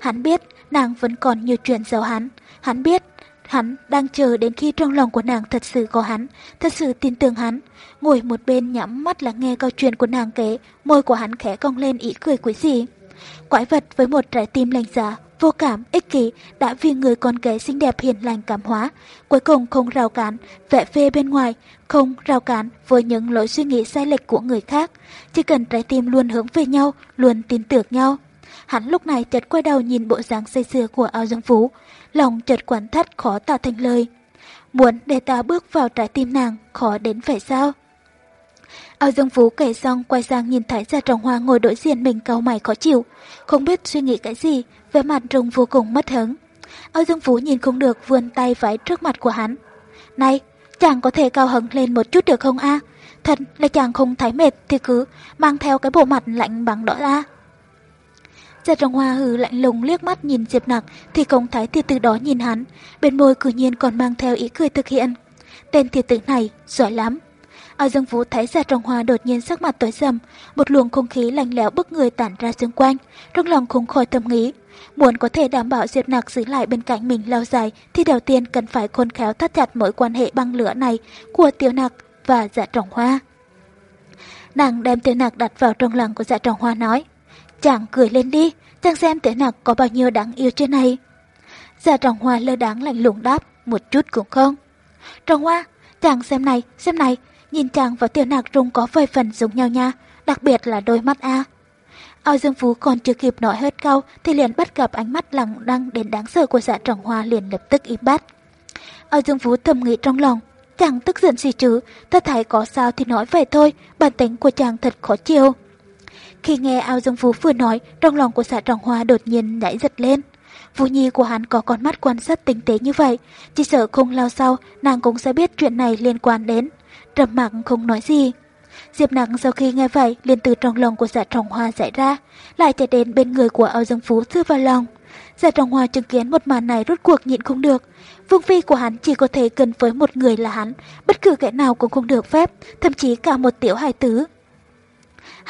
Hắn biết nàng vẫn còn nhiều chuyện giấu hắn. Hắn biết hắn đang chờ đến khi trong lòng của nàng thật sự có hắn, thật sự tin tưởng hắn. Ngồi một bên nhắm mắt lắng nghe câu chuyện của nàng kể, môi của hắn khẽ cong lên ý cười quý gì. Quái vật với một trái tim lành giá, vô cảm, ích kỷ đã vì người con gái xinh đẹp hiền lành cảm hóa, cuối cùng không rào cản, vẽ phê bên ngoài, không rào cản với những lối suy nghĩ sai lệch của người khác, chỉ cần trái tim luôn hướng về nhau, luôn tin tưởng nhau. Hắn lúc này chợt quay đầu nhìn bộ dáng say sưa của ao dương phú, lòng chợt quán thắt khó tả thành lời. Muốn để ta bước vào trái tim nàng, khó đến phải sao? Ao Dương Phú kể xong quay sang nhìn thấy Gia Trọng Hoa ngồi đối diện mình cau mày khó chịu, không biết suy nghĩ cái gì, vẻ mặt trông vô cùng mất hứng. Ao Dương Phú nhìn không được vươn tay vẫy trước mặt của hắn. Này, chàng có thể cao hứng lên một chút được không a? Thật là chàng không thấy mệt thì cứ mang theo cái bộ mặt lạnh bằng đó ra giả Trọng Hoa hừ lạnh lùng liếc mắt nhìn Diệp Nặc thì không thấy thiệt tử đó nhìn hắn, bên môi cử nhiên còn mang theo ý cười thực hiện. Tên thiệt tử này giỏi lắm. Ao Dương Vũ thấy giả Trọng Hoa đột nhiên sắc mặt tối sầm, một luồng không khí lạnh lẽo bức người tản ra xung quanh, trong lòng không khỏi tâm nghĩ. Muốn có thể đảm bảo Diệp Nặc giữ lại bên cạnh mình lâu dài thì đầu tiên cần phải khôn khéo thắt chặt mối quan hệ băng lửa này của Tiểu Nặc và Dạ Trọng Hoa. Nàng đem Tiểu Nặc đặt vào trong lòng của Dạ Trọng Hoa nói, chàng cười lên đi, chàng xem thế Nặc có bao nhiêu đáng yêu trên này. Già Trọng Hoa lơ đáng lạnh lùng đáp, một chút cũng không. Trọng Hoa, chàng xem này, xem này, Nhìn chàng và tiểu nạc rung có vài phần giống nhau nha, đặc biệt là đôi mắt A. Ao Dương Phú còn chưa kịp nói hết câu thì liền bắt gặp ánh mắt lặng đăng đến đáng sợ của dạ trọng hoa liền lập tức im bắt. Ao Dương Phú thầm nghĩ trong lòng, chàng tức giận gì chứ, ta thấy có sao thì nói vậy thôi, bản tính của chàng thật khó chịu. Khi nghe Ao Dương Phú vừa nói, trong lòng của xã trọng hoa đột nhiên nhảy giật lên. Vũ Nhi của hắn có con mắt quan sát tinh tế như vậy, chỉ sợ không lâu sau nàng cũng sẽ biết chuyện này liên quan đến trầm mặc không nói gì. Diệp Nặng sau khi nghe vậy liền từ trong lòng của dạ trọng hoa giải ra, lại chạy đến bên người của Âu Dương Phú đưa vào lòng. Dạ trọng hoa chứng kiến một màn này rốt cuộc nhịn không được. Vương phi của hắn chỉ có thể gần với một người là hắn, bất cứ kẻ nào cũng không được phép, thậm chí cả một tiểu hài tử.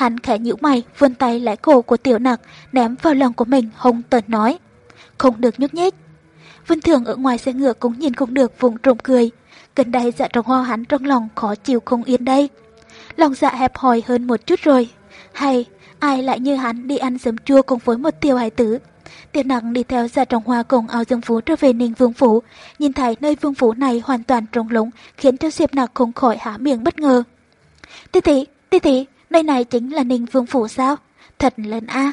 Hắn khẽ nhíu mày, vươn tay lấy cổ của tiểu nặc, ném vào lòng của mình, hông tợn nói. Không được nhúc nhích. Vân Thường ở ngoài xe ngựa cũng nhìn không được vùng trộm cười. Gần đây dạ trong hoa hắn trong lòng khó chịu không yên đây. Lòng dạ hẹp hòi hơn một chút rồi. Hay, ai lại như hắn đi ăn sớm chua cùng với một tiểu hải tử. Tiểu nặng đi theo dạ trồng hoa cùng ao dương phú trở về ninh vương phủ. Nhìn thấy nơi vương phủ này hoàn toàn trống lúng khiến cho Diệp nặc không khỏi há miệng bất ngờ. Tỷ tỷ, tỷ tỷ, nơi này chính là ninh vương phủ sao? thật lớn a.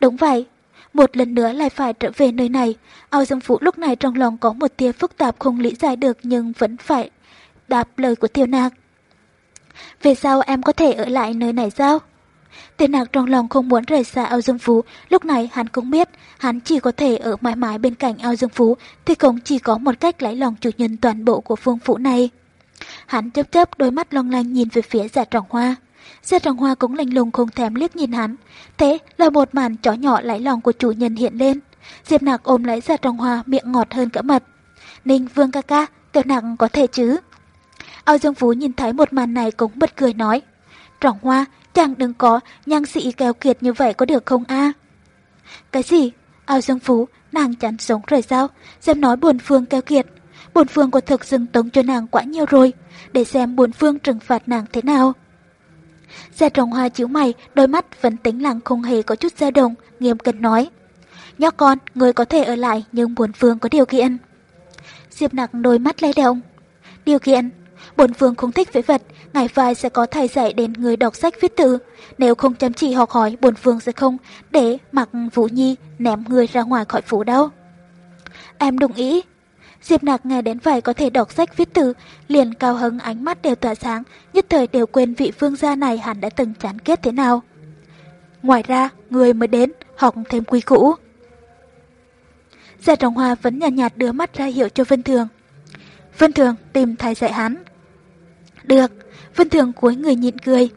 Đúng vậy, một lần nữa lại phải trở về nơi này. Ao Dương Vũ lúc này trong lòng có một tia phức tạp không lý giải được nhưng vẫn phải đáp lời của tiêu nạc. Về sau em có thể ở lại nơi này sao? Tiêu nạc trong lòng không muốn rời xa Ao Dương Phú, lúc này hắn cũng biết hắn chỉ có thể ở mãi mãi bên cạnh Ao Dương Phú thì cũng chỉ có một cách lấy lòng chủ nhân toàn bộ của phương phủ này. Hắn chớp chớp đôi mắt long lanh nhìn về phía giả trọng hoa. Giả trọng hoa cũng lạnh lùng không thèm liếc nhìn hắn. Thế là một màn chó nhỏ lãi lòng của chủ nhân hiện lên. Diệp nạc ôm lấy giả trọng hoa miệng ngọt hơn cả mật. Ninh vương ca ca, tiểu nạc có thể chứ? Ao Dương Phú nhìn thấy một màn này cũng bật cười nói. Trọng hoa, chàng đừng có nhang sĩ kéo kiệt như vậy có được không a? Cái gì? Ao Dương Phú, nàng chán sống rồi sao? Xem nói buồn phương keo kiệt. Buồn phương có thực dừng tống cho nàng quá nhiều rồi. Để xem buồn phương trừng phạt nàng thế nào. Gia trồng hoa chiếu mày, đôi mắt vẫn tính lặng không hề có chút dao động, nghiêm cẩn nói. Nhóc con, người có thể ở lại nhưng buồn phương có điều kiện. Diệp nặng đôi mắt lay động. Điều kiện, buồn phương không thích vẽ vật, ngày vai sẽ có thầy dạy đến người đọc sách viết từ. Nếu không chăm chỉ học hỏi, buồn phương sẽ không để mặc Vũ Nhi ném người ra ngoài khỏi phủ đâu. Em đồng ý. Diệp Nạc nghe đến vậy có thể đọc sách viết từ, liền cao hứng ánh mắt đều tỏa sáng, nhất thời đều quên vị phương gia này hẳn đã từng chán kết thế nào. Ngoài ra, người mới đến, học thêm quy cũ. Gia Trọng Hoa vẫn nhạt nhạt đưa mắt ra hiệu cho Vân Thường. Vân Thường tìm thầy dạy hắn, được, Vân Thường cuối người nhịn cười.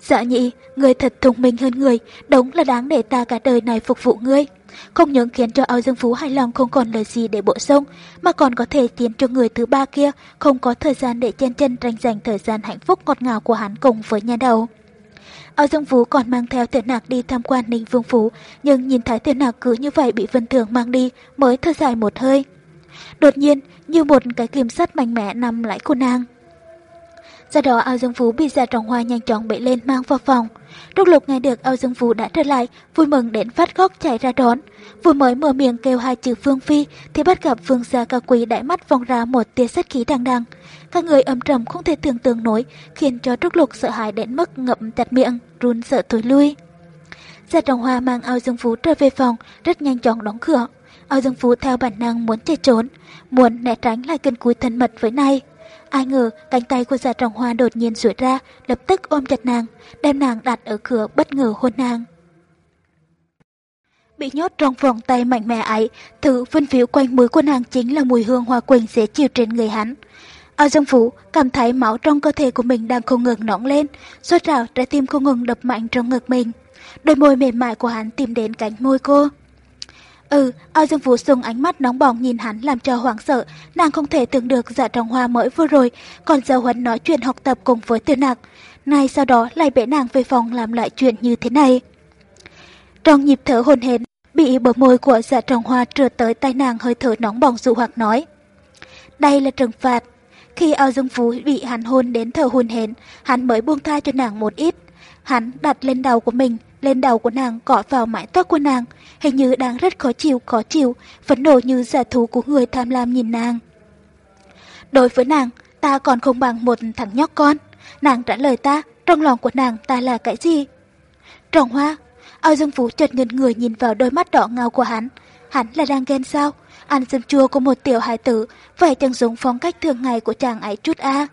Dạ nhị, người thật thông minh hơn người, đúng là đáng để ta cả đời này phục vụ ngươi. Không những khiến cho ao dương phú hài lòng không còn lời gì để bổ sung, mà còn có thể khiến cho người thứ ba kia không có thời gian để chen chân tranh giành thời gian hạnh phúc ngọt ngào của hắn cùng với nhà đầu. Ao Dương Phú còn mang theo tiểu nạc đi tham quan Ninh Vương Phú, nhưng nhìn thấy tiểu nạc cứ như vậy bị Vân Thường mang đi mới thở dài một hơi. Đột nhiên, như một cái kim sắt mạnh mẽ nằm lại cô nàng. Do đó ao dương phú bị ra trọng hoa nhanh chóng bể lên mang vào phòng. Lúc lục nghe được Âu dương Vũ đã trở lại, vui mừng đến phát khóc chạy ra đón. Vừa mới mở miệng kêu hai chữ Phương Phi thì bắt gặp Phương gia cao quý đại mắt vòng ra một tia sát khí đằng đằng. Các người âm trầm không thể tưởng tượng nổi, khiến cho Trúc Lục sợ hãi đến mức ngậm chặt miệng, run sợ thối lui. Gia Trọng Hoa mang Âu dương phú trở về phòng, rất nhanh chóng đóng cửa. Âu dương phú theo bản năng muốn chạy trốn, muốn né tránh lại gần cúi thân mật với này. Ai ngờ cánh tay của dạ trọng hoa đột nhiên duỗi ra, lập tức ôm chặt nàng, đem nàng đặt ở cửa bất ngờ hôn nàng. Bị nhốt trong vòng tay mạnh mẽ ấy, thứ phân phiếu quanh mũi của nàng chính là mùi hương hoa quỳnh dễ chịu trên người hắn. Ở Dương Phủ, cảm thấy máu trong cơ thể của mình đang không ngừng nóng lên, sốt rào trái tim không ngừng đập mạnh trong ngực mình. Đôi môi mềm mại của hắn tìm đến cánh môi cô. Ừ, ao dương phú dùng ánh mắt nóng bỏng nhìn hắn làm cho hoảng sợ, nàng không thể tưởng được dạ trọng hoa mới vừa rồi, còn giờ huấn nói chuyện học tập cùng với tiêu nạc. nay sau đó lại bể nàng về phòng làm lại chuyện như thế này. Trong nhịp thở hồn hển, bị bờ môi của dạ trọng hoa trượt tới tai nàng hơi thở nóng bỏng dụ hoặc nói. Đây là trừng phạt. Khi ao dương phú bị hắn hôn đến thở hồn hển, hắn mới buông tha cho nàng một ít. Hắn đặt lên đầu của mình, lên đầu của nàng cọ vào mái tóc của nàng, hình như đang rất khó chịu, khó chịu, phấn nộ như giả thú của người tham lam nhìn nàng. Đối với nàng, ta còn không bằng một thằng nhóc con. Nàng trả lời ta, trong lòng của nàng ta là cái gì? Trọng hoa, ao dương phú chợt ngần người nhìn vào đôi mắt đỏ ngầu của hắn. Hắn là đang ghen sao? Ăn dâm chua của một tiểu hài tử, vậy chẳng giống phong cách thường ngày của chàng ấy chút a.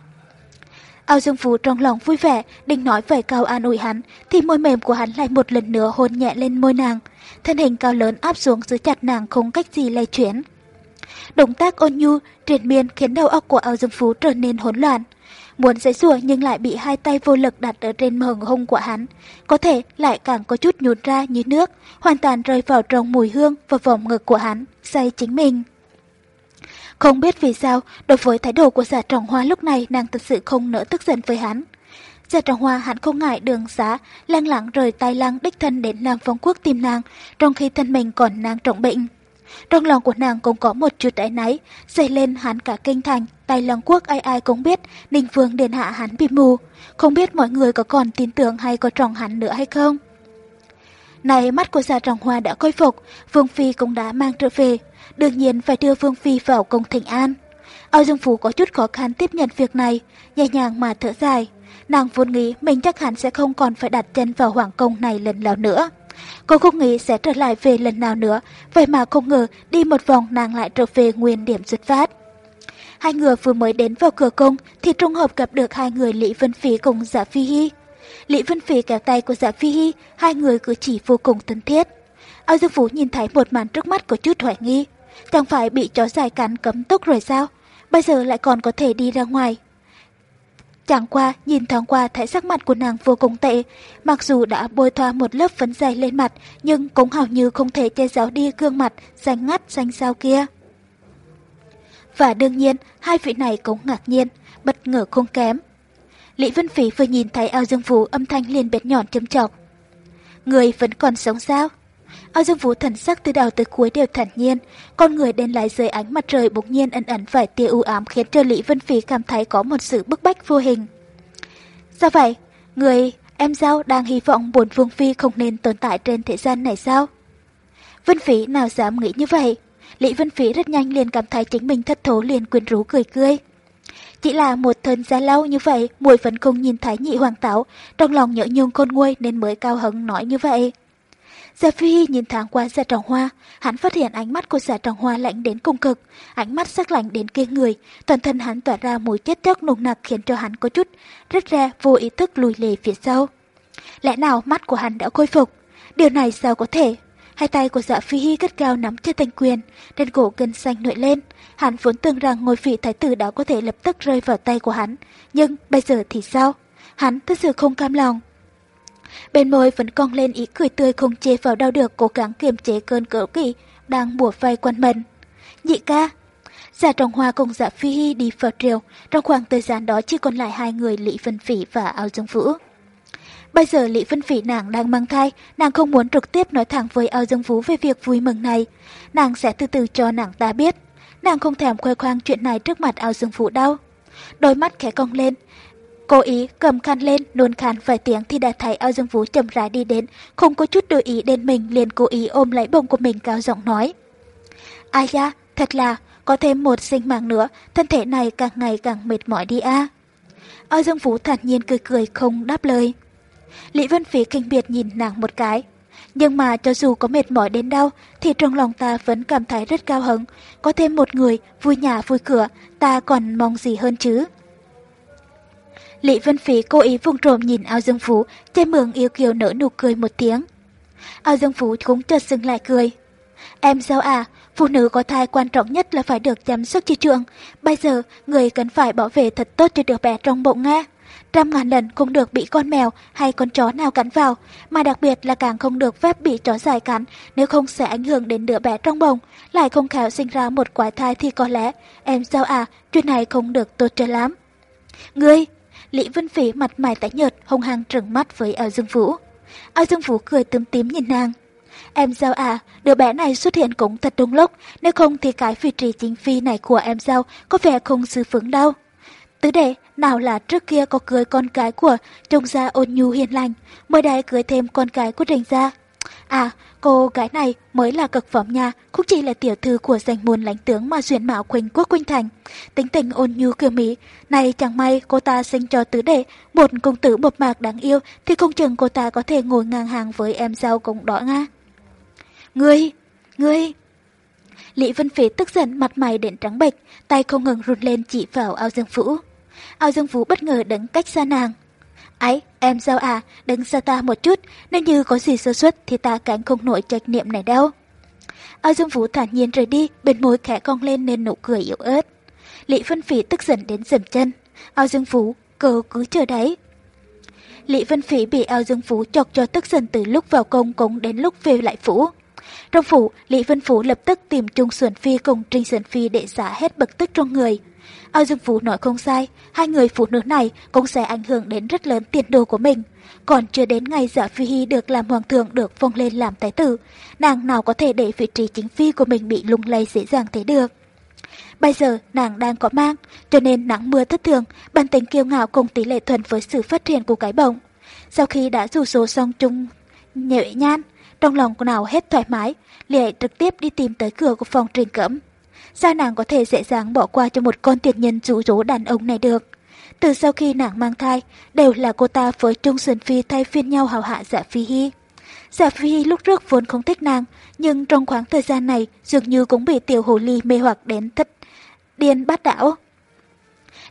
Ao Dương Phú trong lòng vui vẻ, định nói về cao an ủi hắn, thì môi mềm của hắn lại một lần nữa hôn nhẹ lên môi nàng. Thân hình cao lớn áp xuống giữ chặt nàng không cách gì lay chuyển. Động tác ôn nhu, triền miên khiến đầu óc của Ao Dương Phú trở nên hỗn loạn. Muốn giấy rùa nhưng lại bị hai tay vô lực đặt ở trên mờ hông của hắn. Có thể lại càng có chút nhún ra như nước, hoàn toàn rơi vào trong mùi hương và vòng ngực của hắn, say chính mình. Không biết vì sao, đối với thái độ của giả trọng hoa lúc này nàng thật sự không nỡ tức giận với hắn. Giả trọng hoa hắn không ngại đường xá, lang lặng rời tai lăng đích thân đến Nam Phong Quốc tìm nàng, trong khi thân mình còn nàng trọng bệnh. Trong lòng của nàng cũng có một chút ái náy, dậy lên hắn cả kinh thành, tay lăng quốc ai ai cũng biết, Ninh Vương Điện Hạ hắn bị mù. Không biết mọi người có còn tin tưởng hay có trọng hắn nữa hay không? Này mắt của giả trọng hoa đã khôi phục, Vương Phi cũng đã mang trở về, đương nhiên phải đưa Vương Phi vào công Thịnh an. Âu Dương Phú có chút khó khăn tiếp nhận việc này, nhẹ nhàng mà thở dài. Nàng vốn nghĩ mình chắc hẳn sẽ không còn phải đặt chân vào hoàng công này lần nào nữa. Cô không nghĩ sẽ trở lại về lần nào nữa, vậy mà không ngờ đi một vòng nàng lại trở về nguyên điểm xuất phát. Hai người vừa mới đến vào cửa cung thì trung hợp gặp được hai người Lý Vân Phí cùng Giả Phi Hy. Lý Vân Phí kéo tay của Giả Phi Hy, hai người cử chỉ vô cùng thân thiết. Âu Dương Phú nhìn thấy một màn trước mắt có chút hoài nghi. Chẳng phải bị chó dài cắn cấm túc rồi sao? Bây giờ lại còn có thể đi ra ngoài. Chẳng qua, nhìn thoáng qua thấy sắc mặt của nàng vô cùng tệ. Mặc dù đã bôi thoa một lớp phấn dày lên mặt, nhưng cũng hầu như không thể che giấu đi gương mặt xanh ngắt xanh sao kia. Và đương nhiên, hai vị này cũng ngạc nhiên, bất ngờ không kém. Lý Vân Phỉ vừa nhìn thấy ao dương phú âm thanh liền bệt nhọn châm chọc. Người vẫn còn sống sao? Ao dương vũ thần sắc từ đầu tới cuối đều thản nhiên, con người đen lại dưới ánh mặt trời bỗng nhiên ẩn ẩn vài tia u ám khiến cho Lý Vân Phi cảm thấy có một sự bức bách vô hình. Sao vậy? Người, em giao đang hy vọng buồn Vương Phi không nên tồn tại trên thế gian này sao? Vân Phi nào dám nghĩ như vậy? Lý Vân Phi rất nhanh liền cảm thấy chính mình thất thố liền quyến rũ cười cười. Chỉ là một thân gia lâu như vậy, muội vẫn không nhìn thấy nhị hoàng táo, trong lòng nhỡ nhung con nguôi nên mới cao hứng nói như vậy. Gia Phi nhìn thoáng qua Gia Trọng Hoa, hắn phát hiện ánh mắt của Gia Trọng Hoa lạnh đến cùng cực, ánh mắt sắc lạnh đến kia người, toàn thân hắn tỏa ra mùi chết chóc nồng nặc khiến cho hắn có chút rất ra vô ý thức lùi lề phía sau. Lẽ nào mắt của hắn đã khôi phục? Điều này sao có thể? Hai tay của dạ phi hy cất cao nắm trên thanh quyền, trên cổ gân xanh nổi lên. Hắn vốn tưởng rằng ngôi vị thái tử đã có thể lập tức rơi vào tay của hắn. Nhưng bây giờ thì sao? Hắn thật sự không cam lòng. Bên môi vẫn cong lên ý cười tươi không chế vào đau được cố gắng kiềm chế cơn cỡ kỳ đang bùa vây quanh mình. Nhị ca, Giả Trọng Hoa cùng Giả Phi Hy đi vào triều, trong khoảng thời gian đó chỉ còn lại hai người Lý Vân Phỉ và Ao Dương Vũ. Bây giờ Lý Vân Phỉ nàng đang mang thai, nàng không muốn trực tiếp nói thẳng với Ao Dương Vũ về việc vui mừng này. Nàng sẽ từ từ cho nàng ta biết. Nàng không thèm khoe khoang chuyện này trước mặt Ao Dương Vũ đâu. Đôi mắt khẽ cong lên. Cố ý cầm khăn lên, nôn khăn vài tiếng thì đã thấy Ao Dương Vũ chậm rãi đi đến, không có chút đối ý đến mình liền cố ý ôm lấy bông của mình cao giọng nói. Ai da, thật là, có thêm một sinh mạng nữa, thân thể này càng ngày càng mệt mỏi đi a. À. Ao Dương Vũ thản nhiên cười cười không đáp lời. Lý Vân Phí kinh biệt nhìn nàng một cái. Nhưng mà cho dù có mệt mỏi đến đâu thì trong lòng ta vẫn cảm thấy rất cao hứng. Có thêm một người vui nhà vui cửa, ta còn mong gì hơn chứ. Lý Vân Phí cố ý vùng trộm nhìn ao dương phú, chê mường yêu kiều nở nụ cười một tiếng. Ao dương phú cũng chợt dừng lại cười. Em sao à, phụ nữ có thai quan trọng nhất là phải được chăm sóc chi trường. Bây giờ, người cần phải bảo vệ thật tốt cho đứa bé trong bụng Nga trăm ngàn lần không được bị con mèo hay con chó nào cắn vào, mà đặc biệt là càng không được phép bị chó dài cắn, nếu không sẽ ảnh hưởng đến đứa bé trong bồng, lại không khéo sinh ra một quái thai thì có lẽ, em sao à, chuyện này không được tốt cho lắm. Ngươi, Lý Vân Phỉ mặt mày tái nhợt, hung hăng trừng mắt với Ao Dương Vũ. Ao Dương Vũ cười tím tím nhìn nàng. Em sao à, đứa bé này xuất hiện cũng thật đúng lúc, nếu không thì cái vị trí chính phi này của em sao có vẻ không xứ phứng đâu. Tứ đệ, nào là trước kia có cưới con cái của trông gia ôn nhu hiền lành, mới đây cưới thêm con cái của trình gia. À, cô gái này mới là cực phẩm nha, cũng chỉ là tiểu thư của danh môn lãnh tướng mà duyên mạo Quỳnh Quốc Quỳnh Thành. Tính tình ôn nhu kiều mỹ, này chẳng may cô ta sinh cho tứ đệ, một công tử mộc mạc đáng yêu thì không chừng cô ta có thể ngồi ngang hàng với em giao cũng đó nga. Ngươi, ngươi... Lý Vân Phế tức giận mặt mày đến trắng bệch, tay không ngừng rụt lên chỉ vào ao dương vũ. Ao Dương Vũ bất ngờ đứng cách xa nàng. Ấy, em sao à, đứng xa ta một chút, nếu như có gì sơ suất thì ta cánh không nổi trách niệm này đâu. Ao Dương Vũ thản nhiên rời đi, bên môi khẽ cong lên nên nụ cười yếu ớt. Lý Vân Phỉ tức giận đến dầm chân. Ao Dương Vũ, cờ cứ chờ đấy. Lý Vân Phỉ bị Ao Dương Vũ chọc cho tức giận từ lúc vào công cũng đến lúc về lại phủ. Trong phủ, Lý Vân Phủ lập tức tìm Trung Xuân Phi cùng Trinh Xuân Phi để xả hết bực tức trong người. Ao Dương Vũ nói không sai, hai người phụ nữ này cũng sẽ ảnh hưởng đến rất lớn tiền đồ của mình. Còn chưa đến ngày Dạ Phi Hy được làm hoàng thượng được phong lên làm thái tử, nàng nào có thể để vị trí chính phi của mình bị lung lay dễ dàng thế được. Bây giờ nàng đang có mang, cho nên nắng mưa thất thường, bản tính kiêu ngạo cùng tỷ lệ thuần với sự phát triển của cái bổng. Sau khi đã rủ số xong chung nhẹ nhan, trong lòng của nào hết thoải mái, liền trực tiếp đi tìm tới cửa của phòng trình cẩm. Sao nàng có thể dễ dàng bỏ qua cho một con tiệt nhân rũ rỗ đàn ông này được? Từ sau khi nàng mang thai, đều là cô ta với Trung Sơn Phi thay phiên nhau hào hạ dạ phi hy. Dạ phi hy lúc trước vốn không thích nàng, nhưng trong khoảng thời gian này dường như cũng bị tiểu hồ ly mê hoặc đến thất điên bát đảo.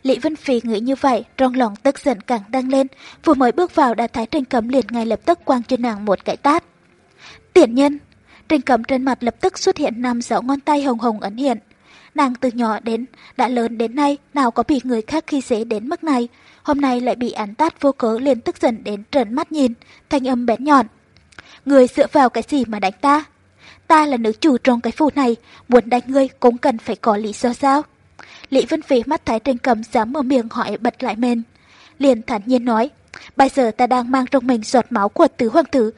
Lý Vân Phi nghĩ như vậy, trong lòng tức giận càng đăng lên, vừa mới bước vào đã thấy Trình Cẩm liền ngay lập tức quang cho nàng một cái tát. Tiện nhân! Trình Cẩm trên mặt lập tức xuất hiện năm dấu ngón tay hồng hồng ấn hiện. Nàng từ nhỏ đến, đã lớn đến nay, nào có bị người khác khi dễ đến mức này, hôm nay lại bị án tát vô cớ liền tức giận đến trợn mắt nhìn, thanh âm bén nhọn. Người dựa vào cái gì mà đánh ta? Ta là nữ chủ trong cái phủ này, muốn đánh ngươi cũng cần phải có lý do sao? Lý Vân Phi mắt thái trên cầm dám mở miệng hỏi bật lại men. Liền thản nhiên nói, bây giờ ta đang mang trong mình giọt máu của tứ hoàng tử,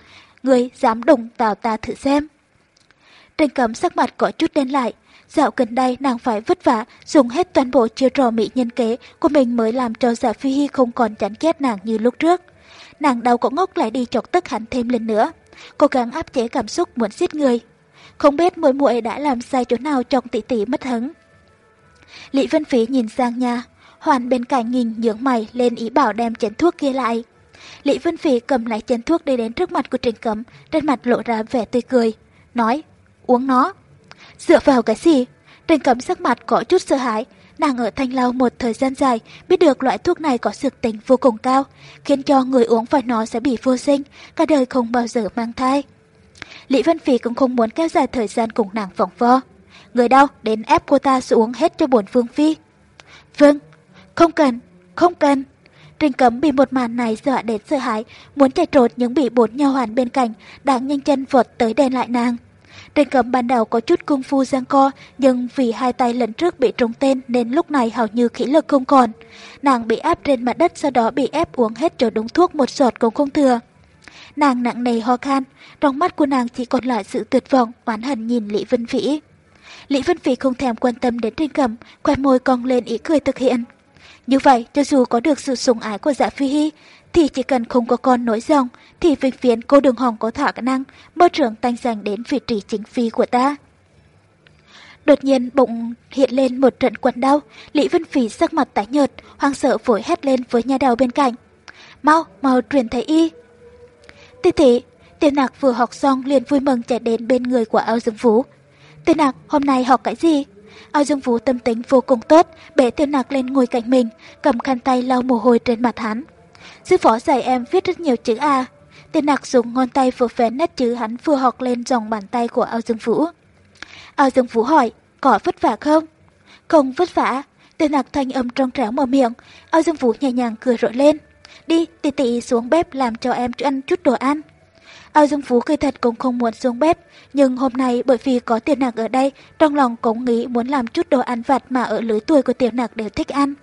ngươi dám đụng vào ta thử xem. Trên cầm sắc mặt có chút đen lại, dạo gần đây nàng phải vất vả, dùng hết toàn bộ chiêu trò mỹ nhân kế của mình mới làm cho giả phi hy không còn chán ghét nàng như lúc trước. Nàng đau có ngốc lại đi chọc tức hắn thêm lần nữa, cố gắng áp chế cảm xúc muốn giết người. Không biết muội muội đã làm sai chỗ nào trong tỷ tỷ mất hứng. Lý Vân Phí nhìn sang nhà, Hoàn bên cạnh nhìn nhướng mày lên ý bảo đem chén thuốc kia lại. Lý Vân Phí cầm lại chén thuốc đi đến trước mặt của Trình Cấm, trên mặt lộ ra vẻ tươi cười, nói, uống nó. Dựa vào cái gì? Trình Cấm sắc mặt có chút sợ hãi, nàng ở Thanh lâu một thời gian dài, biết được loại thuốc này có dược tính vô cùng cao, khiến cho người uống phải nó sẽ bị vô sinh, cả đời không bao giờ mang thai. Lý Văn Phi cũng không muốn kéo dài thời gian cùng nàng vòng vo. Người đau đến ép cô ta xuống hết cho bổn phương phi. Vâng, không cần, không cần. Trình cấm bị một màn này dọa đến sợ hãi, muốn chạy trốn nhưng bị bốn nhau hoàn bên cạnh, đang nhanh chân vọt tới đèn lại nàng. Trình cầm ban đầu có chút cung phu giang co, nhưng vì hai tay lần trước bị trúng tên nên lúc này hầu như khí lực không còn. Nàng bị áp trên mặt đất sau đó bị ép uống hết cho đúng thuốc một giọt cũng không thừa. Nàng nặng nề ho khan, trong mắt của nàng chỉ còn lại sự tuyệt vọng, oán hận nhìn Lý Vân Vĩ. Lý Vân Vĩ không thèm quan tâm đến Trình Cẩm, khoe môi cong lên ý cười thực hiện. Như vậy, cho dù có được sự sủng ái của dạ phi hy, thì chỉ cần không có con nổi dòng, thì vĩnh viễn cô đường hồng có thả khả năng mơ trưởng tanh giành đến vị trí chính phi của ta. Đột nhiên bụng hiện lên một trận quặn đau, Lý Vân Phỉ sắc mặt tái nhợt, hoang sợ vội hét lên với nhà đầu bên cạnh. Mau, mau truyền thấy y. Tỷ tỷ, tiêu nạc vừa học xong liền vui mừng chạy đến bên người của ao Dương Vũ. Tiêu nạc, hôm nay học cái gì? Ao Dương Vũ tâm tính vô cùng tốt, bể tiêu nạc lên ngồi cạnh mình, cầm khăn tay lau mồ hôi trên mặt hắn. Sư phó dạy em viết rất nhiều chữ A. Tên nặc dùng ngón tay vừa vẽ nét chữ hắn vừa học lên dòng bàn tay của Ao Dương Vũ. Ao Dương Vũ hỏi, có vất vả không? Không vất vả. Tên nặc thanh âm trong trẻo mở miệng, Ao Dương Vũ nhẹ nhàng cười rộ lên. Đi, tỷ tỷ xuống bếp làm cho em ăn chút đồ ăn. Ao Dương Phú cười thật cũng không muốn xuống bếp, nhưng hôm nay bởi vì có tiền nạc ở đây, trong lòng cũng nghĩ muốn làm chút đồ ăn vặt mà ở lưới tuổi của tiểu nạc đều thích ăn.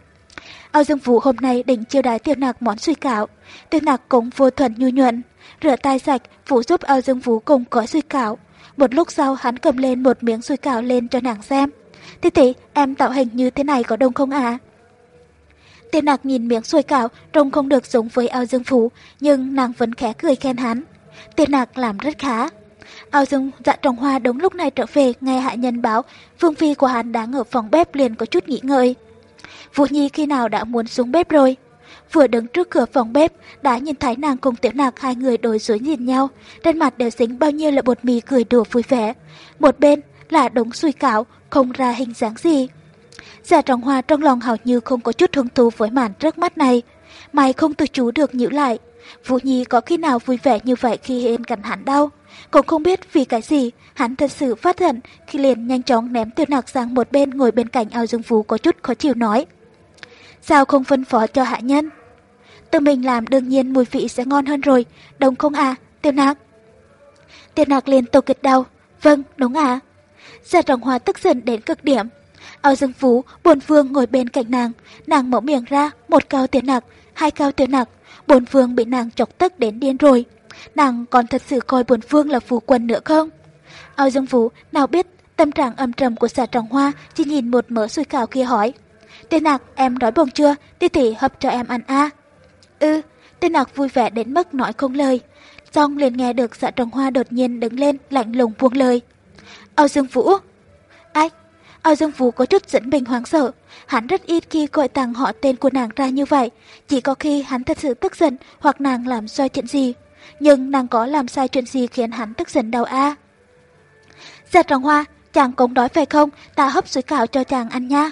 Ao Dương Phú hôm nay định chiêu đái tiểu nạc món suy cảo, tiểu nạc cũng vô thuần nhu nhuận, rửa tay sạch, Phú giúp Ao Dương Phú cùng có suy cảo. Một lúc sau hắn cầm lên một miếng suy cảo lên cho nàng xem. Thế tỷ em tạo hình như thế này có đông không à? Tiểu nạc nhìn miếng suy cảo trông không được giống với Ao Dương Phú, nhưng nàng vẫn khẽ cười khen hắn. Tiền nạc làm rất khá. Ao Dương dạ trồng hoa đúng lúc này trở về, nghe hạ nhân báo, Phương Phi của hắn đang ở phòng bếp liền có chút nghỉ ngơi. Vũ Nhi khi nào đã muốn xuống bếp rồi? Vừa đứng trước cửa phòng bếp, đã nhìn thấy nàng cùng tiểu nạc hai người đối dối nhìn nhau, trên mặt đều dính bao nhiêu là bột mì cười đùa vui vẻ. Một bên là đống suy cảo, không ra hình dáng gì. Giả trọng hoa trong lòng hầu như không có chút hứng thú với màn trước mắt này. Mày không tự chú được nhữ lại, Vũ Nhi có khi nào vui vẻ như vậy khi hên gần hắn đâu. Cũng không biết vì cái gì, hắn thật sự phát hận khi liền nhanh chóng ném tiêu nạc sang một bên ngồi bên cạnh ao dương phú có chút khó chịu nói. Sao không phân phó cho hạ nhân? Tự mình làm đương nhiên mùi vị sẽ ngon hơn rồi, đúng không à, tiêu nạc? Tiêu nạc liền tô kịch đầu. Vâng, đúng à. Gia trọng hoa tức giận đến cực điểm. Ao dương phú, Bồn phương ngồi bên cạnh nàng, nàng mở miệng ra, một cao tiêu nạc, hai cao tiêu nạc, Bồn Phương bị nàng chọc tức đến điên rồi. Nàng còn thật sự coi Bồn Phương là phù quân nữa không? Ao Dương phú, nào biết tâm trạng âm trầm của xà trồng hoa chỉ nhìn một mớ xui cào kia hỏi. Tên nạc em đói bụng chưa? Tỷ tỷ hấp cho em ăn a. À? Ừ, tên nạc vui vẻ đến mức nói không lời. Xong liền nghe được dạ trồng hoa đột nhiên đứng lên lạnh lùng buông lời. Âu Dương Vũ. Ách, Âu Dương Vũ có chút dẫn bình hoang sợ. Hắn rất ít khi gọi tặng họ tên của nàng ra như vậy. Chỉ có khi hắn thật sự tức giận hoặc nàng làm sai chuyện gì. Nhưng nàng có làm sai chuyện gì khiến hắn tức giận đâu a? Dạ trồng hoa, chàng cũng đói phải không? Ta hấp sủi cảo cho chàng ăn nha.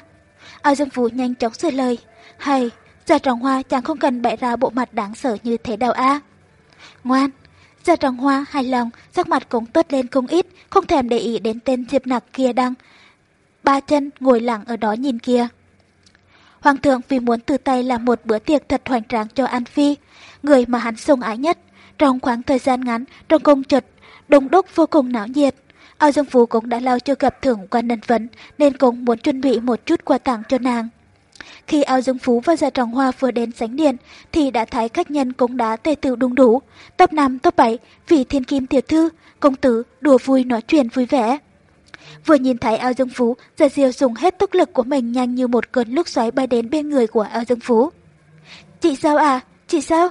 Ao Dương Vũ nhanh chóng sửa lời. Hay, gia trọng hoa chàng không cần bày ra bộ mặt đáng sợ như thế đâu a. Ngoan, Gia Trọng Hoa hài lòng, sắc mặt cũng tốt lên không ít, không thèm để ý đến tên Diệp Nặc kia đang ba chân ngồi lặng ở đó nhìn kia. Hoàng thượng vì muốn từ tay làm một bữa tiệc thật hoành tráng cho An Phi, người mà hắn sùng ái nhất. Trong khoảng thời gian ngắn, trong công trật, đông đúc vô cùng náo nhiệt. Ao Dương Phú cũng đã lâu chưa gặp thưởng quan nhân vấn, nên cũng muốn chuẩn bị một chút quà tặng cho nàng. Khi Ao Dương Phú và Gia Trọng Hoa vừa đến sánh điện, thì đã thấy khách nhân cũng đã tề tự đúng đủ. Top 5, top 7, vị thiên kim tiểu thư, công tử, đùa vui nói chuyện vui vẻ. Vừa nhìn thấy Ao Dương Phú, Gia Diêu dùng hết tốc lực của mình nhanh như một cơn lốc xoáy bay đến bên người của Ao Dương Phú. Chị sao à? Chị sao?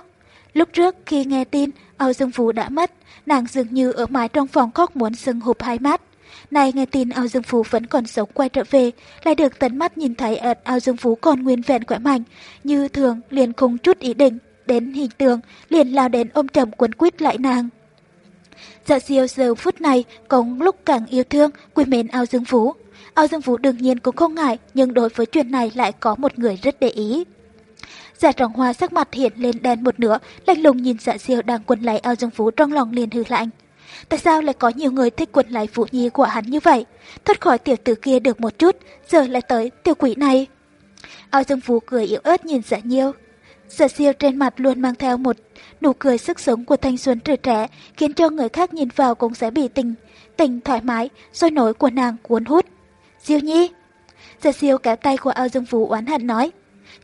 Lúc trước khi nghe tin Ao Dương Phú đã mất, nàng dường như ở mãi trong phòng khóc muốn sưng hụp hai mắt. Này nghe tin Ao Dương Phú vẫn còn sống quay trở về, lại được tấn mắt nhìn thấy ở Ao Dương Phú còn nguyên vẹn khỏe mạnh, như thường liền không chút ý định, đến hình tượng, liền lao đến ôm chầm quấn quýt lại nàng. Dạ siêu giờ phút này cũng lúc càng yêu thương, quy mến Ao Dương Phú. Ao Dương Phú đương nhiên cũng không ngại, nhưng đối với chuyện này lại có một người rất để ý giả trọng hoa sắc mặt hiện lên đen một nửa, lạnh lùng nhìn dạ siêu đang quấn lấy Ao Dương Phú trong lòng liền hư lạnh. Tại sao lại có nhiều người thích quấn lấy phụ nhi của hắn như vậy? Thoát khỏi tiểu tử kia được một chút, giờ lại tới tiểu quỷ này. Ao Dương Phú cười yếu ớt nhìn dạ nhiêu. Dạ siêu trên mặt luôn mang theo một nụ cười sức sống của thanh xuân trẻ trẻ, khiến cho người khác nhìn vào cũng sẽ bị tình, tình thoải mái, sôi nổi của nàng cuốn hút. Diêu nhi! Dạ siêu kéo tay của Ao Dương Phú oán hận nói.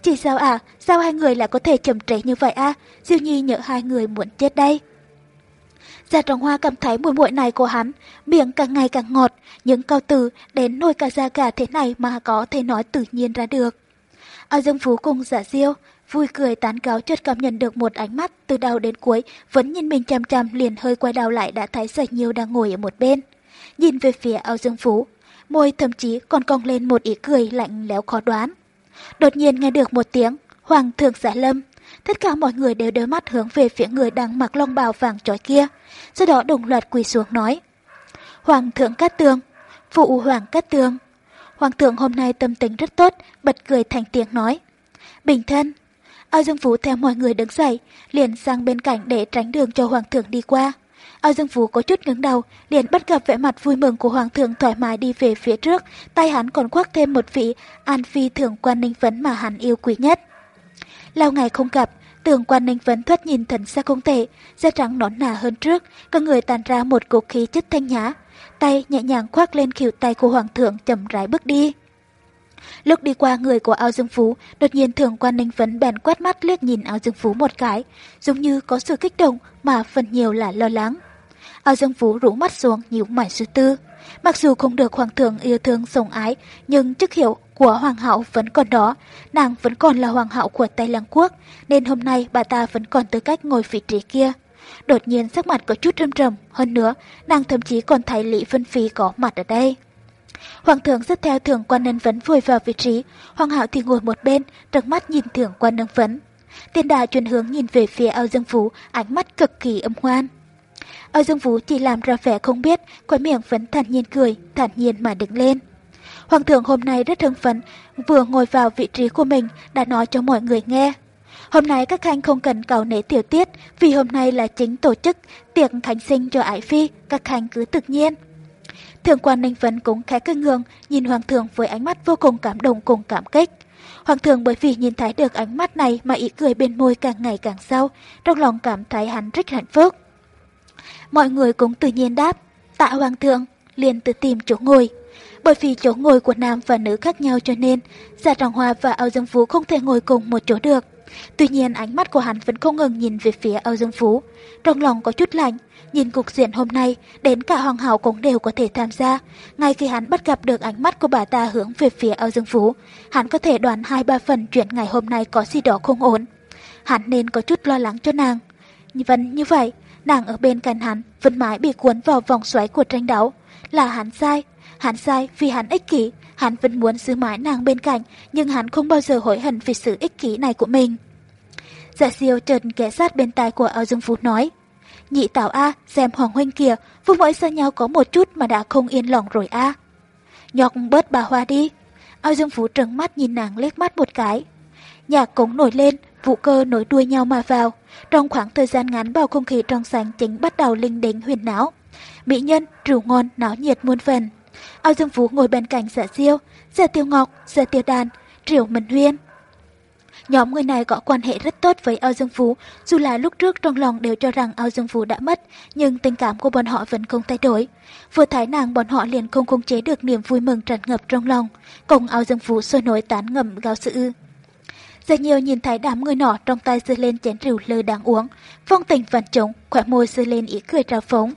Chỉ sao à, sao hai người lại có thể chậm trễ như vậy à? Diêu nhi nhớ hai người muốn chết đây. Gia Trọng Hoa cảm thấy mùi muội này của hắn, miệng càng ngày càng ngọt, những câu từ đến nôi cả da gà thế này mà có thể nói tự nhiên ra được. Ao Dương Phú cùng giả diêu, vui cười tán gáo chợt cảm nhận được một ánh mắt từ đầu đến cuối, vẫn nhìn mình chăm chăm liền hơi quay đầu lại đã thấy dạ sợi Nhiêu đang ngồi ở một bên. Nhìn về phía Ao Dương Phú, môi thậm chí còn cong lên một ý cười lạnh lẽo khó đoán. Đột nhiên nghe được một tiếng, Hoàng thượng giả lâm, tất cả mọi người đều đưa mắt hướng về phía người đang mặc long bào vàng trói kia, sau đó đồng loạt quỳ xuống nói. Hoàng thượng Cát Tường, phụ Hoàng Cát Tường. Hoàng thượng hôm nay tâm tình rất tốt, bật cười thành tiếng nói. Bình thân. Ao Dương Phú theo mọi người đứng dậy, liền sang bên cạnh để tránh đường cho Hoàng thượng đi qua. Ao Dương Phú có chút ngứng đầu, liền bắt gặp vẻ mặt vui mừng của Hoàng thượng thoải mái đi về phía trước, tay hắn còn khoác thêm một vị an phi thưởng quan ninh vấn mà hắn yêu quý nhất. Lâu ngày không gặp, tưởng quan ninh vấn thoát nhìn thần xa không tệ, da trắng nón nà hơn trước, cả người tàn ra một cục khí chất thanh nhã. Tay nhẹ nhàng khoác lên khỉu tay của hoàng thượng chậm rãi bước đi. Lúc đi qua người của ao dương phú, đột nhiên thường quan ninh vấn bèn quát mắt liếc nhìn ao dương phú một cái, giống như có sự kích động mà phần nhiều là lo lắng. Ao dương phú rũ mắt xuống nhíu mày suy tư. Mặc dù không được hoàng thượng yêu thương sủng ái, nhưng chức hiệu của hoàng hậu vẫn còn đó, nàng vẫn còn là hoàng hậu của Tây Lăng Quốc, nên hôm nay bà ta vẫn còn tư cách ngồi vị trí kia. Đột nhiên sắc mặt có chút âm trầm hơn nữa, nàng thậm chí còn thấy Lý Vân Phi có mặt ở đây. Hoàng thượng rất theo thượng quan nhân vấn vùi vào vị trí, hoàng hậu thì ngồi một bên, trợn mắt nhìn thượng quan nâng vấn. Tiên đà chuyển hướng nhìn về phía Âu Dương Phú, ánh mắt cực kỳ âm hoan. Âu Dương Vũ chỉ làm ra vẻ không biết, khóe miệng vẫn thản nhiên cười, thản nhiên mà đứng lên. Hoàng thượng hôm nay rất hưng phấn, vừa ngồi vào vị trí của mình đã nói cho mọi người nghe. Hôm nay các khanh không cần cầu nể tiểu tiết, vì hôm nay là chính tổ chức tiệc khánh sinh cho ái phi, các khanh cứ tự nhiên. Thượng quan Ninh Vấn cũng khẽ cưng ngường nhìn Hoàng thượng với ánh mắt vô cùng cảm động cùng cảm kích. Hoàng thượng bởi vì nhìn thấy được ánh mắt này mà ý cười bên môi càng ngày càng sâu, trong lòng cảm thấy hắn rất hạnh phúc. Mọi người cũng tự nhiên đáp, tạ Hoàng thượng, liền tự tìm chỗ ngồi. Bởi vì chỗ ngồi của nam và nữ khác nhau cho nên, Gia Trọng Hoa và Âu Dương Phú không thể ngồi cùng một chỗ được. Tuy nhiên ánh mắt của hắn vẫn không ngừng nhìn về phía Âu Dương Phú. Trong lòng có chút lạnh, nhìn cục diện hôm nay, đến cả hoàng hậu cũng đều có thể tham gia. Ngay khi hắn bắt gặp được ánh mắt của bà ta hướng về phía Âu Dương Phú, hắn có thể đoán hai ba phần chuyện ngày hôm nay có gì đó không ổn. Hắn nên có chút lo lắng cho nàng. Vẫn như vậy, nàng ở bên cạnh hắn vẫn mãi bị cuốn vào vòng xoáy của tranh đấu. là hắn sai. Hắn sai vì hắn ích kỷ, hắn vẫn muốn giữ mãi nàng bên cạnh, nhưng hắn không bao giờ hối hận vì sự ích kỷ này của mình. Dạ siêu trần ghé sát bên tai của Âu Dương Phú nói, Nhị Tảo A, xem Hoàng Huynh kìa, vừa mới xa nhau có một chút mà đã không yên lòng rồi A. Nhọc bớt bà Hoa đi. Âu Dương Phú trừng mắt nhìn nàng liếc mắt một cái. Nhạc cống nổi lên, vụ cơ nối đuôi nhau mà vào. Trong khoảng thời gian ngắn bầu không khí trong sáng chính bắt đầu linh đính huyền não. Mỹ nhân, rượu ngon, náo nhiệt muôn phần. Âu Dương Phú ngồi bên cạnh giả diêu, giả tiêu ngọc, giả tiêu đàn, triệu minh huyên. Nhóm người này có quan hệ rất tốt với Âu Dương Phú, dù là lúc trước trong lòng đều cho rằng Âu Dương Phú đã mất, nhưng tình cảm của bọn họ vẫn không thay đổi. Vừa thấy nàng bọn họ liền không khống chế được niềm vui mừng tràn ngập trong lòng, cùng Âu Dương Phú sôi nổi tán ngầm gạo sự rất nhiều nhìn thấy đám người nọ trong tay dư lên chén rượu lơ đang uống, phong tình vặn trống, khỏe môi dư lên ý cười trào phóng.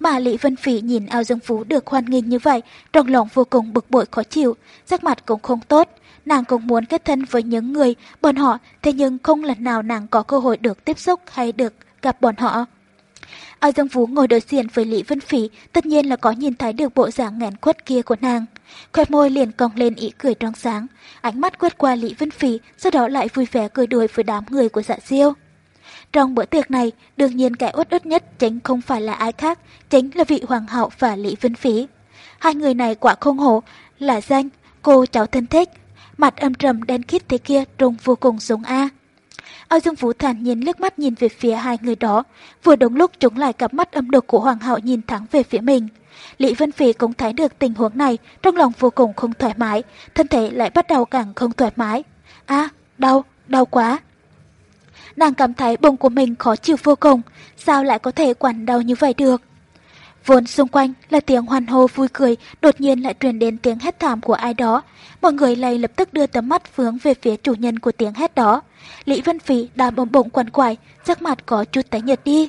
Mà Lý Vân Phỉ nhìn Âu Dương Phú được hoan nghênh như vậy, trong lòng vô cùng bực bội khó chịu, sắc mặt cũng không tốt nàng cũng muốn kết thân với những người bọn họ, thế nhưng không lần nào nàng có cơ hội được tiếp xúc hay được gặp bọn họ. Ao Dương Phú ngồi đối diện với Lý Vân Phỉ, tất nhiên là có nhìn thấy được bộ dạng nghẹn quất kia của nàng. Khoe môi liền cong lên ý cười trong sáng, ánh mắt quét qua Lý Vân Phỉ, sau đó lại vui vẻ cười đùa với đám người của dạ diêu. Trong bữa tiệc này, đương nhiên kẻ uất ức nhất chính không phải là ai khác, chính là vị hoàng hậu và Lý Vân Phỉ. Hai người này quả không hổ, là danh, cô cháu thân thích, mặt âm trầm đen khít thế kia trông vô cùng giống A. Âu Dương Vũ thản nhiên liếc mắt nhìn về phía hai người đó, vừa đúng lúc chúng lại cặp mắt âm độc của Hoàng hậu nhìn thẳng về phía mình. Lý Vân Phi cũng thấy được tình huống này, trong lòng vô cùng không thoải mái, thân thể lại bắt đầu càng không thoải mái. A, đau, đau quá. Nàng cảm thấy bụng của mình khó chịu vô cùng, sao lại có thể quản đau như vậy được? Vốn xung quanh là tiếng hoan hô vui cười, đột nhiên lại truyền đến tiếng hét thảm của ai đó. Mọi người lại lập tức đưa tấm mắt hướng về phía chủ nhân của tiếng hét đó. Lý Vân Phí đã bỗng bụng quằn quại, sắc mặt có chút tái nhợt đi.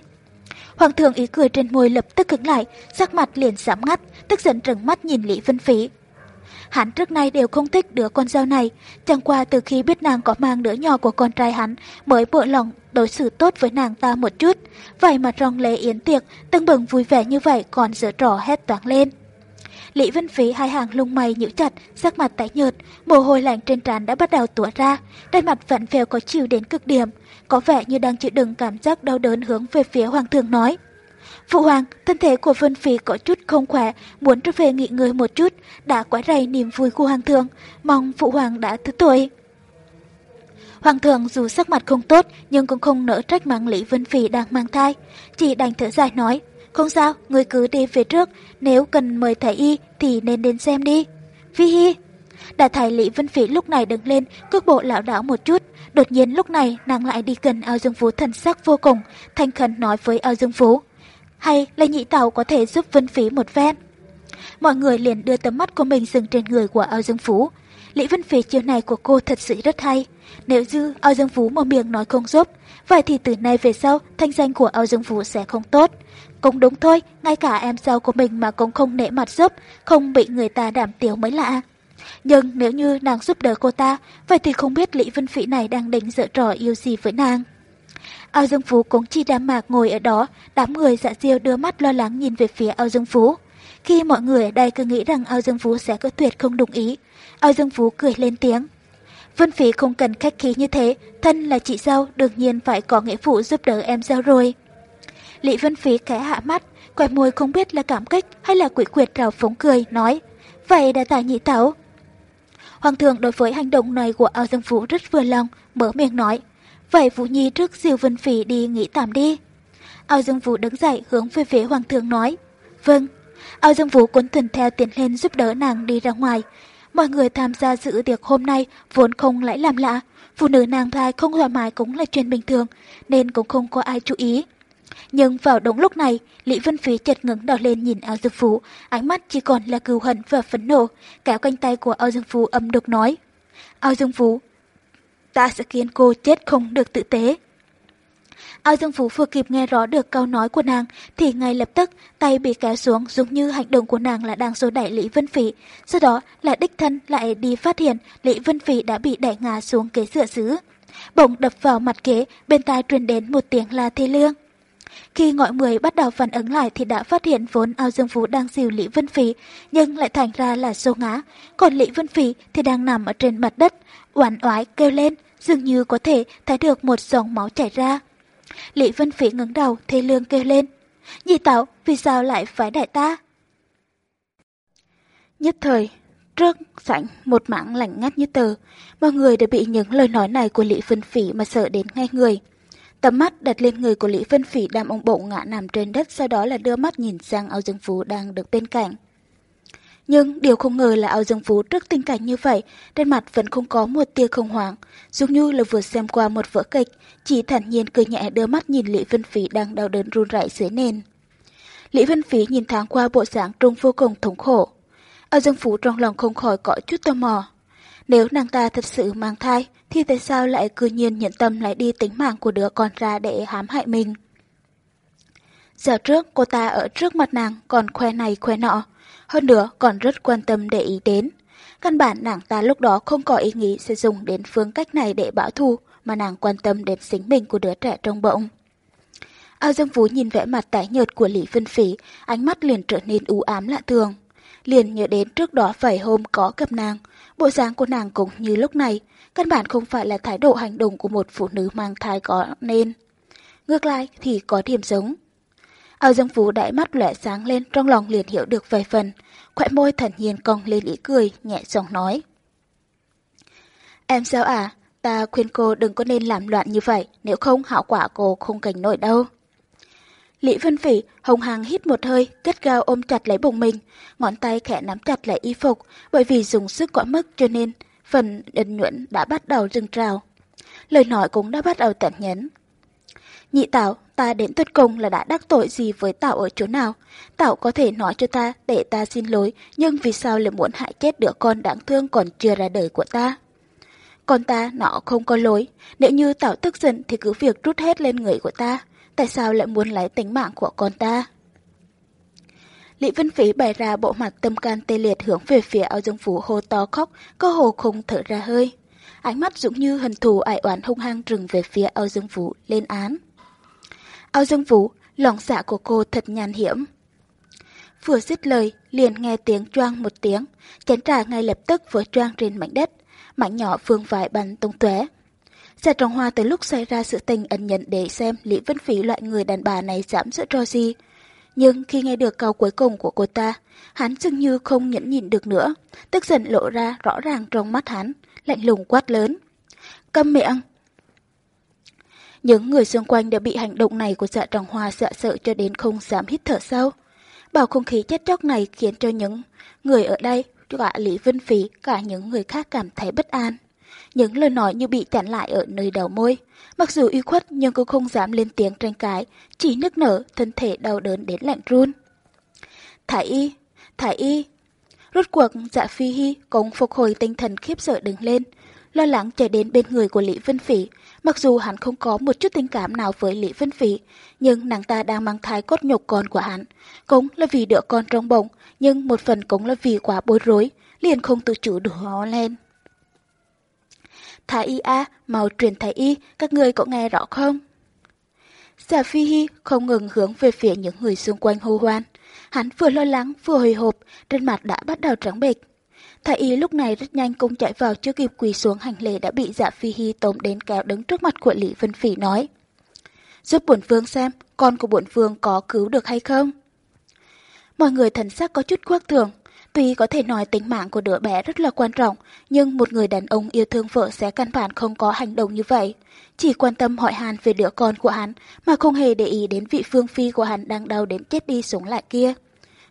Hoàng thượng ý cười trên môi lập tức cứng lại, sắc mặt liền giảm ngắt, tức giận trừng mắt nhìn Lý Vân Phí. Hắn trước nay đều không thích đứa con dao này, chẳng qua từ khi biết nàng có mang đứa nhỏ của con trai hắn mới bộ lòng đối xử tốt với nàng ta một chút. Vậy mà trong lễ yến tiệc, tưng bừng vui vẻ như vậy còn giở trò hét toáng lên. Lý Vân Phí hai hàng lông mày nhíu chặt, sắc mặt tái nhợt, mồ hôi lạnh trên trán đã bắt đầu tỏa ra, đôi mặt vẫn vẹo có chiều đến cực điểm, có vẻ như đang chịu đựng cảm giác đau đớn hướng về phía hoàng thượng nói. Phụ hoàng, thân thể của Vân Phi có chút không khỏe, muốn trở về nghỉ ngơi một chút, đã quái rầy niềm vui của hoàng thượng, mong phụ hoàng đã thứ tội Hoàng thượng dù sắc mặt không tốt nhưng cũng không nỡ trách mắng Lý Vân Phi đang mang thai, chỉ đành thở dài nói, không sao, người cứ đi về trước, nếu cần mời thầy y thì nên đến xem đi. Phi Hi Đã thầy Lý Vân Phi lúc này đứng lên, cước bộ lão đảo một chút, đột nhiên lúc này nàng lại đi gần ao dương phú thần sắc vô cùng, thanh khẩn nói với ao dương phú hay là nhị tàu có thể giúp Vân Phí một ven. Mọi người liền đưa tấm mắt của mình dừng trên người của Âu Dương Phú. Lý Vân Phí chiều này của cô thật sự rất hay. Nếu dư Âu Dương Phú một miệng nói không giúp, vậy thì từ nay về sau thanh danh của Âu Dương Phú sẽ không tốt. Cũng đúng thôi, ngay cả em sau của mình mà cũng không nể mặt giúp, không bị người ta đảm tiếu mới lạ. Nhưng nếu như nàng giúp đỡ cô ta, vậy thì không biết Lý Vân Phỉ này đang định dở trò yêu gì với nàng. Ao Dương Phú cũng chỉ đám mạc ngồi ở đó, đám người dạ diêu đưa mắt lo lắng nhìn về phía Ao Dương Phú. Khi mọi người ở đây cứ nghĩ rằng Ao Dương Phú sẽ có tuyệt không đồng ý, Ao Dương Phú cười lên tiếng. Vân Phí không cần khách khí như thế, thân là chị dâu đương nhiên phải có nghĩa vụ giúp đỡ em dâu rồi. Lý Vân Phí khẽ hạ mắt, quẹt môi không biết là cảm kích hay là quỷ quyệt rào phóng cười, nói Vậy đã tại nhị tảo. Hoàng thượng đối với hành động này của Ao Dương Phú rất vừa lòng, mở miệng nói Vậy Vũ Nhi trước Diều Vân Phỉ đi nghỉ tạm đi. Ao Dương Vũ đứng dậy hướng về phía Hoàng thượng nói. Vâng. Ao Dương Vũ cuốn tuần theo tiến lên giúp đỡ nàng đi ra ngoài. Mọi người tham gia dự tiệc hôm nay vốn không lãi làm lạ. Phụ nữ nàng thai không thoải mái cũng là chuyện bình thường, nên cũng không có ai chú ý. Nhưng vào đúng lúc này, Lý Vân Phí chợt ngẩng đầu lên nhìn Ao Dương Phú, ánh mắt chỉ còn là cừu hận và phẫn nộ, kéo cánh tay của Ao Dương Phú âm độc nói. Ao Dương Phú, ta sẽ khiến cô chết không được tự tế. Ao Dương Phú vừa kịp nghe rõ được câu nói của nàng thì ngay lập tức tay bị kéo xuống giống như hành động của nàng là đang xô đẩy Lý Vân Phỉ. Sau đó là đích thân lại đi phát hiện Lý Vân Phỉ đã bị đẩy ngã xuống ghế dựa xứ. Bỗng đập vào mặt ghế, bên tai truyền đến một tiếng la thê lương. Khi mọi người bắt đầu phản ứng lại thì đã phát hiện vốn ao dương vũ đang dìu Lý Vân Phỉ, nhưng lại thành ra là xô ngã. Còn Lý Vân Phỉ thì đang nằm ở trên mặt đất, oán oái kêu lên, dường như có thể thấy được một dòng máu chảy ra. Lý Vân Phỉ ngẩng đầu, thê lương kêu lên. Nhị tạo, vì sao lại phải đại ta? Nhất thời, trước sảnh một mảng lạnh ngắt như tờ, mọi người đều bị những lời nói này của Lý Vân Phỉ mà sợ đến ngay người. Tầm mắt đặt lên người của Lý Vân Phỉ đang ông bộ ngã nằm trên đất, sau đó là đưa mắt nhìn sang Âu Dương Phú đang được bên cạnh. Nhưng điều không ngờ là Âu Dương Phú trước tình cảnh như vậy, trên mặt vẫn không có một tia không hoảng, giống như là vừa xem qua một vở kịch, chỉ thản nhiên cười nhẹ đưa mắt nhìn Lý Vân Phỉ đang đau đớn run rẩy dưới nền. Lý Vân Phỉ nhìn thoáng qua bộ dạng trông vô cùng thống khổ. Âu Dương Phú trong lòng không khỏi có chút tò mò. Nếu nàng ta thật sự mang thai, thì tại sao lại cư nhiên nhận tâm lại đi tính mạng của đứa con ra để hãm hại mình? Giờ trước cô ta ở trước mặt nàng còn khoe này khoe nọ, hơn nữa còn rất quan tâm để ý đến. Căn bản nàng ta lúc đó không có ý nghĩ sẽ dùng đến phương cách này để bảo thù, mà nàng quan tâm đến sinh mình của đứa trẻ trong bụng. Ao Dương Phú nhìn vẻ mặt tái nhợt của Lý Vân Phỉ, ánh mắt liền trở nên u ám lạ thường. Liền nhớ đến trước đó vài hôm có gặp nàng, bộ dáng của nàng cũng như lúc này, căn bản không phải là thái độ hành động của một phụ nữ mang thai có nên. Ngược lại thì có điểm giống. Ao Dương Phú đại mắt lóe sáng lên trong lòng liền hiểu được vài phần, khỏe môi thản nhiên cong lên ý cười, nhẹ giọng nói. Em sao à, ta khuyên cô đừng có nên làm loạn như vậy, nếu không hảo quả cô không cảnh nổi đâu. Lý Vân Phỉ hồng hàng hít một hơi, kết gao ôm chặt lấy bụng mình, ngón tay khẽ nắm chặt lại y phục, bởi vì dùng sức quá mức cho nên phần ẩn nhuận đã bắt đầu dâng trào. Lời nói cũng đã bắt đầu tản nhấn. Nhị Tảo, ta đến tuyệt cùng là đã đắc tội gì với Tảo ở chỗ nào? Tảo có thể nói cho ta để ta xin lỗi, nhưng vì sao lại muốn hại chết đứa con đáng thương còn chưa ra đời của ta? Con ta nó không có lỗi, nếu như Tảo tức giận thì cứ việc rút hết lên người của ta tại sao lại muốn lấy tính mạng của con ta? Lý Vân Phí bày ra bộ mặt tâm can tê liệt hướng về phía ao dương phủ hô to khóc, cơ hồ không thở ra hơi. Ánh mắt dũng như hần thù ải oán hung hăng trừng về phía ao dương phủ lên án. Ao dương phủ, lòng xạ của cô thật nhàn hiểm. Vừa dứt lời, liền nghe tiếng choang một tiếng, chén trà ngay lập tức vừa choang trên mảnh đất, mảnh nhỏ phương vải bắn tung tóe. Giả Trọng Hoa từ lúc xảy ra sự tình ẩn nhận để xem Lý Vân Phí loại người đàn bà này dám sợ cho gì. Nhưng khi nghe được câu cuối cùng của cô ta, hắn dường như không nhẫn nhịn được nữa, tức giận lộ ra rõ ràng trong mắt hắn, lạnh lùng quát lớn. Câm miệng! Những người xung quanh đã bị hành động này của dạ trọng hoa sợ sợ cho đến không dám hít thở sâu. Bảo không khí chết chóc này khiến cho những người ở đây, cả Lý Vân Phí, cả những người khác cảm thấy bất an. Những lời nói như bị chặn lại ở nơi đầu môi. Mặc dù uy khuất nhưng cô không dám lên tiếng tranh cãi, chỉ nức nở, thân thể đau đớn đến lạnh run. Thái y, thái y. Rốt cuộc dạ phi hy cũng phục hồi tinh thần khiếp sợ đứng lên, lo lắng chạy đến bên người của Lý Vân Phỉ. Mặc dù hắn không có một chút tình cảm nào với Lý Vân Phỉ, nhưng nàng ta đang mang thai cốt nhục con của hắn. Cũng là vì đứa con trong bụng, nhưng một phần cũng là vì quá bối rối, liền không tự chủ được hóa lên. Thái y a, mau truyền thái y, các người có nghe rõ không? Giả Phi Hi không ngừng hướng về phía những người xung quanh hô hoan. Hắn vừa lo lắng vừa hồi hộp, trên mặt đã bắt đầu trắng bệch. Thái y lúc này rất nhanh cũng chạy vào chưa kịp quỳ xuống hành lễ đã bị Dạ Phi Hi tóm đến kéo đứng trước mặt của Lý Vân Phỉ nói. Giúp bổn vương xem, con của bổn vương có cứu được hay không? Mọi người thần sắc có chút khoác thường, Tuy có thể nói tính mạng của đứa bé rất là quan trọng, nhưng một người đàn ông yêu thương vợ sẽ căn bản không có hành động như vậy. Chỉ quan tâm hỏi han về đứa con của hắn, mà không hề để ý đến vị phương phi của hắn đang đau đến chết đi sống lại kia.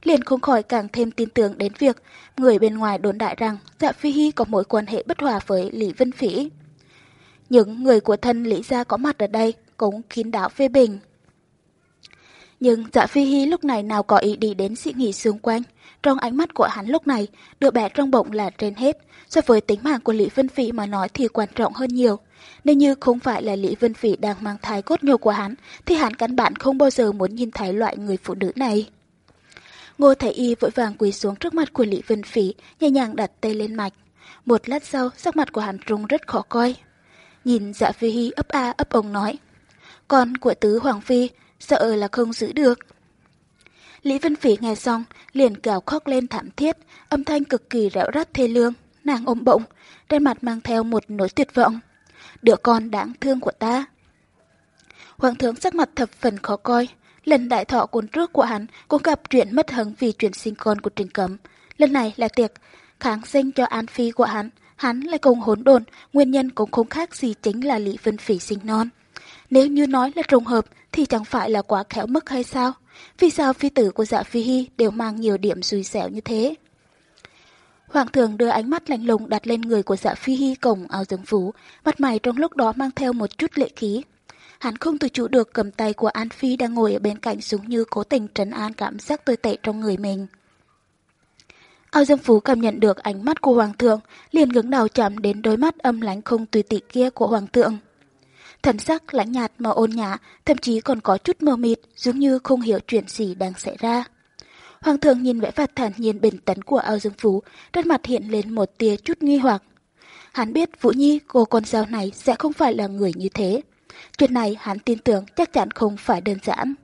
Liền không khỏi càng thêm tin tưởng đến việc người bên ngoài đồn đại rằng Dạ Phi Hy có mối quan hệ bất hòa với Lý Vân Phỉ. Những người của thân Lý Gia có mặt ở đây cũng kín đáo phê bình. Nhưng Dạ Phi Hy lúc này nào có ý đi đến sự nghỉ xung quanh. Trong ánh mắt của hắn lúc này, đứa bé trong bụng là trên hết. So với tính mạng của Lý Vân Phỉ mà nói thì quan trọng hơn nhiều. Nếu như không phải là Lý Vân Phỉ đang mang thai cốt nhục của hắn, thì hắn căn bản không bao giờ muốn nhìn thấy loại người phụ nữ này. Ngô Thái Y vội vàng quỳ xuống trước mặt của Lý Vân Phỉ, nhẹ nhàng đặt tay lên mạch. Một lát sau, sắc mặt của hắn trông rất khó coi. Nhìn dạ phi hy ấp a ấp ống nói. Con của tứ Hoàng Phi sợ là không giữ được. Lý Vân Phỉ nghe xong, liền gào khóc lên thảm thiết, âm thanh cực kỳ rẽo rắt thê lương, nàng ôm bụng, trên mặt mang theo một nỗi tuyệt vọng. Đứa con đáng thương của ta. Hoàng thượng sắc mặt thập phần khó coi, lần đại thọ cuốn trước của hắn cũng gặp chuyện mất hứng vì chuyện sinh con của Trình Cấm. Lần này là tiệc kháng sinh cho An Phi của hắn, hắn lại cùng hỗn đồn, nguyên nhân cũng không khác gì chính là Lý Vân Phỉ sinh non. Nếu như nói là trùng hợp thì chẳng phải là quá khéo mức hay sao? Vì sao phi tử của dạ phi hy đều mang nhiều điểm xui xẻo như thế? Hoàng thượng đưa ánh mắt lạnh lùng đặt lên người của dạ phi hy cổng áo dương phú, mặt mày trong lúc đó mang theo một chút lệ khí. Hắn không tự chủ được cầm tay của An Phi đang ngồi ở bên cạnh xuống như cố tình trấn an cảm giác tồi tệ trong người mình. Áo dương phú cảm nhận được ánh mắt của Hoàng thượng, liền ngứng đầu chạm đến đôi mắt âm lãnh không tùy tị kia của Hoàng thượng. Thần sắc lãnh nhạt mà ôn nhã, thậm chí còn có chút mơ mịt, giống như không hiểu chuyện gì đang xảy ra. Hoàng thượng nhìn vẻ mặt thản nhiên bình tĩnh của Âu Dương Phú, trên mặt hiện lên một tia chút nghi hoặc. Hắn biết Vũ Nhi, cô con dao này sẽ không phải là người như thế. Chuyện này hắn tin tưởng chắc chắn không phải đơn giản.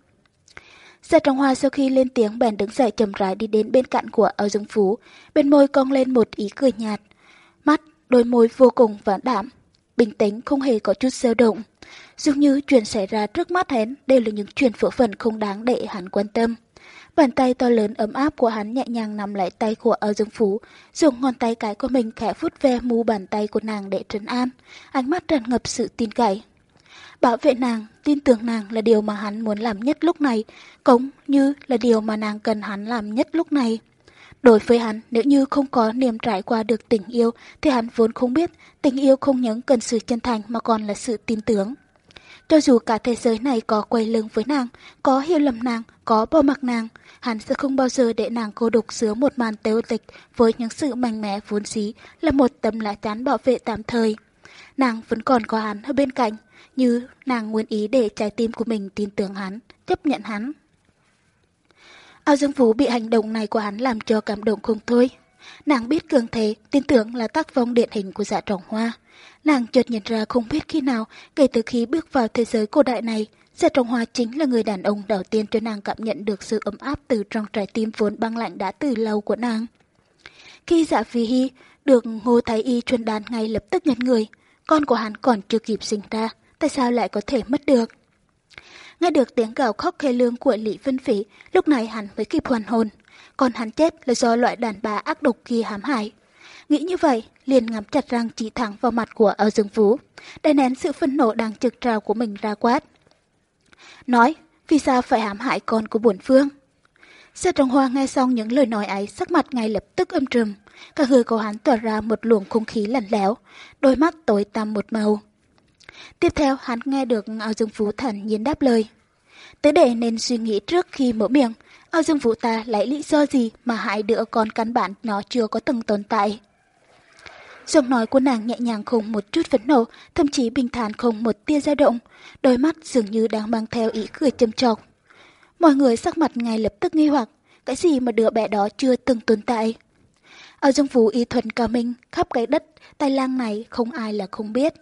Gia Trọng Hoa sau khi lên tiếng bèn đứng dậy chậm rãi đi đến bên cạnh của Âu Dương Phú, bên môi cong lên một ý cười nhạt. Mắt, đôi môi vô cùng vãn đảm, bình tĩnh không hề có chút dao động. Dường như chuyện xảy ra trước mắt hắn đều là những chuyện phở phần không đáng để hắn quan tâm. Bàn tay to lớn ấm áp của hắn nhẹ nhàng nằm lại tay của Âu Dương Phú, dùng ngón tay cái của mình khẽ phút ve mu bàn tay của nàng để trấn an, ánh mắt tràn ngập sự tin cậy. Bảo vệ nàng, tin tưởng nàng là điều mà hắn muốn làm nhất lúc này, cũng như là điều mà nàng cần hắn làm nhất lúc này. Đối với hắn, nếu như không có niềm trải qua được tình yêu, thì hắn vốn không biết tình yêu không những cần sự chân thành mà còn là sự tin tưởng. Cho dù cả thế giới này có quay lưng với nàng, có hiểu lầm nàng, có bỏ mặc nàng, hắn sẽ không bao giờ để nàng cô độc giữa một màn tiêu tịch với những sự mạnh mẽ vốn xí là một tấm lá chắn bảo vệ tạm thời. Nàng vẫn còn có hắn ở bên cạnh, như nàng nguyện ý để trái tim của mình tin tưởng hắn, chấp nhận hắn. Ao Dương Vũ bị hành động này của hắn làm cho cảm động không thôi. Nàng biết cường thế, tin tưởng là tác phong điển hình của dạ trọng hoa. Nàng chợt nhận ra không biết khi nào, kể từ khi bước vào thế giới cổ đại này, dạ trọng hoa chính là người đàn ông đầu tiên cho nàng cảm nhận được sự ấm áp từ trong trái tim vốn băng lạnh đã từ lâu của nàng. Khi dạ phi hy được Ngô Thái Y truyền đàn ngay lập tức nhận người, con của hắn còn chưa kịp sinh ra, tại sao lại có thể mất được? Nghe được tiếng gào khóc khê lương của Lý Vân Phỉ, lúc này hắn mới kịp hoàn hồn. Còn hắn chết là do loại đàn bà ác độc kia hãm hại. Nghĩ như vậy, liền ngắm chặt răng chỉ thẳng vào mặt của Âu Dương Phú, đè nén sự phẫn nộ đang trực trào của mình ra quát. Nói, vì sao phải hãm hại con của bổn phương? Sở Trọng Hoa nghe xong những lời nói ấy, sắc mặt ngay lập tức âm trầm. Cả người của hắn tỏa ra một luồng không khí lạnh lẽo, đôi mắt tối tăm một màu. Tiếp theo hắn nghe được Ao Dương Phú thần nhiên đáp lời. Tứ đệ nên suy nghĩ trước khi mở miệng, Ao Dương Phú ta lấy lý do gì mà hại đứa con căn bản nó chưa có từng tồn tại. Giọng nói của nàng nhẹ nhàng không một chút phấn nộ, thậm chí bình thản không một tia dao động, đôi mắt dường như đang mang theo ý cười châm chọc. Mọi người sắc mặt ngay lập tức nghi hoặc, cái gì mà đứa bé đó chưa từng tồn tại. Ao Dương Phú y thuần cao minh, khắp cái đất, tây lang này không ai là không biết.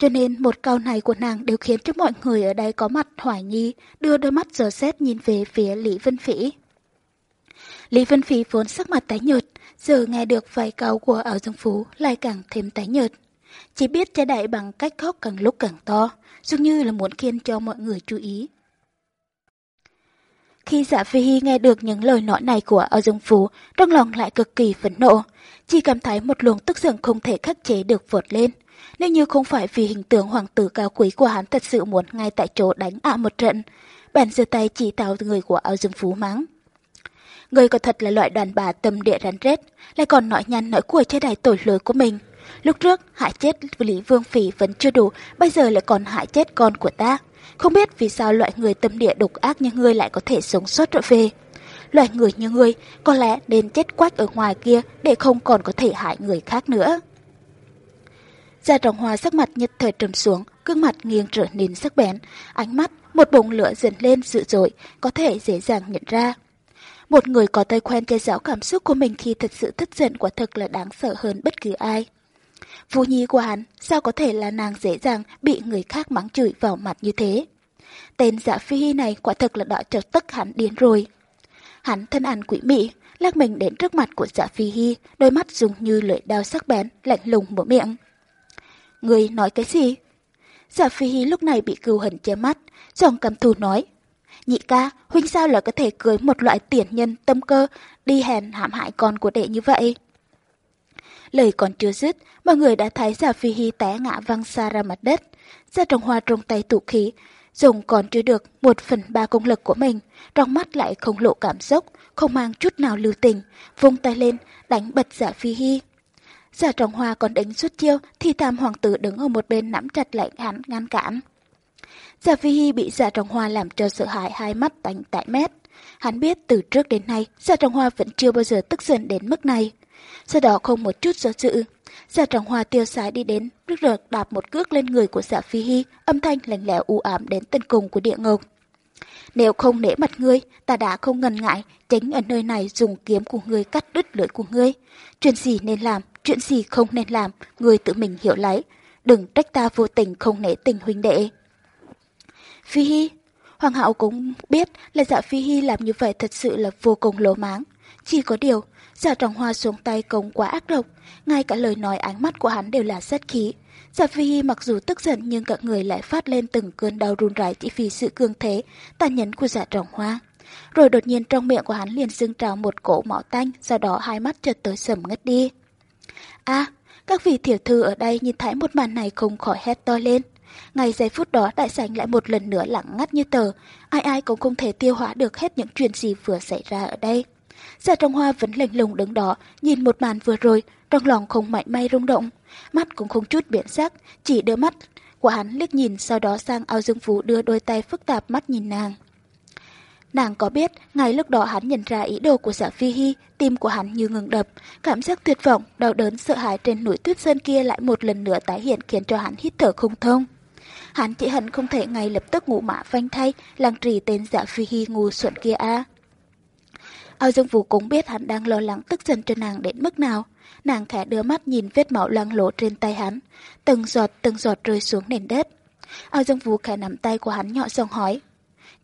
Cho nên một câu này của nàng đều khiến cho mọi người ở đây có mặt hoài nghi, đưa đôi mắt giờ xét nhìn về phía Lý Vân Phỉ. Lý Vân Phỉ vốn sắc mặt tái nhợt, giờ nghe được vài câu của ảo dương phú lại càng thêm tái nhợt. Chỉ biết che đậy bằng cách khóc càng lúc càng to, dường như là muốn khiến cho mọi người chú ý. Khi dạ phi hy nghe được những lời nói này của ảo dương phú, trong lòng lại cực kỳ phẫn nộ, chỉ cảm thấy một luồng tức giận không thể khắc chế được vượt lên. Nếu như không phải vì hình tượng hoàng tử cao quý của hắn thật sự muốn ngay tại chỗ đánh ạ một trận, bèn giơ tay chỉ tạo người của áo dương phú mắng. Người có thật là loại đàn bà tâm địa rắn rết, lại còn nói nhăn nói cùi che đài tội lỗi của mình. Lúc trước, hại chết Lý Vương Phỉ vẫn chưa đủ, bây giờ lại còn hại chết con của ta. Không biết vì sao loại người tâm địa độc ác như ngươi lại có thể sống sót trở về. Loại người như ngươi có lẽ nên chết quách ở ngoài kia để không còn có thể hại người khác nữa. Gia Trọng Hoa sắc mặt nhất thời trầm xuống, gương mặt nghiêng trở nên sắc bén, ánh mắt, một bụng lửa dần lên dữ dội, có thể dễ dàng nhận ra. Một người có tay quen che giấu cảm xúc của mình khi thật sự thất giận quả thực là đáng sợ hơn bất cứ ai. Vũ nhi của hắn, sao có thể là nàng dễ dàng bị người khác mắng chửi vào mặt như thế? Tên giả phi này quả thực là đã cho tức hắn điên rồi. Hắn thân ăn quỷ mị, lắc mình đến trước mặt của giả phi hy, đôi mắt dùng như lưỡi đao sắc bén, lạnh lùng mở miệng. Người nói cái gì? Giả phi hi lúc này bị cừu hận che mắt, giọng cầm thù nói. Nhị ca, huynh sao lại có thể cưới một loại tiền nhân tâm cơ đi hèn hãm hại con của đệ như vậy? Lời còn chưa dứt, mọi người đã thấy Giả Phi hi té ngã văng xa ra mặt đất. Gia Trọng Hoa trong tay tụ khí, dùng còn chưa được một phần ba công lực của mình, trong mắt lại không lộ cảm xúc, không mang chút nào lưu tình, vung tay lên, đánh bật Giả Phi hi. Giả Trọng Hoa còn đánh suốt chiêu thì Tam Hoàng tử đứng ở một bên nắm chặt lại hắn ngăn cản. Giả Phi Hy bị Giả Trọng Hoa làm cho sợ hãi hai mắt tánh tại mét. Hắn biết từ trước đến nay Giả Trọng Hoa vẫn chưa bao giờ tức giận đến mức này. Sau đó không một chút do dự, Giả Trọng Hoa tiêu sái đi đến, rước rợt đạp một cước lên người của Giả Phi Hy, âm thanh lạnh lẽo u ám đến tận cùng của địa ngục. Nếu không nể mặt ngươi, ta đã không ngần ngại, tránh ở nơi này dùng kiếm của ngươi cắt đứt lưỡi của ngươi. Chuyện gì nên làm, chuyện gì không nên làm, người tự mình hiểu lấy. Đừng trách ta vô tình không nể tình huynh đệ. Phi Hy Hoàng hậu cũng biết là dạ Phi Hy làm như vậy thật sự là vô cùng lỗ máng. Chỉ có điều, dạ trọng hoa xuống tay công quá ác độc, ngay cả lời nói ánh mắt của hắn đều là sát khí. Dạ Phi Hy mặc dù tức giận nhưng cả người lại phát lên từng cơn đau run rẩy chỉ vì sự cương thế, tàn nhẫn của dạ trọng hoa. Rồi đột nhiên trong miệng của hắn liền dưng trào một cỗ máu tanh, sau đó hai mắt chợt tới sầm ngất đi a các vị tiểu thư ở đây nhìn thấy một màn này không khỏi hét to lên. ngày giây phút đó đại sảnh lại một lần nữa lặng ngắt như tờ, ai ai cũng không thể tiêu hóa được hết những chuyện gì vừa xảy ra ở đây. Giả trong hoa vẫn lạnh lùng đứng đó, nhìn một màn vừa rồi, trong lòng không mạnh may rung động. Mắt cũng không chút biến sắc, chỉ đưa mắt của hắn liếc nhìn sau đó sang ao dương phú đưa đôi tay phức tạp mắt nhìn nàng. Nàng có biết, ngay lúc đó hắn nhận ra ý đồ của giả phi hy, tim của hắn như ngừng đập, cảm giác tuyệt vọng, đau đớn, sợ hãi trên núi tuyết sơn kia lại một lần nữa tái hiện khiến cho hắn hít thở không thông. Hắn chỉ hận không thể ngay lập tức ngủ mã phanh thay, lăng trì tên giả phi hy ngu xuẩn kia a. Ao Dương Vũ cũng biết hắn đang lo lắng tức giận cho nàng đến mức nào. Nàng khẽ đưa mắt nhìn vết máu loang lổ trên tay hắn, từng giọt từng giọt rơi xuống nền đất. Ao Dương Vũ khẽ nắm tay của hắn nhỏ giọng hỏi.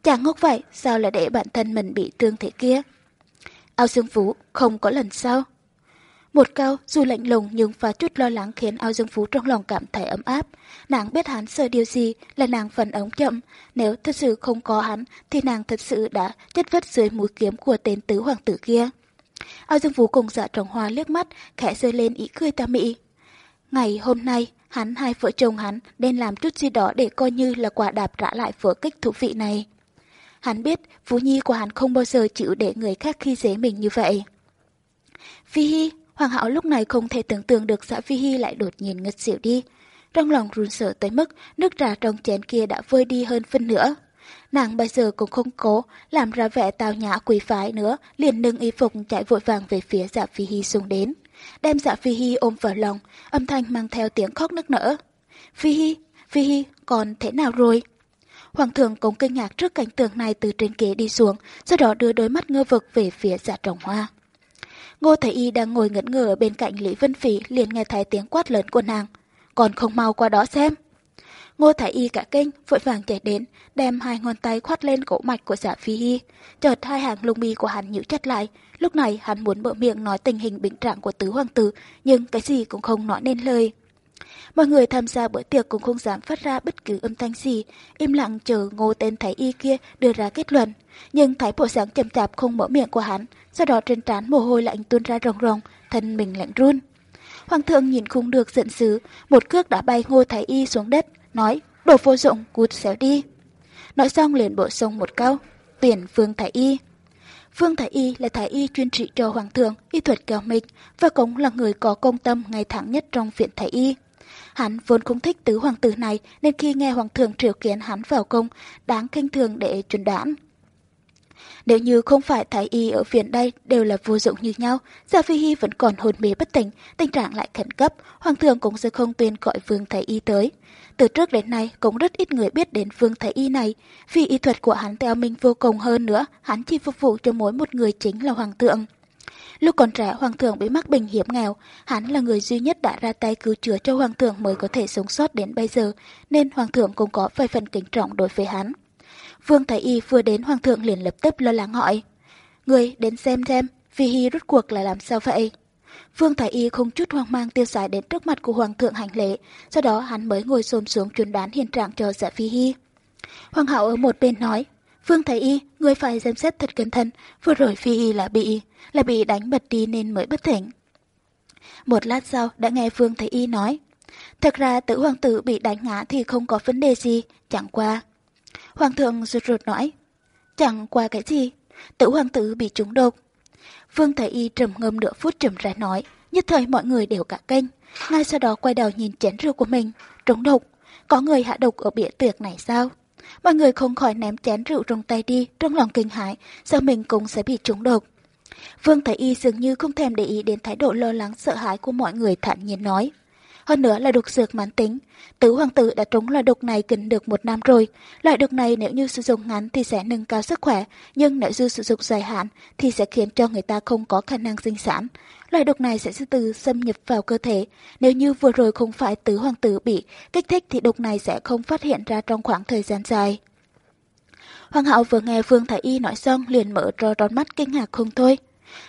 Chàng ngốc vậy, sao lại để bản thân mình bị thương thế kia? Ao Dương phú không có lần sau. Một câu dù lạnh lùng nhưng pha chút lo lắng khiến ao dương phú trong lòng cảm thấy ấm áp. Nàng biết hắn sợ điều gì là nàng phần ống chậm. Nếu thật sự không có hắn thì nàng thật sự đã chất vất dưới mũi kiếm của tên tứ hoàng tử kia. Ao dương phú cùng dạ trồng hoa liếc mắt, khẽ rơi lên ý cười ta mị. Ngày hôm nay, hắn hai vợ chồng hắn nên làm chút gì đó để coi như là quả đạp trả lại vở kích thú vị này. Hắn biết vũ Nhi của hắn không bao giờ chịu để người khác khi dễ mình như vậy. Phi Hi, Hoàng hậu lúc này không thể tưởng tượng được xã Phi hi lại đột nhiên ngất xỉu đi. Trong lòng run sợ tới mức nước trà trong chén kia đã vơi đi hơn phân nửa. Nàng bây giờ cũng không cố làm ra vẻ tào nhã quỳ phái nữa, liền nâng y phục chạy vội vàng về phía dạ Phi hi xuống đến. Đem dạ Phi hi ôm vào lòng, âm thanh mang theo tiếng khóc nức nở. Phi hi Phi hi còn thế nào rồi? Hoàng thượng cũng kinh ngạc trước cảnh tượng này từ trên ghế đi xuống, sau đó đưa đôi mắt ngơ vực về phía dạ trồng hoa. Ngô Thái Y đang ngồi ngẩn ngơ ở bên cạnh Lý Vân Phỉ liền nghe thấy tiếng quát lớn của nàng. Còn không mau qua đó xem. Ngô Thái Y cả kinh, vội vàng chạy đến, đem hai ngón tay khoát lên cổ mạch của giả phi y. Chợt hai hàng lông mi của hắn nhíu chặt lại. Lúc này hắn muốn mở miệng nói tình hình bệnh trạng của tứ hoàng tử, nhưng cái gì cũng không nói nên lời. Mọi người tham gia bữa tiệc cũng không dám phát ra bất cứ âm thanh gì, im lặng chờ ngô tên Thái Y kia đưa ra kết luận. Nhưng thái bộ sáng chậm chạp không mở miệng của hắn, sau đó trên trán mồ hôi lạnh tuôn ra rồng rồng, thân mình lạnh run. Hoàng thượng nhìn không được giận dữ, một cước đã bay ngô Thái Y xuống đất, nói, đồ vô dụng, cút xéo đi. Nói xong liền bổ sung một câu, tuyển Phương Thái Y. Phương Thái Y là Thái Y chuyên trị cho Hoàng thượng, y thuật cao mịch, và cũng là người có công tâm ngày tháng nhất trong viện Thái Y. Hắn vốn không thích tứ hoàng tử này nên khi nghe hoàng thượng triệu kiến hắn vào công, đáng kinh thường để chuẩn đoán. Nếu như không phải thái y ở viện đây đều là vô dụng như nhau, Gia Phi Hy vẫn còn hồn mê bất tỉnh, tình trạng lại khẩn cấp, hoàng thượng cũng sẽ không tuyên gọi vương thái y tới. Từ trước đến nay cũng rất ít người biết đến vương thái y này, vì y thuật của hắn theo minh vô cùng hơn nữa, hắn chỉ phục vụ cho mỗi một người chính là hoàng thượng. Lúc còn trẻ, hoàng thượng bị mắc bệnh hiểm nghèo, hắn là người duy nhất đã ra tay cứu chữa cho hoàng thượng mới có thể sống sót đến bây giờ, nên hoàng thượng cũng có vài phần kính trọng đối với hắn. Vương Thái Y vừa đến Hoàng thượng liền lập tức lo lắng hỏi. Người đến xem xem, Phi Hy rút cuộc là làm sao vậy? Vương Thái Y không chút hoang mang tiêu xài đến trước mặt của Hoàng thượng hành lễ, sau đó hắn mới ngồi xổm xuống chuẩn đoán hiện trạng cho dạ Phi Hy. Hoàng hậu ở một bên nói, Vương Thái Y, người phải xem xét thật cẩn thận, vừa rồi Phi Y là bị, là bị đánh bật đi nên mới bất tỉnh. Một lát sau đã nghe Vương Thái Y nói, thật ra tử hoàng tử bị đánh ngã thì không có vấn đề gì, chẳng qua. Hoàng thượng rụt rụt nói, chẳng qua cái gì, tử hoàng tử bị trúng độc. Vương Thái Y trầm ngâm nửa phút trầm ra nói, nhất thời mọi người đều cả kênh. Ngay sau đó quay đầu nhìn chén rượu của mình, trúng độc. Có người hạ độc ở bịa tiệc này sao? Mọi người không khỏi ném chén rượu trong tay đi, trong lòng kinh hãi, sao mình cũng sẽ bị trúng độc. Vương Thái Y dường như không thèm để ý đến thái độ lo lắng sợ hãi của mọi người thản nhiên nói. Hơn nữa là độc dược mãn tính. Tứ hoàng tử đã trúng loại độc này gần được một năm rồi. Loại độc này nếu như sử dụng ngắn thì sẽ nâng cao sức khỏe, nhưng nếu như sử dụng dài hạn thì sẽ khiến cho người ta không có khả năng sinh sản. Loại độc này sẽ từ từ xâm nhập vào cơ thể. Nếu như vừa rồi không phải tứ hoàng tử bị kích thích thì độc này sẽ không phát hiện ra trong khoảng thời gian dài. Hoàng hậu vừa nghe Vương Thái Y nói xong liền mở to đón mắt kinh ngạc không thôi.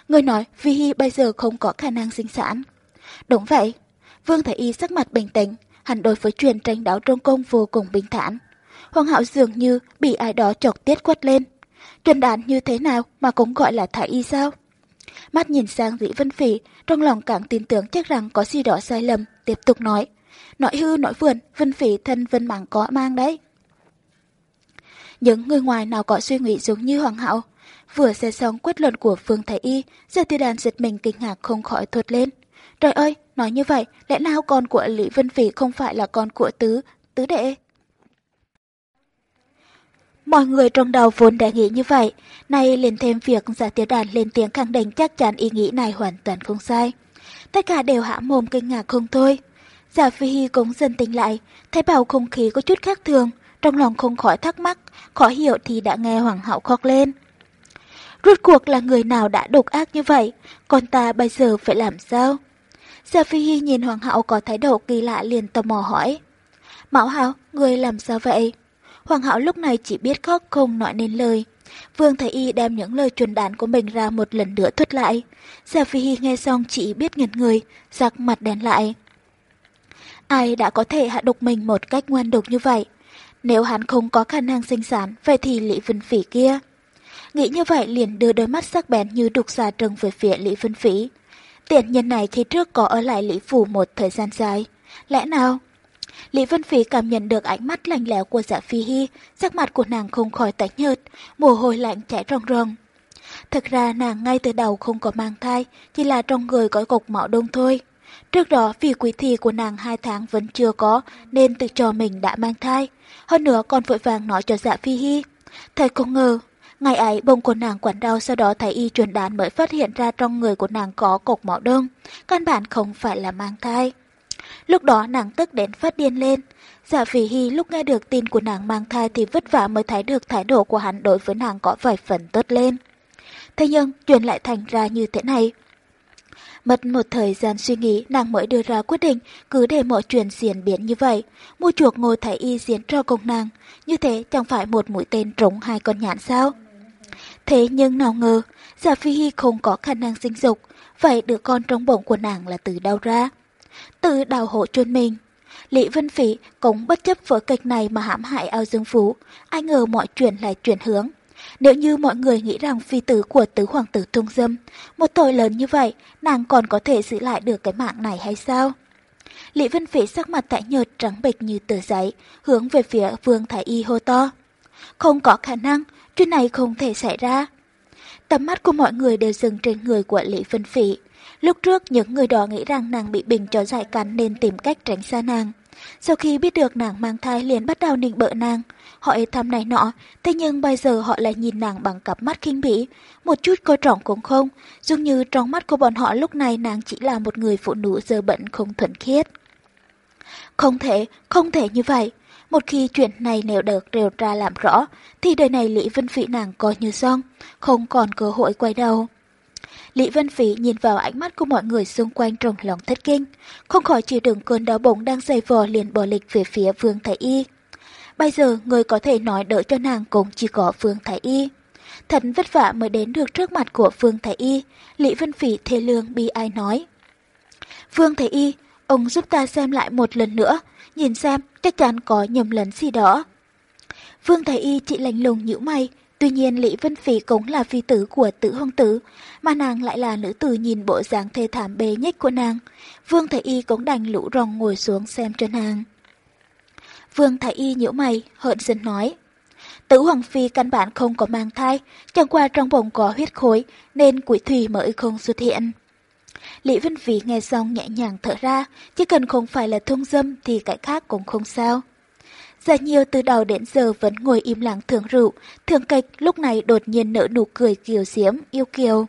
Người nói Vi Hy bây giờ không có khả năng sinh sản. Đúng vậy. Vương Thái Y sắc mặt bình tĩnh, hẳn đối với chuyện tranh đấu trong công vô cùng bình thản. Hoàng hậu dường như bị ai đó chọc tiết quất lên. Truyền đàn như thế nào mà cũng gọi là Thái Y sao? Mắt nhìn sang Dĩ Vân Phỉ, trong lòng càng tin tưởng chắc rằng có gì đó sai lầm, tiếp tục nói. Nói hư nói vườn, Vân Phỉ thân Vân Mạng có mang đấy. Những người ngoài nào có suy nghĩ giống như Hoàng hậu, vừa xe xong quyết luận của Phương Thái Y, giờ tiêu đàn giật mình kinh ngạc không khỏi thốt lên. Trời ơi, nói như vậy, lẽ nào con của Lý Vân Phỉ không phải là con của Tứ, Tứ Đệ? Mọi người trong đầu vốn đã nghĩ như vậy, nay liền thêm việc giả tiêu đàn lên tiếng khẳng định chắc chắn ý nghĩ này hoàn toàn không sai. Tất cả đều hạ mồm kinh ngạc không thôi. Giả Phi Hy cũng dần tỉnh lại, thấy bầu không khí có chút khác thường, trong lòng không khỏi thắc mắc, khó hiểu thì đã nghe Hoàng hậu khóc lên. Rốt cuộc là người nào đã độc ác như vậy, còn ta bây giờ phải làm sao? Giả Phi Hy nhìn Hoàng hậu có thái độ kỳ lạ liền tò mò hỏi. Mão hào, người làm sao vậy? Hoàng hậu lúc này chỉ biết khóc không nói nên lời. Vương Thái Y đem những lời truyền đán của mình ra một lần nữa thuật lại. Giả Phi Hy nghe xong chỉ biết nghiệt người, giặc mặt đen lại. Ai đã có thể hạ độc mình một cách ngoan độc như vậy? Nếu hắn không có khả năng sinh sản, vậy thì Lý Vân Phỉ kia. Nghĩ như vậy liền đưa đôi mắt sắc bén như đục xà trừng về phía Lý Vân Phỉ. Tiện nhân này khi trước có ở lại Lý Phủ một thời gian dài. Lẽ nào? Lý Vân Phí cảm nhận được ánh mắt lạnh lẽo của dạ phi hy, sắc mặt của nàng không khỏi tái nhợt, mồ hôi lạnh chảy ròng ròng. Thực ra nàng ngay từ đầu không có mang thai, chỉ là trong người có cục máu đông thôi. Trước đó vì quý thi của nàng hai tháng vẫn chưa có nên tự cho mình đã mang thai. Hơn nữa còn vội vàng nói cho dạ phi hy. Thầy không ngờ, ngày ấy bông của nàng quặn đau sau đó thầy y truyền đán mới phát hiện ra trong người của nàng có cục máu đông. Căn bản không phải là mang thai. Lúc đó nàng tức đến phát điên lên. giả phỉ hy lúc nghe được tin của nàng mang thai thì vất vả mới thấy được thái độ của hắn đối với nàng có vài phần tốt lên. Thế nhưng chuyện lại thành ra như thế này. Mất một thời gian suy nghĩ, nàng mới đưa ra quyết định cứ để mọi chuyện diễn biến như vậy. Mua chuộc ngồi thái y diễn cho công nàng. Như thế chẳng phải một mũi tên trúng hai con nhạn sao? Thế nhưng nào ngờ, Giả Phi Hy không có khả năng sinh dục. Vậy đứa con trong bụng của nàng là từ đâu ra? Từ đào hộ chôn mình. Lý Vân Phỉ cũng bất chấp vở kịch này mà hãm hại ao dương phú. Ai ngờ mọi chuyện lại chuyển hướng. Nếu như mọi người nghĩ rằng phi tử của tứ hoàng tử tung dâm, một tội lớn như vậy, nàng còn có thể giữ lại được cái mạng này hay sao? Lý Vân Phỉ sắc mặt tại nhợt trắng bệch như tờ giấy, hướng về phía Vương Thái Y hô to. Không có khả năng, chuyện này không thể xảy ra. Tầm mắt của mọi người đều dừng trên người của Lý Vân Phỉ. Lúc trước những người đó nghĩ rằng nàng bị bình chó dại cắn nên tìm cách tránh xa nàng. Sau khi biết được nàng mang thai liền bắt đầu nịnh bợ nàng, họ thăm này nọ, thế nhưng bây giờ họ lại nhìn nàng bằng cặp mắt kinh bỉ, một chút coi trọng cũng không, dường như trong mắt của bọn họ lúc này nàng chỉ là một người phụ nữ dơ bẩn không thuần khiết. Không thể, không thể như vậy. Một khi chuyện này nếu được điều tra làm rõ, thì đời này Lý Vân Phỉ nàng coi như xong, không còn cơ hội quay đầu. Lý Vân Phỉ nhìn vào ánh mắt của mọi người xung quanh trong lòng thất kinh, không khỏi chịu đựng cơn đau bụng đang dày vò liền bỏ lịch về phía Vương Thái Y. Bây giờ người có thể nói đỡ cho nàng cũng chỉ có Vương Thái Y. Thật vất vả mới đến được trước mặt của Vương Thái Y, Lý Vân Phỉ thê lương bi ai nói. Vương Thái Y, ông giúp ta xem lại một lần nữa, nhìn xem chắc chắn có nhầm lẫn gì đó. vương Thái Y chỉ lạnh lùng nhíu mày, tuy nhiên Lý Vân phi cũng là phi tử của tử hoàng tử, mà nàng lại là nữ tử nhìn bộ dáng thê thảm bề nhách của nàng. Vương Thái Y cũng đành lũ rong ngồi xuống xem cho nàng. Vương Thái Y nhíu mày, hận dần nói. Tử Hoàng Phi căn bản không có mang thai, chẳng qua trong bụng có huyết khối nên quỷ thủy mới không xuất hiện. Lý Vân Vĩ nghe xong nhẹ nhàng thở ra, chỉ cần không phải là thông dâm thì cái khác cũng không sao. Dạ Giả Nhiêu từ đầu đến giờ vẫn ngồi im lặng thưởng rượu, thường kịch lúc này đột nhiên nở nụ cười kiều diễm, yêu kiều.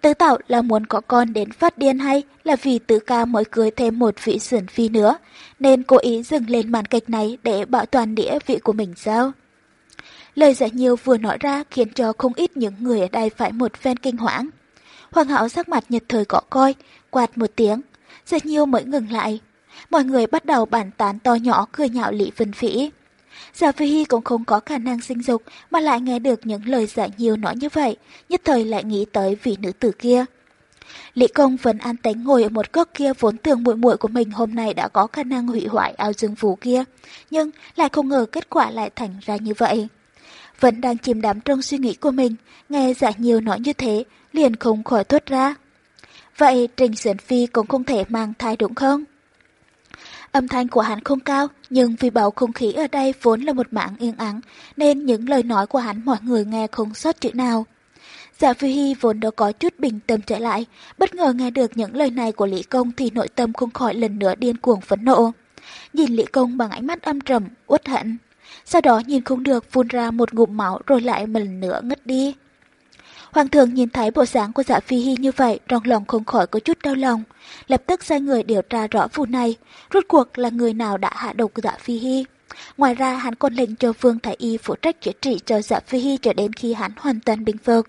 Tứ tạo là muốn có con đến phát điên hay là vì tứ ca mới cưới thêm một vị sườn phi nữa, nên cố ý dừng lên màn kịch này để bảo toàn đĩa vị của mình sao? Lời giải nhiều vừa nói ra khiến cho không ít những người ở đây phải một phen kinh hoảng. Hoàng hậu sắc mặt nhật thời cọ coi, quạt một tiếng, rất nhiều mới ngừng lại. Mọi người bắt đầu bàn tán to nhỏ cười nhạo Lý Vân Phỉ. Giả Phi Hy cũng không có khả năng sinh dục mà lại nghe được những lời giả nhiều nói như vậy, nhất thời lại nghĩ tới vị nữ tử kia. Lý công vẫn an tánh ngồi ở một góc kia vốn tưởng muội muội của mình hôm nay đã có khả năng hủy hoại ao dương phú kia, nhưng lại không ngờ kết quả lại thành ra như vậy. Vẫn đang chìm đắm trong suy nghĩ của mình, nghe giả nhiều nói như thế, liền không khỏi thốt ra. Vậy Trình Xuyến Phi cũng không thể mang thai đúng không? Âm thanh của hắn không cao, nhưng vì bầu không khí ở đây vốn là một mảng yên ắng, nên những lời nói của hắn mọi người nghe không sót chữ nào. Giả Phi Hy vốn đã có chút bình tâm trở lại, bất ngờ nghe được những lời này của Lý Công thì nội tâm không khỏi lần nữa điên cuồng phẫn nộ. Nhìn Lý Công bằng ánh mắt âm trầm, uất hận. Sau đó nhìn không được phun ra một ngụm máu rồi lại một lần nữa ngất đi. Hoàng thượng nhìn thấy bộ dáng của dạ phi hy như vậy, trong lòng không khỏi có chút đau lòng. Lập tức sai người điều tra rõ vụ này, rốt cuộc là người nào đã hạ độc dạ phi hy. Ngoài ra hắn còn lệnh cho Vương Thái Y phụ trách chữa trị cho dạ phi hy cho đến khi hắn hoàn toàn bình phục.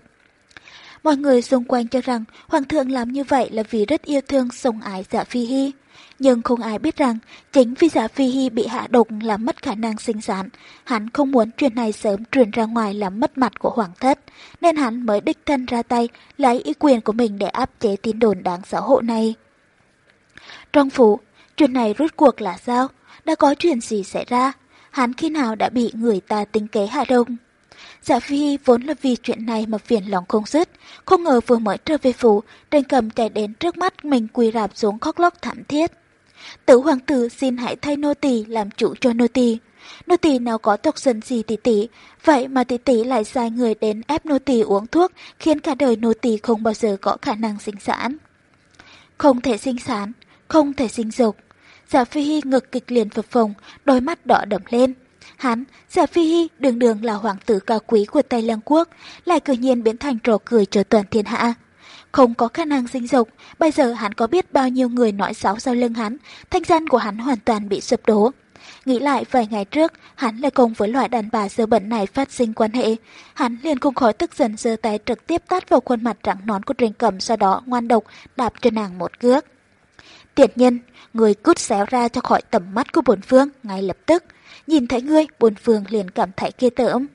Mọi người xung quanh cho rằng Hoàng thượng làm như vậy là vì rất yêu thương sủng ái dạ phi hy. Nhưng không ai biết rằng, chính vì giả Phi Hy bị hạ độc làm mất khả năng sinh sản, hắn không muốn chuyện này sớm truyền ra ngoài làm mất mặt của hoàng thất, nên hắn mới đích thân ra tay lấy ý quyền của mình để áp chế tin đồn đáng xấu hộ này. Trong phủ, chuyện này rút cuộc là sao? Đã có chuyện gì xảy ra? Hắn khi nào đã bị người ta tính kế hạ độc? Dạ Phi vốn là vì chuyện này mà phiền lòng không dứt, không ngờ vừa mới trở về phủ, trên cầm chạy đến trước mắt mình quỳ rạp xuống khóc lóc thảm thiết. Tử hoàng tử xin hãy thay nô tỳ làm chủ cho nô tỳ. Nô tỳ nào có tộc dân gì tỷ tỷ, vậy mà tỷ tỷ lại sai người đến ép nô tỳ uống thuốc, khiến cả đời nô tỳ không bao giờ có khả năng sinh sản. Không thể sinh sản, không thể sinh dục. Giả Phi Hy ngực kịch liền phập phồng, đôi mắt đỏ đậm lên. Hắn, Giả Phi Hy, đường đường là hoàng tử cao quý của Tây Lăng Quốc, lại cử nhiên biến thành trò cười cho toàn thiên hạ không có khả năng sinh dục, bây giờ hắn có biết bao nhiêu người nói xấu sau lưng hắn, thanh danh của hắn hoàn toàn bị sụp đổ. Nghĩ lại vài ngày trước, hắn lại cùng với loại đàn bà dơ bẩn này phát sinh quan hệ. Hắn liền cùng khỏi tức giận giơ tay trực tiếp tát vào khuôn mặt trắng nón của Trình Cẩm sau đó ngoan độc đạp cho nàng một cước. Tiệt nhân, người cút xéo ra cho khỏi tầm mắt của bồn phương ngay lập tức. Nhìn thấy ngươi, bồn phương liền cảm thấy kia tởm.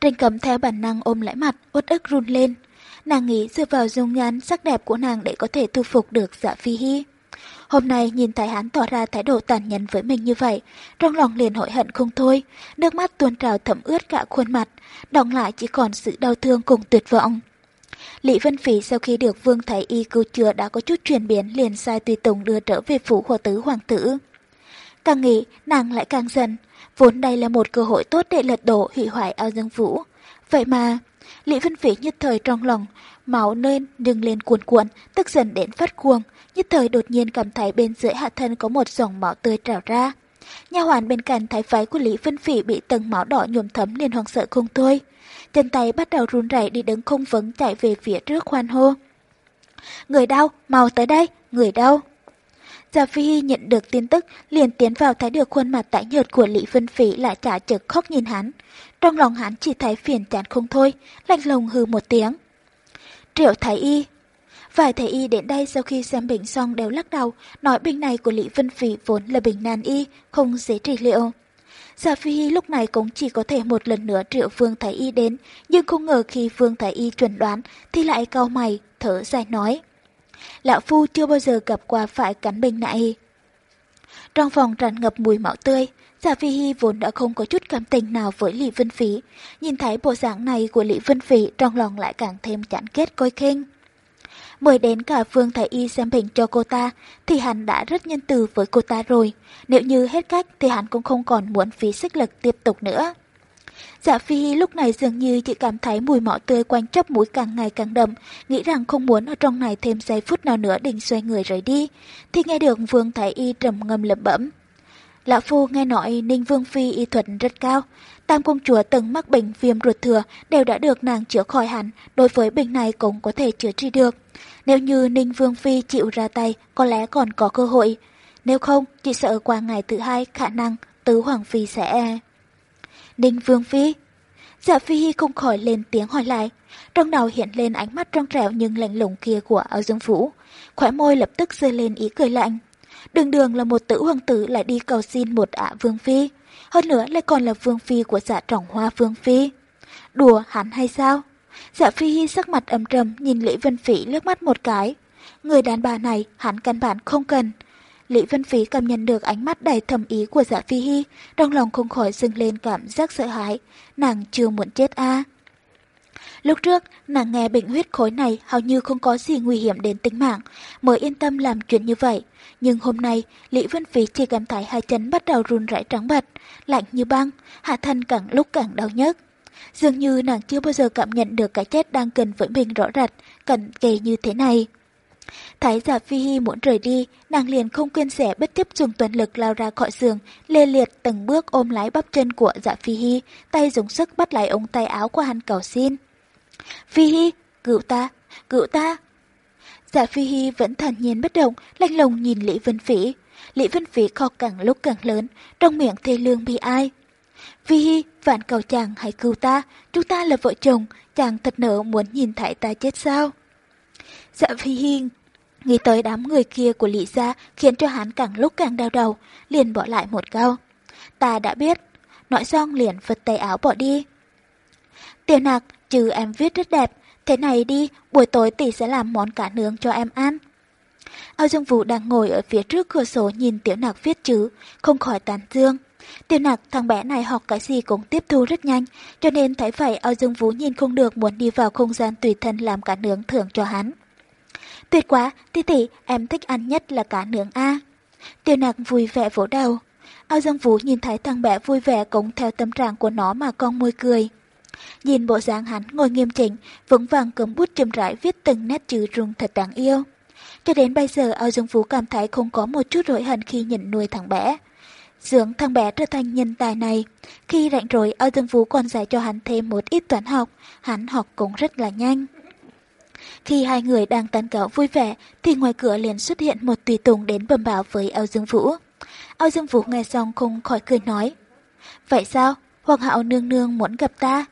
Trình Cẩm theo bản năng ôm lại mặt, uất ức run lên. Nàng nghĩ dựa vào dung nhan sắc đẹp của nàng để có thể thu phục được dạ phi hy. Hôm nay nhìn thấy hắn tỏ ra thái độ tàn nhẫn với mình như vậy, trong lòng liền hội hận không thôi, nước mắt tuôn trào thấm ướt cả khuôn mặt, đọng lại chỉ còn sự đau thương cùng tuyệt vọng. Lý Vân Phỉ sau khi được Vương Thái Y cứu chữa đã có chút chuyển biến liền sai tùy tùng đưa trở về phủ hòa tứ hoàng tử. Càng nghĩ, nàng lại càng giận, vốn đây là một cơ hội tốt để lật đổ hủy hoại ao dương vũ. Vậy mà, Lý Vân Phỉ nhất thời trong lòng, máu nên đừng lên cuồn cuộn, tức giận đến phát cuồng, nhất thời đột nhiên cảm thấy bên dưới hạ thân có một dòng máu tươi trào ra. Nhà hoàn bên cạnh thái váy của Lý Vân Phỉ bị tầng máu đỏ nhuộm thấm liền hoảng sợ không thôi. Chân tay bắt đầu run rẩy đi đứng không vững chạy về phía trước hoan hô. Người đau, mau tới đây, người đau. Gia Phi nhận được tin tức, liền tiến vào thấy được khuôn mặt tái nhợt của Lý Vân Phỉ lại trả trực khóc nhìn hắn. Trong lòng hắn chỉ thấy phiền chán không thôi, lạnh lùng hừ một tiếng. Triệu Thái Y Vài thái y đến đây sau khi xem bệnh xong đều lắc đầu, nói bệnh này của Lý Vân Phỉ vốn là bệnh nan y, không dễ trị liệu. Giả Phi Hy lúc này cũng chỉ có thể một lần nữa triệu Vương Thái Y đến, nhưng không ngờ khi Vương Thái Y chuẩn đoán thì lại cau mày, thở dài nói. Lão Phu chưa bao giờ gặp qua phải cắn bệnh này. Trong phòng tràn ngập mùi máu tươi, Giả Phi Hy vốn đã không có chút cảm tình nào với Lý Vân Phí, nhìn thấy bộ dạng này của Lý Vân Phí trong lòng lại càng thêm chán ghét coi khinh. Mời đến cả Vương Thái Y xem bệnh cho cô ta, thì hắn đã rất nhân từ với cô ta rồi. Nếu như hết cách thì hắn cũng không còn muốn phí sức lực tiếp tục nữa. Dạ Phi Hy lúc này dường như chỉ cảm thấy mùi mỏ tươi quanh chóp mũi càng ngày càng đậm, nghĩ rằng không muốn ở trong này thêm giây phút nào nữa định xoay người rời đi, thì nghe được Vương Thái Y trầm ngâm lẩm bẩm. Lão Phu nghe nói Ninh Vương Phi y thuật rất cao, Tam công chúa từng mắc bệnh viêm ruột thừa đều đã được nàng chữa khỏi hẳn, đối với bệnh này cũng có thể chữa trị được. Nếu như Ninh Vương Phi chịu ra tay, có lẽ còn có cơ hội. Nếu không, chỉ sợ qua ngày thứ hai khả năng tứ Hoàng Phi sẽ... Ninh Vương Phi Dạ Phi Hy không khỏi lên tiếng hỏi lại. Trong đầu hiện lên ánh mắt trong trẻo nhưng lạnh lùng kia của áo dương vũ. Khỏe môi lập tức rơi lên ý cười lạnh. Đường đường là một tử hoàng tử lại đi cầu xin một ạ vương phi. Hơn nữa lại còn là vương phi của dạ trọng hoa vương phi. Đùa hắn hay sao? Dạ phi hi sắc mặt âm trầm nhìn Lý Vân Phỉ liếc mắt một cái. Người đàn bà này hắn căn bản không cần. Lý Vân Phí cảm nhận được ánh mắt đầy thầm ý của dạ phi hi, trong lòng không khỏi dâng lên cảm giác sợ hãi. Nàng chưa muốn chết a Lúc trước, nàng nghe bệnh huyết khối này hầu như không có gì nguy hiểm đến tính mạng, mới yên tâm làm chuyện như vậy. Nhưng hôm nay, Lý Vân Phí chỉ cảm thấy hai chân bắt đầu run rẩy trắng bật, lạnh như băng, hạ thân càng lúc càng đau nhức. Dường như nàng chưa bao giờ cảm nhận được cái chết đang gần với mình rõ rệt, cận kề như thế này. Thái giả dạ Phi Hy muốn rời đi, nàng liền không quên sẻ bất chấp dùng toàn lực lao ra khỏi giường, lê liệt từng bước ôm lái bắp chân của dạ Phi Hy, tay dùng sức bắt lại ống tay áo của hắn cầu xin. Phi Hi, cứu ta, cứu ta. Dạ Phi Hi vẫn thản nhiên bất động, lanh lùng nhìn Lý Vân Phỉ. Lý Vân Phỉ kho càng lúc càng lớn, trong miệng thê lương bi ai. Phi Hi, vạn cầu chàng hãy cứu ta, chúng ta là vợ chồng, chàng thật nỡ muốn nhìn thấy ta chết sao. Dạ Phi Hi nghĩ tới đám người kia của Lý Gia khiến cho hắn càng lúc càng đau đầu, liền bỏ lại một câu. Ta đã biết, nói xong liền vật tay áo bỏ đi. Tiểu nạc, chứ em viết rất đẹp, thế này đi, buổi tối tỷ sẽ làm món cá nướng cho em ăn. Âu Dương Vũ đang ngồi ở phía trước cửa sổ nhìn tiểu nạc viết chữ, không khỏi tán dương. Tiểu nạc thằng bé này học cái gì cũng tiếp thu rất nhanh, cho nên thấy vậy Âu Dương Vũ nhìn không được muốn đi vào không gian tùy thân làm cá nướng thưởng cho hắn. Tuyệt quá, tỷ tỷ, em thích ăn nhất là cá nướng A. Tiểu nạc vui vẻ vỗ đầu. Âu Dương Vũ nhìn thấy thằng bé vui vẻ cũng theo tâm trạng của nó mà con môi cười. Nhìn bộ dáng hắn ngồi nghiêm chỉnh, vững vàng cầm bút chậm rãi viết từng nét chữ rung thật đáng yêu. Cho đến bây giờ Âu Dương Phú cảm thấy không có một chút rỗi hận khi nhận nuôi thằng bé. Dưỡng thằng bé trở thành nhân tài này. Khi rảnh rỗi, Âu Dương Phú còn dạy cho hắn thêm một ít toán học, hắn học cũng rất là nhanh. Khi hai người đang tán gẫu vui vẻ, thì ngoài cửa liền xuất hiện một tùy tùng đến bẩm báo với Âu Dương Vũ. Âu Dương Vũ nghe xong không khỏi cười nói. Vậy sao? Hoàng hậu nương nương muốn gặp ta?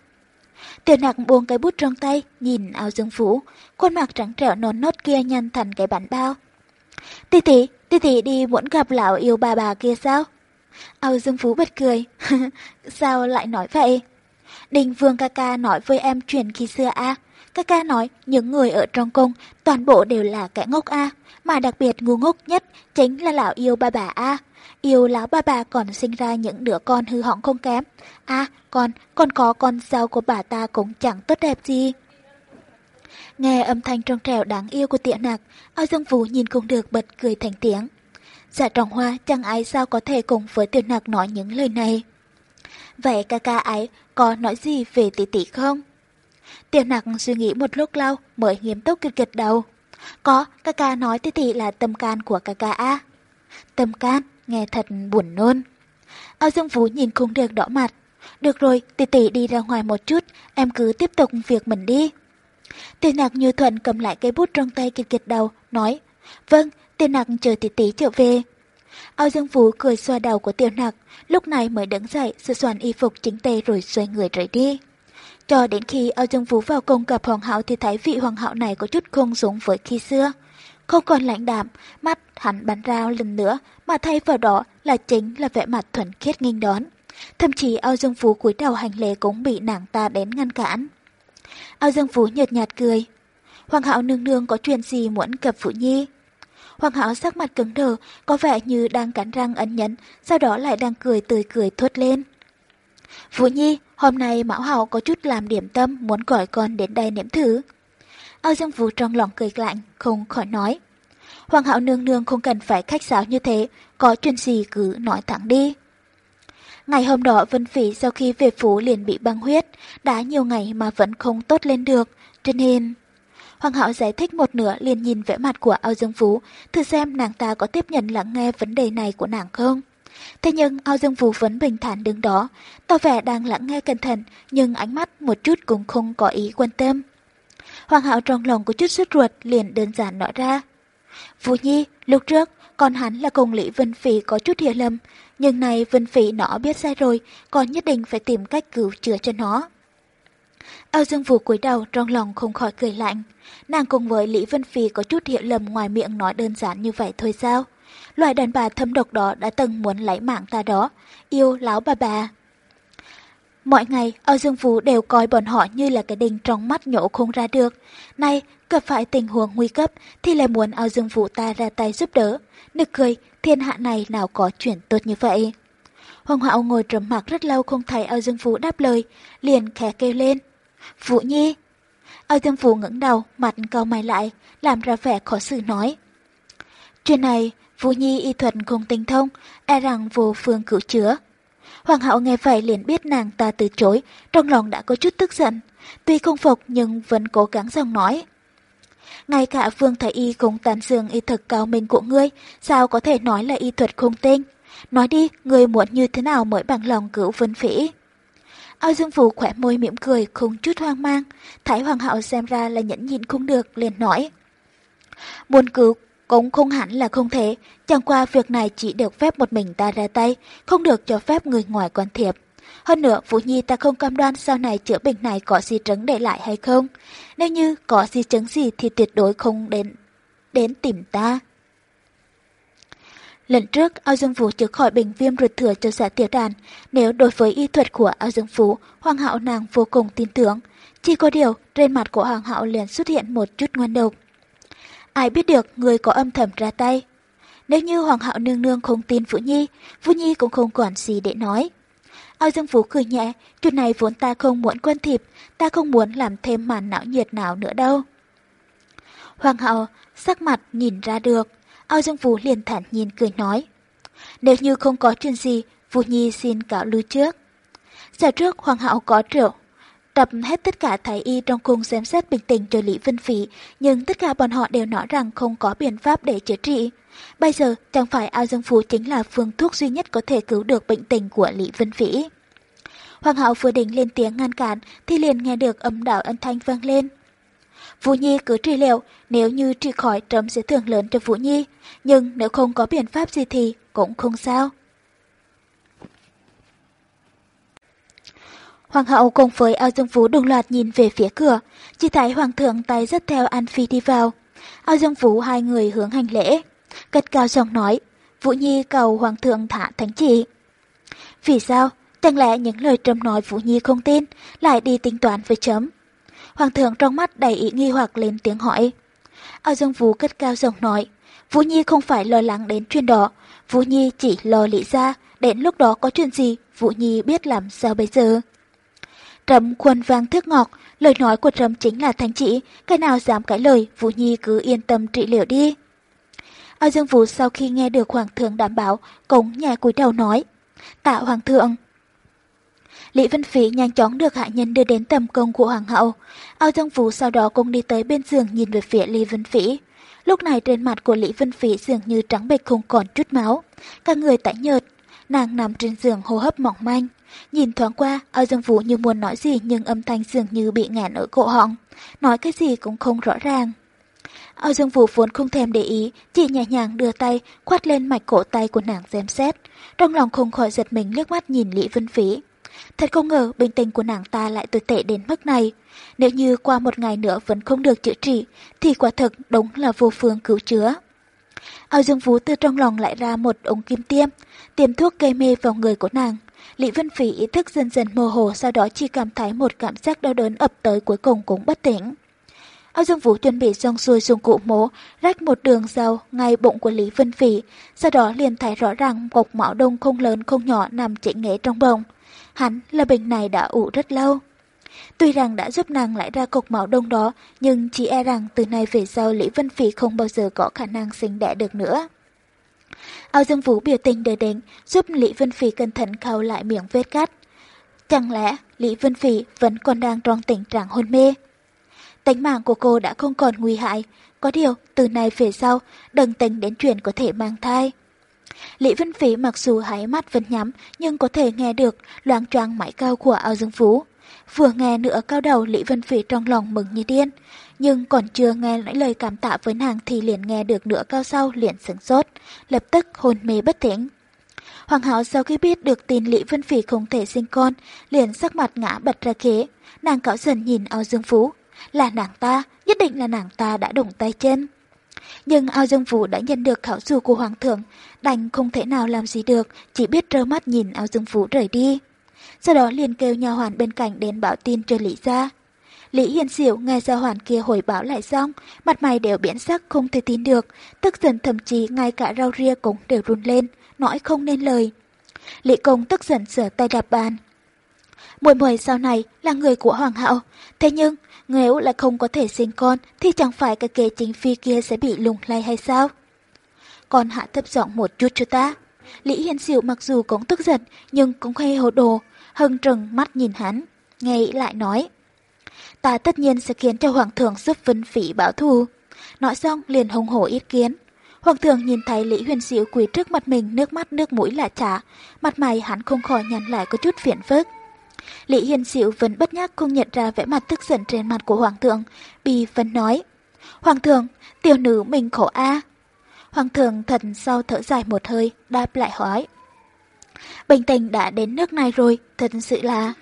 Tiểu nặc buông cái bút trong tay, nhìn áo dương phú khuôn mặt trắng trẻo nón nốt kia nhăn thành cái bản bao. Tỷ tỷ, tỷ tỷ đi muốn gặp lão yêu bà bà kia sao? áo Dương Phú bật cười. sao lại nói vậy? Đình Vương ca ca nói với em chuyện khi xưa a Ca ca nói những người ở trong cung toàn bộ đều là kẻ ngốc a mà đặc biệt ngu ngốc nhất chính là lão yêu bà bà a Yêu lão ba bà còn sinh ra những đứa con hư hỏng không kém. À, còn, còn có con dâu của bà ta cũng chẳng tốt đẹp gì. Nghe âm thanh trong trèo đáng yêu của tiện nạc, ao dương vũ nhìn không được bật cười thành tiếng. Dạ trọng hoa chẳng ai sao có thể cùng với tiện nạc nói những lời này. Vậy ca ca ấy có nói gì về tỷ tỷ không? Tiểu nạc suy nghĩ một lúc lâu mới nghiêm túc gật gật đầu. Có, ca ca nói tỷ tỷ là tâm can của ca ca A. Tâm can, nghe thật buồn nôn. Ao Dương Vũ nhìn không được đỏ mặt. Được rồi, tỷ tỷ đi ra ngoài một chút, em cứ tiếp tục việc mình đi. Tiền nạc như thuận cầm lại cái bút trong tay kịch kịch đầu, nói, vâng, tiền nạc chờ tỷ tỷ trở về. Ao Dương Vũ cười xoa đầu của tiểu nạc, lúc này mới đứng dậy, sửa soạn y phục chính tề rồi xoay người rời đi. Cho đến khi Ao Dương Vũ vào cung gặp hoàng hậu thì thấy vị hoàng hậu này có chút không giống với khi xưa không còn lãnh đạm, mắt hắn bắn rao lần nữa, mà thay vào đó là chính là vẻ mặt thuần khiết nghênh đón. Thậm chí ao dương phú cúi đầu hành lễ cũng bị nàng ta đến ngăn cản. Ao dương phú nhợt nhạt cười. Hoàng hậu nương nương có chuyện gì muốn gặp phụ Nhi? Hoàng hậu sắc mặt cứng đờ, có vẻ như đang cắn răng ấn nhẫn, sau đó lại đang cười tươi cười thốt lên. Vũ Nhi, hôm nay Mão Hậu có chút làm điểm tâm muốn gọi con đến đây nếm thử. Ao Dương Vũ trong lòng cười lạnh, không khỏi nói. Hoàng hậu nương nương không cần phải khách sáo như thế, có chuyện gì cứ nói thẳng đi. Ngày hôm đó Vân Phỉ sau khi về phủ liền bị băng huyết, đã nhiều ngày mà vẫn không tốt lên được, cho nên... Hoàng hậu giải thích một nửa liền nhìn vẻ mặt của Ao Dương Phú, thử xem nàng ta có tiếp nhận lắng nghe vấn đề này của nàng không. Thế nhưng Ao Dương Phú vẫn bình thản đứng đó, tỏ vẻ đang lắng nghe cẩn thận, nhưng ánh mắt một chút cũng không có ý quan tâm. Hoàng hậu trong lòng có chút sốt ruột liền đơn giản nói ra. Vũ Nhi, lúc trước, còn hắn là cùng Lý Vân Phỉ có chút hiểu lầm, nhưng này Vân Phỉ nó biết sai rồi, còn nhất định phải tìm cách cứu chữa cho nó. Âu Dương Vũ cúi đầu trong lòng không khỏi cười lạnh. Nàng cùng với Lý Vân Phi có chút hiểu lầm ngoài miệng nói đơn giản như vậy thôi sao? Loại đàn bà thâm độc đó đã từng muốn lấy mạng ta đó, yêu láo bà bà. Mọi ngày, Âu Dương Phú đều coi bọn họ như là cái đình trong mắt nhổ không ra được. Nay, gặp phải tình huống nguy cấp thì lại muốn Âu Dương Phú ta ra tay giúp đỡ. Nực cười, thiên hạ này nào có chuyện tốt như vậy. Hoàng hậu ngồi trầm mặc rất lâu không thấy Âu Dương Phú đáp lời, liền khẽ kêu lên. Vũ Nhi! Âu Dương Phú ngẩng đầu, mặt cau mày lại, làm ra vẻ khó xử nói. Chuyện này, Vũ Nhi y thuật không tinh thông, e rằng vô phương cứu chữa. Hoàng hậu nghe vậy liền biết nàng ta từ chối, trong lòng đã có chút tức giận. Tuy không phục nhưng vẫn cố gắng dòng nói. Ngay cả Phương Thái Y cũng tán dương y thuật cao minh của ngươi, sao có thể nói là y thuật không tinh? Nói đi, ngươi muốn như thế nào mới bằng lòng cứu Vân Phỉ? Ao Dương Vũ khỏe môi mỉm cười, không chút hoang mang. Thái Hoàng hậu xem ra là nhẫn nhịn không được, liền nói. Muốn cứu cũng không hẳn là không thể, chẳng qua việc này chỉ được phép một mình ta ra tay, không được cho phép người ngoài quan thiệp. Hơn nữa, Vũ Nhi ta không cam đoan sau này chữa bệnh này có di chứng để lại hay không. Nếu như có di chứng gì thì tuyệt đối không đến đến tìm ta. Lần trước, Ao Dương vũ chữa khỏi bệnh viêm ruột thừa cho xã tiểu đàn. Nếu đối với y thuật của Ao Dương vũ Hoàng hậu nàng vô cùng tin tưởng. Chỉ có điều, trên mặt của Hoàng hậu liền xuất hiện một chút ngoan độc. Ai biết được người có âm thầm ra tay. Nếu như Hoàng hậu nương nương không tin Vũ Nhi, Vũ Nhi cũng không còn gì để nói. Ao Dương Phú cười nhẹ, chuyện này vốn ta không muốn quan thiệp, ta không muốn làm thêm màn não nhiệt nào nữa đâu. Hoàng hậu, sắc mặt nhìn ra được, Ao Dương Vũ liền thản nhìn cười nói. Nếu như không có chuyện gì, Vũ Nhi xin cáo lui trước. Giờ trước Hoàng hậu có rượu, tập hết tất cả thái y trong cung xem xét bình tĩnh cho Lý Vân Phỉ, nhưng tất cả bọn họ đều nói rằng không có biện pháp để chữa trị. Bây giờ, chẳng phải ao dương phú chính là phương thuốc duy nhất có thể cứu được bệnh tình của Lý Vân Phỉ. Hoàng hậu vừa định lên tiếng ngăn cản thì liền nghe được âm đạo âm thanh vang lên. Vũ Nhi cứ trị liệu, nếu như trị khỏi trẫm sẽ thưởng lớn cho Vũ Nhi, nhưng nếu không có biện pháp gì thì cũng không sao. Hoàng hậu cùng với Ao Dương Phú đồng loạt nhìn về phía cửa, chỉ thấy hoàng thượng tay dắt theo An Phi đi vào. Ao Dương Phú hai người hướng hành lễ, cất cao giọng nói, Vũ Nhi cầu hoàng thượng thả thánh chỉ. Vì sao? Chẳng lẽ những lời trầm nói Vũ Nhi không tin, lại đi tính toán với chấm. Hoàng thượng trong mắt đầy ý nghi hoặc lên tiếng hỏi. Ao Dương Vũ cất cao giọng nói, Vũ Nhi không phải lo lắng đến chuyện đó, Vũ Nhi chỉ lo lý ra, đến lúc đó có chuyện gì, Vũ Nhi biết làm sao bây giờ. Trầm khuôn vang thước ngọt, lời nói của Trầm chính là thánh chỉ, cái nào dám cãi lời, Vũ Nhi cứ yên tâm trị liệu đi. Ao Dương Vũ sau khi nghe được Hoàng thượng đảm bảo, cống nhà cúi đầu nói, tạ Hoàng thượng. Lý Vân Phí nhanh chóng được hạ nhân đưa đến tầm công của Hoàng hậu. Ao Dương Vũ sau đó cũng đi tới bên giường nhìn về phía Lý Vân Phí. Lúc này trên mặt của Lý Vân Phí dường như trắng bệch không còn chút máu. Cả người tái nhợt, nàng nằm trên giường hô hấp mỏng manh. Nhìn thoáng qua, Ao Dương Vũ như muốn nói gì nhưng âm thanh dường như bị ngàn ở cổ họng. Nói cái gì cũng không rõ ràng. Ao Dương Vũ vốn không thèm để ý, chỉ nhẹ nhàng đưa tay, khoát lên mạch cổ tay của nàng xem xét. Trong lòng không khỏi giật mình liếc mắt nhìn Lý Vân Phí. Thật không ngờ bình tình của nàng ta lại tồi tệ đến mức này. Nếu như qua một ngày nữa vẫn không được chữa trị, thì quả thực đúng là vô phương cứu chữa. Ao Dương Vũ từ trong lòng lại ra một ống kim tiêm, tiêm thuốc gây mê vào người của nàng. Lý Vân Phỉ ý thức dần dần mơ hồ sau đó chỉ cảm thấy một cảm giác đau đớn ập tới cuối cùng cũng bất tỉnh. Âu Dương Vũ chuẩn bị xong xuôi dụng cụ mổ, rách một đường dao ngay bụng của Lý Vân Phỉ, sau đó liền thấy rõ ràng cục máu đông không lớn không nhỏ nằm chỉnh nghệ trong bồng. Hắn là bệnh này đã ủ rất lâu. Tuy rằng đã giúp nàng lại ra cục máu đông đó, nhưng chỉ e rằng từ nay về sau Lý Vân Phỉ không bao giờ có khả năng sinh đẻ được nữa. Ao Dương Vũ biểu tình đời đến, giúp Lý Vân Phỉ cẩn thận khâu lại miệng vết cắt. Chẳng lẽ Lý Vân Phỉ vẫn còn đang trong tình trạng hôn mê? Tính mạng của cô đã không còn nguy hại, có điều từ nay về sau đừng tính đến chuyện có thể mang thai. Lý Vân Phỉ mặc dù hái mắt vẫn nhắm nhưng có thể nghe được loáng choáng mãi cao của Ao Dương Vũ. Vừa nghe nữa cao đầu Lý Vân Phỉ trong lòng mừng như điên, nhưng còn chưa nghe nói lời cảm tạ với nàng thì liền nghe được nửa cao sau liền sửng sốt, lập tức hôn mê bất tỉnh. Hoàng hậu sau khi biết được tin Lý Vân Phỉ không thể sinh con, liền sắc mặt ngã bật ra ghế, nàng cạo dần nhìn ao dương phú. Là nàng ta, nhất định là nàng ta đã động tay chân. Nhưng ao dương phú đã nhận được khảo dù của hoàng thượng, đành không thể nào làm gì được, chỉ biết trơ mắt nhìn ao dương phú rời đi. Sau đó liền kêu nhà hoàn bên cạnh đến báo tin cho Lý gia. Lý Hiền Diệu nghe gia hoàn kia hồi báo lại xong, mặt mày đều biến sắc không thể tin được, tức giận thậm chí ngay cả rau ria cũng đều run lên, nói không nên lời. Lý Công tức giận sửa tay đạp bàn. Muội muội sau này là người của hoàng hậu, thế nhưng nếu là không có thể sinh con thì chẳng phải cái kế chính phi kia sẽ bị lùng lay hay sao? Con hạ thấp giọng một chút cho ta. Lý Hiền Diệu mặc dù cũng tức giận nhưng cũng hay hồ đồ, hưng trừng mắt nhìn hắn, nghe lại nói ta tất nhiên sẽ khiến cho Hoàng thượng giúp Vân Phỉ báo thù. Nói xong liền hùng hổ ý kiến. Hoàng thượng nhìn thấy Lý Huyền Diệu quỳ trước mặt mình nước mắt nước mũi lạ trả, mặt mày hắn không khỏi nhăn lại có chút phiền phức. Lý Hiền Diệu vẫn bất nhắc không nhận ra vẻ mặt tức giận trên mặt của Hoàng thượng, bì vẫn nói. Hoàng thượng, tiểu nữ mình khổ a. Hoàng thượng thần sau thở dài một hơi, đáp lại hỏi. Bình tình đã đến nước này rồi, thật sự là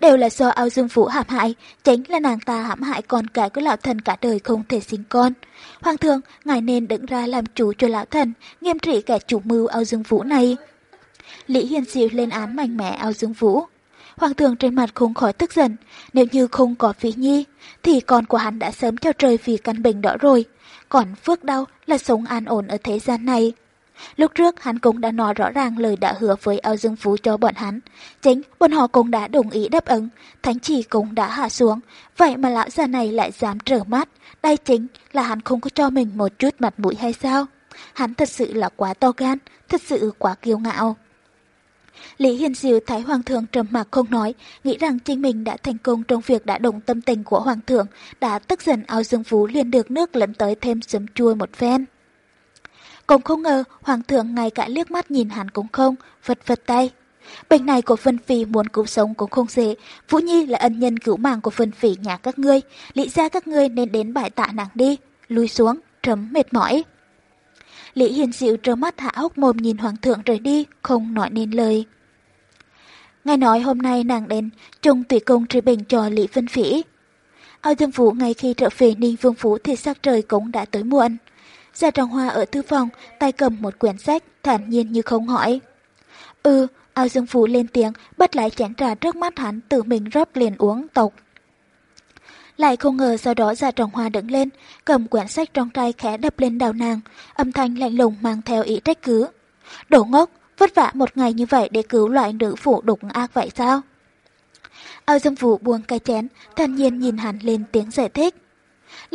đều là do ao dương vũ hãm hại, chính là nàng ta hãm hại con cái của lão thần cả đời không thể sinh con. Hoàng thượng, ngài nên đứng ra làm chủ cho lão thần, nghiêm trị kẻ chủ mưu ao dương vũ này. Lý Hiền Diệu lên án mạnh mẽ ao dương vũ. Hoàng thượng trên mặt không khỏi tức giận, nếu như không có phí nhi, thì con của hắn đã sớm theo trời vì căn bệnh đó rồi. Còn phước đau là sống an ổn ở thế gian này. Lúc trước hắn cũng đã nói rõ ràng lời đã hứa với Âu Dương Phú cho bọn hắn. Chính bọn họ cũng đã đồng ý đáp ứng, thánh chỉ cũng đã hạ xuống. Vậy mà lão già này lại dám trở mắt. Đây chính là hắn không có cho mình một chút mặt mũi hay sao? Hắn thật sự là quá to gan, thật sự quá kiêu ngạo. Lý Hiền Diệu thấy Hoàng thượng trầm mặc không nói, nghĩ rằng chính mình đã thành công trong việc đã động tâm tình của Hoàng thượng, đã tức giận ao dương phú liền được nước lẫn tới thêm sấm chua một phen. Cũng không ngờ hoàng thượng ngay cả liếc mắt nhìn hắn cũng không, vật vật tay. Bệnh này của Vân Phi muốn cứu sống cũng không dễ. Vũ Nhi là ân nhân cứu mạng của Vân Phi nhà các ngươi. Lý ra các ngươi nên đến bãi tạ nàng đi. Lùi xuống, trấm mệt mỏi. Lý Hiền Diệu trơ mắt hạ hốc mồm nhìn hoàng thượng rời đi, không nói nên lời. Nghe nói hôm nay nàng đến, trung tùy công trị bình cho Lý Vân Phỉ. Ao Dương Vũ ngay khi trở về Ninh Vương Phủ thì sắc trời cũng đã tới muộn. Gia Trọng Hoa ở thư phòng, tay cầm một quyển sách, thản nhiên như không hỏi. Ừ, ao dương phú lên tiếng, bắt lại chén trà trước mắt hắn, tự mình rót liền uống tộc. Lại không ngờ sau đó Gia Trọng Hoa đứng lên, cầm quyển sách trong tay khẽ đập lên đầu nàng, âm thanh lạnh lùng mang theo ý trách cứ. Đổ ngốc, vất vả một ngày như vậy để cứu loại nữ phụ đục ác vậy sao? Ao Dương Vũ buông cái chén, thản nhiên nhìn hắn lên tiếng giải thích.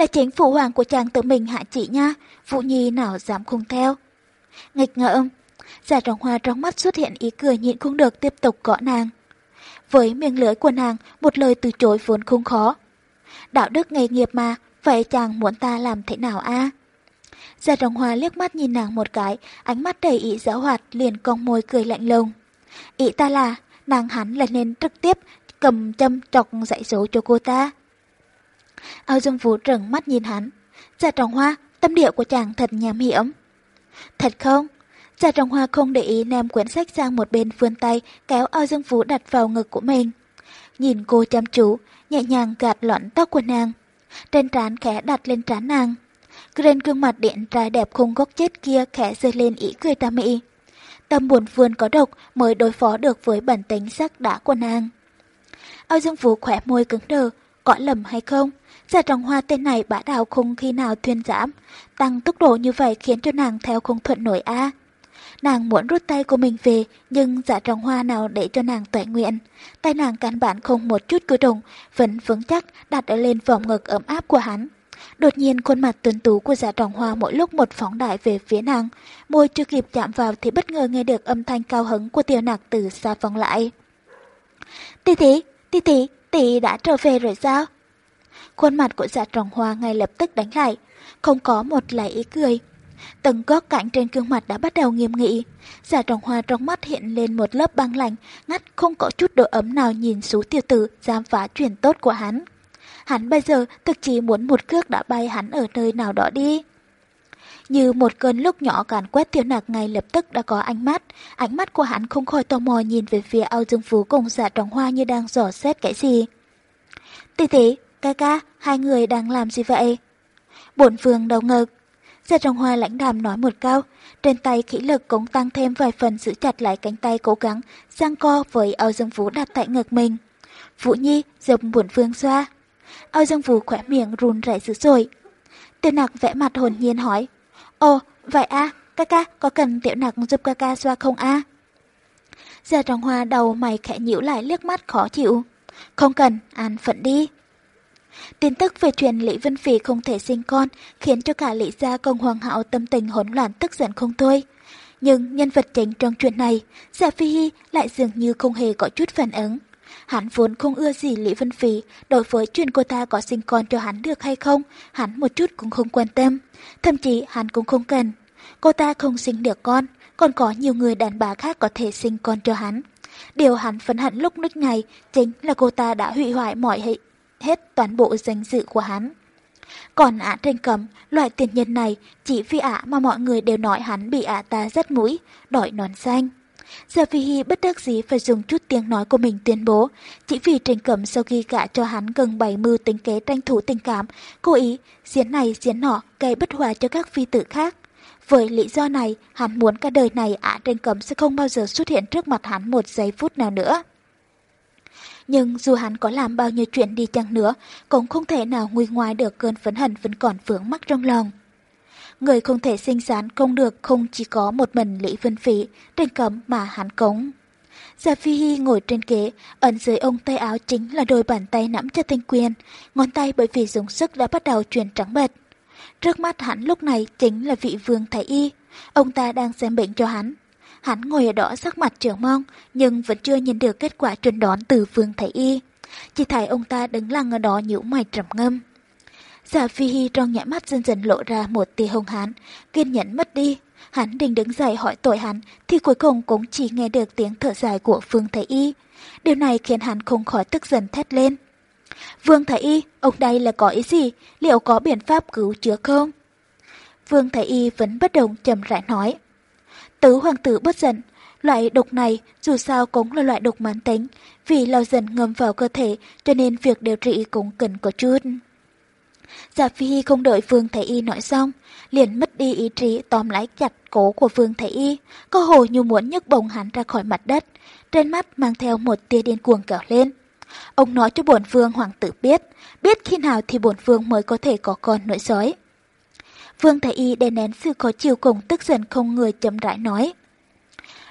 Là chính phụ hoàng của chàng tự mình hạ chỉ nha, Vũ Nhi nào dám không theo. Nghịch ngợm, giả trọng hoa trong mắt xuất hiện ý cười nhịn không được tiếp tục gõ nàng. Với miệng lưỡi của nàng, một lời từ chối vốn không khó. Đạo đức nghề nghiệp mà, vậy chàng muốn ta làm thế nào a? Giả trọng hoa liếc mắt nhìn nàng một cái, ánh mắt đầy ý giáo hoạt liền cong môi cười lạnh lùng. Ý ta là, nàng hắn là nên trực tiếp cầm châm chọc dạy dỗ cho cô ta. Ao Dương Vũ trừng mắt nhìn hắn. Giả trọng hoa, tâm địa của chàng thật nhảm hiểm. Thật không? Giả trọng hoa không để ý ném quyển sách sang một bên vươn tay, kéo ao Dương Vũ đặt vào ngực của mình. Nhìn cô chăm chú, nhẹ nhàng gạt lọn tóc của nàng. Trên trán khẽ đặt lên trán nàng. Trên gương mặt điện trai đẹp khung gốc chết kia khẽ rơi lên ý cười ta mị. Tâm buồn vườn có độc mới đối phó được với bản tính sắc đã của nàng. Âu Dương Vũ khỏe môi cứng đờ, có lầm hay không? Giả trọng hoa tên này bã đào không khi nào thuyên giảm, tăng tốc độ như vậy khiến cho nàng theo không thuận nổi a. Nàng muốn rút tay của mình về, nhưng giả trọng hoa nào để cho nàng tuệ nguyện. Tay nàng căn bản không một chút cử động, vẫn vững chắc đặt ở lên vòng ngực ấm áp của hắn. Đột nhiên khuôn mặt tuấn tú của giả trọng hoa mỗi lúc một phóng đại về phía nàng, môi chưa kịp chạm vào thì bất ngờ nghe được âm thanh cao hứng của tiêu nạc từ xa vòng lại. Tỷ tỷ, tỷ tỷ, tỷ đã trở về rồi sao? Khuôn mặt của dạ giả tròn hoa ngay lập tức đánh lại, không có một lại ý cười. Từng góc cạnh trên gương mặt đã bắt đầu nghiêm nghị. Dạ giả tròn hoa trong mắt hiện lên một lớp băng lạnh, ngắt không có chút độ ấm nào nhìn xuống tiêu tử dám phá chuyển tốt của hắn. Hắn bây giờ thực chỉ muốn một cước đã bay hắn ở nơi nào đó đi. Như một cơn lúc nhỏ càn quét tiêu nạc ngay lập tức đã có ánh mắt. Ánh mắt của hắn không khỏi tò mò nhìn về phía ao dương phú cùng dạ giả tròn hoa như đang dò xét cái gì. Tỷ tỷ, ca ca, hai người đang làm gì vậy? Bổn phương đầu ngực. Giả trồng hoa lãnh đàm nói một câu, trên tay khí lực cũng tăng thêm vài phần giữ chặt lại cánh tay cố gắng, giang co với ao dương vũ đặt tại ngực mình. Vũ Nhi dập bổn phương xoa. Ao dương vũ khỏe miệng run rẩy dữ dội. Tiêu nạc vẽ mặt hồn nhiên hỏi, Ồ, vậy a, à, ca ca có cần tiểu nạc giúp ca ca xoa không a? À? Giả trồng hoa đầu mày khẽ nhíu lại liếc mắt khó chịu. Không cần, an phận đi. Tin tức về chuyện Lý Vân Phỉ không thể sinh con khiến cho cả Lý gia công hoàng hậu tâm tình hỗn loạn tức giận không thôi. Nhưng nhân vật chính trong chuyện này, Giả Phi Hi lại dường như không hề có chút phản ứng. Hắn vốn không ưa gì Lý Vân Phỉ, đối với chuyện cô ta có sinh con cho hắn được hay không, hắn một chút cũng không quan tâm. Thậm chí hắn cũng không cần. Cô ta không sinh được con, còn có nhiều người đàn bà khác có thể sinh con cho hắn. Điều hắn phấn hận lúc nít này chính là cô ta đã hủy hoại mọi hệ, hết toàn bộ danh dự của hắn. Còn ả trên cầm, loại tiền nhân này, chỉ vì ả mà mọi người đều nói hắn bị ả ta rất mũi, đòi nón xanh. Giờ Phi Hi bất đắc dĩ phải dùng chút tiếng nói của mình tuyên bố, chỉ vì Trình Cẩm sau khi gạ cho hắn gần 70 tính kế tranh thủ tình cảm, cố ý diễn này diễn nọ gây bất hòa cho các phi tử khác. Với lý do này, hắn muốn cả đời này Ả Trình Cẩm sẽ không bao giờ xuất hiện trước mặt hắn một giây phút nào nữa. Nhưng dù hắn có làm bao nhiêu chuyện đi chăng nữa, cũng không thể nào nguy ngoài được cơn phấn hận vẫn còn vướng mắc trong lòng. Người không thể sinh sản không được không chỉ có một mình Lý Vân Phỉ, trên cấm mà hắn cống. Gia Phi Hy ngồi trên ghế, ẩn dưới ông tay áo chính là đôi bàn tay nắm cho tinh quyền, ngón tay bởi vì dùng sức đã bắt đầu chuyển trắng bệch. Trước mắt hắn lúc này chính là vị vương thái y, ông ta đang xem bệnh cho hắn. Hắn ngồi ở đó sắc mặt trưởng mong, nhưng vẫn chưa nhìn được kết quả chuẩn đoán từ vương thái y. Chỉ thấy ông ta đứng lặng ở đó nhíu mày trầm ngâm. Giả Phi Hy trong nhãn mắt dần dần lộ ra một tia hồng hán, kiên nhẫn mất đi. Hắn định đứng dậy hỏi tội hắn, thì cuối cùng cũng chỉ nghe được tiếng thở dài của vương Thái Y. Điều này khiến hắn không khỏi tức giận thét lên. Vương Thái Y, ông đây là có ý gì? Liệu có biện pháp cứu chữa không? Vương Thái Y vẫn bất động trầm rãi nói. Tứ hoàng tử bất giận, loại độc này dù sao cũng là loại độc mãn tính, vì lao dần ngâm vào cơ thể cho nên việc điều trị cũng cần có chút. Giả Phi không đợi Vương Thái Y nói xong, liền mất đi ý trí tóm lấy chặt cổ của Vương Thái Y, cơ hồ như muốn nhấc bồng hắn ra khỏi mặt đất, trên mắt mang theo một tia điên cuồng kéo lên. Ông nói cho bổn vương hoàng tử biết, biết khi nào thì bổn vương mới có thể có con nội sói. Vương Thái Y đè nén sự khó chịu cùng tức giận không người chậm rãi nói.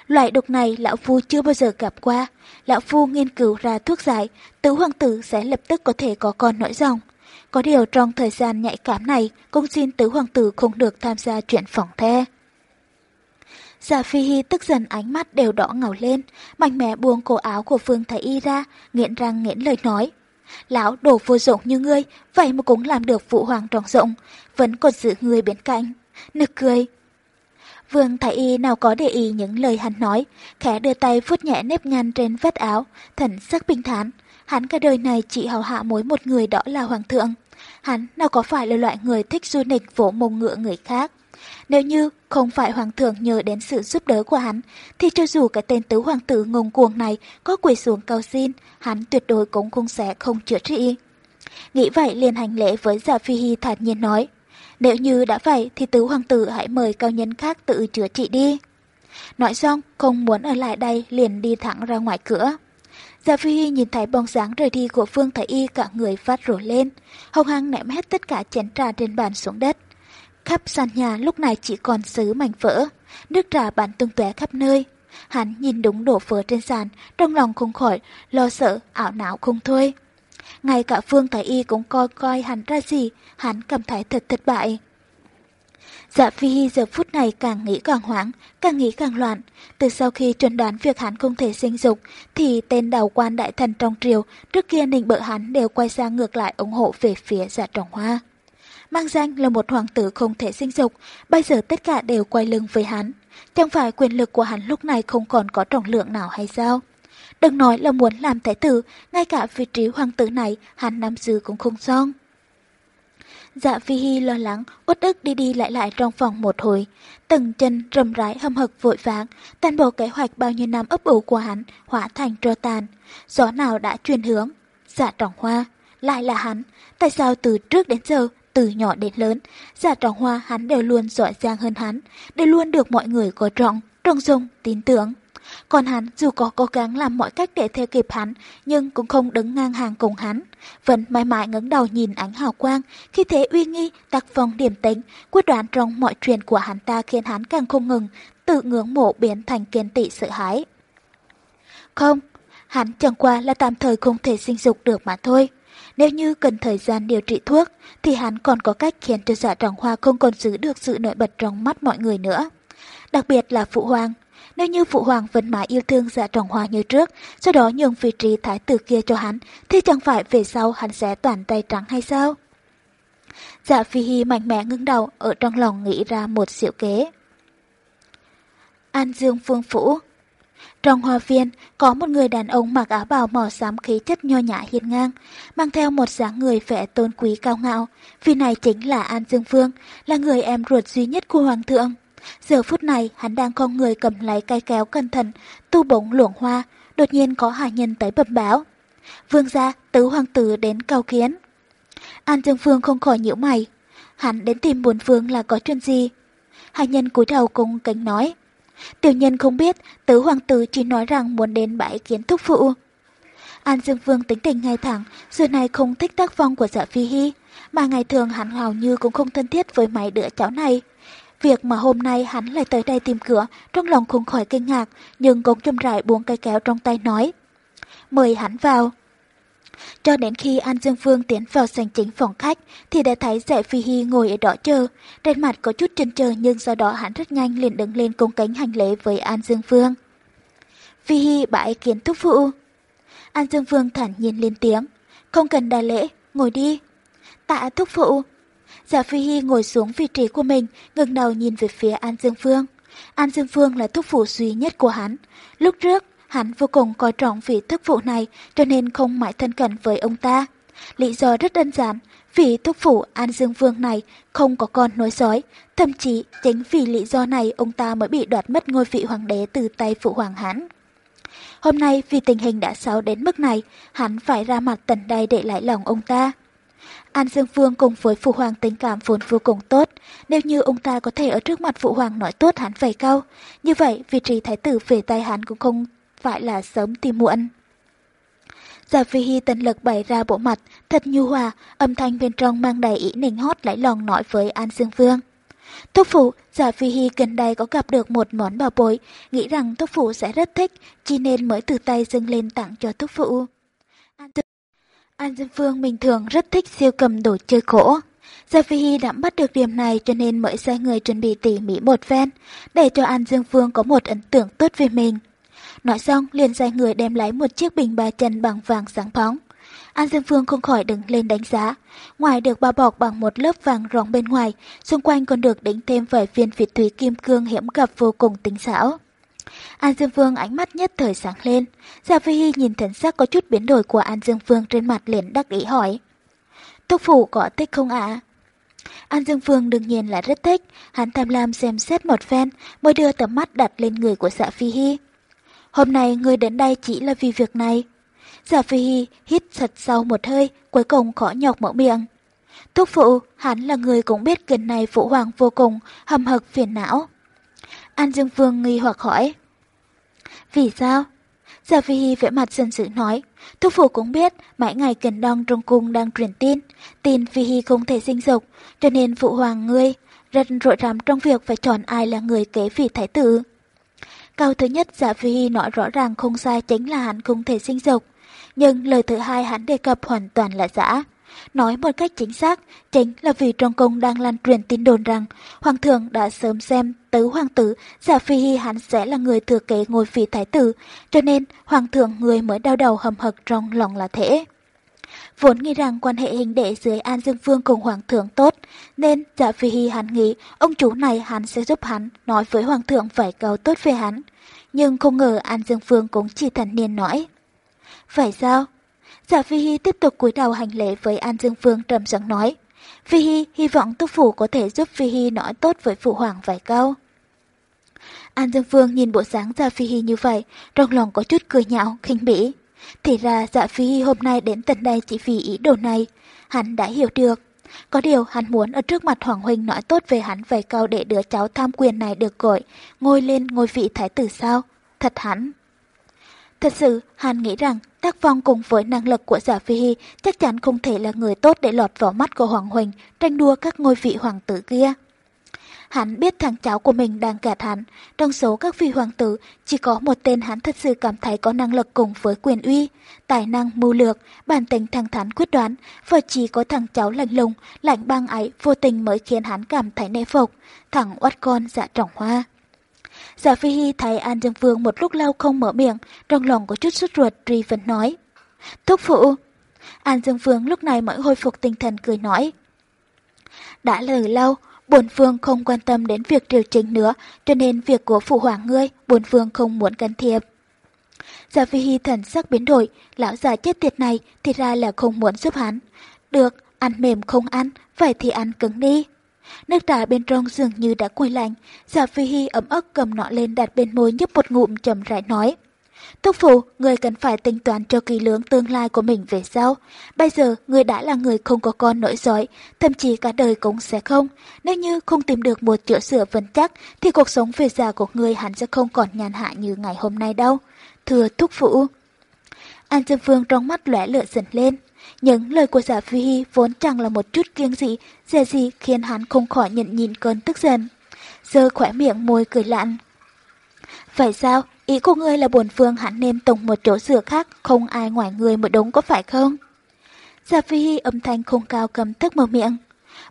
Loại độc này lão phu chưa bao giờ gặp qua, lão phu nghiên cứu ra thuốc giải, tứ hoàng tử sẽ lập tức có thể có con nổi dòng. Có điều trong thời gian nhạy cảm này, cũng xin tứ hoàng tử không được tham gia chuyện phỏng the. Giả Phi Hi tức giận ánh mắt đều đỏ ngầu lên, mạnh mẽ buông cổ áo của Phương Thái Y ra, nghiện răng nghiện lời nói. Lão đồ vô dụng như ngươi, vậy mà cũng làm được phụ hoàng trọng rộng, vẫn còn giữ người bên cạnh. Nực cười. Vương Thái Y nào có để ý những lời hắn nói, khẽ đưa tay vuốt nhẹ nếp nhăn trên vết áo, thần sắc bình thản. Hắn cả đời này chỉ hào hạ mỗi một người đó là hoàng thượng. Hắn nào có phải là loại người thích du nịch vỗ mông ngựa người khác. Nếu như không phải hoàng thượng nhờ đến sự giúp đỡ của hắn, thì cho dù cái tên tứ hoàng tử ngông cuồng này có quỳ xuống cầu xin, hắn tuyệt đối cũng không sẽ không chữa trị. Nghĩ vậy liền hành lễ với già Phi Hy thản nhiên nói, Nếu như đã vậy thì tứ hoàng tử hãy mời cao nhân khác tự chữa trị đi. Nói xong, không muốn ở lại đây liền đi thẳng ra ngoài cửa. già Phi Hy nhìn thấy bóng dáng rời đi của Phương Thái Y cả người phát rổ lên. Hồng Hăng ném hết tất cả chén trà trên bàn xuống đất. Khắp sàn nhà lúc này chỉ còn xứ mảnh vỡ, nước trà bắn tung tóe khắp nơi. Hắn nhìn đúng đổ vỡ trên sàn, trong lòng không khỏi, lo sợ, ảo não không thôi. Ngay cả Phương Thái Y cũng coi coi hắn ra gì, hắn cảm thấy thật thất bại. Dạ Phi Hy giờ phút này càng nghĩ càng hoảng, càng nghĩ càng loạn. Từ sau khi chuẩn đoán việc hắn không thể sinh dục, thì tên đầu quan đại thần trong triều trước kia nịnh bợ hắn đều quay sang ngược lại ủng hộ về phía dạ trọng hoa. Mang danh là một hoàng tử không thể sinh dục, bây giờ tất cả đều quay lưng với hắn. Chẳng phải quyền lực của hắn lúc này không còn có trọng lượng nào hay sao? Đừng nói là muốn làm thái tử, ngay cả vị trí hoàng tử này hắn nắm giữ cũng không xong. Dạ Phi hi lo lắng, uất ức đi đi lại lại trong phòng một hồi. Từng chân rầm rái hâm hực vội vàng, toàn bộ kế hoạch bao nhiêu năm ấp ủ của hắn hóa thành trơ tàn. Gió nào đã chuyển hướng? Dạ trọng hoa, lại là hắn. Tại sao từ trước đến giờ, từ nhỏ đến lớn, giả trọng hoa hắn đều luôn giỏi giang hơn hắn, đều luôn được mọi người coi trọng, trông dung, tin tưởng. Còn hắn dù có cố gắng làm mọi cách để theo kịp hắn, nhưng cũng không đứng ngang hàng cùng hắn. Vẫn mãi mãi ngẩng đầu nhìn ánh hào quang, khi thế uy nghi, đặc phong điểm tính, quyết đoán trong mọi chuyện của hắn ta khiến hắn càng không ngừng, tự ngưỡng mộ biến thành kiên tị sợ hãi. Không, hắn chẳng qua là tạm thời không thể sinh dục được mà thôi. Nếu như cần thời gian điều trị thuốc, thì hắn còn có cách khiến cho dạ trọng hoa không còn giữ được sự nổi bật trong mắt mọi người nữa. Đặc biệt là phụ hoàng, nếu như phụ hoàng vẫn mãi yêu thương dạ trọng hoa như trước, sau đó nhường vị trí thái tử kia cho hắn, thì chẳng phải về sau hắn sẽ toàn tay trắng hay sao? Dạ phi hi mạnh mẽ ngưng đầu ở trong lòng nghĩ ra một diệu kế. An Dương Phương Phủ trong hoa viên, có một người đàn ông mặc áo bào màu xám khí chất nho nhã hiên ngang, mang theo một dáng người vẻ tôn quý cao ngạo. Vì này chính là An Dương vương là người em ruột duy nhất của Hoàng thượng. Giờ phút này hắn đang con người cầm lấy cây kéo cẩn thận, tu bổng luồng hoa, đột nhiên có hạ nhân tới bẩm báo. Vương gia, tứ hoàng tử đến cầu kiến. An Dương vương không khỏi nhíu mày. Hắn đến tìm buồn vương là có chuyện gì? Hạ nhân cúi đầu cùng kính nói. Tiểu nhân không biết, tứ hoàng tử chỉ nói rằng muốn đến bãi kiến thúc phụ. An Dương Vương tính tình ngay thẳng, giờ này không thích tác phong của dạ phi hy, mà ngày thường hắn hào như cũng không thân thiết với mấy đứa cháu này. Việc mà hôm nay hắn lại tới đây tìm cửa, trong lòng không khỏi kinh ngạc, nhưng cũng châm rãi buông cây kéo trong tay nói. Mời hắn vào. Cho đến khi An Dương vương tiến vào sảnh chính phòng khách thì đã thấy Dạ Phi hi ngồi ở đó chờ. Trên mặt có chút chần chờ nhưng sau đó hắn rất nhanh liền đứng lên cung kính hành lễ với An Dương vương Phi hi bãi kiến thúc phụ. An Dương vương thản nhiên lên tiếng. Không cần đa lễ, ngồi đi. Tạ thúc phụ. Giả dạ Phi hi ngồi xuống vị trí của mình, ngừng đầu nhìn về phía An Dương vương An Dương Phương là thúc phụ duy nhất của hắn. Lúc trước, hắn vô cùng coi trọng vị thức phụ này cho nên không mãi thân cận với ông ta. Lý do rất đơn giản, vì thúc phụ An Dương Vương này không có con nối dõi, thậm chí chính vì lý do này ông ta mới bị đoạt mất ngôi vị hoàng đế từ tay phụ hoàng hắn. Hôm nay vì tình hình đã xấu đến mức này, hắn phải ra mặt tận đây để lại lòng ông ta. An Dương vương cùng với Phụ Hoàng tình cảm vốn vô cùng tốt. Nếu như ông ta có thể ở trước mặt Phụ Hoàng nói tốt hắn vài cao, như vậy vị trí thái tử về tay hắn cũng không phải là sớm tìm muộn. Giả Phi Hy tận lực bày ra bộ mặt, thật nhu hòa, âm thanh bên trong mang đầy ý nịnh hót lãi lòng nói với An Dương Vương. Thúc phụ, Giả Phi Hy gần đây có gặp được một món bảo bối, nghĩ rằng thúc phụ sẽ rất thích, chi nên mới từ tay dâng lên tặng cho thúc phụ. An Dương An Dương bình thường rất thích siêu cầm đồ chơi cổ. Gia Phi Hy đã bắt được điểm này cho nên mới sai người chuẩn bị tỉ mỉ một phen, để cho An Dương Vương có một ấn tượng tốt về mình. Nói xong, liền sai người đem lấy một chiếc bình ba chân bằng vàng sáng bóng. An Dương Phương không khỏi đứng lên đánh giá. Ngoài được bao bọc bằng một lớp vàng ròng bên ngoài, xung quanh còn được đính thêm vài viên phỉ thủy kim cương hiểm gặp vô cùng tính xảo. An Dương Vương ánh mắt nhất thời sáng lên. Gia Phi Hy nhìn thần sắc có chút biến đổi của An Dương Vương trên mặt liền đắc ý hỏi. Túc phủ có thích không ạ? An Dương Vương đương nhiên là rất thích, hắn tham lam xem xét một phen mới đưa tầm mắt đặt lên người của dạ Phi Hy. Hôm nay người đến đây chỉ là vì việc này. Giả Phi Hi hít thật sâu một hơi, cuối cùng khó nhọc mở miệng. Thúc phụ, hắn là người cũng biết kinh này phụ hoàng vô cùng, hầm hực phiền não. An Dương Vương nghi hoặc hỏi. Vì sao? Giả Phi Hi vẽ mặt dân sự nói, Thúc phụ cũng biết mãi ngày cần đong trong cung đang truyền tin, tin Phi Hi không thể sinh dục, cho nên phụ hoàng ngươi rất rội rắm trong việc phải chọn ai là người kế vị thái tử. Câu thứ nhất Giả Phi Hy nói rõ ràng không sai chính là hắn không thể sinh dục, nhưng lời thứ hai hắn đề cập hoàn toàn là giả. Nói một cách chính xác, chính là vì trong cung đang lan truyền tin đồn rằng Hoàng thượng đã sớm xem tứ hoàng tử Giả Phi Hy hắn sẽ là người thừa kế ngôi vị thái tử, cho nên Hoàng thượng người mới đau đầu hầm hực trong lòng là thế. Vốn nghĩ rằng quan hệ hình đệ dưới An Dương Vương cùng Hoàng thượng tốt, nên Giả Phi Hy hắn nghĩ ông chủ này hắn sẽ giúp hắn nói với Hoàng thượng phải cầu tốt về hắn. Nhưng không ngờ An Dương Vương cũng chỉ thần niên nói. Phải sao? Giả Phi Hy tiếp tục cúi đầu hành lễ với An Dương Vương trầm giọng nói. Phi Hy hy vọng túc phủ có thể giúp Phi Hy nói tốt với phụ hoàng vài câu. An Dương Vương nhìn bộ dáng Giả Phi Hy như vậy, trong lòng có chút cười nhạo, khinh bỉ. Thì ra Dạ Phi hôm nay đến tận đây chỉ vì ý đồ này. Hắn đã hiểu được. Có điều hắn muốn ở trước mặt Hoàng Huynh nói tốt về hắn vài câu để đứa cháu tham quyền này được gọi, ngôi lên ngôi vị thái tử sao. Thật hắn. Thật sự, hắn nghĩ rằng Tác Phong cùng với năng lực của giả Phi chắc chắn không thể là người tốt để lọt vào mắt của Hoàng Huỳnh tranh đua các ngôi vị hoàng tử kia. Hắn biết thằng cháu của mình đang gạt hắn, trong số các vị hoàng tử chỉ có một tên hắn thật sự cảm thấy có năng lực cùng với quyền uy, tài năng mưu lược, bản tính thẳng thắn quyết đoán, và chỉ có thằng cháu lạnh lùng, lạnh băng ấy vô tình mới khiến hắn cảm thấy nể phục, thằng oát con dạ trọng hoa. Giả Phi Hy thấy An Dương Vương một lúc lâu không mở miệng, trong lòng có chút sốt ruột tri vẫn nói. Thúc phụ! An Dương Vương lúc này mới hồi phục tinh thần cười nói. Đã lời lâu, bổn vương không quan tâm đến việc điều chỉnh nữa, cho nên việc của phụ hoàng ngươi, bổn vương không muốn can thiệp. Giả Phi Hy thần sắc biến đổi, lão già chết tiệt này thì ra là không muốn giúp hắn. Được, ăn mềm không ăn, vậy thì ăn cứng đi. Nước trà bên trong dường như đã quay lạnh, Giả Phi Hy ấm ức cầm nọ lên đặt bên môi nhấp một ngụm chậm rãi nói. Thúc phụ, người cần phải tính toán cho kỳ lưỡng tương lai của mình về sau. Bây giờ, người đã là người không có con nổi giỏi, thậm chí cả đời cũng sẽ không. Nếu như không tìm được một chỗ sửa vững chắc, thì cuộc sống về già của người hẳn sẽ không còn nhàn hạ như ngày hôm nay đâu. Thưa thúc phụ. An Dương Phương trong mắt lóe lửa dần lên. Những lời của giả phi hy vốn chẳng là một chút kiêng dị, dè gì khiến hắn không khỏi nhận nhìn cơn tức giận. Giờ khỏe miệng môi cười lặn. Vậy sao? Ý của ngươi là buồn phương hắn nên tổng một chỗ sửa khác, không ai ngoài người một đống có phải không? Gia phi Hi âm thanh không cao cầm tức mở miệng.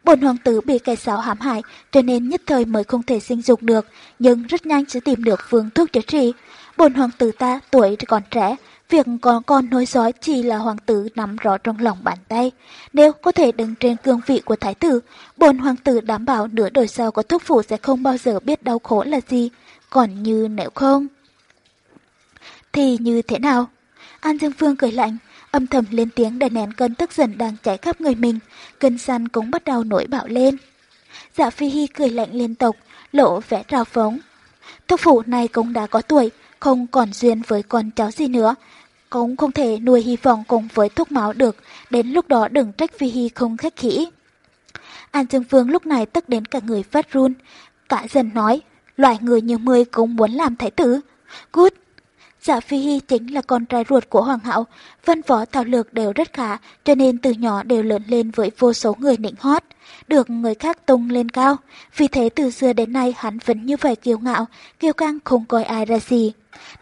Bồn hoàng tử bị kẻ xáo hãm hại, cho nên nhất thời mới không thể sinh dục được, nhưng rất nhanh sẽ tìm được phương thuốc chữa trị. Bồn hoàng tử ta tuổi còn trẻ, Việc có con nối dõi chỉ là hoàng tử nắm rõ trong lòng bàn tay. Nếu có thể đứng trên cương vị của thái tử, bồn hoàng tử đảm bảo nửa đời sau có thúc phủ sẽ không bao giờ biết đau khổ là gì. Còn như nếu không... Thì như thế nào? An Dương Phương cười lạnh, âm thầm lên tiếng để nén cơn tức giận đang chảy khắp người mình. Cơn săn cũng bắt đầu nổi bạo lên. Dạ Phi hi cười lạnh liên tục, lộ vẻ rào phóng. Thúc phủ này cũng đã có tuổi, không còn duyên với con cháu gì nữa, cũng không thể nuôi hy vọng cùng với thuốc máu được, đến lúc đó đừng trách Phi hi không khách khí. An Dương Vương lúc này tức đến cả người phát run, cả dần nói, loại người như ngươi cũng muốn làm thái tử. Good! Dạ Phi Hy chính là con trai ruột của Hoàng hậu, văn võ thảo lược đều rất khá, cho nên từ nhỏ đều lớn lên với vô số người nịnh hót, được người khác tung lên cao. Vì thế từ xưa đến nay hắn vẫn như vậy kiêu ngạo, kiêu căng không coi ai ra gì.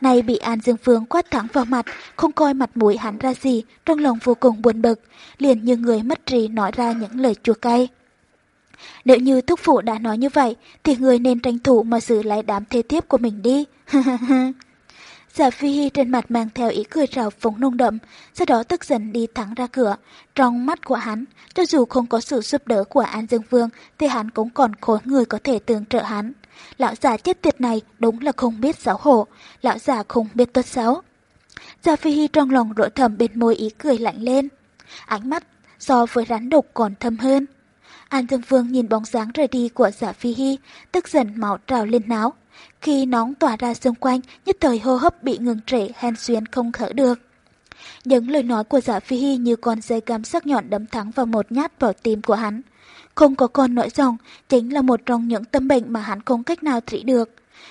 Nay bị An Dương Phương quát thẳng vào mặt, không coi mặt mũi hắn ra gì, trong lòng vô cùng buồn bực, liền như người mất trí nói ra những lời chua cay. Nếu như thúc phụ đã nói như vậy, thì người nên tranh thủ mà giữ lại đám thế tiếp của mình đi. Giả Phi Hy trên mặt mang theo ý cười rào phóng nông đậm, sau đó tức giận đi thẳng ra cửa. Trong mắt của hắn, cho dù không có sự giúp đỡ của An Dương Vương, thì hắn cũng còn khối người có thể tương trợ hắn. Lão già chết tiệt này đúng là không biết xấu hổ, lão già không biết tốt xấu. Giả Phi Hy trong lòng rỗi thầm bên môi ý cười lạnh lên. Ánh mắt so với rắn độc còn thâm hơn. An Dương Vương nhìn bóng dáng rời đi của giả Phi Hy, tức giận máu trào lên náo. Khi nóng tỏa ra xung quanh, nhất thời hô hấp bị ngừng trễ hen xuyên không thở được. Những lời nói của giả phi hy như con dây cam sắc nhọn đấm thẳng vào một nhát vào tim của hắn. Không có con nỗi dòng, chính là một trong những tâm bệnh mà hắn không cách nào trị được.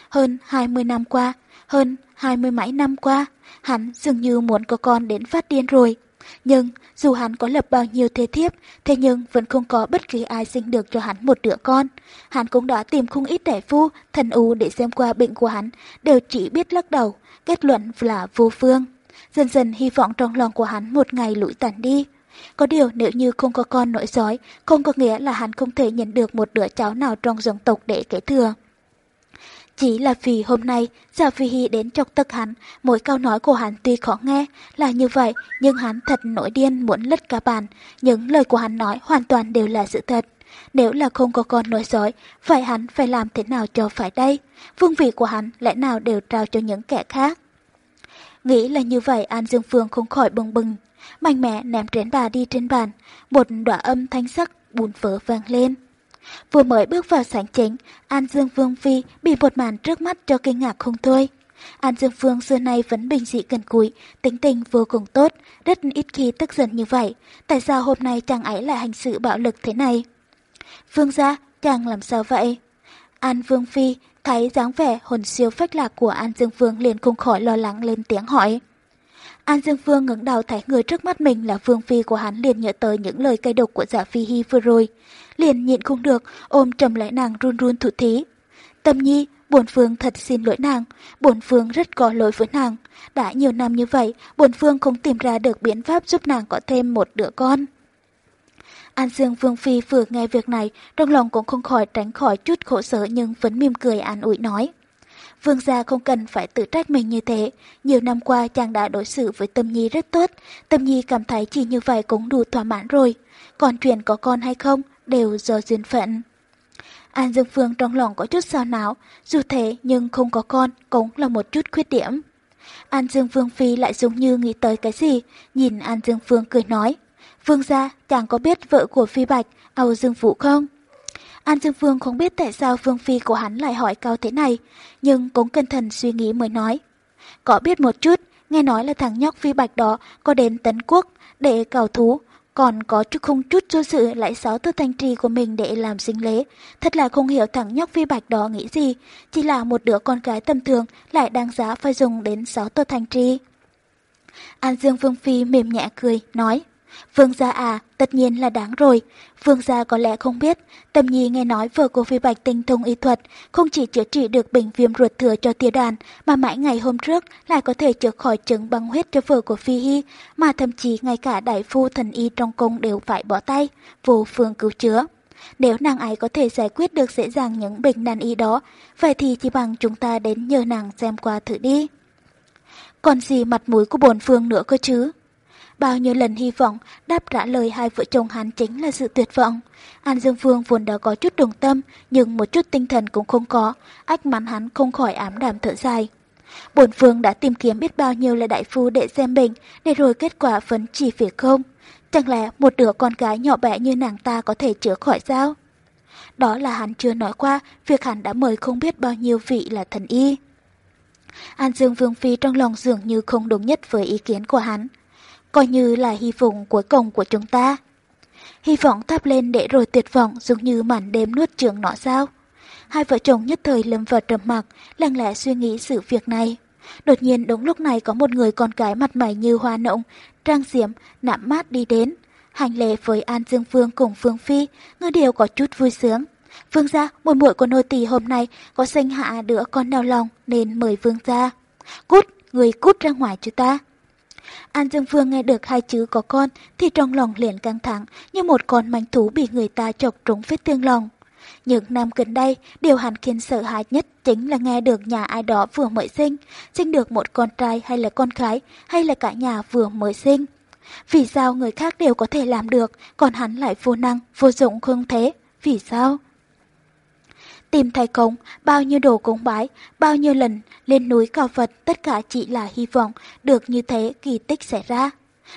Hơn 20 năm qua, hơn hai mươi mấy năm qua, hắn dường như muốn có con đến phát điên rồi. Nhưng dù hắn có lập bao nhiêu thế thiếp, thế nhưng vẫn không có bất kỳ ai sinh được cho hắn một đứa con. Hắn cũng đã tìm không ít đại phu, thần u để xem qua bệnh của hắn, đều chỉ biết lắc đầu, kết luận là vô phương. Dần dần hy vọng trong lòng của hắn một ngày lũi tàn đi. Có điều nếu như không có con nội giói, không có nghĩa là hắn không thể nhận được một đứa cháu nào trong dòng tộc để kế thừa. Chỉ là vì hôm nay Giả Phi Hy đến chọc tức hắn, mỗi câu nói của hắn tuy khó nghe là như vậy, nhưng hắn thật nổi điên muốn lứt cả bàn. Những lời của hắn nói hoàn toàn đều là sự thật. Nếu là không có con nói giỏi, vậy hắn phải làm thế nào cho phải đây? Vương vị của hắn lẽ nào đều trao cho những kẻ khác? Nghĩ là như vậy An Dương Phương không khỏi bừng bừng, mạnh mẽ ném trến bà đi trên bàn, một đoạn âm thanh sắc bùn phở vang lên. Vừa mới bước vào sảnh chính, An Dương Vương Phi bị một màn trước mắt cho kinh ngạc không thôi. An Dương Phương xưa nay vẫn bình dị gần cúi, tính tình vô cùng tốt, rất ít khi tức giận như vậy. Tại sao hôm nay chàng ấy lại hành sự bạo lực thế này? Vương gia, chàng làm sao vậy? An Vương Phi thấy dáng vẻ hồn siêu phách lạc của An Dương Vương liền không khỏi lo lắng lên tiếng hỏi. An Dương Vương ngẩng đầu thấy người trước mắt mình là Vương Phi của hắn liền nhớ tới những lời cay độc của giả Phi Hi vừa rồi liền nhịn không được, ôm trầm lấy nàng run run thủ thí. Tâm nhi, bổn phương thật xin lỗi nàng, bổn phương rất có lỗi với nàng. Đã nhiều năm như vậy, bổn phương không tìm ra được biện pháp giúp nàng có thêm một đứa con. An Dương Vương Phi vừa nghe việc này, trong lòng cũng không khỏi tránh khỏi chút khổ sở nhưng vẫn mỉm cười an ủi nói. Vương gia không cần phải tự trách mình như thế. Nhiều năm qua chàng đã đối xử với Tâm Nhi rất tốt. Tâm Nhi cảm thấy chỉ như vậy cũng đủ thỏa mãn rồi. Còn chuyện có con hay không, đều do duyên phận. An Dương Phương trong lòng có chút sao não, dù thế nhưng không có con cũng là một chút khuyết điểm. An Dương Vương Phi lại giống như nghĩ tới cái gì, nhìn An Dương Phương cười nói. Vương gia, chàng có biết vợ của Phi Bạch, Âu Dương Vũ không? An Dương Vương không biết tại sao Vương Phi của hắn lại hỏi cao thế này, nhưng cũng cẩn thận suy nghĩ mới nói. Có biết một chút, nghe nói là thằng nhóc Phi Bạch đó có đến Tấn Quốc để cào thú, còn có chút không chút cho sự lại xáo tư thanh trì của mình để làm sinh lễ. Thật là không hiểu thằng nhóc phi bạch đó nghĩ gì, chỉ là một đứa con gái tầm thường lại đáng giá phải dùng đến sáu tô thanh trì. An Dương Vương Phi mềm nhẹ cười, nói. Vương gia à, tất nhiên là đáng rồi. Vương gia có lẽ không biết, Tâm Nhi nghe nói vợ của Phi Bạch tinh thông y thuật, không chỉ chữa trị được bệnh viêm ruột thừa cho tia đàn, mà mãi ngày hôm trước lại có thể chữa khỏi chứng băng huyết cho vợ của Phi Hy, mà thậm chí ngay cả đại phu thần y trong cung đều phải bỏ tay, vô phương cứu chữa. Nếu nàng ấy có thể giải quyết được dễ dàng những bệnh nan y đó, vậy thì chỉ bằng chúng ta đến nhờ nàng xem qua thử đi. Còn gì mặt mũi của bồn phương nữa cơ chứ? Bao nhiêu lần hy vọng, đáp trả lời hai vợ chồng hắn chính là sự tuyệt vọng. An Dương Vương vốn đã có chút đồng tâm, nhưng một chút tinh thần cũng không có, ách mắn hắn không khỏi ám đàm thở dài. Bổn Vương đã tìm kiếm biết bao nhiêu là đại phu để xem bệnh, để rồi kết quả vẫn chỉ phía không. Chẳng lẽ một đứa con gái nhỏ bé như nàng ta có thể chữa khỏi sao? Đó là hắn chưa nói qua, việc hắn đã mời không biết bao nhiêu vị là thần y. An Dương Vương Phi trong lòng dường như không đúng nhất với ý kiến của hắn coi như là hy vọng cuối cùng của chúng ta. Hy vọng thắp lên để rồi tuyệt vọng giống như màn đêm nuốt trường nọ sao. Hai vợ chồng nhất thời lâm vào trầm mặc, lặng lẽ suy nghĩ sự việc này. Đột nhiên đúng lúc này có một người con gái mặt mày như hoa nộng, trang diễm, nạm mát đi đến. Hành lễ với An Dương Phương cùng Phương Phi, người đều có chút vui sướng. Vương gia, muội muội của nô tỳ hôm nay có sinh hạ đứa con đau lòng nên mời vương gia. Cút, người cút ra ngoài cho ta. An Dương Vương nghe được hai chữ có con thì trong lòng liền căng thẳng như một con manh thú bị người ta chọc trúng vết thương lòng. Những năm gần đây, điều hắn khiến sợ hãi nhất chính là nghe được nhà ai đó vừa mới sinh, sinh được một con trai hay là con gái, hay là cả nhà vừa mới sinh. Vì sao người khác đều có thể làm được, còn hắn lại vô năng, vô dụng không thế? Vì sao? Tìm thầy cống, bao nhiêu đồ cúng bái, bao nhiêu lần lên núi cao Phật tất cả chỉ là hy vọng được như thế kỳ tích xảy ra.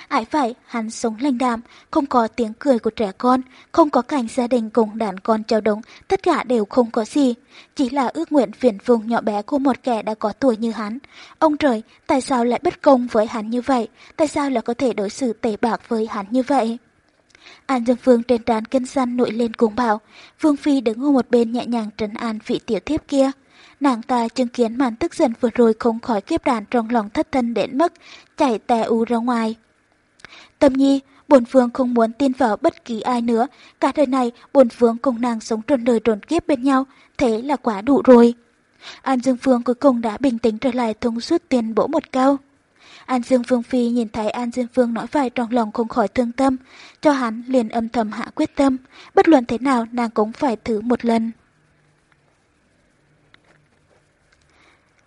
Ải phải, hắn sống lành đạm, không có tiếng cười của trẻ con, không có cảnh gia đình cùng đàn con treo đống, tất cả đều không có gì. Chỉ là ước nguyện phiền vùng nhỏ bé của một kẻ đã có tuổi như hắn. Ông trời, tại sao lại bất công với hắn như vậy? Tại sao lại có thể đối xử tệ bạc với hắn như vậy? An Dương Vương trên trán kinh săn nổi lên cuồng bạo. Vương Phi đứng ở một bên nhẹ nhàng trấn an vị tiểu thiếp kia. Nàng ta chứng kiến màn tức giận vừa rồi không khỏi kiếp đàn trong lòng thất thân đến mức chảy tè u ra ngoài. Tâm nhi, bổn vương không muốn tin vào bất kỳ ai nữa. Cả đời này, bổn vương cùng nàng sống trọn đời trọn kiếp bên nhau. Thế là quá đủ rồi. An Dương Phương cuối cùng đã bình tĩnh trở lại thông suốt tuyên bổ một câu. An Dương Vương Phi nhìn thấy An Dương Vương nói vậy trong lòng không khỏi thương tâm, cho hắn liền âm thầm hạ quyết tâm, bất luận thế nào nàng cũng phải thử một lần.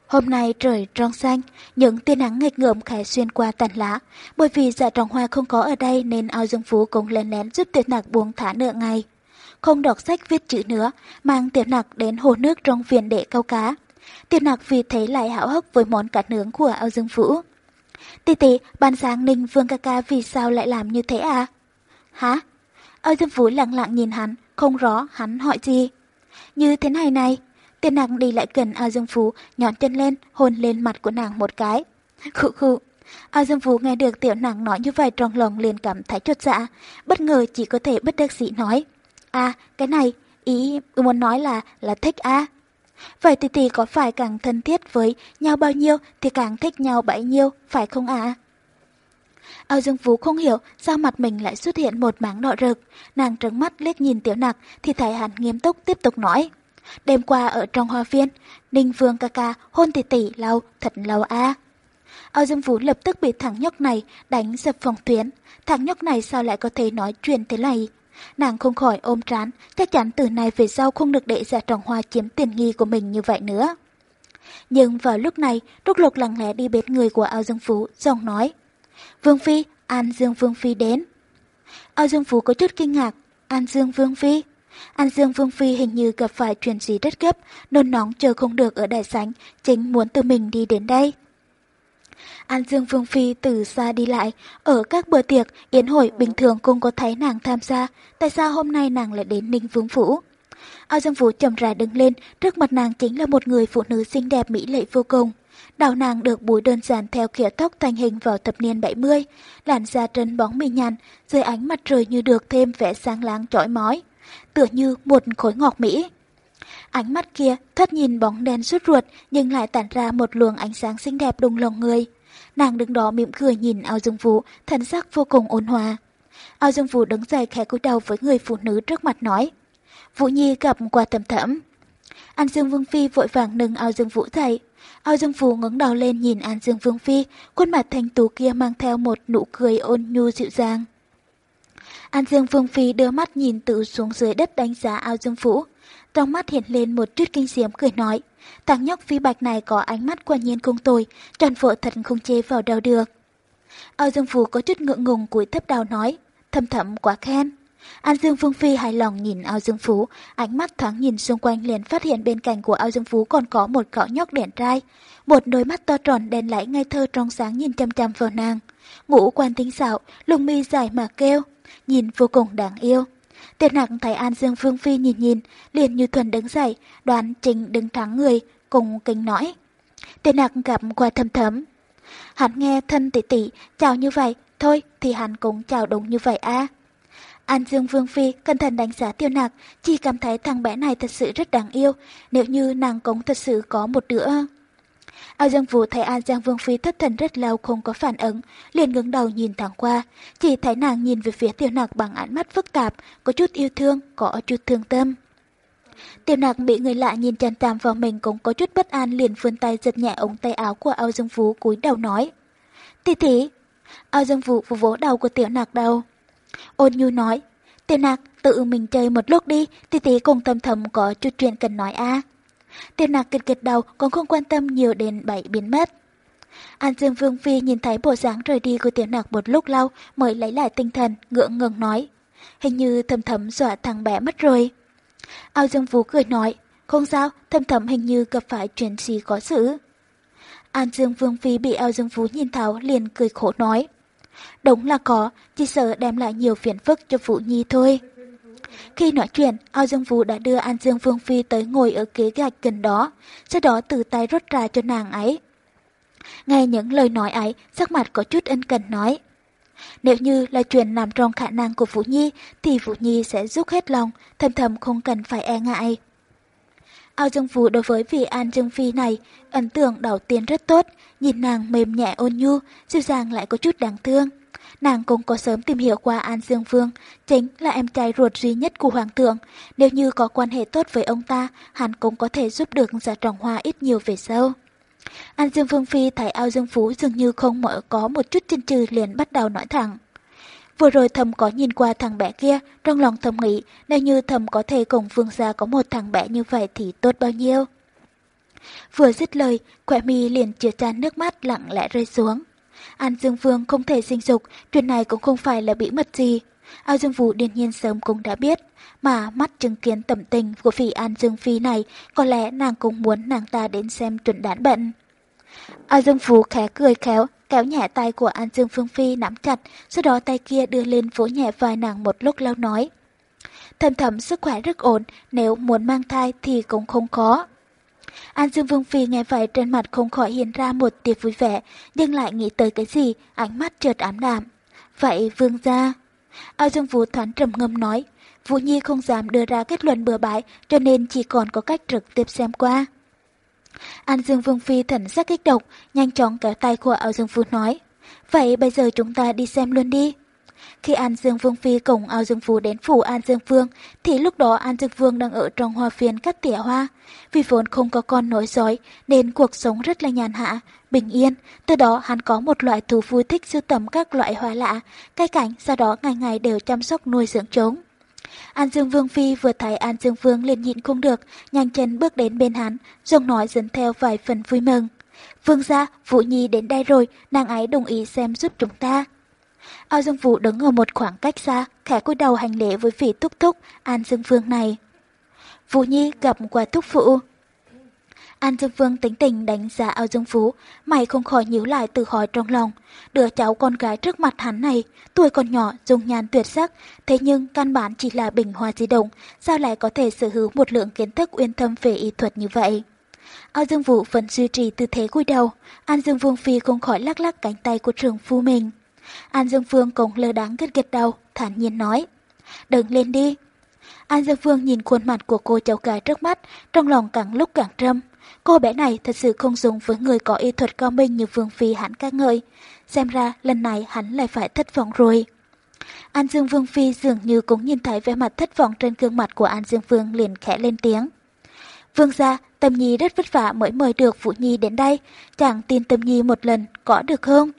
Hôm nay trời trong xanh, những tia nắng nghịch ngợm khẽ xuyên qua tàn lá. Bởi vì dạ trọng hoa không có ở đây nên ao dương phú cũng lên lén giúp tuyệt nạc buông thả nửa ngày. Không đọc sách viết chữ nữa, mang tiểu nạc đến hồ nước trong viện để câu cá. Tiểu nạc vì thế lại hảo hức với món cá nướng của ao dương phú. Tì tì, ban sáng Ninh Vương ca ca vì sao lại làm như thế à? Hả? Âu dương Vũ lặng lặng nhìn hắn, không rõ hắn hỏi gì. Như thế này này. Tiền nàng đi lại gần Âu Dương Vũ, nhón chân lên, hôn lên mặt của nàng một cái. Khụ khụ. Âu Dương Vũ nghe được tiểu nàng nói như vậy trong lòng liền cảm thấy chột dạ, bất ngờ chỉ có thể bất đắc dĩ nói. À, cái này, ý muốn nói là là thích à? Vậy thì tỷ có phải càng thân thiết với nhau bao nhiêu thì càng thích nhau bấy nhiêu, phải không ạ? À? Âu Dương Phú không hiểu sao mặt mình lại xuất hiện một mảng đỏ rực. Nàng trứng mắt liếc nhìn tiểu nặc thì thấy hắn nghiêm túc tiếp tục nói. Đêm qua ở trong hoa viên, Ninh Vương ca ca hôn tỷ tỷ lâu, thật lâu a. À. Âu Dương Vũ lập tức bị thằng nhóc này đánh dập phòng tuyến. Thằng nhóc này sao lại có thể nói chuyện thế này? Nàng không khỏi ôm trán, chắc chắn từ nay về sau không được để Dạ trọng hoa chiếm tiền nghi của mình như vậy nữa. Nhưng vào lúc này, Trúc Lục lặng lẽ đi bên người của Âu Dương Phú, giọng nói. Vương Phi, An Dương Vương Phi đến. Âu Dương Phú có chút kinh ngạc. An Dương Vương Phi. An Dương Vương Phi hình như gặp phải chuyện gì rất gấp, nôn nóng chờ không được ở đại sảnh, chính muốn tự mình đi đến đây. An Dương Vương Phi từ xa đi lại, ở các bữa tiệc, yến hội bình thường cũng có thấy nàng tham gia, tại sao hôm nay nàng lại đến Ninh Vương Phủ? Ao Dương Vũ chậm rãi đứng lên, trước mặt nàng chính là một người phụ nữ xinh đẹp mỹ lệ vô cùng. Đầu nàng được búi đơn giản theo kiểu tóc thành hình vào thập niên 70, làn da trơn bóng mì nhàn, dưới ánh mặt trời như được thêm vẻ sáng láng chói mói tựa như một khối ngọc mỹ. Ánh mắt kia thất nhìn bóng đen suốt ruột nhưng lại tản ra một luồng ánh sáng xinh đẹp đùng lòng người. Nàng đứng đó mỉm cười nhìn ao dương vũ, thần sắc vô cùng ôn hòa. Ao dương vũ đứng dậy khẽ cúi đầu với người phụ nữ trước mặt nói. Vũ Nhi gặp qua thầm thẫm. An Dương Vương Phi vội vàng nâng ao dương vũ dậy. Ao Dương Vũ ngẩng đầu lên nhìn An Dương Vương Phi, khuôn mặt thanh tú kia mang theo một nụ cười ôn nhu dịu dàng. An Dương Vương Phi đưa mắt nhìn tự xuống dưới đất đánh giá ao Dương Vũ. Trong mắt hiện lên một chút kinh diễm cười nói. Thằng nhóc phi bạch này có ánh mắt quả nhiên cung tôi, tròn vợ thật không chê vào đâu được. Ao Dương phù có chút ngượng ngùng cúi thấp đầu nói, thâm thầm quá khen. An Dương Vương Phi hài lòng nhìn Ao Dương Phú, ánh mắt thoáng nhìn xung quanh liền phát hiện bên cạnh của Ao Dương Phú còn có một cậu nhóc đèn trai. Một đôi mắt to tròn đen láy ngây thơ trong sáng nhìn chăm chăm vào nàng. Ngũ quan tinh xạo, lùng mi dài mà kêu nhìn vô cùng đáng yêu. Tiền nặng thấy An Dương Vương Phi nhìn nhìn, liền như thuần đứng dậy, đoán trình đứng thắng người, cùng kính nói. Tiền nặng gặp qua thầm thấm. Hắn nghe thân tỷ tỷ chào như vậy, thôi thì hắn cũng chào đúng như vậy a. An Dương Vương Phi cẩn thận đánh giá tiêu nạc, chỉ cảm thấy thằng bé này thật sự rất đáng yêu, nếu như nàng cũng thật sự có một đứa Ao Dương Vũ thấy An Giang Vương Phi thất thần rất lâu không có phản ứng, liền ngẩng đầu nhìn thẳng qua, chỉ thấy nàng nhìn về phía tiểu nặc bằng ánh mắt phức tạp, có chút yêu thương, có chút thương tâm. Tiểu nặc bị người lạ nhìn chằm chằm vào mình cũng có chút bất an liền vươn tay giật nhẹ ống tay áo của Ao Dương Vũ cúi đầu nói. Tỷ tỷ, Ao Dương Vũ vỗ vỗ đầu của tiểu nặc đầu. Ôn nhu nói, tiểu nặc tự mình chơi một lúc đi, tỷ tỷ cùng thầm thầm có chút chuyện cần nói a. À. Tiền nạc kịch kịch đầu cũng không quan tâm nhiều đến bảy biến mất. An Dương Vương Phi nhìn thấy bộ dáng rời đi của tiểu nạc một lúc lâu mới lấy lại tinh thần, ngượng ngừng nói. Hình như thầm thầm dọa thằng bé mất rồi. Ao Dương Vũ cười nói, không sao, thầm thầm hình như gặp phải chuyện gì có sự. An Dương Vương Phi bị Ao Dương Vũ nhìn thấu liền cười khổ nói. Đúng là có, chỉ sợ đem lại nhiều phiền phức cho Vũ Nhi thôi. Khi nói chuyện, Ao Dương Vũ đã đưa An Dương Vương Phi tới ngồi ở ghế gạch gần đó, sau đó từ tay rót trà cho nàng ấy. Nghe những lời nói ấy, sắc mặt có chút ân cần nói. Nếu như là chuyện nằm trong khả năng của Vũ Nhi, thì Vũ Nhi sẽ giúp hết lòng, thầm thầm không cần phải e ngại. Ao Dương Vũ đối với vị An Dương Phi này, ấn tượng đầu tiên rất tốt, nhìn nàng mềm nhẹ ôn nhu, dịu dàng lại có chút đáng thương. Nàng cũng có sớm tìm hiểu qua An Dương Vương, chính là em trai ruột duy nhất của Hoàng thượng. Nếu như có quan hệ tốt với ông ta, hắn cũng có thể giúp được giả trọng hoa ít nhiều về sau. An Dương Vương Phi thấy ao Dương Phú dường như không mở có một chút chân trừ liền bắt đầu nói thẳng. Vừa rồi thầm có nhìn qua thằng bé kia, trong lòng thầm nghĩ nếu như thầm có thể cùng Vương gia có một thằng bé như vậy thì tốt bao nhiêu. Vừa dứt lời, khỏe mi liền chứa tràn nước mắt lặng lẽ rơi xuống. An Dương Vương không thể sinh dục, chuyện này cũng không phải là bí mật gì. Ao Dương Vũ đương nhiên sớm cũng đã biết, mà mắt chứng kiến tầm tình của vị An Dương Phi này, có lẽ nàng cũng muốn nàng ta đến xem chuẩn đán bận. Ao Dương Vũ khẽ cười khéo, kéo nhẹ tay của An Dương Phương Phi nắm chặt, sau đó tay kia đưa lên vỗ nhẹ vai nàng một lúc lâu nói. Thầm thầm sức khỏe rất ổn, nếu muốn mang thai thì cũng không khó. An Dương Vương Phi nghe vậy trên mặt không khỏi hiện ra một tia vui vẻ, nhưng lại nghĩ tới cái gì, ánh mắt chợt ám đạm. Vậy Vương gia... Ao Dương Vũ thoáng trầm ngâm nói, Vũ Nhi không dám đưa ra kết luận bừa bãi cho nên chỉ còn có cách trực tiếp xem qua. An Dương Vương Phi thần sắc kích động, nhanh chóng kéo tay của Ao Dương Vũ nói, vậy bây giờ chúng ta đi xem luôn đi. Khi An Dương Vương Phi cùng Ao Dương Phú đến phủ An Dương Vương, thì lúc đó An Dương Vương đang ở trong hoa phiên cắt tỉa hoa. Vì vốn không có con nối dõi, nên cuộc sống rất là nhàn hạ, bình yên. Từ đó hắn có một loại thú vui thích sưu tầm các loại hoa lạ, cây cảnh, sau đó ngày ngày đều chăm sóc nuôi dưỡng chúng. An Dương Vương Phi vừa thấy An Dương Vương liền nhịn không được, nhanh chân bước đến bên hắn, giọng nói dẫn theo vài phần vui mừng. Vương gia, Vũ Nhi đến đây rồi, nàng ấy đồng ý xem giúp chúng ta. Ao Dương Vũ đứng ở một khoảng cách xa, khẽ cúi đầu hành lễ với vị thúc thúc An Dương Vương này. Vũ Nhi gặp qua thúc phụ. An Dương Vương tính tình đánh giá Ao Dương vũ, mày không khỏi nhíu lại tự hỏi trong lòng. Đứa cháu con gái trước mặt hắn này, tuổi còn nhỏ, dùng nhàn tuyệt sắc, thế nhưng căn bản chỉ là bình hoa di động, sao lại có thể sở hữu một lượng kiến thức uyên thâm về y thuật như vậy? Ao Dương Vũ vẫn duy trì tư thế cúi đầu, An Dương Vương Phi không khỏi lắc lắc cánh tay của trường phu mình. An Dương Phương cũng lơ đáng gật gật đầu, thản nhiên nói. Đừng lên đi. An Dương Phương nhìn khuôn mặt của cô cháu gái trước mắt, trong lòng càng lúc càng trâm. Cô bé này thật sự không dùng với người có y thuật cao minh như Vương Phi hắn ca ngợi. Xem ra lần này hắn lại phải thất vọng rồi. An Dương Vương Phi dường như cũng nhìn thấy vẻ mặt thất vọng trên gương mặt của An Dương Vương liền khẽ lên tiếng. Vương gia, Tâm Nhi rất vất vả mới mời được Vũ Nhi đến đây, chẳng tin Tâm Nhi một lần, có được không?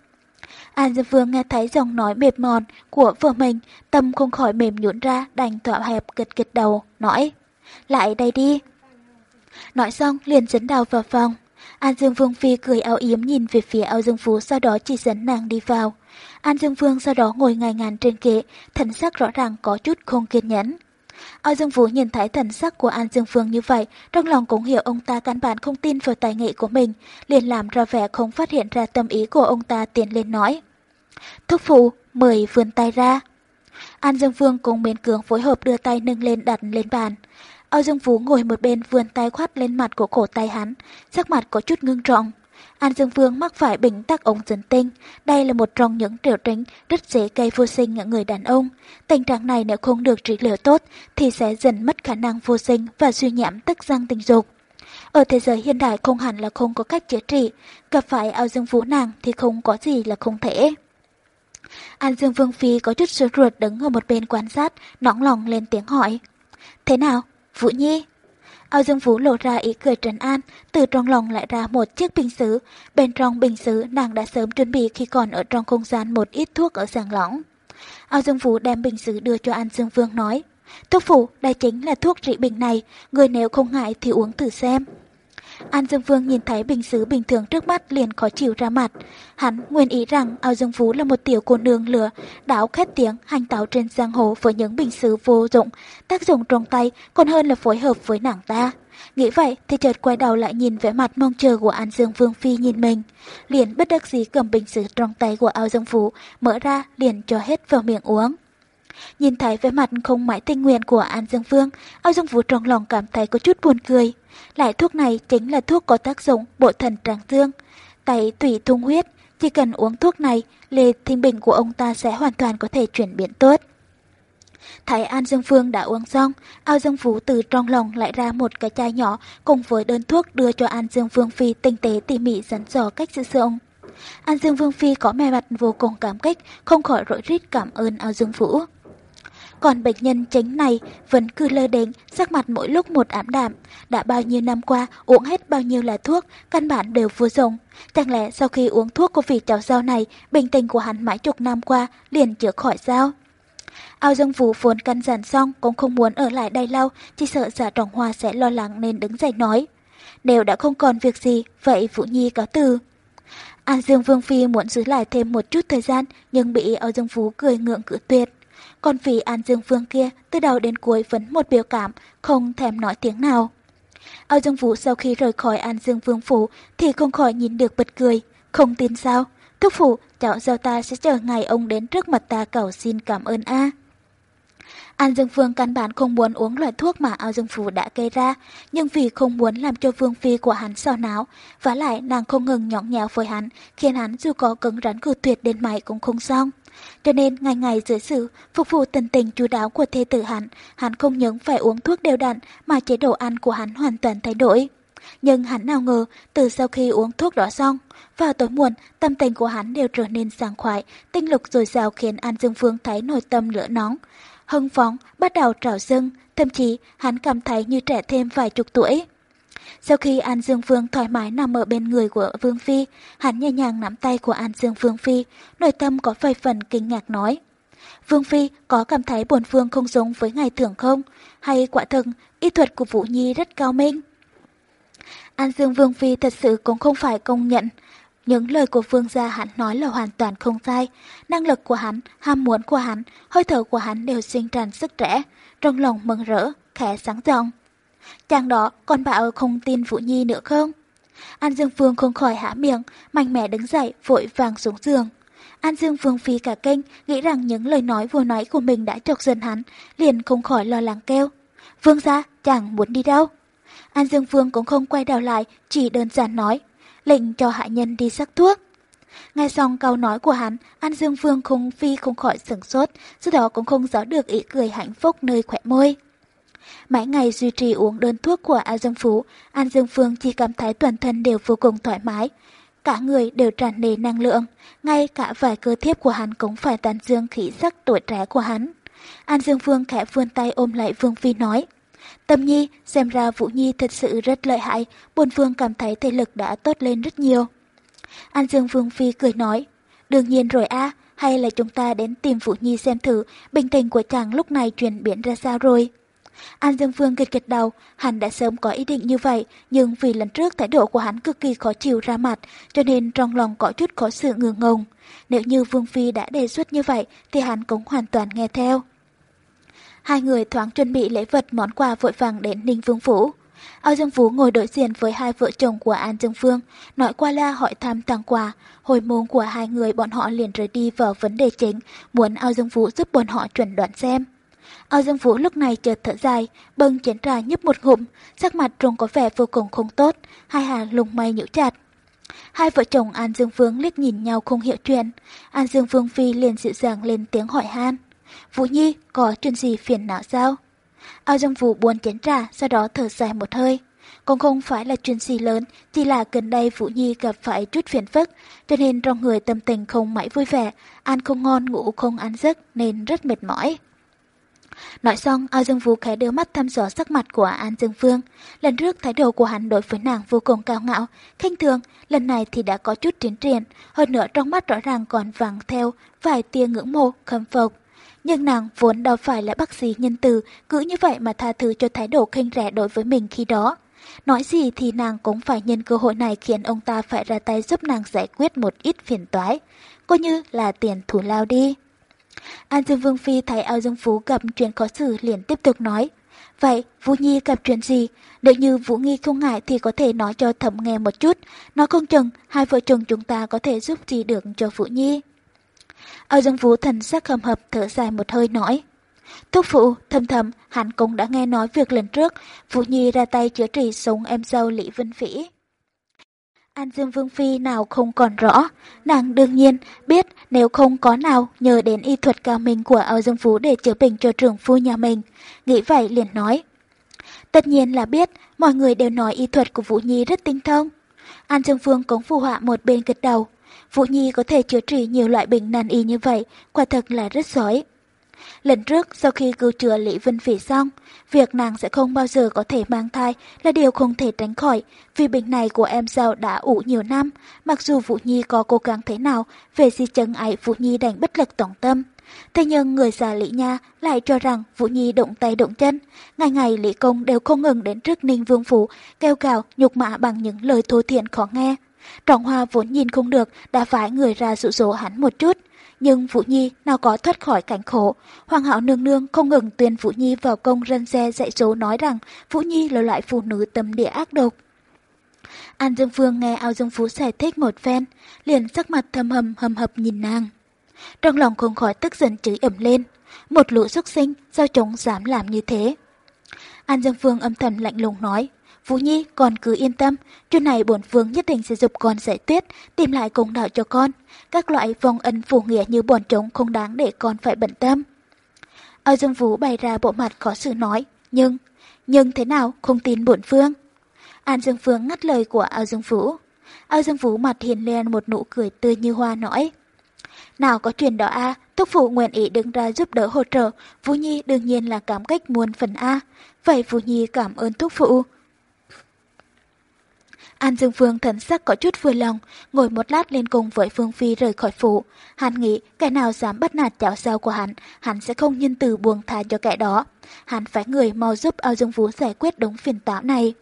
An Dương Vương nghe thấy giọng nói mệt mòn của vợ mình, tâm không khỏi mềm nhũn ra, đành thỏa hẹp gật gật đầu, nói, lại đây đi. Nói xong liền dẫn đầu vào phòng. An Dương Vương Phi cười áo yếm nhìn về phía Âu Dương Phú sau đó chỉ dẫn nàng đi vào. An Dương Vương sau đó ngồi ngài ngàn trên kệ, thần sắc rõ ràng có chút không kiên nhẫn. Âu Dương Vũ nhìn thấy thần sắc của An Dương Vương như vậy, trong lòng cũng hiểu ông ta căn bản không tin vào tài nghệ của mình, liền làm ra vẻ không phát hiện ra tâm ý của ông ta tiến lên nói. Thúc phụ, mời vươn tay ra. An Dương Vương cùng miễn cường phối hợp đưa tay nâng lên đặt lên bàn. Âu Dương Vũ ngồi một bên vươn tay khoát lên mặt của cổ tay hắn, sắc mặt có chút ngưng trọng. An Dương Vương mắc phải bệnh tắc ống dẫn tinh. Đây là một trong những triệu chứng rất dễ gây vô sinh ở người đàn ông. Tình trạng này nếu không được trị liệu tốt thì sẽ dần mất khả năng vô sinh và suy giảm tức răng tình dục. Ở thế giới hiện đại không hẳn là không có cách chữa trị, gặp phải ao dương vũ nàng thì không có gì là không thể. An Dương Vương Phi có chút sốt ruột đứng ở một bên quan sát, nóng lòng lên tiếng hỏi. Thế nào, Vũ Nhi? Ao Dương Vũ lộ ra ý cười trấn an, từ trong lòng lại ra một chiếc bình xứ. Bên trong bình xứ nàng đã sớm chuẩn bị khi còn ở trong không gian một ít thuốc ở sàng lõng. Ao Dương Vũ đem bình xứ đưa cho An Dương Vương nói. Thuốc phủ, đây chính là thuốc trị bệnh này, người nếu không ngại thì uống thử xem. An Dương Vương nhìn thấy bình sứ bình thường trước mắt liền khó chịu ra mặt. Hắn nguyên ý rằng Ao Dương Phú là một tiểu cô nương lửa, đảo khét tiếng hành táo trên giang hồ với những bình sứ vô dụng, tác dụng trong tay còn hơn là phối hợp với nàng ta. Nghĩ vậy thì chợt quay đầu lại nhìn vẻ mặt mong chờ của An Dương Vương Phi nhìn mình. Liền bất đắc dĩ cầm bình sứ trong tay của Ao Dương Phú, mở ra liền cho hết vào miệng uống. Nhìn thấy vẻ mặt không mãi tinh nguyện của An Dương Vương, Âu Dương Vũ trong lòng cảm thấy có chút buồn cười. Lại thuốc này chính là thuốc có tác dụng bộ thần tráng dương. Tay tủy thung huyết, chỉ cần uống thuốc này, lề thinh bình của ông ta sẽ hoàn toàn có thể chuyển biến tốt. Thấy An Dương Phương đã uống xong, Ao Dương Phú từ trong lòng lại ra một cái chai nhỏ cùng với đơn thuốc đưa cho An Dương Vương Phi tinh tế tỉ mỉ dẫn dò cách sử dụng. An Dương Vương Phi có mẹ mặt vô cùng cảm kích, không khỏi rỗi rít cảm ơn Ao Dương Phú. Còn bệnh nhân chính này vẫn cứ lơ đến, sắc mặt mỗi lúc một ảm đạm. Đã bao nhiêu năm qua, uống hết bao nhiêu là thuốc, căn bản đều vô dụng. Chẳng lẽ sau khi uống thuốc của vị cháu dao này, bình tình của hắn mãi chục năm qua liền chữa khỏi sao? Ao Dương Vũ vốn căn dặn xong cũng không muốn ở lại đây lâu, chỉ sợ giả trọng hoa sẽ lo lắng nên đứng dậy nói. Nếu đã không còn việc gì, vậy Vũ Nhi cáo từ. An Dương Vương Phi muốn giữ lại thêm một chút thời gian, nhưng bị Âu Dương Vũ cười ngượng cự tuyệt. Còn vị An Dương Vương kia từ đầu đến cuối vẫn một biểu cảm, không thèm nói tiếng nào. Ao Dương Vũ sau khi rời khỏi An Dương Vương Phủ thì không khỏi nhìn được bật cười. Không tin sao? Thúc Phủ, cháu giao ta sẽ chờ ngày ông đến trước mặt ta cầu xin cảm ơn a. An Dương vương căn bản không muốn uống loại thuốc mà Ao Dương Phủ đã gây ra, nhưng vì không muốn làm cho Vương Phi của hắn sao náo, và lại nàng không ngừng nhõng nhẽo với hắn, khiến hắn dù có cứng rắn cử tuyệt đến mày cũng không xong. Cho nên ngày ngày dưới sự phục vụ tận tình chú đáo của thê tử hắn, hắn không những phải uống thuốc đều đặn mà chế độ ăn của hắn hoàn toàn thay đổi. Nhưng hắn nào ngờ, từ sau khi uống thuốc đó xong, vào tối muộn, tâm tình của hắn đều trở nên sảng khoái, tinh lực dồi dào khiến An Dương Phương thấy nội tâm lửa nóng. Hưng phóng, bắt đầu trào dâng, thậm chí hắn cảm thấy như trẻ thêm vài chục tuổi. Sau khi An Dương vương thoải mái nằm ở bên người của Vương Phi, hắn nhẹ nhàng nắm tay của An Dương Vương Phi, nội tâm có vài phần kinh ngạc nói. Vương Phi có cảm thấy bổn vương không giống với ngày thường không? Hay quả thật y thuật của Vũ Nhi rất cao minh? An Dương Vương Phi thật sự cũng không phải công nhận. Những lời của Vương gia hắn nói là hoàn toàn không sai. Năng lực của hắn, ham muốn của hắn, hơi thở của hắn đều sinh tràn sức trẻ. Trong lòng mừng rỡ, khẽ sáng giọng. Chàng đó còn bảo không tin Vũ Nhi nữa không? An Dương Phương không khỏi há miệng, mạnh mẽ đứng dậy, vội vàng xuống giường. An Dương Phương phi cả kinh, nghĩ rằng những lời nói vừa nói của mình đã chọc giận hắn, liền không khỏi lo lắng kêu. Vương gia, chàng muốn đi đâu? An Dương Phương cũng không quay đầu lại, chỉ đơn giản nói, lệnh cho hạ nhân đi sắc thuốc. Nghe xong câu nói của hắn, An Dương Phương không phi không khỏi sửng sốt, sau đó cũng không giấu được ý cười hạnh phúc nơi khỏe môi. Mãi ngày duy trì uống đơn thuốc của An Dương Phú, An Dương Phương chỉ cảm thấy toàn thân đều vô cùng thoải mái. Cả người đều tràn đầy năng lượng, ngay cả vài cơ thiếp của hắn cũng phải tàn dương khí sắc tuổi trẻ của hắn. An Dương Phương khẽ vươn tay ôm lại Vương Phi nói. Tâm Nhi, xem ra Vũ Nhi thật sự rất lợi hại, buồn vương cảm thấy thể lực đã tốt lên rất nhiều. An Dương Vương Phi cười nói, đương nhiên rồi a hay là chúng ta đến tìm Vũ Nhi xem thử bình tình của chàng lúc này chuyển biến ra sao rồi. An Dương Vương gật gật đầu, hắn đã sớm có ý định như vậy, nhưng vì lần trước thái độ của hắn cực kỳ khó chịu ra mặt, cho nên trong lòng có chút khó sự ngừng ngùng. Nếu như Vương Phi đã đề xuất như vậy, thì hắn cũng hoàn toàn nghe theo. Hai người thoáng chuẩn bị lễ vật món quà vội vàng đến Ninh Vương Phủ. Ao Dương Phú ngồi đối diện với hai vợ chồng của An Dương Phương, nói qua la hỏi thăm tặng quà. Hồi môn của hai người bọn họ liền rời đi vào vấn đề chính, muốn Ao Dương Phú giúp bọn họ chuẩn đoán xem. Ao Dương Vũ lúc này chợt thở dài, bưng chén trà nhấp một ngụm, sắc mặt trông có vẻ vô cùng không tốt, hai hàng lùng mày nhíu chặt. Hai vợ chồng An Dương Vương liếc nhìn nhau không hiểu chuyện, An Dương Vương Phi liền dịu dàng lên tiếng hỏi han. Vũ Nhi, có chuyện gì phiền não sao? Ao Dương Vũ buồn chén trà, sau đó thở dài một hơi. Cũng không phải là chuyện gì lớn, chỉ là gần đây Vũ Nhi gặp phải chút phiền phức, cho nên trong người tâm tình không mãi vui vẻ, ăn không ngon ngủ không ăn giấc nên rất mệt mỏi. Nói xong, Ao Dương Vũ khẽ đưa mắt thăm dò sắc mặt của An Dương Phương. Lần trước thái độ của hắn đối với nàng vô cùng cao ngạo, khinh thường, lần này thì đã có chút tiến triển, hơn nữa trong mắt rõ ràng còn vàng theo vài tia ngưỡng mộ, khâm phục. Nhưng nàng vốn đâu phải là bác sĩ nhân từ, cứ như vậy mà tha thứ cho thái độ khinh rẻ đối với mình khi đó. Nói gì thì nàng cũng phải nhân cơ hội này khiến ông ta phải ra tay giúp nàng giải quyết một ít phiền toái, coi như là tiền thủ lao đi. An Dương Vương Phi thấy ao Dương Phú gặp chuyện khó xử liền tiếp tục nói. Vậy, Vũ Nhi gặp chuyện gì? Nếu như Vũ Nghi không ngại thì có thể nói cho thẩm nghe một chút. Nó không chừng, hai vợ chồng chúng ta có thể giúp gì được cho Vũ Nhi. Ao Dương Phú thần sắc hầm hập thở dài một hơi nói. Thúc phụ, thầm thầm, hắn cũng đã nghe nói việc lần trước, Vũ Nhi ra tay chữa trị sống em dâu Lý Vân Phỉ. An Dương Vương Phi nào không còn rõ, nàng đương nhiên biết nếu không có nào nhờ đến y thuật cao minh của Âu Dương Phú để chữa bệnh cho trưởng phu nhà mình. Nghĩ vậy liền nói. Tất nhiên là biết, mọi người đều nói y thuật của Vũ Nhi rất tinh thông. An Dương Vương cũng phù họa một bên gật đầu. Vũ Nhi có thể chữa trị nhiều loại bệnh nan y như vậy, quả thật là rất giỏi. Lần trước, sau khi cứu chữa Lý Vân Phỉ xong, việc nàng sẽ không bao giờ có thể mang thai là điều không thể tránh khỏi, vì bệnh này của em dâu đã ủ nhiều năm, mặc dù Vũ Nhi có cố gắng thế nào, về di chân ấy Vũ Nhi đành bất lực tổng tâm. Thế nhưng người già Lý Nha lại cho rằng Vũ Nhi động tay động chân. Ngày ngày Lý Công đều không ngừng đến trước Ninh Vương Phủ, kêu gào nhục mạ bằng những lời thô thiện khó nghe. Trọng Hoa vốn nhìn không được, đã phải người ra dụ dỗ hắn một chút. Nhưng Vũ Nhi nào có thoát khỏi cảnh khổ. Hoàng hậu nương nương không ngừng tuyên Vũ Nhi vào công răn xe dạy dỗ nói rằng Vũ Nhi là loại phụ nữ tâm địa ác độc. An Dương Phương nghe Ao Dương Phú giải thích một phen, liền sắc mặt thâm hầm hầm hập nhìn nàng. Trong lòng không khỏi tức giận chửi ẩm lên. Một lũ xuất sinh, sao chúng dám làm như thế? An Dương Phương âm thầm lạnh lùng nói, Vũ Nhi, con cứ yên tâm, chuyện này bổn vương nhất định sẽ giúp con giải quyết, tìm lại công đạo cho con. Các loại vong ân phù nghĩa như bọn chúng không đáng để con phải bận tâm. Âu Dương Vũ bày ra bộ mặt khó xử nói, nhưng, nhưng thế nào không tin bổn vương? An Dương Phương ngắt lời của Âu Dương Vũ. Âu Dương Vũ mặt hiền lên một nụ cười tươi như hoa nói. Nào có chuyện đó a thúc phụ nguyện ý đứng ra giúp đỡ hỗ trợ, Vũ Nhi đương nhiên là cảm kích muôn phần a. Vậy Vũ Nhi cảm ơn thúc phụ. An Dương Vương thần sắc có chút vui lòng, ngồi một lát lên cùng với Phương Phi rời khỏi phủ. Hắn nghĩ kẻ nào dám bắt nạt cháu sao của hắn, hắn sẽ không nhân từ buông tha cho kẻ đó. Hắn phải người mau giúp Ao Dương Vũ giải quyết đống phiền táo này.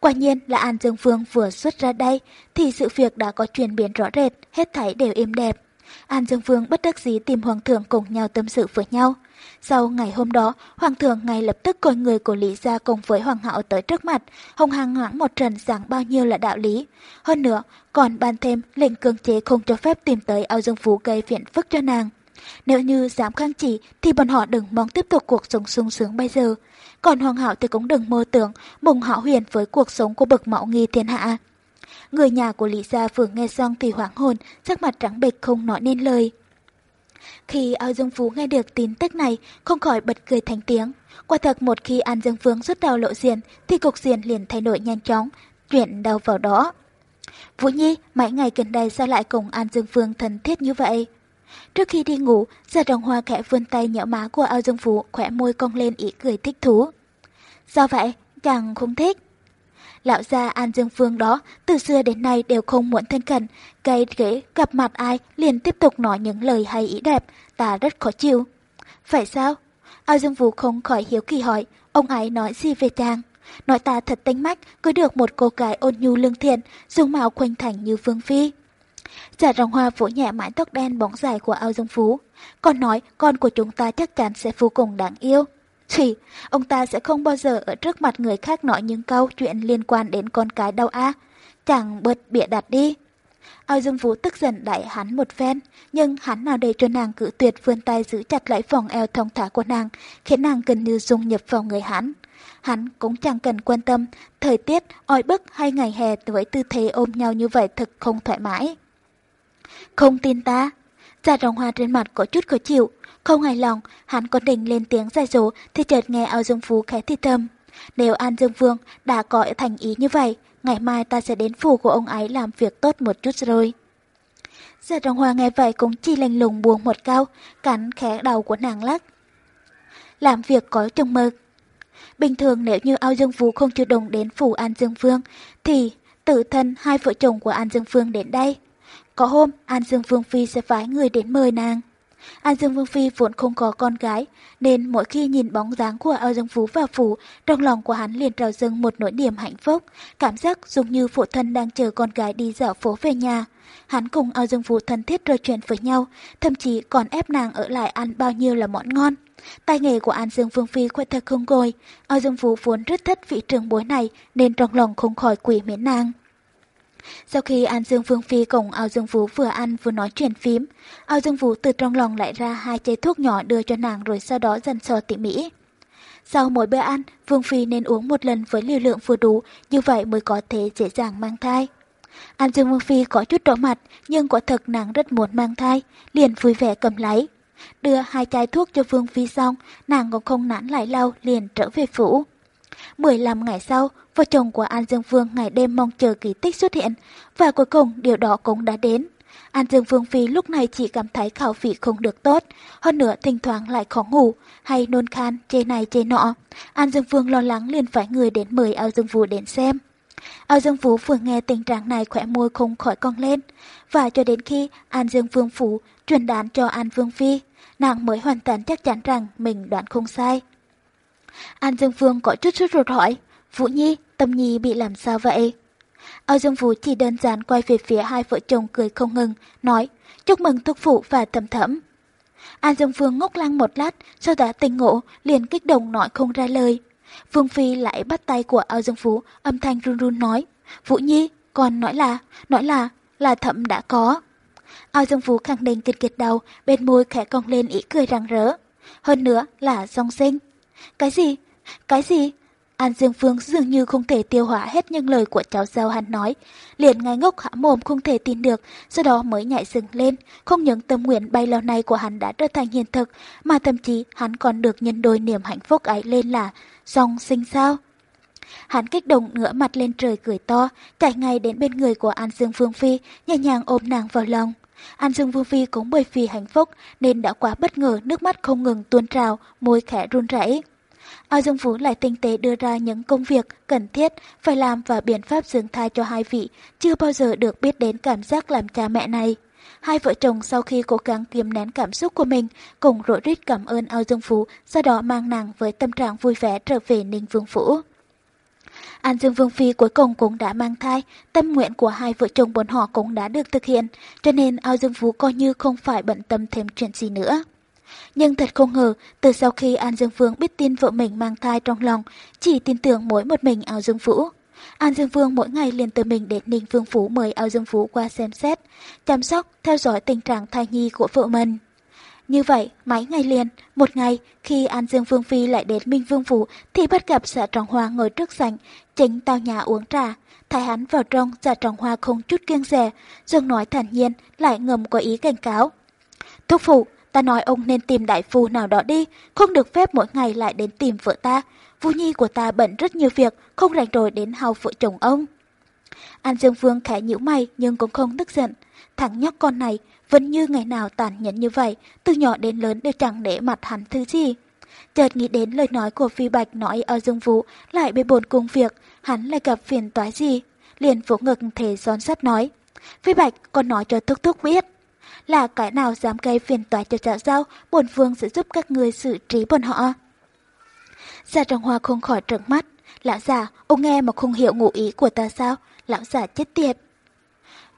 Quả nhiên là An Dương Vương vừa xuất ra đây thì sự việc đã có chuyển biến rõ rệt, hết thảy đều êm đẹp. An Dương Vương bất đắc dĩ tìm Hoàng thượng cùng nhau tâm sự với nhau. Sau ngày hôm đó, Hoàng thượng ngay lập tức coi người của Lý Gia cùng với Hoàng hậu tới trước mặt, hồng hàng ngoãng một trận giảng bao nhiêu là đạo lý. Hơn nữa, còn ban thêm lệnh cương chế không cho phép tìm tới ao dương phú gây phiền phức cho nàng. Nếu như dám kháng chỉ thì bọn họ đừng mong tiếp tục cuộc sống sung sướng bây giờ. Còn Hoàng hậu thì cũng đừng mơ tưởng mùng họ huyền với cuộc sống của bậc mẫu nghi thiên hạ. Người nhà của Lý Gia vừa nghe xong thì hoảng hồn, sắc mặt trắng bệch không nói nên lời. Khi Ao Dương Phú nghe được tin tức này, không khỏi bật cười thành tiếng. Quả thật một khi An Dương Phương rút đầu lộ diện, thì cục diện liền thay đổi nhanh chóng, chuyển đầu vào đó. Vũ Nhi, mấy ngày gần đây sao lại cùng An Dương Phương thân thiết như vậy? Trước khi đi ngủ, Gia Đồng Hoa khẽ vươn tay nhỡ má của Ao Dương Phú, khỏe môi cong lên ý cười thích thú. Sao vậy? Càng không thích. Lão gia An Dương Phương đó từ xưa đến nay đều không muốn thân cận, cây ghế gặp mặt ai liền tiếp tục nói những lời hay ý đẹp, ta rất khó chịu. Phải sao? Ao Dương Vũ không khỏi hiếu kỳ hỏi, ông ấy nói gì về chàng? Nói ta thật tính mách, cứ được một cô gái ôn nhu lương thiện, dung mạo khoanh thành như Vương Phi. Giả rồng hoa vỗ nhẹ mái tóc đen bóng dài của Ao Dương Phú. Còn nói con của chúng ta chắc chắn sẽ vô cùng đáng yêu. Chỉ, ông ta sẽ không bao giờ ở trước mặt người khác nói những câu chuyện liên quan đến con cái đâu a Chẳng bớt bịa đặt đi. Ao Dương Vũ tức giận đẩy hắn một phen, nhưng hắn nào để cho nàng cự tuyệt vươn tay giữ chặt lấy vòng eo thông thả của nàng, khiến nàng gần như dung nhập vào người hắn. Hắn cũng chẳng cần quan tâm, thời tiết, oi bức hay ngày hè với tư thế ôm nhau như vậy thật không thoải mái. Không tin ta. Già rồng hoa trên mặt có chút khó chịu, không hài lòng, hắn còn định lên tiếng giải dỗ thì chợt nghe ao dương phú khẽ thì thầm. Nếu An Dương Vương đã có thành ý như vậy, ngày mai ta sẽ đến phủ của ông ấy làm việc tốt một chút rồi. Dạ Giờ Trọng Hoa nghe vậy cũng chỉ lành lùng buông một cao, cắn khẽ đầu của nàng lắc. Làm việc có chừng mực. Bình thường nếu như Ao Dương Phú không chủ động đến phủ An Dương Vương, thì tự thân hai vợ chồng của An Dương Vương đến đây. Có hôm, An Dương Vương Phi sẽ phái người đến mời nàng. An Dương Vương Phi vốn không có con gái, nên mỗi khi nhìn bóng dáng của Ao Dương Phú và Phủ, trong lòng của hắn liền trào dâng một nỗi niềm hạnh phúc, cảm giác giống như phụ thân đang chờ con gái đi dạo phố về nhà. Hắn cùng Ao Dương Phú thân thiết trò chuyện với nhau, thậm chí còn ép nàng ở lại ăn bao nhiêu là món ngon. Tài nghề của An Dương Vương Phi quả thật không gồi, Ao Dương Phú vốn rất thích vị trường bối này nên trong lòng không khỏi quỷ mến nàng. Sau khi An Dương Vương Phi cùng Ao Dương Vũ vừa ăn vừa nói chuyện phím, Ao Dương Vũ từ trong lòng lại ra hai chai thuốc nhỏ đưa cho nàng rồi sau đó dần sò tỉ mỉ. Sau mỗi bữa ăn, Vương Phi nên uống một lần với liều lượng vừa đủ, như vậy mới có thể dễ dàng mang thai. An Dương Vương Phi có chút đỏ mặt, nhưng quả thật nàng rất muốn mang thai, liền vui vẻ cầm lấy. Đưa hai chai thuốc cho Vương Phi xong, nàng cũng không nản lại lâu liền trở về phủ. 15 ngày sau, vợ chồng của An Dương Vương ngày đêm mong chờ kỳ tích xuất hiện, và cuối cùng điều đó cũng đã đến. An Dương Vương Phi lúc này chỉ cảm thấy khẩu vị không được tốt, hơn nữa thỉnh thoảng lại khó ngủ, hay nôn khan, chê này chê nọ. An Dương Vương lo lắng liền phải người đến mời Ao Dương Vũ đến xem. Ao Dương Vũ vừa nghe tình trạng này khỏe môi không khỏi cong lên, và cho đến khi An Dương Vương Phủ truyền đán cho An Vương Phi, nàng mới hoàn toàn chắc chắn rằng mình đoán không sai. An Dương Vương có chút chút ruột hỏi, Vũ Nhi, Tâm Nhi bị làm sao vậy? Âu Dương Vũ chỉ đơn giản quay về phía hai vợ chồng cười không ngừng, nói, chúc mừng thúc phụ và thầm thẩm. An Dương Vương ngốc lăng một lát, sau đó tình ngộ, liền kích động nói không ra lời. Vương Phi lại bắt tay của Âu Dương Phú, âm thanh run run nói, Vũ Nhi, còn nói là, nói là, là thẩm đã có. Ao Dương Phú khẳng định kịch kịch đầu, bên môi khẽ cong lên ý cười rạng rỡ. Hơn nữa là song sinh. Cái gì? Cái gì? An Dương Phương dường như không thể tiêu hóa hết những lời của cháu Giao hắn nói, liền ngay ngốc hả mồm không thể tin được, sau đó mới nhảy dựng lên, không những tâm nguyện bay lâu nay của hắn đã trở thành hiện thực, mà thậm chí hắn còn được nhân đôi niềm hạnh phúc ấy lên là song sinh sao. Hắn kích động ngửa mặt lên trời cười to, chạy ngay đến bên người của An Dương Phương Phi, nhẹ nhàng ôm nàng vào lòng. An Dương Vương Phi cũng bởi vì hạnh phúc nên đã quá bất ngờ nước mắt không ngừng tuôn trào, môi khẽ run rẩy. Ao Dương Phú lại tinh tế đưa ra những công việc cần thiết phải làm và biện pháp dưỡng thai cho hai vị, chưa bao giờ được biết đến cảm giác làm cha mẹ này. Hai vợ chồng sau khi cố gắng kiềm nén cảm xúc của mình, cùng rỗi rít cảm ơn Ao Dương Phú, sau đó mang nàng với tâm trạng vui vẻ trở về Ninh Vương Phủ. An Dương Vương Phi cuối cùng cũng đã mang thai, tâm nguyện của hai vợ chồng bọn họ cũng đã được thực hiện, cho nên Ao Dương Phú coi như không phải bận tâm thêm chuyện gì nữa. Nhưng thật không ngờ, từ sau khi An Dương Vương biết tin vợ mình mang thai trong lòng, chỉ tin tưởng mỗi một mình Ao Dương Vũ. An Dương Vương mỗi ngày liền từ mình đến Ninh Vương Phủ mời Ao Dương Vũ qua xem xét, chăm sóc, theo dõi tình trạng thai nhi của vợ mình. Như vậy, mấy ngày liền, một ngày, khi An Dương Vương Phi lại đến Minh Vương Phủ thì bắt gặp sở Trọng Hoa ngồi trước sảnh, chính tao nhà uống trà. Thái hắn vào trong, sở Trọng Hoa không chút kiêng rẻ, Dương nói thản nhiên, lại ngầm có ý cảnh cáo. Thúc phụ, Ta nói ông nên tìm đại phu nào đó đi, không được phép mỗi ngày lại đến tìm vợ ta. Vũ Nhi của ta bận rất nhiều việc, không rảnh rồi đến hầu vợ chồng ông. An Dương Vương khẽ nhíu mày nhưng cũng không tức giận. Thằng nhóc con này vẫn như ngày nào tàn nhẫn như vậy, từ nhỏ đến lớn đều chẳng để mặt hắn thứ gì. Chợt nghĩ đến lời nói của Phi Bạch nói ở Dương Vũ lại bê bồn công việc, hắn lại gặp phiền toái gì. Liền vỗ ngực thể giòn sắt nói. Phi Bạch, còn nói cho Thúc Thúc biết là cái nào dám gây phiền toái cho trả giao, bổn vương sẽ giúp các người xử trí bọn họ. Gia Trọng Hoa không khỏi trợn mắt. Lão già, ông nghe mà không hiểu ngụ ý của ta sao? Lão già chết tiệt.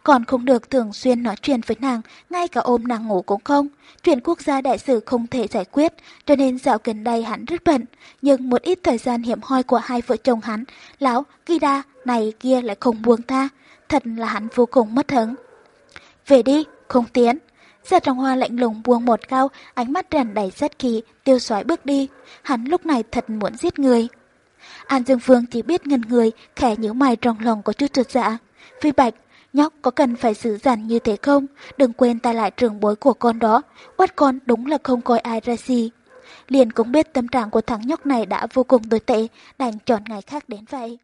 Còn không được thường xuyên nói chuyện với nàng, ngay cả ôm nàng ngủ cũng không. Chuyện quốc gia đại sự không thể giải quyết, cho nên dạo gần đây hắn rất bận. Nhưng một ít thời gian hiểm hoi của hai vợ chồng hắn, lão, Gida, này kia lại không buông tha Thật là hắn vô cùng mất hứng. Về đi, không tiến. Gia Trọng Hoa lạnh lùng buông một cao, ánh mắt tràn đầy sát khí, tiêu xoáy bước đi. Hắn lúc này thật muốn giết người. An Dương Phương chỉ biết ngần người, khẽ nhíu mày trong lòng có chút trượt dạ. Phi Bạch, nhóc có cần phải xử dằn như thế không? Đừng quên ta lại trường bối của con đó. Quát con đúng là không coi ai ra gì. Liền cũng biết tâm trạng của thằng nhóc này đã vô cùng tồi tệ, đành chọn ngày khác đến vậy.